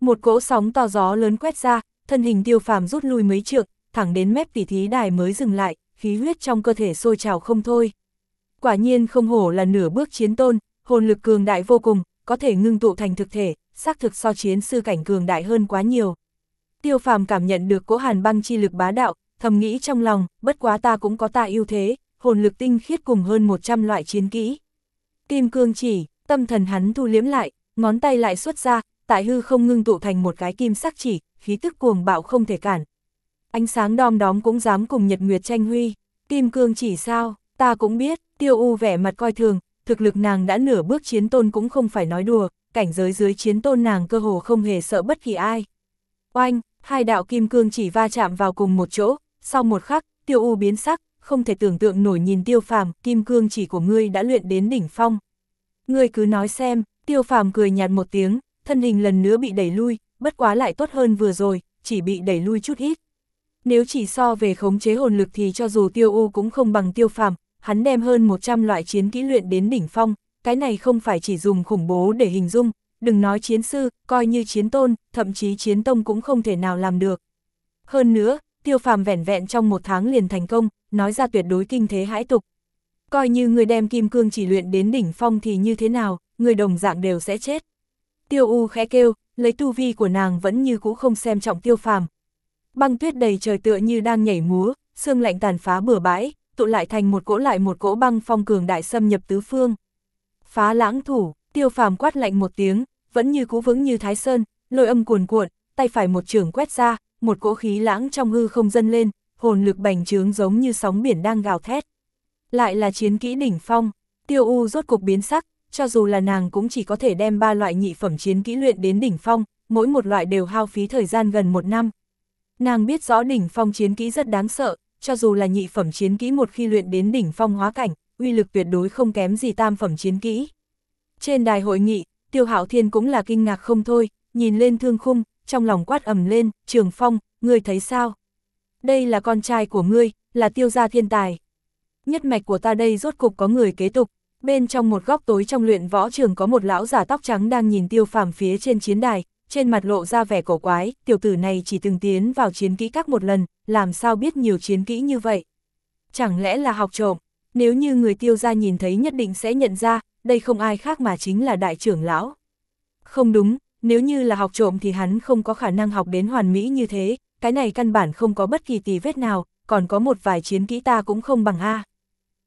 Một cỗ sóng to gió lớn quét ra, thân hình tiêu phàm rút lui mấy trượng, thẳng đến mép tỉ thí đài mới dừng lại, khí huyết trong cơ thể sôi trào không thôi. Quả nhiên không hổ là nửa bước chiến tôn, hồn lực cường đại vô cùng, có thể ngưng tụ thành thực thể, xác thực so chiến sư cảnh cường đại hơn quá nhiều. Tiêu phàm cảm nhận được cỗ hàn băng chi lực bá đạo, thầm nghĩ trong lòng, bất quá ta cũng có ta ưu thế, hồn lực tinh khiết cùng hơn 100 loại chiến kỹ. Kim cương chỉ, tâm thần hắn thu liếm lại, ngón tay lại xuất ra, tại hư không ngưng tụ thành một cái kim sắc chỉ, khí tức cuồng bạo không thể cản. Ánh sáng đom đóm cũng dám cùng Nhật Nguyệt tranh huy, kim cương chỉ sao, ta cũng biết, tiêu u vẻ mặt coi thường, thực lực nàng đã nửa bước chiến tôn cũng không phải nói đùa, cảnh giới dưới chiến tôn nàng cơ hồ không hề sợ bất kỳ ai. Oanh, hai đạo kim cương chỉ va chạm vào cùng một chỗ, sau một khắc, tiêu u biến sắc, không thể tưởng tượng nổi nhìn tiêu phàm, kim cương chỉ của ngươi đã luyện đến đỉnh phong. Ngươi cứ nói xem, tiêu phàm cười nhạt một tiếng, thân hình lần nữa bị đẩy lui, bất quá lại tốt hơn vừa rồi, chỉ bị đẩy lui chút ít. Nếu chỉ so về khống chế hồn lực thì cho dù tiêu u cũng không bằng tiêu phàm, hắn đem hơn 100 loại chiến kỹ luyện đến đỉnh phong, cái này không phải chỉ dùng khủng bố để hình dung, đừng nói chiến sư, coi như chiến tôn, thậm chí chiến tông cũng không thể nào làm được. Hơn nữa, tiêu phàm vẻn vẹn trong một tháng liền thành công, nói ra tuyệt đối kinh thế hãi tục. Coi như người đem kim cương chỉ luyện đến đỉnh phong thì như thế nào, người đồng dạng đều sẽ chết. Tiêu U khẽ kêu, lấy tu vi của nàng vẫn như cũ không xem trọng tiêu phàm. Băng tuyết đầy trời tựa như đang nhảy múa, sương lạnh tàn phá bừa bãi, tụ lại thành một cỗ lại một cỗ băng phong cường đại xâm nhập tứ phương. Phá lãng thủ, tiêu phàm quát lạnh một tiếng, vẫn như cú vững như thái sơn, lôi âm cuồn cuộn, tay phải một trường quét ra, một cỗ khí lãng trong hư không dâng lên, hồn lực bành trướng giống như sóng biển đang gào thét. Lại là chiến kỹ đỉnh phong, tiêu u rốt cục biến sắc, cho dù là nàng cũng chỉ có thể đem ba loại nhị phẩm chiến kỹ luyện đến đỉnh phong, mỗi một loại đều hao phí thời gian gần một năm. Nàng biết rõ đỉnh phong chiến kỹ rất đáng sợ, cho dù là nhị phẩm chiến kỹ một khi luyện đến đỉnh phong hóa cảnh, uy lực tuyệt đối không kém gì tam phẩm chiến kỹ. Trên đài hội nghị, Tiêu Hạo Thiên cũng là kinh ngạc không thôi, nhìn lên thương khung, trong lòng quát ầm lên, Trường Phong, ngươi thấy sao? Đây là con trai của ngươi, là tiêu gia thiên tài. Nhất mạch của ta đây rốt cục có người kế tục, bên trong một góc tối trong luyện võ trường có một lão giả tóc trắng đang nhìn tiêu phàm phía trên chiến đài, trên mặt lộ ra vẻ cổ quái, tiểu tử này chỉ từng tiến vào chiến kỹ các một lần, làm sao biết nhiều chiến kỹ như vậy? Chẳng lẽ là học trộm? Nếu như người tiêu gia nhìn thấy nhất định sẽ nhận ra, đây không ai khác mà chính là đại trưởng lão. Không đúng, nếu như là học trộm thì hắn không có khả năng học đến hoàn mỹ như thế, cái này căn bản không có bất kỳ tì vết nào, còn có một vài chiến kỹ ta cũng không bằng A.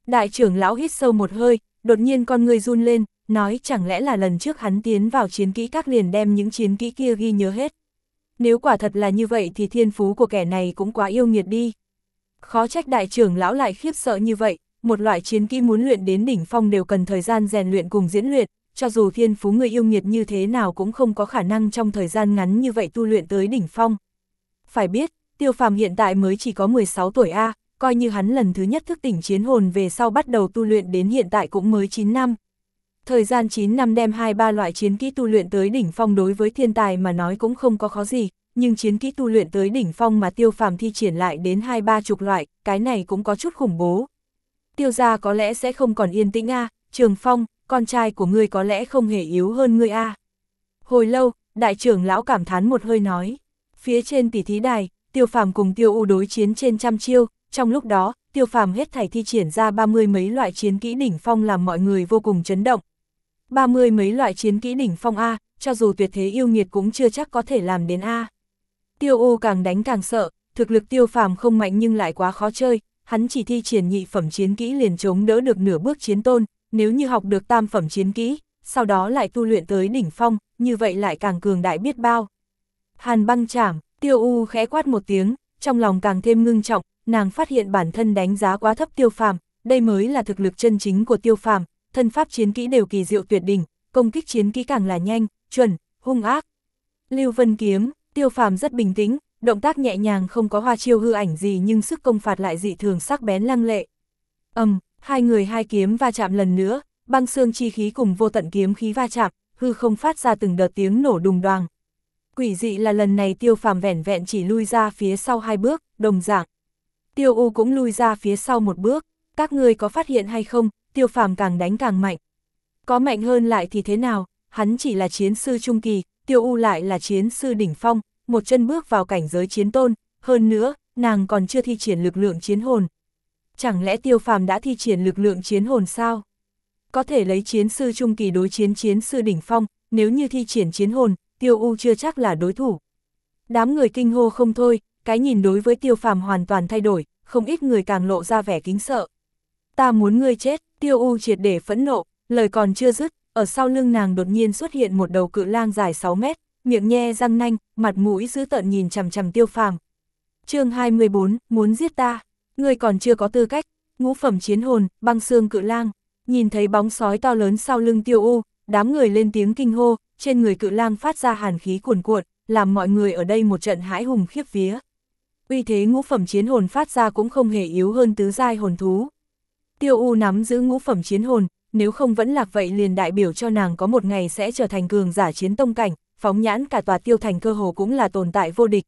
Đại trưởng lão hít sâu một hơi, đột nhiên con người run lên, nói chẳng lẽ là lần trước hắn tiến vào chiến kỹ các liền đem những chiến kỹ kia ghi nhớ hết. Nếu quả thật là như vậy thì thiên phú của kẻ này cũng quá yêu nghiệt đi. Khó trách đại trưởng lão lại khiếp sợ như vậy, một loại chiến kỹ muốn luyện đến đỉnh phong đều cần thời gian rèn luyện cùng diễn luyện, cho dù thiên phú người yêu nghiệt như thế nào cũng không có khả năng trong thời gian ngắn như vậy tu luyện tới đỉnh phong. Phải biết, tiêu phàm hiện tại mới chỉ có 16 tuổi A, coi như hắn lần thứ nhất thức tỉnh chiến hồn về sau bắt đầu tu luyện đến hiện tại cũng mới 9 năm. Thời gian 9 năm đem hai ba loại chiến kỹ tu luyện tới đỉnh phong đối với thiên tài mà nói cũng không có khó gì, nhưng chiến kỹ tu luyện tới đỉnh phong mà tiêu phàm thi triển lại đến hai ba chục loại, cái này cũng có chút khủng bố. Tiêu gia có lẽ sẽ không còn yên tĩnh a Trường Phong, con trai của ngươi có lẽ không hề yếu hơn ngươi a Hồi lâu, đại trưởng lão cảm thán một hơi nói. Phía trên tỷ thí đài, tiêu phàm cùng tiêu u đối chiến trên trăm chiêu, trong lúc đó, tiêu phàm hết thảy thi triển ra ba mươi mấy loại chiến kỹ đỉnh phong làm mọi người vô cùng chấn động. ba mươi mấy loại chiến kỹ đỉnh phong A, cho dù tuyệt thế yêu nghiệt cũng chưa chắc có thể làm đến A. Tiêu u càng đánh càng sợ, thực lực tiêu phàm không mạnh nhưng lại quá khó chơi, hắn chỉ thi triển nhị phẩm chiến kỹ liền chống đỡ được nửa bước chiến tôn, nếu như học được tam phẩm chiến kỹ, sau đó lại tu luyện tới đỉnh phong, như vậy lại càng cường đại biết bao. Hàn băng chảm, tiêu u khẽ quát một tiếng, trong lòng càng thêm ngưng trọng, nàng phát hiện bản thân đánh giá quá thấp tiêu phàm, đây mới là thực lực chân chính của tiêu phàm, thân pháp chiến kỹ đều kỳ diệu tuyệt đỉnh, công kích chiến kỹ càng là nhanh, chuẩn, hung ác. Lưu Vân Kiếm, tiêu phàm rất bình tĩnh, động tác nhẹ nhàng không có hoa chiêu hư ảnh gì nhưng sức công phạt lại dị thường sắc bén lăng lệ. Ầm, um, hai người hai kiếm va chạm lần nữa, băng xương chi khí cùng vô tận kiếm khí va chạm, hư không phát ra từng đợt tiếng nổ đùng đoàng. Quỷ dị là lần này tiêu phàm vẻn vẹn chỉ lui ra phía sau hai bước, đồng dạng. Tiêu U cũng lui ra phía sau một bước, các người có phát hiện hay không, tiêu phàm càng đánh càng mạnh. Có mạnh hơn lại thì thế nào, hắn chỉ là chiến sư trung kỳ, tiêu U lại là chiến sư đỉnh phong, một chân bước vào cảnh giới chiến tôn, hơn nữa, nàng còn chưa thi triển lực lượng chiến hồn. Chẳng lẽ tiêu phàm đã thi triển lực lượng chiến hồn sao? Có thể lấy chiến sư trung kỳ đối chiến chiến sư đỉnh phong, nếu như thi triển chiến hồn, tiêu u chưa chắc là đối thủ. Đám người kinh hô không thôi, cái nhìn đối với tiêu phàm hoàn toàn thay đổi, không ít người càng lộ ra vẻ kính sợ. ta muốn ngươi chết, tiêu u triệt để phẫn nộ, lời còn chưa dứt, ở sau lưng nàng đột nhiên xuất hiện một đầu cự lang dài 6 mét, miệng nhe răng nanh, mặt mũi dữ tợn nhìn chằm chằm tiêu phàm. chương 24, muốn giết ta, ngươi còn chưa có tư cách, ngũ phẩm chiến hồn, băng xương cự lang, nhìn thấy bóng sói to lớn sau lưng tiêu u, đám người lên tiếng kinh hô, trên người cự lang phát ra hàn khí cuồn cuộn, làm mọi người ở đây một trận hãi hùng khiếp vía. Uy thế ngũ phẩm chiến hồn phát ra cũng không hề yếu hơn tứ giai hồn thú. Tiêu U nắm giữ ngũ phẩm chiến hồn, nếu không vẫn lạc vậy liền đại biểu cho nàng có một ngày sẽ trở thành cường giả chiến tông cảnh, phóng nhãn cả tòa tiêu thành cơ hồ cũng là tồn tại vô địch.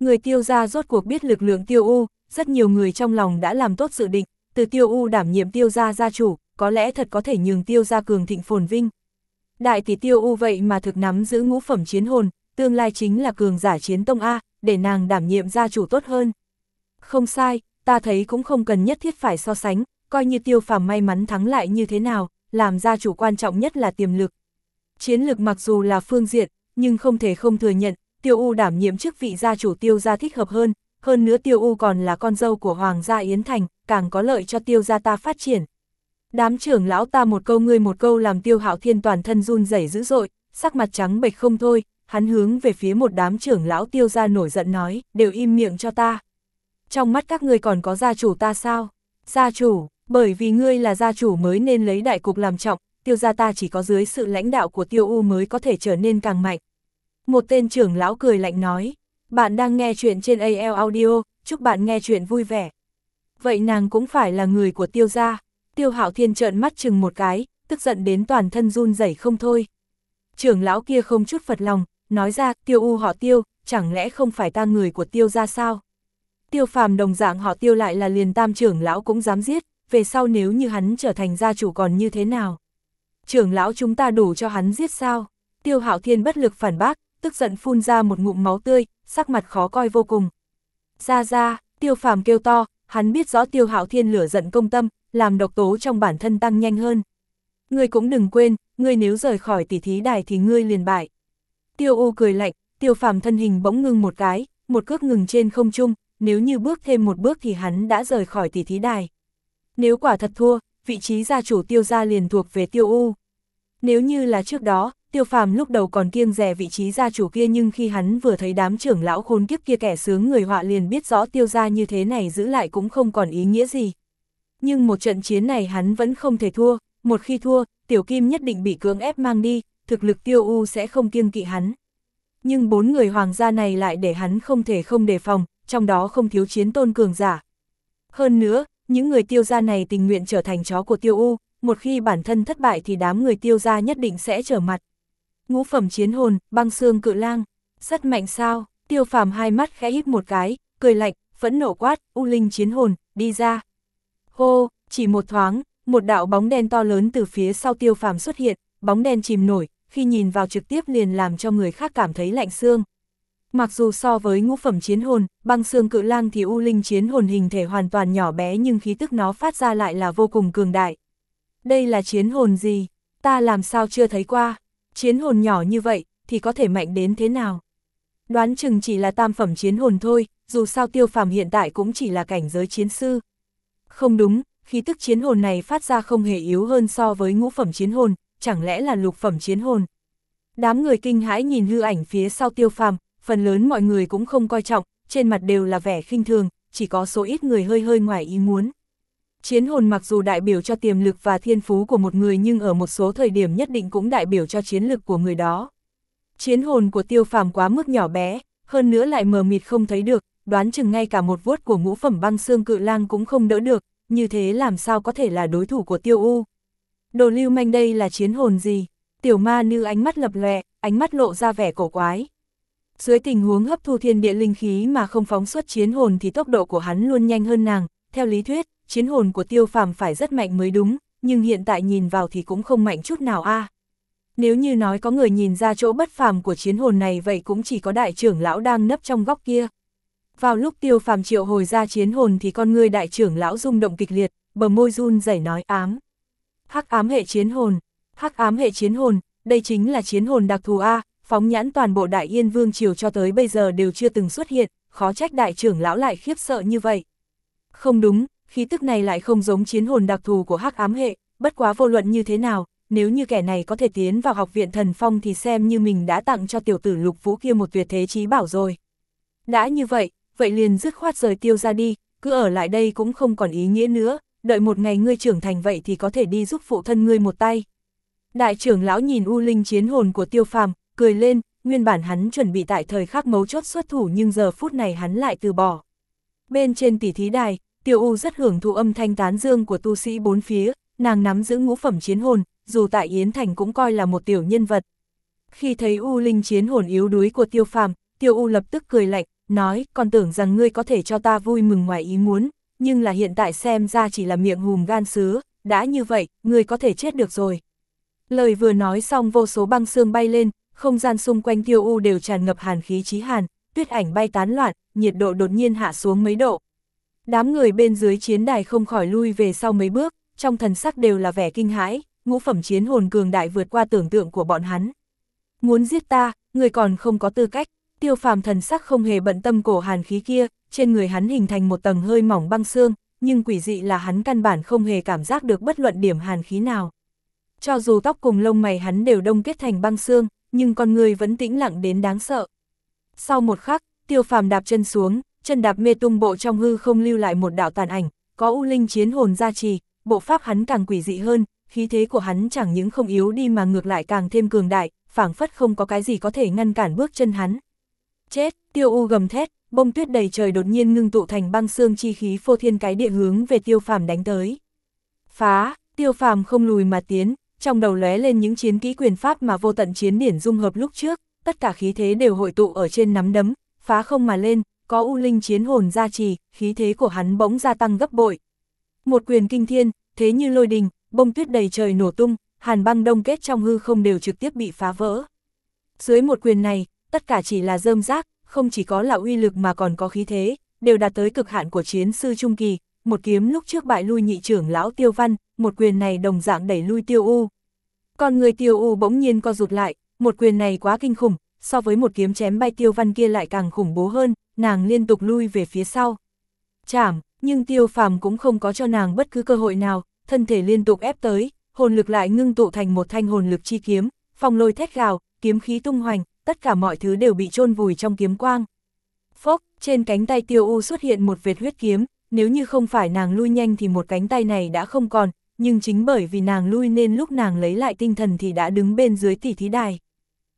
Người tiêu gia rốt cuộc biết lực lượng tiêu U, rất nhiều người trong lòng đã làm tốt dự định, từ tiêu U đảm nhiệm tiêu gia gia chủ, có lẽ thật có thể nhường tiêu gia cường thịnh phồn vinh. Đại tỷ tiêu U vậy mà thực nắm giữ ngũ phẩm chiến hồn, tương lai chính là cường giả chiến tông A, để nàng đảm nhiệm gia chủ tốt hơn. Không sai, ta thấy cũng không cần nhất thiết phải so sánh, coi như tiêu phàm may mắn thắng lại như thế nào, làm gia chủ quan trọng nhất là tiềm lực. Chiến lực mặc dù là phương diện, nhưng không thể không thừa nhận, tiêu u đảm nhiệm chức vị gia chủ tiêu gia thích hợp hơn, hơn nữa tiêu u còn là con dâu của Hoàng gia Yến Thành, càng có lợi cho tiêu gia ta phát triển. Đám trưởng lão ta một câu ngươi một câu làm tiêu hạo thiên toàn thân run rẩy dữ dội, sắc mặt trắng bệch không thôi, hắn hướng về phía một đám trưởng lão tiêu gia nổi giận nói, đều im miệng cho ta. Trong mắt các ngươi còn có gia chủ ta sao? Gia chủ, bởi vì ngươi là gia chủ mới nên lấy đại cục làm trọng, tiêu gia ta chỉ có dưới sự lãnh đạo của tiêu u mới có thể trở nên càng mạnh. Một tên trưởng lão cười lạnh nói, bạn đang nghe chuyện trên AL Audio, chúc bạn nghe chuyện vui vẻ. Vậy nàng cũng phải là người của tiêu gia. Tiêu hạo thiên trợn mắt chừng một cái, tức giận đến toàn thân run rẩy không thôi. Trưởng lão kia không chút phật lòng, nói ra tiêu u họ tiêu, chẳng lẽ không phải ta người của tiêu gia sao? Tiêu phàm đồng dạng họ tiêu lại là liền tam trưởng lão cũng dám giết, về sau nếu như hắn trở thành gia chủ còn như thế nào? Trưởng lão chúng ta đủ cho hắn giết sao? Tiêu hạo thiên bất lực phản bác, tức giận phun ra một ngụm máu tươi, sắc mặt khó coi vô cùng. Ra ra, tiêu phàm kêu to, hắn biết rõ tiêu hạo thiên lửa giận công tâm, làm độc tố trong bản thân tăng nhanh hơn. Ngươi cũng đừng quên, ngươi nếu rời khỏi tỷ thí đài thì ngươi liền bại. Tiêu U cười lạnh, tiêu phàm thân hình bỗng ngưng một cái, một cước ngừng trên không trung, nếu như bước thêm một bước thì hắn đã rời khỏi tỷ thí đài. Nếu quả thật thua, vị trí gia chủ tiêu gia liền thuộc về tiêu U. Nếu như là trước đó, tiêu phàm lúc đầu còn kiêng rẻ vị trí gia chủ kia nhưng khi hắn vừa thấy đám trưởng lão khốn kiếp kia kẻ sướng người họa liền biết rõ tiêu gia như thế này giữ lại cũng không còn ý nghĩa gì. Nhưng một trận chiến này hắn vẫn không thể thua, một khi thua, tiểu kim nhất định bị cưỡng ép mang đi, thực lực tiêu u sẽ không kiêng kỵ hắn. Nhưng bốn người hoàng gia này lại để hắn không thể không đề phòng, trong đó không thiếu chiến tôn cường giả. Hơn nữa, những người tiêu gia này tình nguyện trở thành chó của tiêu u, một khi bản thân thất bại thì đám người tiêu gia nhất định sẽ trở mặt. Ngũ phẩm chiến hồn, băng xương cự lang, rất mạnh sao, tiêu phàm hai mắt khẽ híp một cái, cười lạnh, phẫn nộ quát, u linh chiến hồn, đi ra. Hô, chỉ một thoáng, một đạo bóng đen to lớn từ phía sau tiêu phàm xuất hiện, bóng đen chìm nổi, khi nhìn vào trực tiếp liền làm cho người khác cảm thấy lạnh xương. Mặc dù so với ngũ phẩm chiến hồn, băng xương cự lang thì u linh chiến hồn hình thể hoàn toàn nhỏ bé nhưng khí tức nó phát ra lại là vô cùng cường đại. Đây là chiến hồn gì? Ta làm sao chưa thấy qua? Chiến hồn nhỏ như vậy, thì có thể mạnh đến thế nào? Đoán chừng chỉ là tam phẩm chiến hồn thôi, dù sao tiêu phàm hiện tại cũng chỉ là cảnh giới chiến sư. Không đúng, khí tức chiến hồn này phát ra không hề yếu hơn so với ngũ phẩm chiến hồn, chẳng lẽ là lục phẩm chiến hồn. Đám người kinh hãi nhìn hư ảnh phía sau tiêu phàm, phần lớn mọi người cũng không coi trọng, trên mặt đều là vẻ khinh thường, chỉ có số ít người hơi hơi ngoài ý muốn. Chiến hồn mặc dù đại biểu cho tiềm lực và thiên phú của một người nhưng ở một số thời điểm nhất định cũng đại biểu cho chiến lực của người đó. Chiến hồn của tiêu phàm quá mức nhỏ bé, hơn nữa lại mờ mịt không thấy được, đoán chừng ngay cả một vuốt của ngũ phẩm băng xương cự lang cũng không đỡ được, như thế làm sao có thể là đối thủ của tiêu u. Đồ lưu manh đây là chiến hồn gì? Tiểu ma như ánh mắt lập lòe, ánh mắt lộ ra vẻ cổ quái. Dưới tình huống hấp thu thiên địa linh khí mà không phóng xuất chiến hồn thì tốc độ của hắn luôn nhanh hơn nàng, theo lý thuyết, chiến hồn của tiêu phàm phải rất mạnh mới đúng, nhưng hiện tại nhìn vào thì cũng không mạnh chút nào a. Nếu như nói có người nhìn ra chỗ bất phàm của chiến hồn này vậy cũng chỉ có đại trưởng lão đang nấp trong góc kia. Vào lúc tiêu phàm triệu hồi ra chiến hồn thì con người đại trưởng lão rung động kịch liệt, bờ môi run rẩy nói ám. Hắc ám hệ chiến hồn, hắc ám hệ chiến hồn, đây chính là chiến hồn đặc thù A, phóng nhãn toàn bộ đại yên vương triều cho tới bây giờ đều chưa từng xuất hiện, khó trách đại trưởng lão lại khiếp sợ như vậy. Không đúng, khí tức này lại không giống chiến hồn đặc thù của hắc ám hệ, bất quá vô luận như thế nào, nếu như kẻ này có thể tiến vào học viện thần phong thì xem như mình đã tặng cho tiểu tử lục vũ kia một tuyệt thế trí bảo rồi. Đã như vậy, vậy liền dứt khoát rời tiêu ra đi, cứ ở lại đây cũng không còn ý nghĩa nữa, đợi một ngày ngươi trưởng thành vậy thì có thể đi giúp phụ thân ngươi một tay. Đại trưởng lão nhìn U Linh chiến hồn của tiêu phàm, cười lên, nguyên bản hắn chuẩn bị tại thời khắc mấu chốt xuất thủ nhưng giờ phút này hắn lại từ bỏ. Bên trên tỷ thí đài, tiêu U rất hưởng thụ âm thanh tán dương của tu sĩ bốn phía, nàng nắm giữ ngũ phẩm chiến hồn, dù tại Yến Thành cũng coi là một tiểu nhân vật. Khi thấy U Linh chiến hồn yếu đuối của tiêu phàm, tiêu U lập tức cười lạnh, nói, còn tưởng rằng ngươi có thể cho ta vui mừng ngoài ý muốn, nhưng là hiện tại xem ra chỉ là miệng hùm gan sứ, đã như vậy, ngươi có thể chết được rồi. Lời vừa nói xong vô số băng xương bay lên, không gian xung quanh tiêu u đều tràn ngập hàn khí chí hàn, tuyết ảnh bay tán loạn, nhiệt độ đột nhiên hạ xuống mấy độ. Đám người bên dưới chiến đài không khỏi lui về sau mấy bước, trong thần sắc đều là vẻ kinh hãi, ngũ phẩm chiến hồn cường đại vượt qua tưởng tượng của bọn hắn. Muốn giết ta, người còn không có tư cách, tiêu phàm thần sắc không hề bận tâm cổ hàn khí kia, trên người hắn hình thành một tầng hơi mỏng băng xương, nhưng quỷ dị là hắn căn bản không hề cảm giác được bất luận điểm hàn khí nào. Cho dù tóc cùng lông mày hắn đều đông kết thành băng xương, nhưng con người vẫn tĩnh lặng đến đáng sợ. Sau một khắc, tiêu phàm đạp chân xuống, chân đạp mê tung bộ trong hư không lưu lại một đạo tàn ảnh, có u linh chiến hồn gia trì, bộ pháp hắn càng quỷ dị hơn, khí thế của hắn chẳng những không yếu đi mà ngược lại càng thêm cường đại, phảng phất không có cái gì có thể ngăn cản bước chân hắn. Chết, tiêu u gầm thét, bông tuyết đầy trời đột nhiên ngưng tụ thành băng xương chi khí phô thiên cái địa hướng về tiêu phàm đánh tới. Phá, tiêu phàm không lùi mà tiến, trong đầu lóe lên những chiến kỹ quyền pháp mà vô tận chiến điển dung hợp lúc trước, tất cả khí thế đều hội tụ ở trên nắm đấm, phá không mà lên, có u linh chiến hồn gia trì, khí thế của hắn bỗng gia tăng gấp bội. Một quyền kinh thiên, thế như lôi đình, bông tuyết đầy trời nổ tung, hàn băng đông kết trong hư không đều trực tiếp bị phá vỡ. Dưới một quyền này, tất cả chỉ là dơm rác, không chỉ có là uy lực mà còn có khí thế, đều đạt tới cực hạn của chiến sư Trung Kỳ, một kiếm lúc trước bại lui nhị trưởng lão Tiêu Văn, một quyền này đồng dạng đẩy lui Tiêu U. Còn người Tiêu U bỗng nhiên co rụt lại, một quyền này quá kinh khủng, so với một kiếm chém bay Tiêu Văn kia lại càng khủng bố hơn, nàng liên tục lui về phía sau. Chảm, nhưng Tiêu Phàm cũng không có cho nàng bất cứ cơ hội nào, thân thể liên tục ép tới, hồn lực lại ngưng tụ thành một thanh hồn lực chi kiếm, phong lôi thét gào, kiếm khí tung hoành, tất cả mọi thứ đều bị chôn vùi trong kiếm quang. Phốc, trên cánh tay Tiêu U xuất hiện một vệt huyết kiếm, nếu như không phải nàng lui nhanh thì một cánh tay này đã không còn, nhưng chính bởi vì nàng lui nên lúc nàng lấy lại tinh thần thì đã đứng bên dưới tỷ thí đài.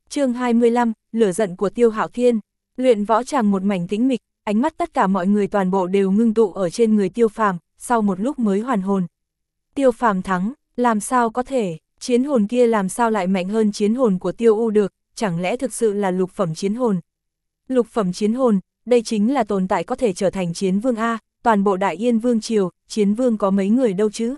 chương 25, lửa giận của Tiêu Hạo Thiên, luyện võ tràng một mảnh tĩnh mịch, ánh mắt tất cả mọi người toàn bộ đều ngưng tụ ở trên người Tiêu Phàm, sau một lúc mới hoàn hồn. Tiêu Phàm thắng, làm sao có thể, chiến hồn kia làm sao lại mạnh hơn chiến hồn của Tiêu U được, chẳng lẽ thực sự là lục phẩm chiến hồn? Lục phẩm chiến hồn, đây chính là tồn tại có thể trở thành chiến vương A, toàn bộ đại yên vương triều, chiến vương có mấy người đâu chứ?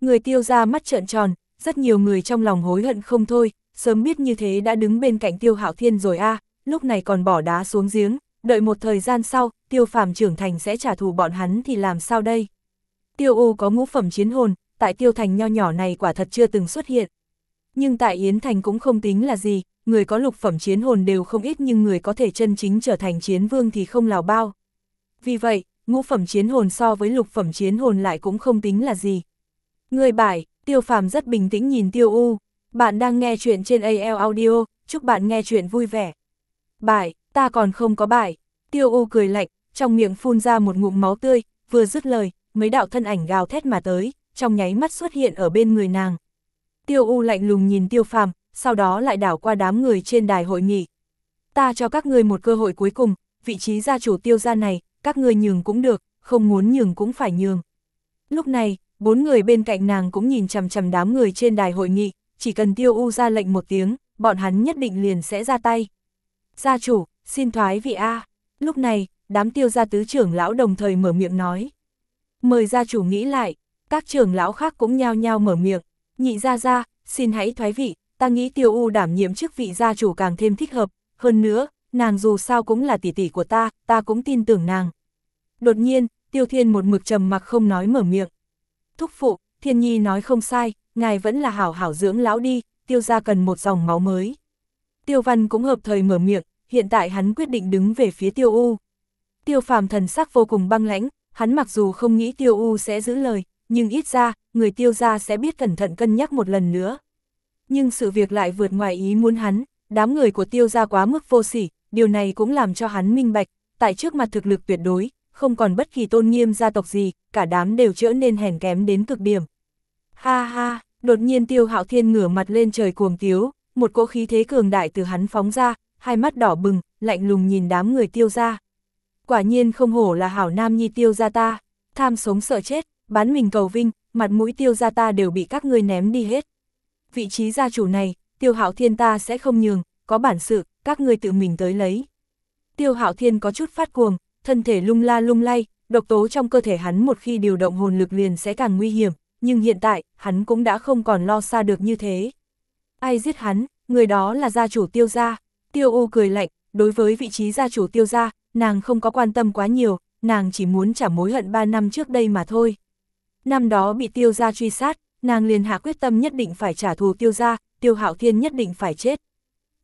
Người tiêu ra mắt trợn tròn, rất nhiều người trong lòng hối hận không thôi, sớm biết như thế đã đứng bên cạnh tiêu hạo thiên rồi a à, lúc này còn bỏ đá xuống giếng, đợi một thời gian sau, tiêu phàm trưởng thành sẽ trả thù bọn hắn thì làm sao đây? Tiêu U có ngũ phẩm chiến hồn, tại tiêu thành nho nhỏ này quả thật chưa từng xuất hiện. Nhưng tại Yến Thành cũng không tính là gì, người có lục phẩm chiến hồn đều không ít nhưng người có thể chân chính trở thành chiến vương thì không lào bao. Vì vậy, ngũ phẩm chiến hồn so với lục phẩm chiến hồn lại cũng không tính là gì. Người bài, tiêu phàm rất bình tĩnh nhìn tiêu u, bạn đang nghe chuyện trên AL Audio, chúc bạn nghe chuyện vui vẻ. Bài, ta còn không có bài, tiêu u cười lạnh, trong miệng phun ra một ngụm máu tươi, vừa dứt lời, mấy đạo thân ảnh gào thét mà tới, trong nháy mắt xuất hiện ở bên người nàng. Tiêu u lạnh lùng nhìn tiêu phàm, sau đó lại đảo qua đám người trên đài hội nghị. Ta cho các người một cơ hội cuối cùng, vị trí gia chủ tiêu gia này, các người nhường cũng được, không muốn nhường cũng phải nhường. Lúc này, bốn người bên cạnh nàng cũng nhìn chằm chằm đám người trên đài hội nghị, chỉ cần tiêu u ra lệnh một tiếng, bọn hắn nhất định liền sẽ ra tay. Gia chủ, xin thoái vị A. Lúc này, đám tiêu gia tứ trưởng lão đồng thời mở miệng nói. Mời gia chủ nghĩ lại, các trưởng lão khác cũng nhao nhao mở miệng, nhị gia gia, xin hãy thoái vị, ta nghĩ tiêu u đảm nhiệm chức vị gia chủ càng thêm thích hợp, hơn nữa, nàng dù sao cũng là tỷ tỷ của ta, ta cũng tin tưởng nàng. Đột nhiên, tiêu thiên một mực trầm mặc không nói mở miệng. Thúc phụ, thiên nhi nói không sai, ngài vẫn là hảo hảo dưỡng lão đi, tiêu ra cần một dòng máu mới. Tiêu văn cũng hợp thời mở miệng, hiện tại hắn quyết định đứng về phía tiêu u. Tiêu phàm thần sắc vô cùng băng lãnh, hắn mặc dù không nghĩ tiêu u sẽ giữ lời, nhưng ít ra, người tiêu gia sẽ biết cẩn thận cân nhắc một lần nữa. Nhưng sự việc lại vượt ngoài ý muốn hắn, đám người của tiêu gia quá mức vô sỉ, điều này cũng làm cho hắn minh bạch, tại trước mặt thực lực tuyệt đối, không còn bất kỳ tôn nghiêm gia tộc gì, cả đám đều trở nên hèn kém đến cực điểm. Ha ha, đột nhiên tiêu hạo thiên ngửa mặt lên trời cuồng tiếu, một cỗ khí thế cường đại từ hắn phóng ra, hai mắt đỏ bừng, lạnh lùng nhìn đám người tiêu ra. Quả nhiên không hổ là hảo nam nhi tiêu ra ta, tham sống sợ chết, bán mình cầu vinh, mặt mũi tiêu ra ta đều bị các ngươi ném đi hết. Vị trí gia chủ này, tiêu hạo thiên ta sẽ không nhường, có bản sự, các ngươi tự mình tới lấy. Tiêu hạo thiên có chút phát cuồng, thân thể lung la lung lay, độc tố trong cơ thể hắn một khi điều động hồn lực liền sẽ càng nguy hiểm, nhưng hiện tại, hắn cũng đã không còn lo xa được như thế. Ai giết hắn, người đó là gia chủ tiêu gia. Tiêu U cười lạnh, đối với vị trí gia chủ tiêu gia, nàng không có quan tâm quá nhiều, nàng chỉ muốn trả mối hận 3 năm trước đây mà thôi. Năm đó bị tiêu gia truy sát, nàng liền hạ quyết tâm nhất định phải trả thù tiêu gia, tiêu hạo thiên nhất định phải chết.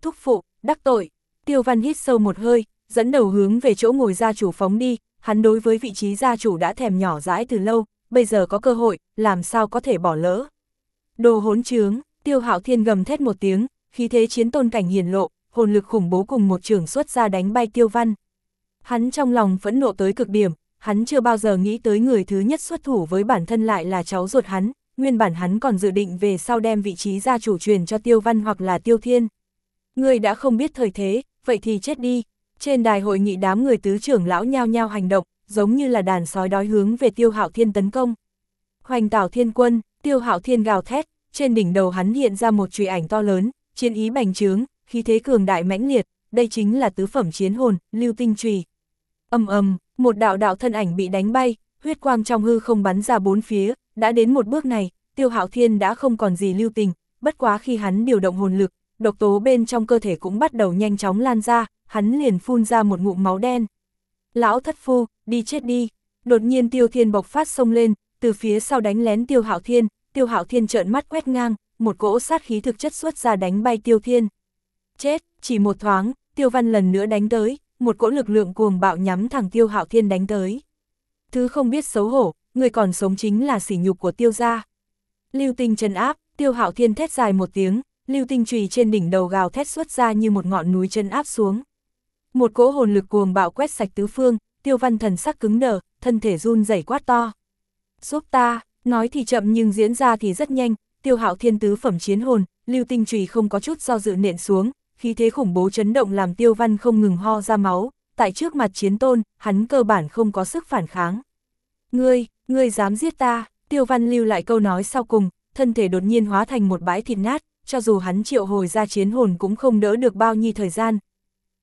Thúc phụ, đắc tội, tiêu văn hít sâu một hơi, dẫn đầu hướng về chỗ ngồi gia chủ phóng đi, hắn đối với vị trí gia chủ đã thèm nhỏ dãi từ lâu, bây giờ có cơ hội, làm sao có thể bỏ lỡ. Đồ hỗn trướng, tiêu hạo thiên gầm thét một tiếng, khí thế chiến tôn cảnh hiển lộ, hồn lực khủng bố cùng một trường xuất ra đánh bay tiêu văn. Hắn trong lòng phẫn nộ tới cực điểm, hắn chưa bao giờ nghĩ tới người thứ nhất xuất thủ với bản thân lại là cháu ruột hắn, nguyên bản hắn còn dự định về sau đem vị trí gia chủ truyền cho tiêu văn hoặc là tiêu thiên. Người đã không biết thời thế, vậy thì chết đi. Trên đài hội nghị đám người tứ trưởng lão nhao nhao hành động, giống như là đàn sói đói hướng về tiêu hạo thiên tấn công. Hoành tảo thiên quân, tiêu hạo thiên gào thét, trên đỉnh đầu hắn hiện ra một trùy ảnh to lớn, chiến ý bành trướng, khí thế cường đại mãnh liệt, đây chính là tứ phẩm chiến hồn, lưu tinh trùy. Âm ầm, một đạo đạo thân ảnh bị đánh bay, huyết quang trong hư không bắn ra bốn phía, đã đến một bước này, tiêu hạo thiên đã không còn gì lưu tình, bất quá khi hắn điều động hồn lực, độc tố bên trong cơ thể cũng bắt đầu nhanh chóng lan ra, hắn liền phun ra một ngụm máu đen. Lão thất phu, đi chết đi, đột nhiên tiêu thiên bộc phát sông lên, từ phía sau đánh lén tiêu hạo thiên, tiêu hạo thiên trợn mắt quét ngang, một cỗ sát khí thực chất xuất ra đánh bay tiêu thiên. Chết, chỉ một thoáng, tiêu văn lần nữa đánh tới, một cỗ lực lượng cuồng bạo nhắm thẳng tiêu hạo thiên đánh tới. Thứ không biết xấu hổ, người còn sống chính là sỉ nhục của tiêu gia. Lưu tinh chân áp, tiêu hạo thiên thét dài một tiếng, lưu tinh trùy trên đỉnh đầu gào thét xuất ra như một ngọn núi chân áp xuống. Một cỗ hồn lực cuồng bạo quét sạch tứ phương, tiêu văn thần sắc cứng đờ, thân thể run rẩy quát to. Giúp ta, nói thì chậm nhưng diễn ra thì rất nhanh, tiêu hạo thiên tứ phẩm chiến hồn, lưu tinh trùy không có chút do dự nện xuống, khí thế khủng bố chấn động làm tiêu văn không ngừng ho ra máu, tại trước mặt chiến tôn, hắn cơ bản không có sức phản kháng. Ngươi, ngươi dám giết ta, tiêu văn lưu lại câu nói sau cùng, thân thể đột nhiên hóa thành một bãi thịt nát, cho dù hắn triệu hồi ra chiến hồn cũng không đỡ được bao nhiêu thời gian.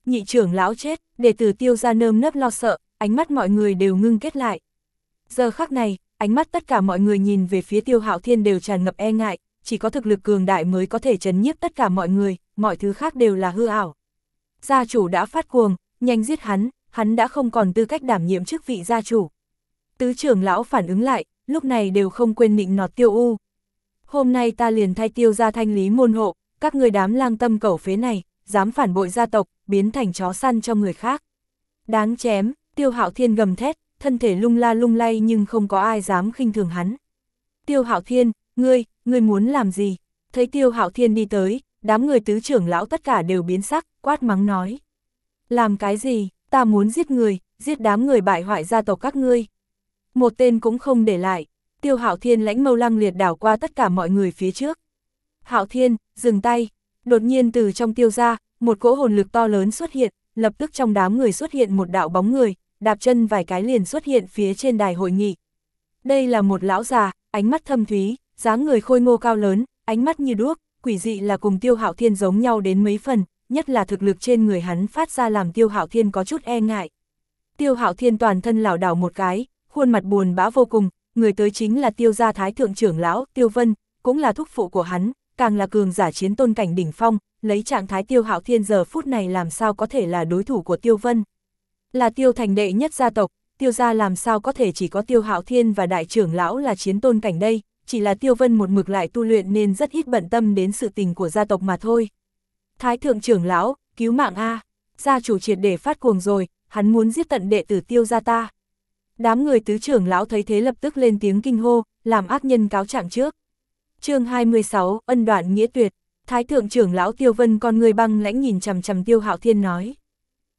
Nhị trưởng lão chết, đệ tử tiêu ra nơm nớp lo sợ, ánh mắt mọi người đều ngưng kết lại. Giờ khắc này, ánh mắt tất cả mọi người nhìn về phía tiêu hạo thiên đều tràn ngập e ngại, chỉ có thực lực cường đại mới có thể chấn nhiếp tất cả mọi người, mọi thứ khác đều là hư ảo. Gia chủ đã phát cuồng, nhanh giết hắn, hắn đã không còn tư cách đảm nhiệm chức vị gia chủ. Tứ trưởng lão phản ứng lại, lúc này đều không quên nịnh nọt tiêu u. Hôm nay ta liền thay tiêu ra thanh lý môn hộ, các người đám lang tâm cẩu phế này, dám phản bội gia tộc, biến thành chó săn cho người khác. Đáng chém, tiêu hạo thiên gầm thét, thân thể lung la lung lay nhưng không có ai dám khinh thường hắn. Tiêu hạo thiên, ngươi, ngươi muốn làm gì? Thấy tiêu hạo thiên đi tới, đám người tứ trưởng lão tất cả đều biến sắc, quát mắng nói. Làm cái gì, ta muốn giết người, giết đám người bại hoại gia tộc các ngươi. Một tên cũng không để lại, tiêu hạo thiên lãnh mâu lăng liệt đảo qua tất cả mọi người phía trước. Hạo thiên, dừng tay, đột nhiên từ trong tiêu ra, một cỗ hồn lực to lớn xuất hiện, lập tức trong đám người xuất hiện một đạo bóng người, đạp chân vài cái liền xuất hiện phía trên đài hội nghị. Đây là một lão già, ánh mắt thâm thúy, dáng người khôi ngô cao lớn, ánh mắt như đuốc, quỷ dị là cùng tiêu hạo thiên giống nhau đến mấy phần, nhất là thực lực trên người hắn phát ra làm tiêu hạo thiên có chút e ngại. Tiêu hạo thiên toàn thân lảo đảo một cái, khuôn mặt buồn bã vô cùng, người tới chính là tiêu gia thái thượng trưởng lão, tiêu vân, cũng là thúc phụ của hắn, càng là cường giả chiến tôn cảnh đỉnh phong, lấy trạng thái tiêu hạo thiên giờ phút này làm sao có thể là đối thủ của tiêu vân. Là tiêu thành đệ nhất gia tộc, tiêu gia làm sao có thể chỉ có tiêu hạo thiên và đại trưởng lão là chiến tôn cảnh đây, chỉ là tiêu vân một mực lại tu luyện nên rất ít bận tâm đến sự tình của gia tộc mà thôi. Thái thượng trưởng lão, cứu mạng A, gia chủ triệt để phát cuồng rồi, hắn muốn giết tận đệ tử tiêu gia ta. Đám người tứ trưởng lão thấy thế lập tức lên tiếng kinh hô, làm ác nhân cáo trạng trước. chương 26, ân đoạn nghĩa tuyệt, Thái thượng trưởng lão Tiêu Vân con người băng lãnh nhìn chằm chằm Tiêu Hạo Thiên nói.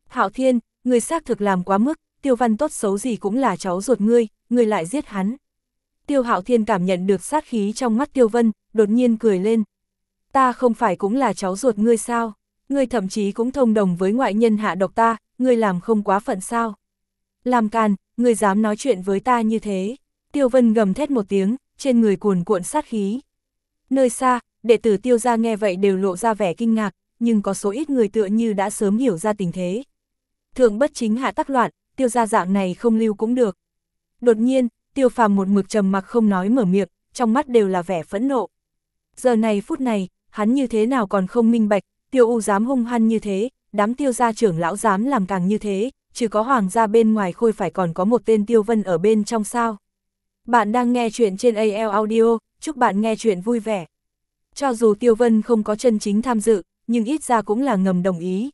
Hạo Thiên, người xác thực làm quá mức, Tiêu Văn tốt xấu gì cũng là cháu ruột ngươi, ngươi lại giết hắn. Tiêu Hạo Thiên cảm nhận được sát khí trong mắt Tiêu Vân, đột nhiên cười lên. Ta không phải cũng là cháu ruột ngươi sao? Ngươi thậm chí cũng thông đồng với ngoại nhân hạ độc ta, ngươi làm không quá phận sao? Làm càn, người dám nói chuyện với ta như thế. Tiêu Vân gầm thét một tiếng, trên người cuồn cuộn sát khí. Nơi xa, đệ tử Tiêu gia nghe vậy đều lộ ra vẻ kinh ngạc, nhưng có số ít người tựa như đã sớm hiểu ra tình thế. Thượng bất chính hạ tắc loạn, Tiêu gia dạng này không lưu cũng được. Đột nhiên, Tiêu phàm một mực trầm mặc không nói mở miệng, trong mắt đều là vẻ phẫn nộ. Giờ này phút này, hắn như thế nào còn không minh bạch, Tiêu U dám hung hăng như thế, đám tiêu gia trưởng lão dám làm càng như thế, chứ có hoàng gia bên ngoài khôi phải còn có một tên tiêu vân ở bên trong sao. Bạn đang nghe chuyện trên AL Audio, chúc bạn nghe chuyện vui vẻ. Cho dù tiêu vân không có chân chính tham dự, nhưng ít ra cũng là ngầm đồng ý.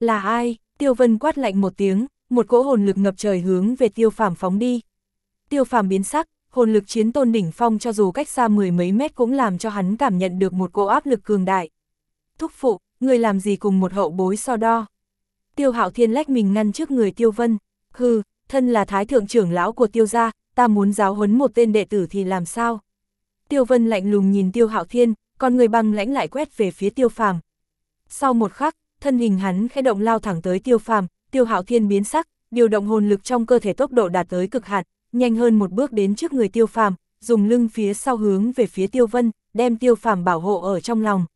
Là ai? Tiêu vân quát lạnh một tiếng, một cỗ hồn lực ngập trời hướng về tiêu phàm phóng đi. Tiêu phàm biến sắc, hồn lực chiến tôn đỉnh phong cho dù cách xa mười mấy mét cũng làm cho hắn cảm nhận được một cỗ áp lực cường đại. Thúc phụ, người làm gì cùng một hậu bối so đo? Tiêu hạo thiên lách mình ngăn trước người tiêu vân, hừ, thân là thái thượng trưởng lão của tiêu gia, ta muốn giáo huấn một tên đệ tử thì làm sao? Tiêu vân lạnh lùng nhìn tiêu hạo thiên, con người băng lãnh lại quét về phía tiêu phàm. Sau một khắc, thân hình hắn khẽ động lao thẳng tới tiêu phàm, tiêu hạo thiên biến sắc, điều động hồn lực trong cơ thể tốc độ đạt tới cực hạn, nhanh hơn một bước đến trước người tiêu phàm, dùng lưng phía sau hướng về phía tiêu vân, đem tiêu phàm bảo hộ ở trong lòng.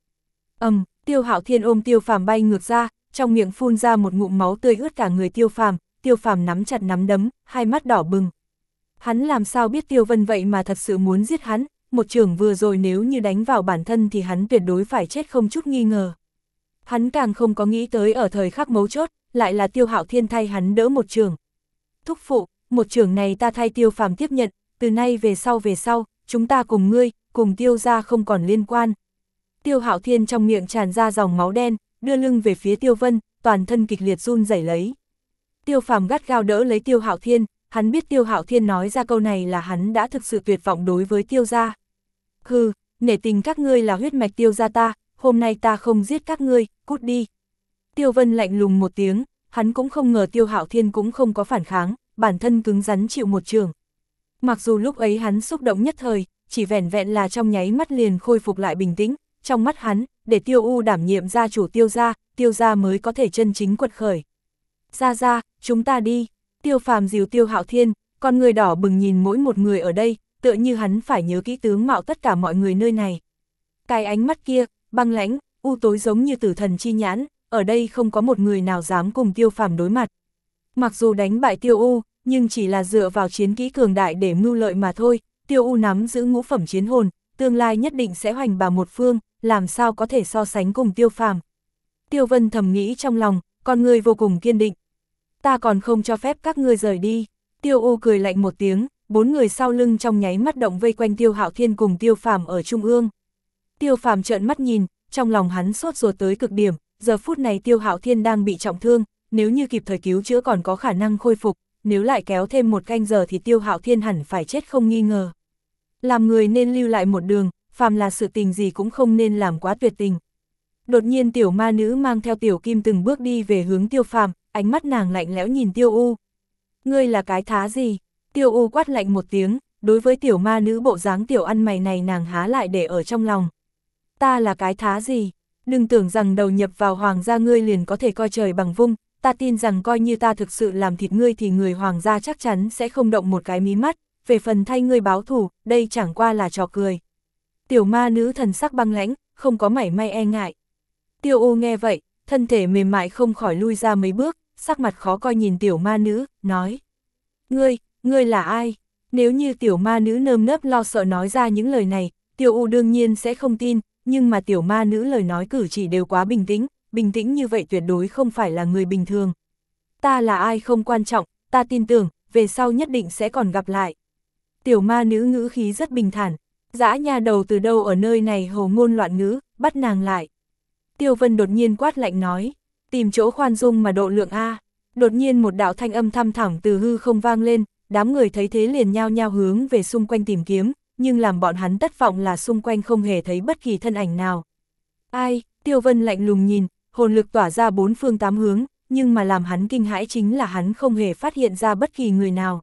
ầm, um, tiêu hạo thiên ôm tiêu phàm bay ngược ra, trong miệng phun ra một ngụm máu tươi ướt cả người tiêu phàm, tiêu phàm nắm chặt nắm đấm, hai mắt đỏ bừng. Hắn làm sao biết tiêu vân vậy mà thật sự muốn giết hắn, một trường vừa rồi nếu như đánh vào bản thân thì hắn tuyệt đối phải chết không chút nghi ngờ. Hắn càng không có nghĩ tới ở thời khắc mấu chốt, lại là tiêu hạo thiên thay hắn đỡ một trường. Thúc phụ, một trường này ta thay tiêu phàm tiếp nhận, từ nay về sau về sau, chúng ta cùng ngươi, cùng tiêu ra không còn liên quan. Tiêu hạo thiên trong miệng tràn ra dòng máu đen, đưa lưng về phía tiêu vân, toàn thân kịch liệt run rẩy lấy. Tiêu phàm gắt gao đỡ lấy tiêu hạo thiên, hắn biết tiêu hạo thiên nói ra câu này là hắn đã thực sự tuyệt vọng đối với tiêu gia. Hừ, nể tình các ngươi là huyết mạch tiêu gia ta, hôm nay ta không giết các ngươi, cút đi. Tiêu vân lạnh lùng một tiếng, hắn cũng không ngờ tiêu hạo thiên cũng không có phản kháng, bản thân cứng rắn chịu một trường. Mặc dù lúc ấy hắn xúc động nhất thời, chỉ vẻn vẹn là trong nháy mắt liền khôi phục lại bình tĩnh, trong mắt hắn, để tiêu u đảm nhiệm gia chủ tiêu gia, tiêu gia mới có thể chân chính quật khởi. Ra ra, chúng ta đi, tiêu phàm dìu tiêu hạo thiên, con người đỏ bừng nhìn mỗi một người ở đây, tựa như hắn phải nhớ kỹ tướng mạo tất cả mọi người nơi này. Cái ánh mắt kia, băng lãnh, u tối giống như tử thần chi nhãn, ở đây không có một người nào dám cùng tiêu phàm đối mặt. Mặc dù đánh bại tiêu u, nhưng chỉ là dựa vào chiến kỹ cường đại để mưu lợi mà thôi, tiêu u nắm giữ ngũ phẩm chiến hồn, tương lai nhất định sẽ hoành bà một phương, làm sao có thể so sánh cùng tiêu phàm. Tiêu vân thầm nghĩ trong lòng, con người vô cùng kiên định. Ta còn không cho phép các ngươi rời đi. Tiêu u cười lạnh một tiếng, bốn người sau lưng trong nháy mắt động vây quanh tiêu hạo thiên cùng tiêu phàm ở trung ương. Tiêu phàm trợn mắt nhìn, trong lòng hắn sốt ruột tới cực điểm, giờ phút này tiêu hạo thiên đang bị trọng thương, nếu như kịp thời cứu chữa còn có khả năng khôi phục, nếu lại kéo thêm một canh giờ thì tiêu hạo thiên hẳn phải chết không nghi ngờ. Làm người nên lưu lại một đường, phàm là sự tình gì cũng không nên làm quá tuyệt tình. Đột nhiên tiểu ma nữ mang theo tiểu kim từng bước đi về hướng tiêu phàm, ánh mắt nàng lạnh lẽo nhìn tiêu u. Ngươi là cái thá gì? Tiêu u quát lạnh một tiếng, đối với tiểu ma nữ bộ dáng tiểu ăn mày này nàng há lại để ở trong lòng. Ta là cái thá gì? Đừng tưởng rằng đầu nhập vào hoàng gia ngươi liền có thể coi trời bằng vung, ta tin rằng coi như ta thực sự làm thịt ngươi thì người hoàng gia chắc chắn sẽ không động một cái mí mắt, về phần thay ngươi báo thù, đây chẳng qua là trò cười. Tiểu ma nữ thần sắc băng lãnh, không có mảy may e ngại. Tiêu U nghe vậy, thân thể mềm mại không khỏi lui ra mấy bước, sắc mặt khó coi nhìn tiểu ma nữ, nói. Ngươi, ngươi là ai? Nếu như tiểu ma nữ nơm nớp lo sợ nói ra những lời này, tiêu U đương nhiên sẽ không tin, nhưng mà tiểu ma nữ lời nói cử chỉ đều quá bình tĩnh, bình tĩnh như vậy tuyệt đối không phải là người bình thường. Ta là ai không quan trọng, ta tin tưởng, về sau nhất định sẽ còn gặp lại. Tiểu ma nữ ngữ khí rất bình thản, dã nhà đầu từ đâu ở nơi này hồ ngôn loạn ngữ, bắt nàng lại. Tiêu Vân đột nhiên quát lạnh nói, tìm chỗ khoan dung mà độ lượng A. Đột nhiên một đạo thanh âm thăm thẳng từ hư không vang lên, đám người thấy thế liền nhao nhao hướng về xung quanh tìm kiếm, nhưng làm bọn hắn thất vọng là xung quanh không hề thấy bất kỳ thân ảnh nào. Ai, Tiêu Vân lạnh lùng nhìn, hồn lực tỏa ra bốn phương tám hướng, nhưng mà làm hắn kinh hãi chính là hắn không hề phát hiện ra bất kỳ người nào.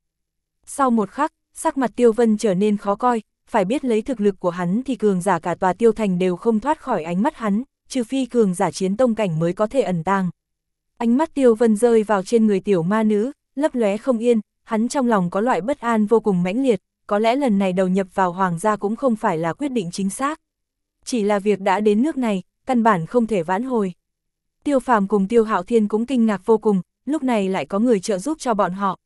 Sau một khắc, sắc mặt Tiêu Vân trở nên khó coi, phải biết lấy thực lực của hắn thì cường giả cả tòa Tiêu Thành đều không thoát khỏi ánh mắt hắn, trừ phi cường giả chiến tông cảnh mới có thể ẩn tàng. Ánh mắt Tiêu Vân rơi vào trên người tiểu ma nữ, lấp lóe không yên, hắn trong lòng có loại bất an vô cùng mãnh liệt, có lẽ lần này đầu nhập vào hoàng gia cũng không phải là quyết định chính xác. Chỉ là việc đã đến nước này, căn bản không thể vãn hồi. Tiêu phàm cùng Tiêu Hạo Thiên cũng kinh ngạc vô cùng, lúc này lại có người trợ giúp cho bọn họ.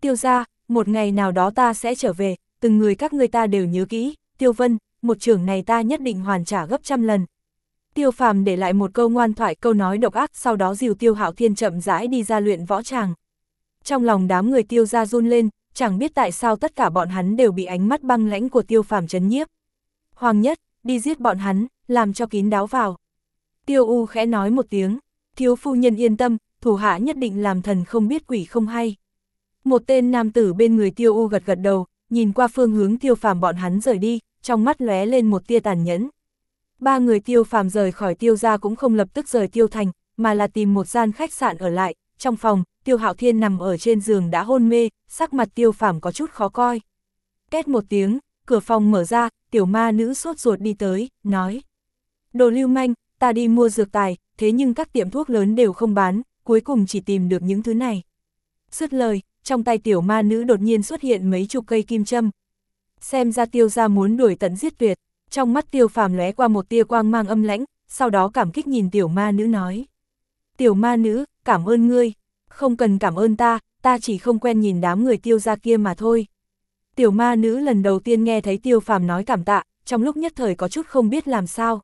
Tiêu ra, một ngày nào đó ta sẽ trở về, từng người các người ta đều nhớ kỹ, Tiêu Vân, một trưởng này ta nhất định hoàn trả gấp trăm lần. Tiêu phàm để lại một câu ngoan thoại câu nói độc ác sau đó dìu Tiêu Hạo Thiên chậm rãi đi ra luyện võ tràng. Trong lòng đám người Tiêu ra run lên, chẳng biết tại sao tất cả bọn hắn đều bị ánh mắt băng lãnh của Tiêu phàm chấn nhiếp. Hoàng nhất, đi giết bọn hắn, làm cho kín đáo vào. Tiêu U khẽ nói một tiếng, thiếu phu nhân yên tâm, thủ hạ nhất định làm thần không biết quỷ không hay. Một tên nam tử bên người Tiêu U gật gật đầu, nhìn qua phương hướng Tiêu Phàm bọn hắn rời đi, trong mắt lóe lên một tia tàn nhẫn. Ba người Tiêu Phàm rời khỏi Tiêu gia cũng không lập tức rời Tiêu Thành, mà là tìm một gian khách sạn ở lại, trong phòng, Tiêu Hạo Thiên nằm ở trên giường đã hôn mê, sắc mặt Tiêu Phàm có chút khó coi. Két một tiếng, cửa phòng mở ra, tiểu ma nữ sốt ruột đi tới, nói. Đồ lưu manh, ta đi mua dược tài, thế nhưng các tiệm thuốc lớn đều không bán, cuối cùng chỉ tìm được những thứ này. Dứt lời, trong tay tiểu ma nữ đột nhiên xuất hiện mấy chục cây kim châm. Xem ra tiêu ra muốn đuổi tận giết tuyệt, trong mắt tiêu phàm lóe qua một tia quang mang âm lãnh, sau đó cảm kích nhìn tiểu ma nữ nói. Tiểu ma nữ, cảm ơn ngươi, không cần cảm ơn ta, ta chỉ không quen nhìn đám người tiêu ra kia mà thôi. Tiểu ma nữ lần đầu tiên nghe thấy tiêu phàm nói cảm tạ, trong lúc nhất thời có chút không biết làm sao.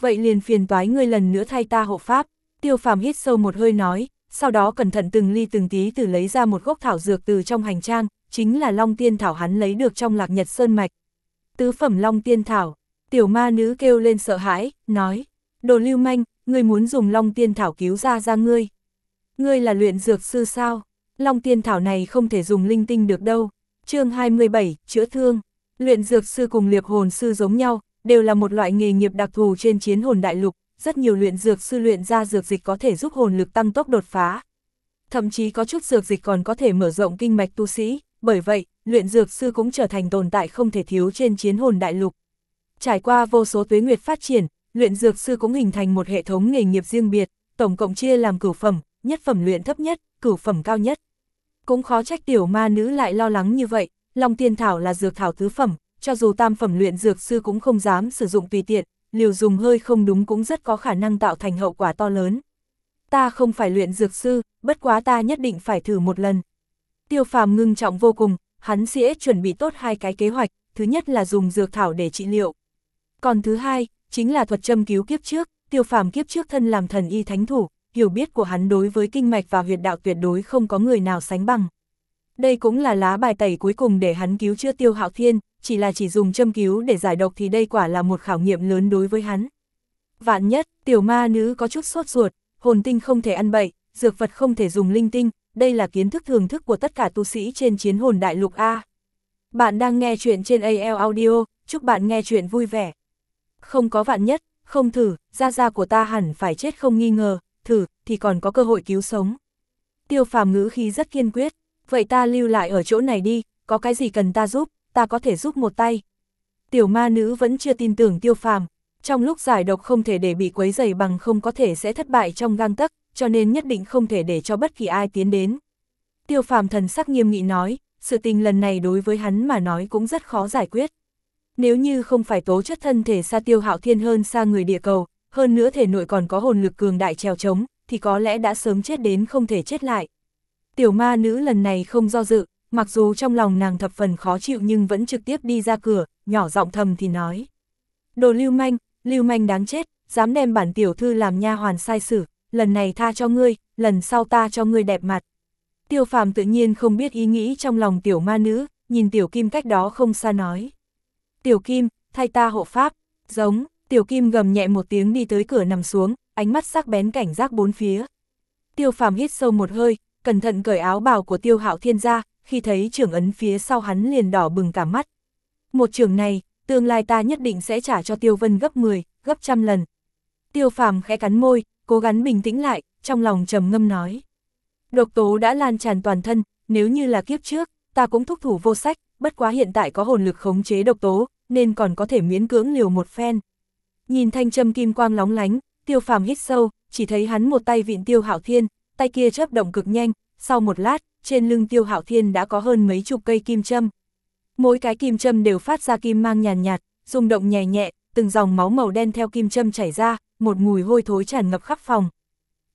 Vậy liền phiền toái ngươi lần nữa thay ta hộ pháp, tiêu phàm hít sâu một hơi nói, sau đó cẩn thận từng ly từng tí từ lấy ra một gốc thảo dược từ trong hành trang, chính là Long Tiên Thảo hắn lấy được trong lạc nhật sơn mạch. Tứ phẩm Long Tiên Thảo, tiểu ma nữ kêu lên sợ hãi, nói, đồ lưu manh, ngươi muốn dùng Long Tiên Thảo cứu ra ra ngươi. Ngươi là luyện dược sư sao? Long Tiên Thảo này không thể dùng linh tinh được đâu. chương 27, chữa thương. Luyện dược sư cùng liệp hồn sư giống nhau, đều là một loại nghề nghiệp đặc thù trên chiến hồn đại lục, rất nhiều luyện dược sư luyện ra dược dịch có thể giúp hồn lực tăng tốc đột phá. Thậm chí có chút dược dịch còn có thể mở rộng kinh mạch tu sĩ, bởi vậy, luyện dược sư cũng trở thành tồn tại không thể thiếu trên chiến hồn đại lục. Trải qua vô số tuế nguyệt phát triển, luyện dược sư cũng hình thành một hệ thống nghề nghiệp riêng biệt, tổng cộng chia làm cửu phẩm, nhất phẩm luyện thấp nhất, cửu phẩm cao nhất. Cũng khó trách tiểu ma nữ lại lo lắng như vậy, Long Tiên Thảo là dược thảo tứ phẩm, cho dù tam phẩm luyện dược sư cũng không dám sử dụng tùy tiện, liều dùng hơi không đúng cũng rất có khả năng tạo thành hậu quả to lớn. Ta không phải luyện dược sư, bất quá ta nhất định phải thử một lần. Tiêu phàm ngưng trọng vô cùng, hắn sẽ chuẩn bị tốt hai cái kế hoạch, thứ nhất là dùng dược thảo để trị liệu. Còn thứ hai, chính là thuật châm cứu kiếp trước, tiêu phàm kiếp trước thân làm thần y thánh thủ, hiểu biết của hắn đối với kinh mạch và huyệt đạo tuyệt đối không có người nào sánh bằng. Đây cũng là lá bài tẩy cuối cùng để hắn cứu chữa tiêu hạo thiên, chỉ là chỉ dùng châm cứu để giải độc thì đây quả là một khảo nghiệm lớn đối với hắn. Vạn nhất, tiểu ma nữ có chút sốt ruột, hồn tinh không thể ăn bậy, dược vật không thể dùng linh tinh, đây là kiến thức thường thức của tất cả tu sĩ trên chiến hồn đại lục A. Bạn đang nghe chuyện trên AL Audio, chúc bạn nghe chuyện vui vẻ. Không có vạn nhất, không thử, gia gia của ta hẳn phải chết không nghi ngờ, thử, thì còn có cơ hội cứu sống. Tiêu phàm ngữ khi rất kiên quyết, vậy ta lưu lại ở chỗ này đi, có cái gì cần ta giúp, ta có thể giúp một tay. Tiểu ma nữ vẫn chưa tin tưởng tiêu phàm, trong lúc giải độc không thể để bị quấy dày bằng không có thể sẽ thất bại trong gang tấc, cho nên nhất định không thể để cho bất kỳ ai tiến đến. Tiêu phàm thần sắc nghiêm nghị nói, sự tình lần này đối với hắn mà nói cũng rất khó giải quyết. Nếu như không phải tố chất thân thể xa tiêu hạo thiên hơn xa người địa cầu, hơn nữa thể nội còn có hồn lực cường đại trèo trống, thì có lẽ đã sớm chết đến không thể chết lại. Tiểu ma nữ lần này không do dự, mặc dù trong lòng nàng thập phần khó chịu nhưng vẫn trực tiếp đi ra cửa, nhỏ giọng thầm thì nói. Đồ lưu manh, lưu manh đáng chết, dám đem bản tiểu thư làm nha hoàn sai sử, lần này tha cho ngươi, lần sau ta cho ngươi đẹp mặt. Tiêu phàm tự nhiên không biết ý nghĩ trong lòng tiểu ma nữ, nhìn tiểu kim cách đó không xa nói. Tiểu kim, thay ta hộ pháp, giống, tiểu kim gầm nhẹ một tiếng đi tới cửa nằm xuống, ánh mắt sắc bén cảnh giác bốn phía. Tiêu phàm hít sâu một hơi, cẩn thận cởi áo bào của tiêu hạo thiên ra, khi thấy trưởng ấn phía sau hắn liền đỏ bừng cả mắt. Một trường này, tương lai ta nhất định sẽ trả cho Tiêu Vân gấp 10, gấp trăm lần. Tiêu phàm khẽ cắn môi, cố gắng bình tĩnh lại, trong lòng trầm ngâm nói. Độc tố đã lan tràn toàn thân, nếu như là kiếp trước, ta cũng thúc thủ vô sách, bất quá hiện tại có hồn lực khống chế độc tố, nên còn có thể miễn cưỡng liều một phen. Nhìn thanh châm kim quang lóng lánh, tiêu phàm hít sâu, chỉ thấy hắn một tay vịn tiêu hạo thiên, tay kia chớp động cực nhanh, sau một lát, trên lưng tiêu hạo thiên đã có hơn mấy chục cây kim châm. Mỗi cái kim châm đều phát ra kim mang nhàn nhạt, nhạt, rung động nhẹ nhẹ, từng dòng máu màu đen theo kim châm chảy ra, một mùi hôi thối tràn ngập khắp phòng.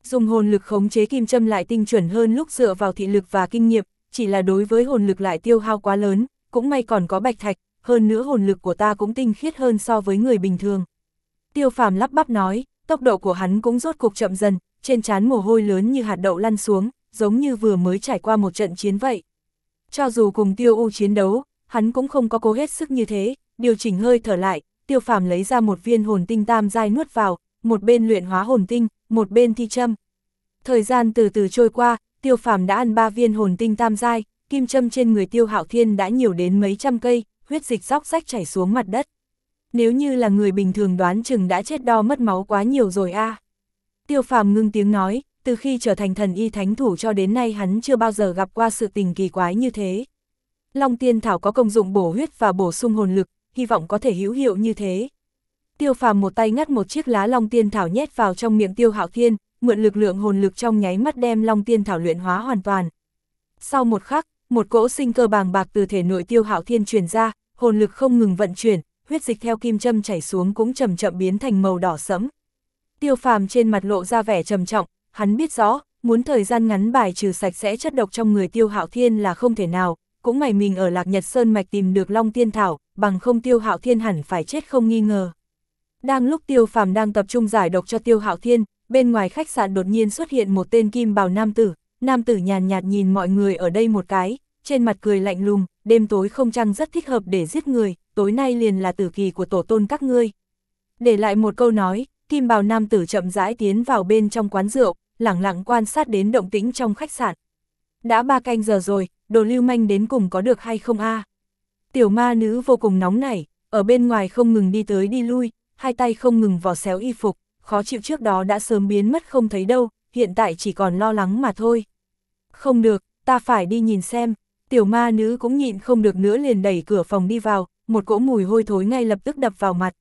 Dùng hồn lực khống chế kim châm lại tinh chuẩn hơn lúc dựa vào thị lực và kinh nghiệm, chỉ là đối với hồn lực lại tiêu hao quá lớn, cũng may còn có bạch thạch, hơn nữa hồn lực của ta cũng tinh khiết hơn so với người bình thường. Tiêu phàm lắp bắp nói, tốc độ của hắn cũng rốt cục chậm dần, trên trán mồ hôi lớn như hạt đậu lăn xuống, giống như vừa mới trải qua một trận chiến vậy. Cho dù cùng tiêu u chiến đấu, hắn cũng không có cố hết sức như thế, điều chỉnh hơi thở lại, tiêu phàm lấy ra một viên hồn tinh tam dai nuốt vào, một bên luyện hóa hồn tinh, một bên thi châm. Thời gian từ từ trôi qua, tiêu phàm đã ăn ba viên hồn tinh tam giai, kim châm trên người tiêu hạo thiên đã nhiều đến mấy trăm cây, huyết dịch róc rách chảy xuống mặt đất. Nếu như là người bình thường đoán chừng đã chết đo mất máu quá nhiều rồi a. Tiêu phàm ngưng tiếng nói, từ khi trở thành thần y thánh thủ cho đến nay hắn chưa bao giờ gặp qua sự tình kỳ quái như thế. Long tiên thảo có công dụng bổ huyết và bổ sung hồn lực, hy vọng có thể hữu hiệu như thế. Tiêu phàm một tay ngắt một chiếc lá long tiên thảo nhét vào trong miệng tiêu hạo thiên, mượn lực lượng hồn lực trong nháy mắt đem long tiên thảo luyện hóa hoàn toàn. Sau một khắc, một cỗ sinh cơ bàng bạc từ thể nội tiêu hạo thiên truyền ra, hồn lực không ngừng vận chuyển, huyết dịch theo kim châm chảy xuống cũng chậm chậm biến thành màu đỏ sẫm. Tiêu phàm trên mặt lộ ra vẻ trầm trọng, hắn biết rõ, muốn thời gian ngắn bài trừ sạch sẽ chất độc trong người tiêu hạo thiên là không thể nào, cũng mày mình ở Lạc Nhật Sơn Mạch tìm được Long Tiên Thảo, bằng không tiêu hạo thiên hẳn phải chết không nghi ngờ. Đang lúc tiêu phàm đang tập trung giải độc cho tiêu hạo thiên, bên ngoài khách sạn đột nhiên xuất hiện một tên kim bào nam tử, nam tử nhàn nhạt nhìn mọi người ở đây một cái, trên mặt cười lạnh lùng, đêm tối không trăng rất thích hợp để giết người, tối nay liền là tử kỳ của tổ tôn các ngươi. Để lại một câu nói, kim bào nam tử chậm rãi tiến vào bên trong quán rượu, lẳng lặng quan sát đến động tĩnh trong khách sạn. Đã ba canh giờ rồi, đồ lưu manh đến cùng có được hay không a? Tiểu ma nữ vô cùng nóng nảy, ở bên ngoài không ngừng đi tới đi lui, hai tay không ngừng vò xéo y phục, khó chịu trước đó đã sớm biến mất không thấy đâu, hiện tại chỉ còn lo lắng mà thôi. Không được, ta phải đi nhìn xem, tiểu ma nữ cũng nhịn không được nữa liền đẩy cửa phòng đi vào, một cỗ mùi hôi thối ngay lập tức đập vào mặt.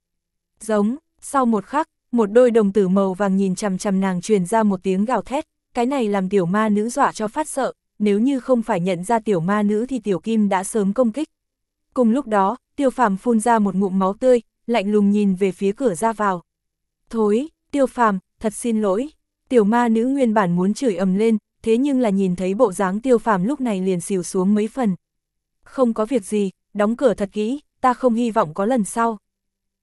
Giống, sau một khắc, một đôi đồng tử màu vàng nhìn chằm chằm nàng truyền ra một tiếng gào thét, cái này làm tiểu ma nữ dọa cho phát sợ, nếu như không phải nhận ra tiểu ma nữ thì tiểu kim đã sớm công kích. Cùng lúc đó, tiêu phàm phun ra một ngụm máu tươi, lạnh lùng nhìn về phía cửa ra vào. Thối, tiêu phàm, thật xin lỗi. Tiểu ma nữ nguyên bản muốn chửi ầm lên, thế nhưng là nhìn thấy bộ dáng tiêu phàm lúc này liền xìu xuống mấy phần. Không có việc gì, đóng cửa thật kỹ, ta không hy vọng có lần sau.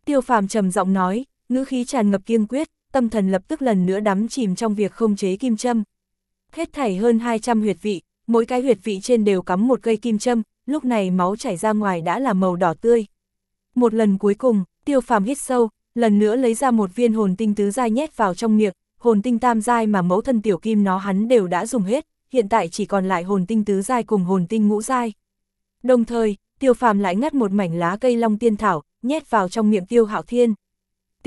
Tiêu phàm trầm giọng nói, ngữ khí tràn ngập kiên quyết, tâm thần lập tức lần nữa đắm chìm trong việc không chế kim châm. Hết thảy hơn 200 huyệt vị, mỗi cái huyệt vị trên đều cắm một cây kim châm, lúc này máu chảy ra ngoài đã là màu đỏ tươi. Một lần cuối cùng, tiêu phàm hít sâu, lần nữa lấy ra một viên hồn tinh tứ giai nhét vào trong miệng, hồn tinh tam giai mà mẫu thân tiểu kim nó hắn đều đã dùng hết, hiện tại chỉ còn lại hồn tinh tứ giai cùng hồn tinh ngũ giai. Đồng thời, tiêu phàm lại ngắt một mảnh lá cây long tiên thảo, nhét vào trong miệng tiêu hạo thiên.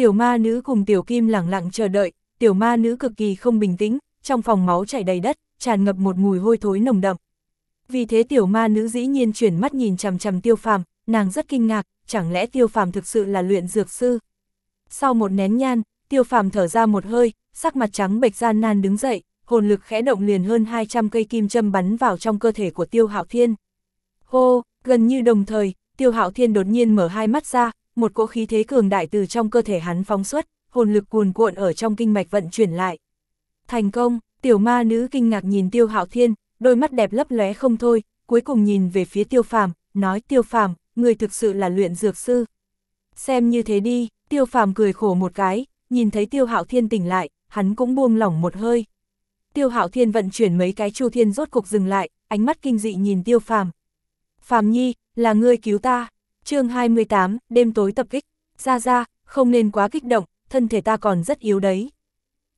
Tiểu ma nữ cùng tiểu kim lẳng lặng chờ đợi, tiểu ma nữ cực kỳ không bình tĩnh, trong phòng máu chảy đầy đất, tràn ngập một mùi hôi thối nồng đậm. Vì thế tiểu ma nữ dĩ nhiên chuyển mắt nhìn chằm chằm tiêu phàm, nàng rất kinh ngạc, chẳng lẽ tiêu phàm thực sự là luyện dược sư. Sau một nén nhan, tiêu phàm thở ra một hơi, sắc mặt trắng bệch gian nan đứng dậy, hồn lực khẽ động liền hơn 200 cây kim châm bắn vào trong cơ thể của tiêu hạo thiên. Hô, gần như đồng thời, tiêu hạo thiên đột nhiên mở hai mắt ra, một cỗ khí thế cường đại từ trong cơ thể hắn phóng xuất, hồn lực cuồn cuộn ở trong kinh mạch vận chuyển lại. Thành công, tiểu ma nữ kinh ngạc nhìn tiêu hạo thiên, đôi mắt đẹp lấp lóe không thôi, cuối cùng nhìn về phía tiêu phàm, nói tiêu phàm, người thực sự là luyện dược sư. Xem như thế đi, tiêu phàm cười khổ một cái, nhìn thấy tiêu hạo thiên tỉnh lại, hắn cũng buông lỏng một hơi. Tiêu hạo thiên vận chuyển mấy cái chu thiên rốt cục dừng lại, ánh mắt kinh dị nhìn tiêu phàm. Phàm nhi, là ngươi cứu ta chương 28, đêm tối tập kích. Ra ra, không nên quá kích động, thân thể ta còn rất yếu đấy.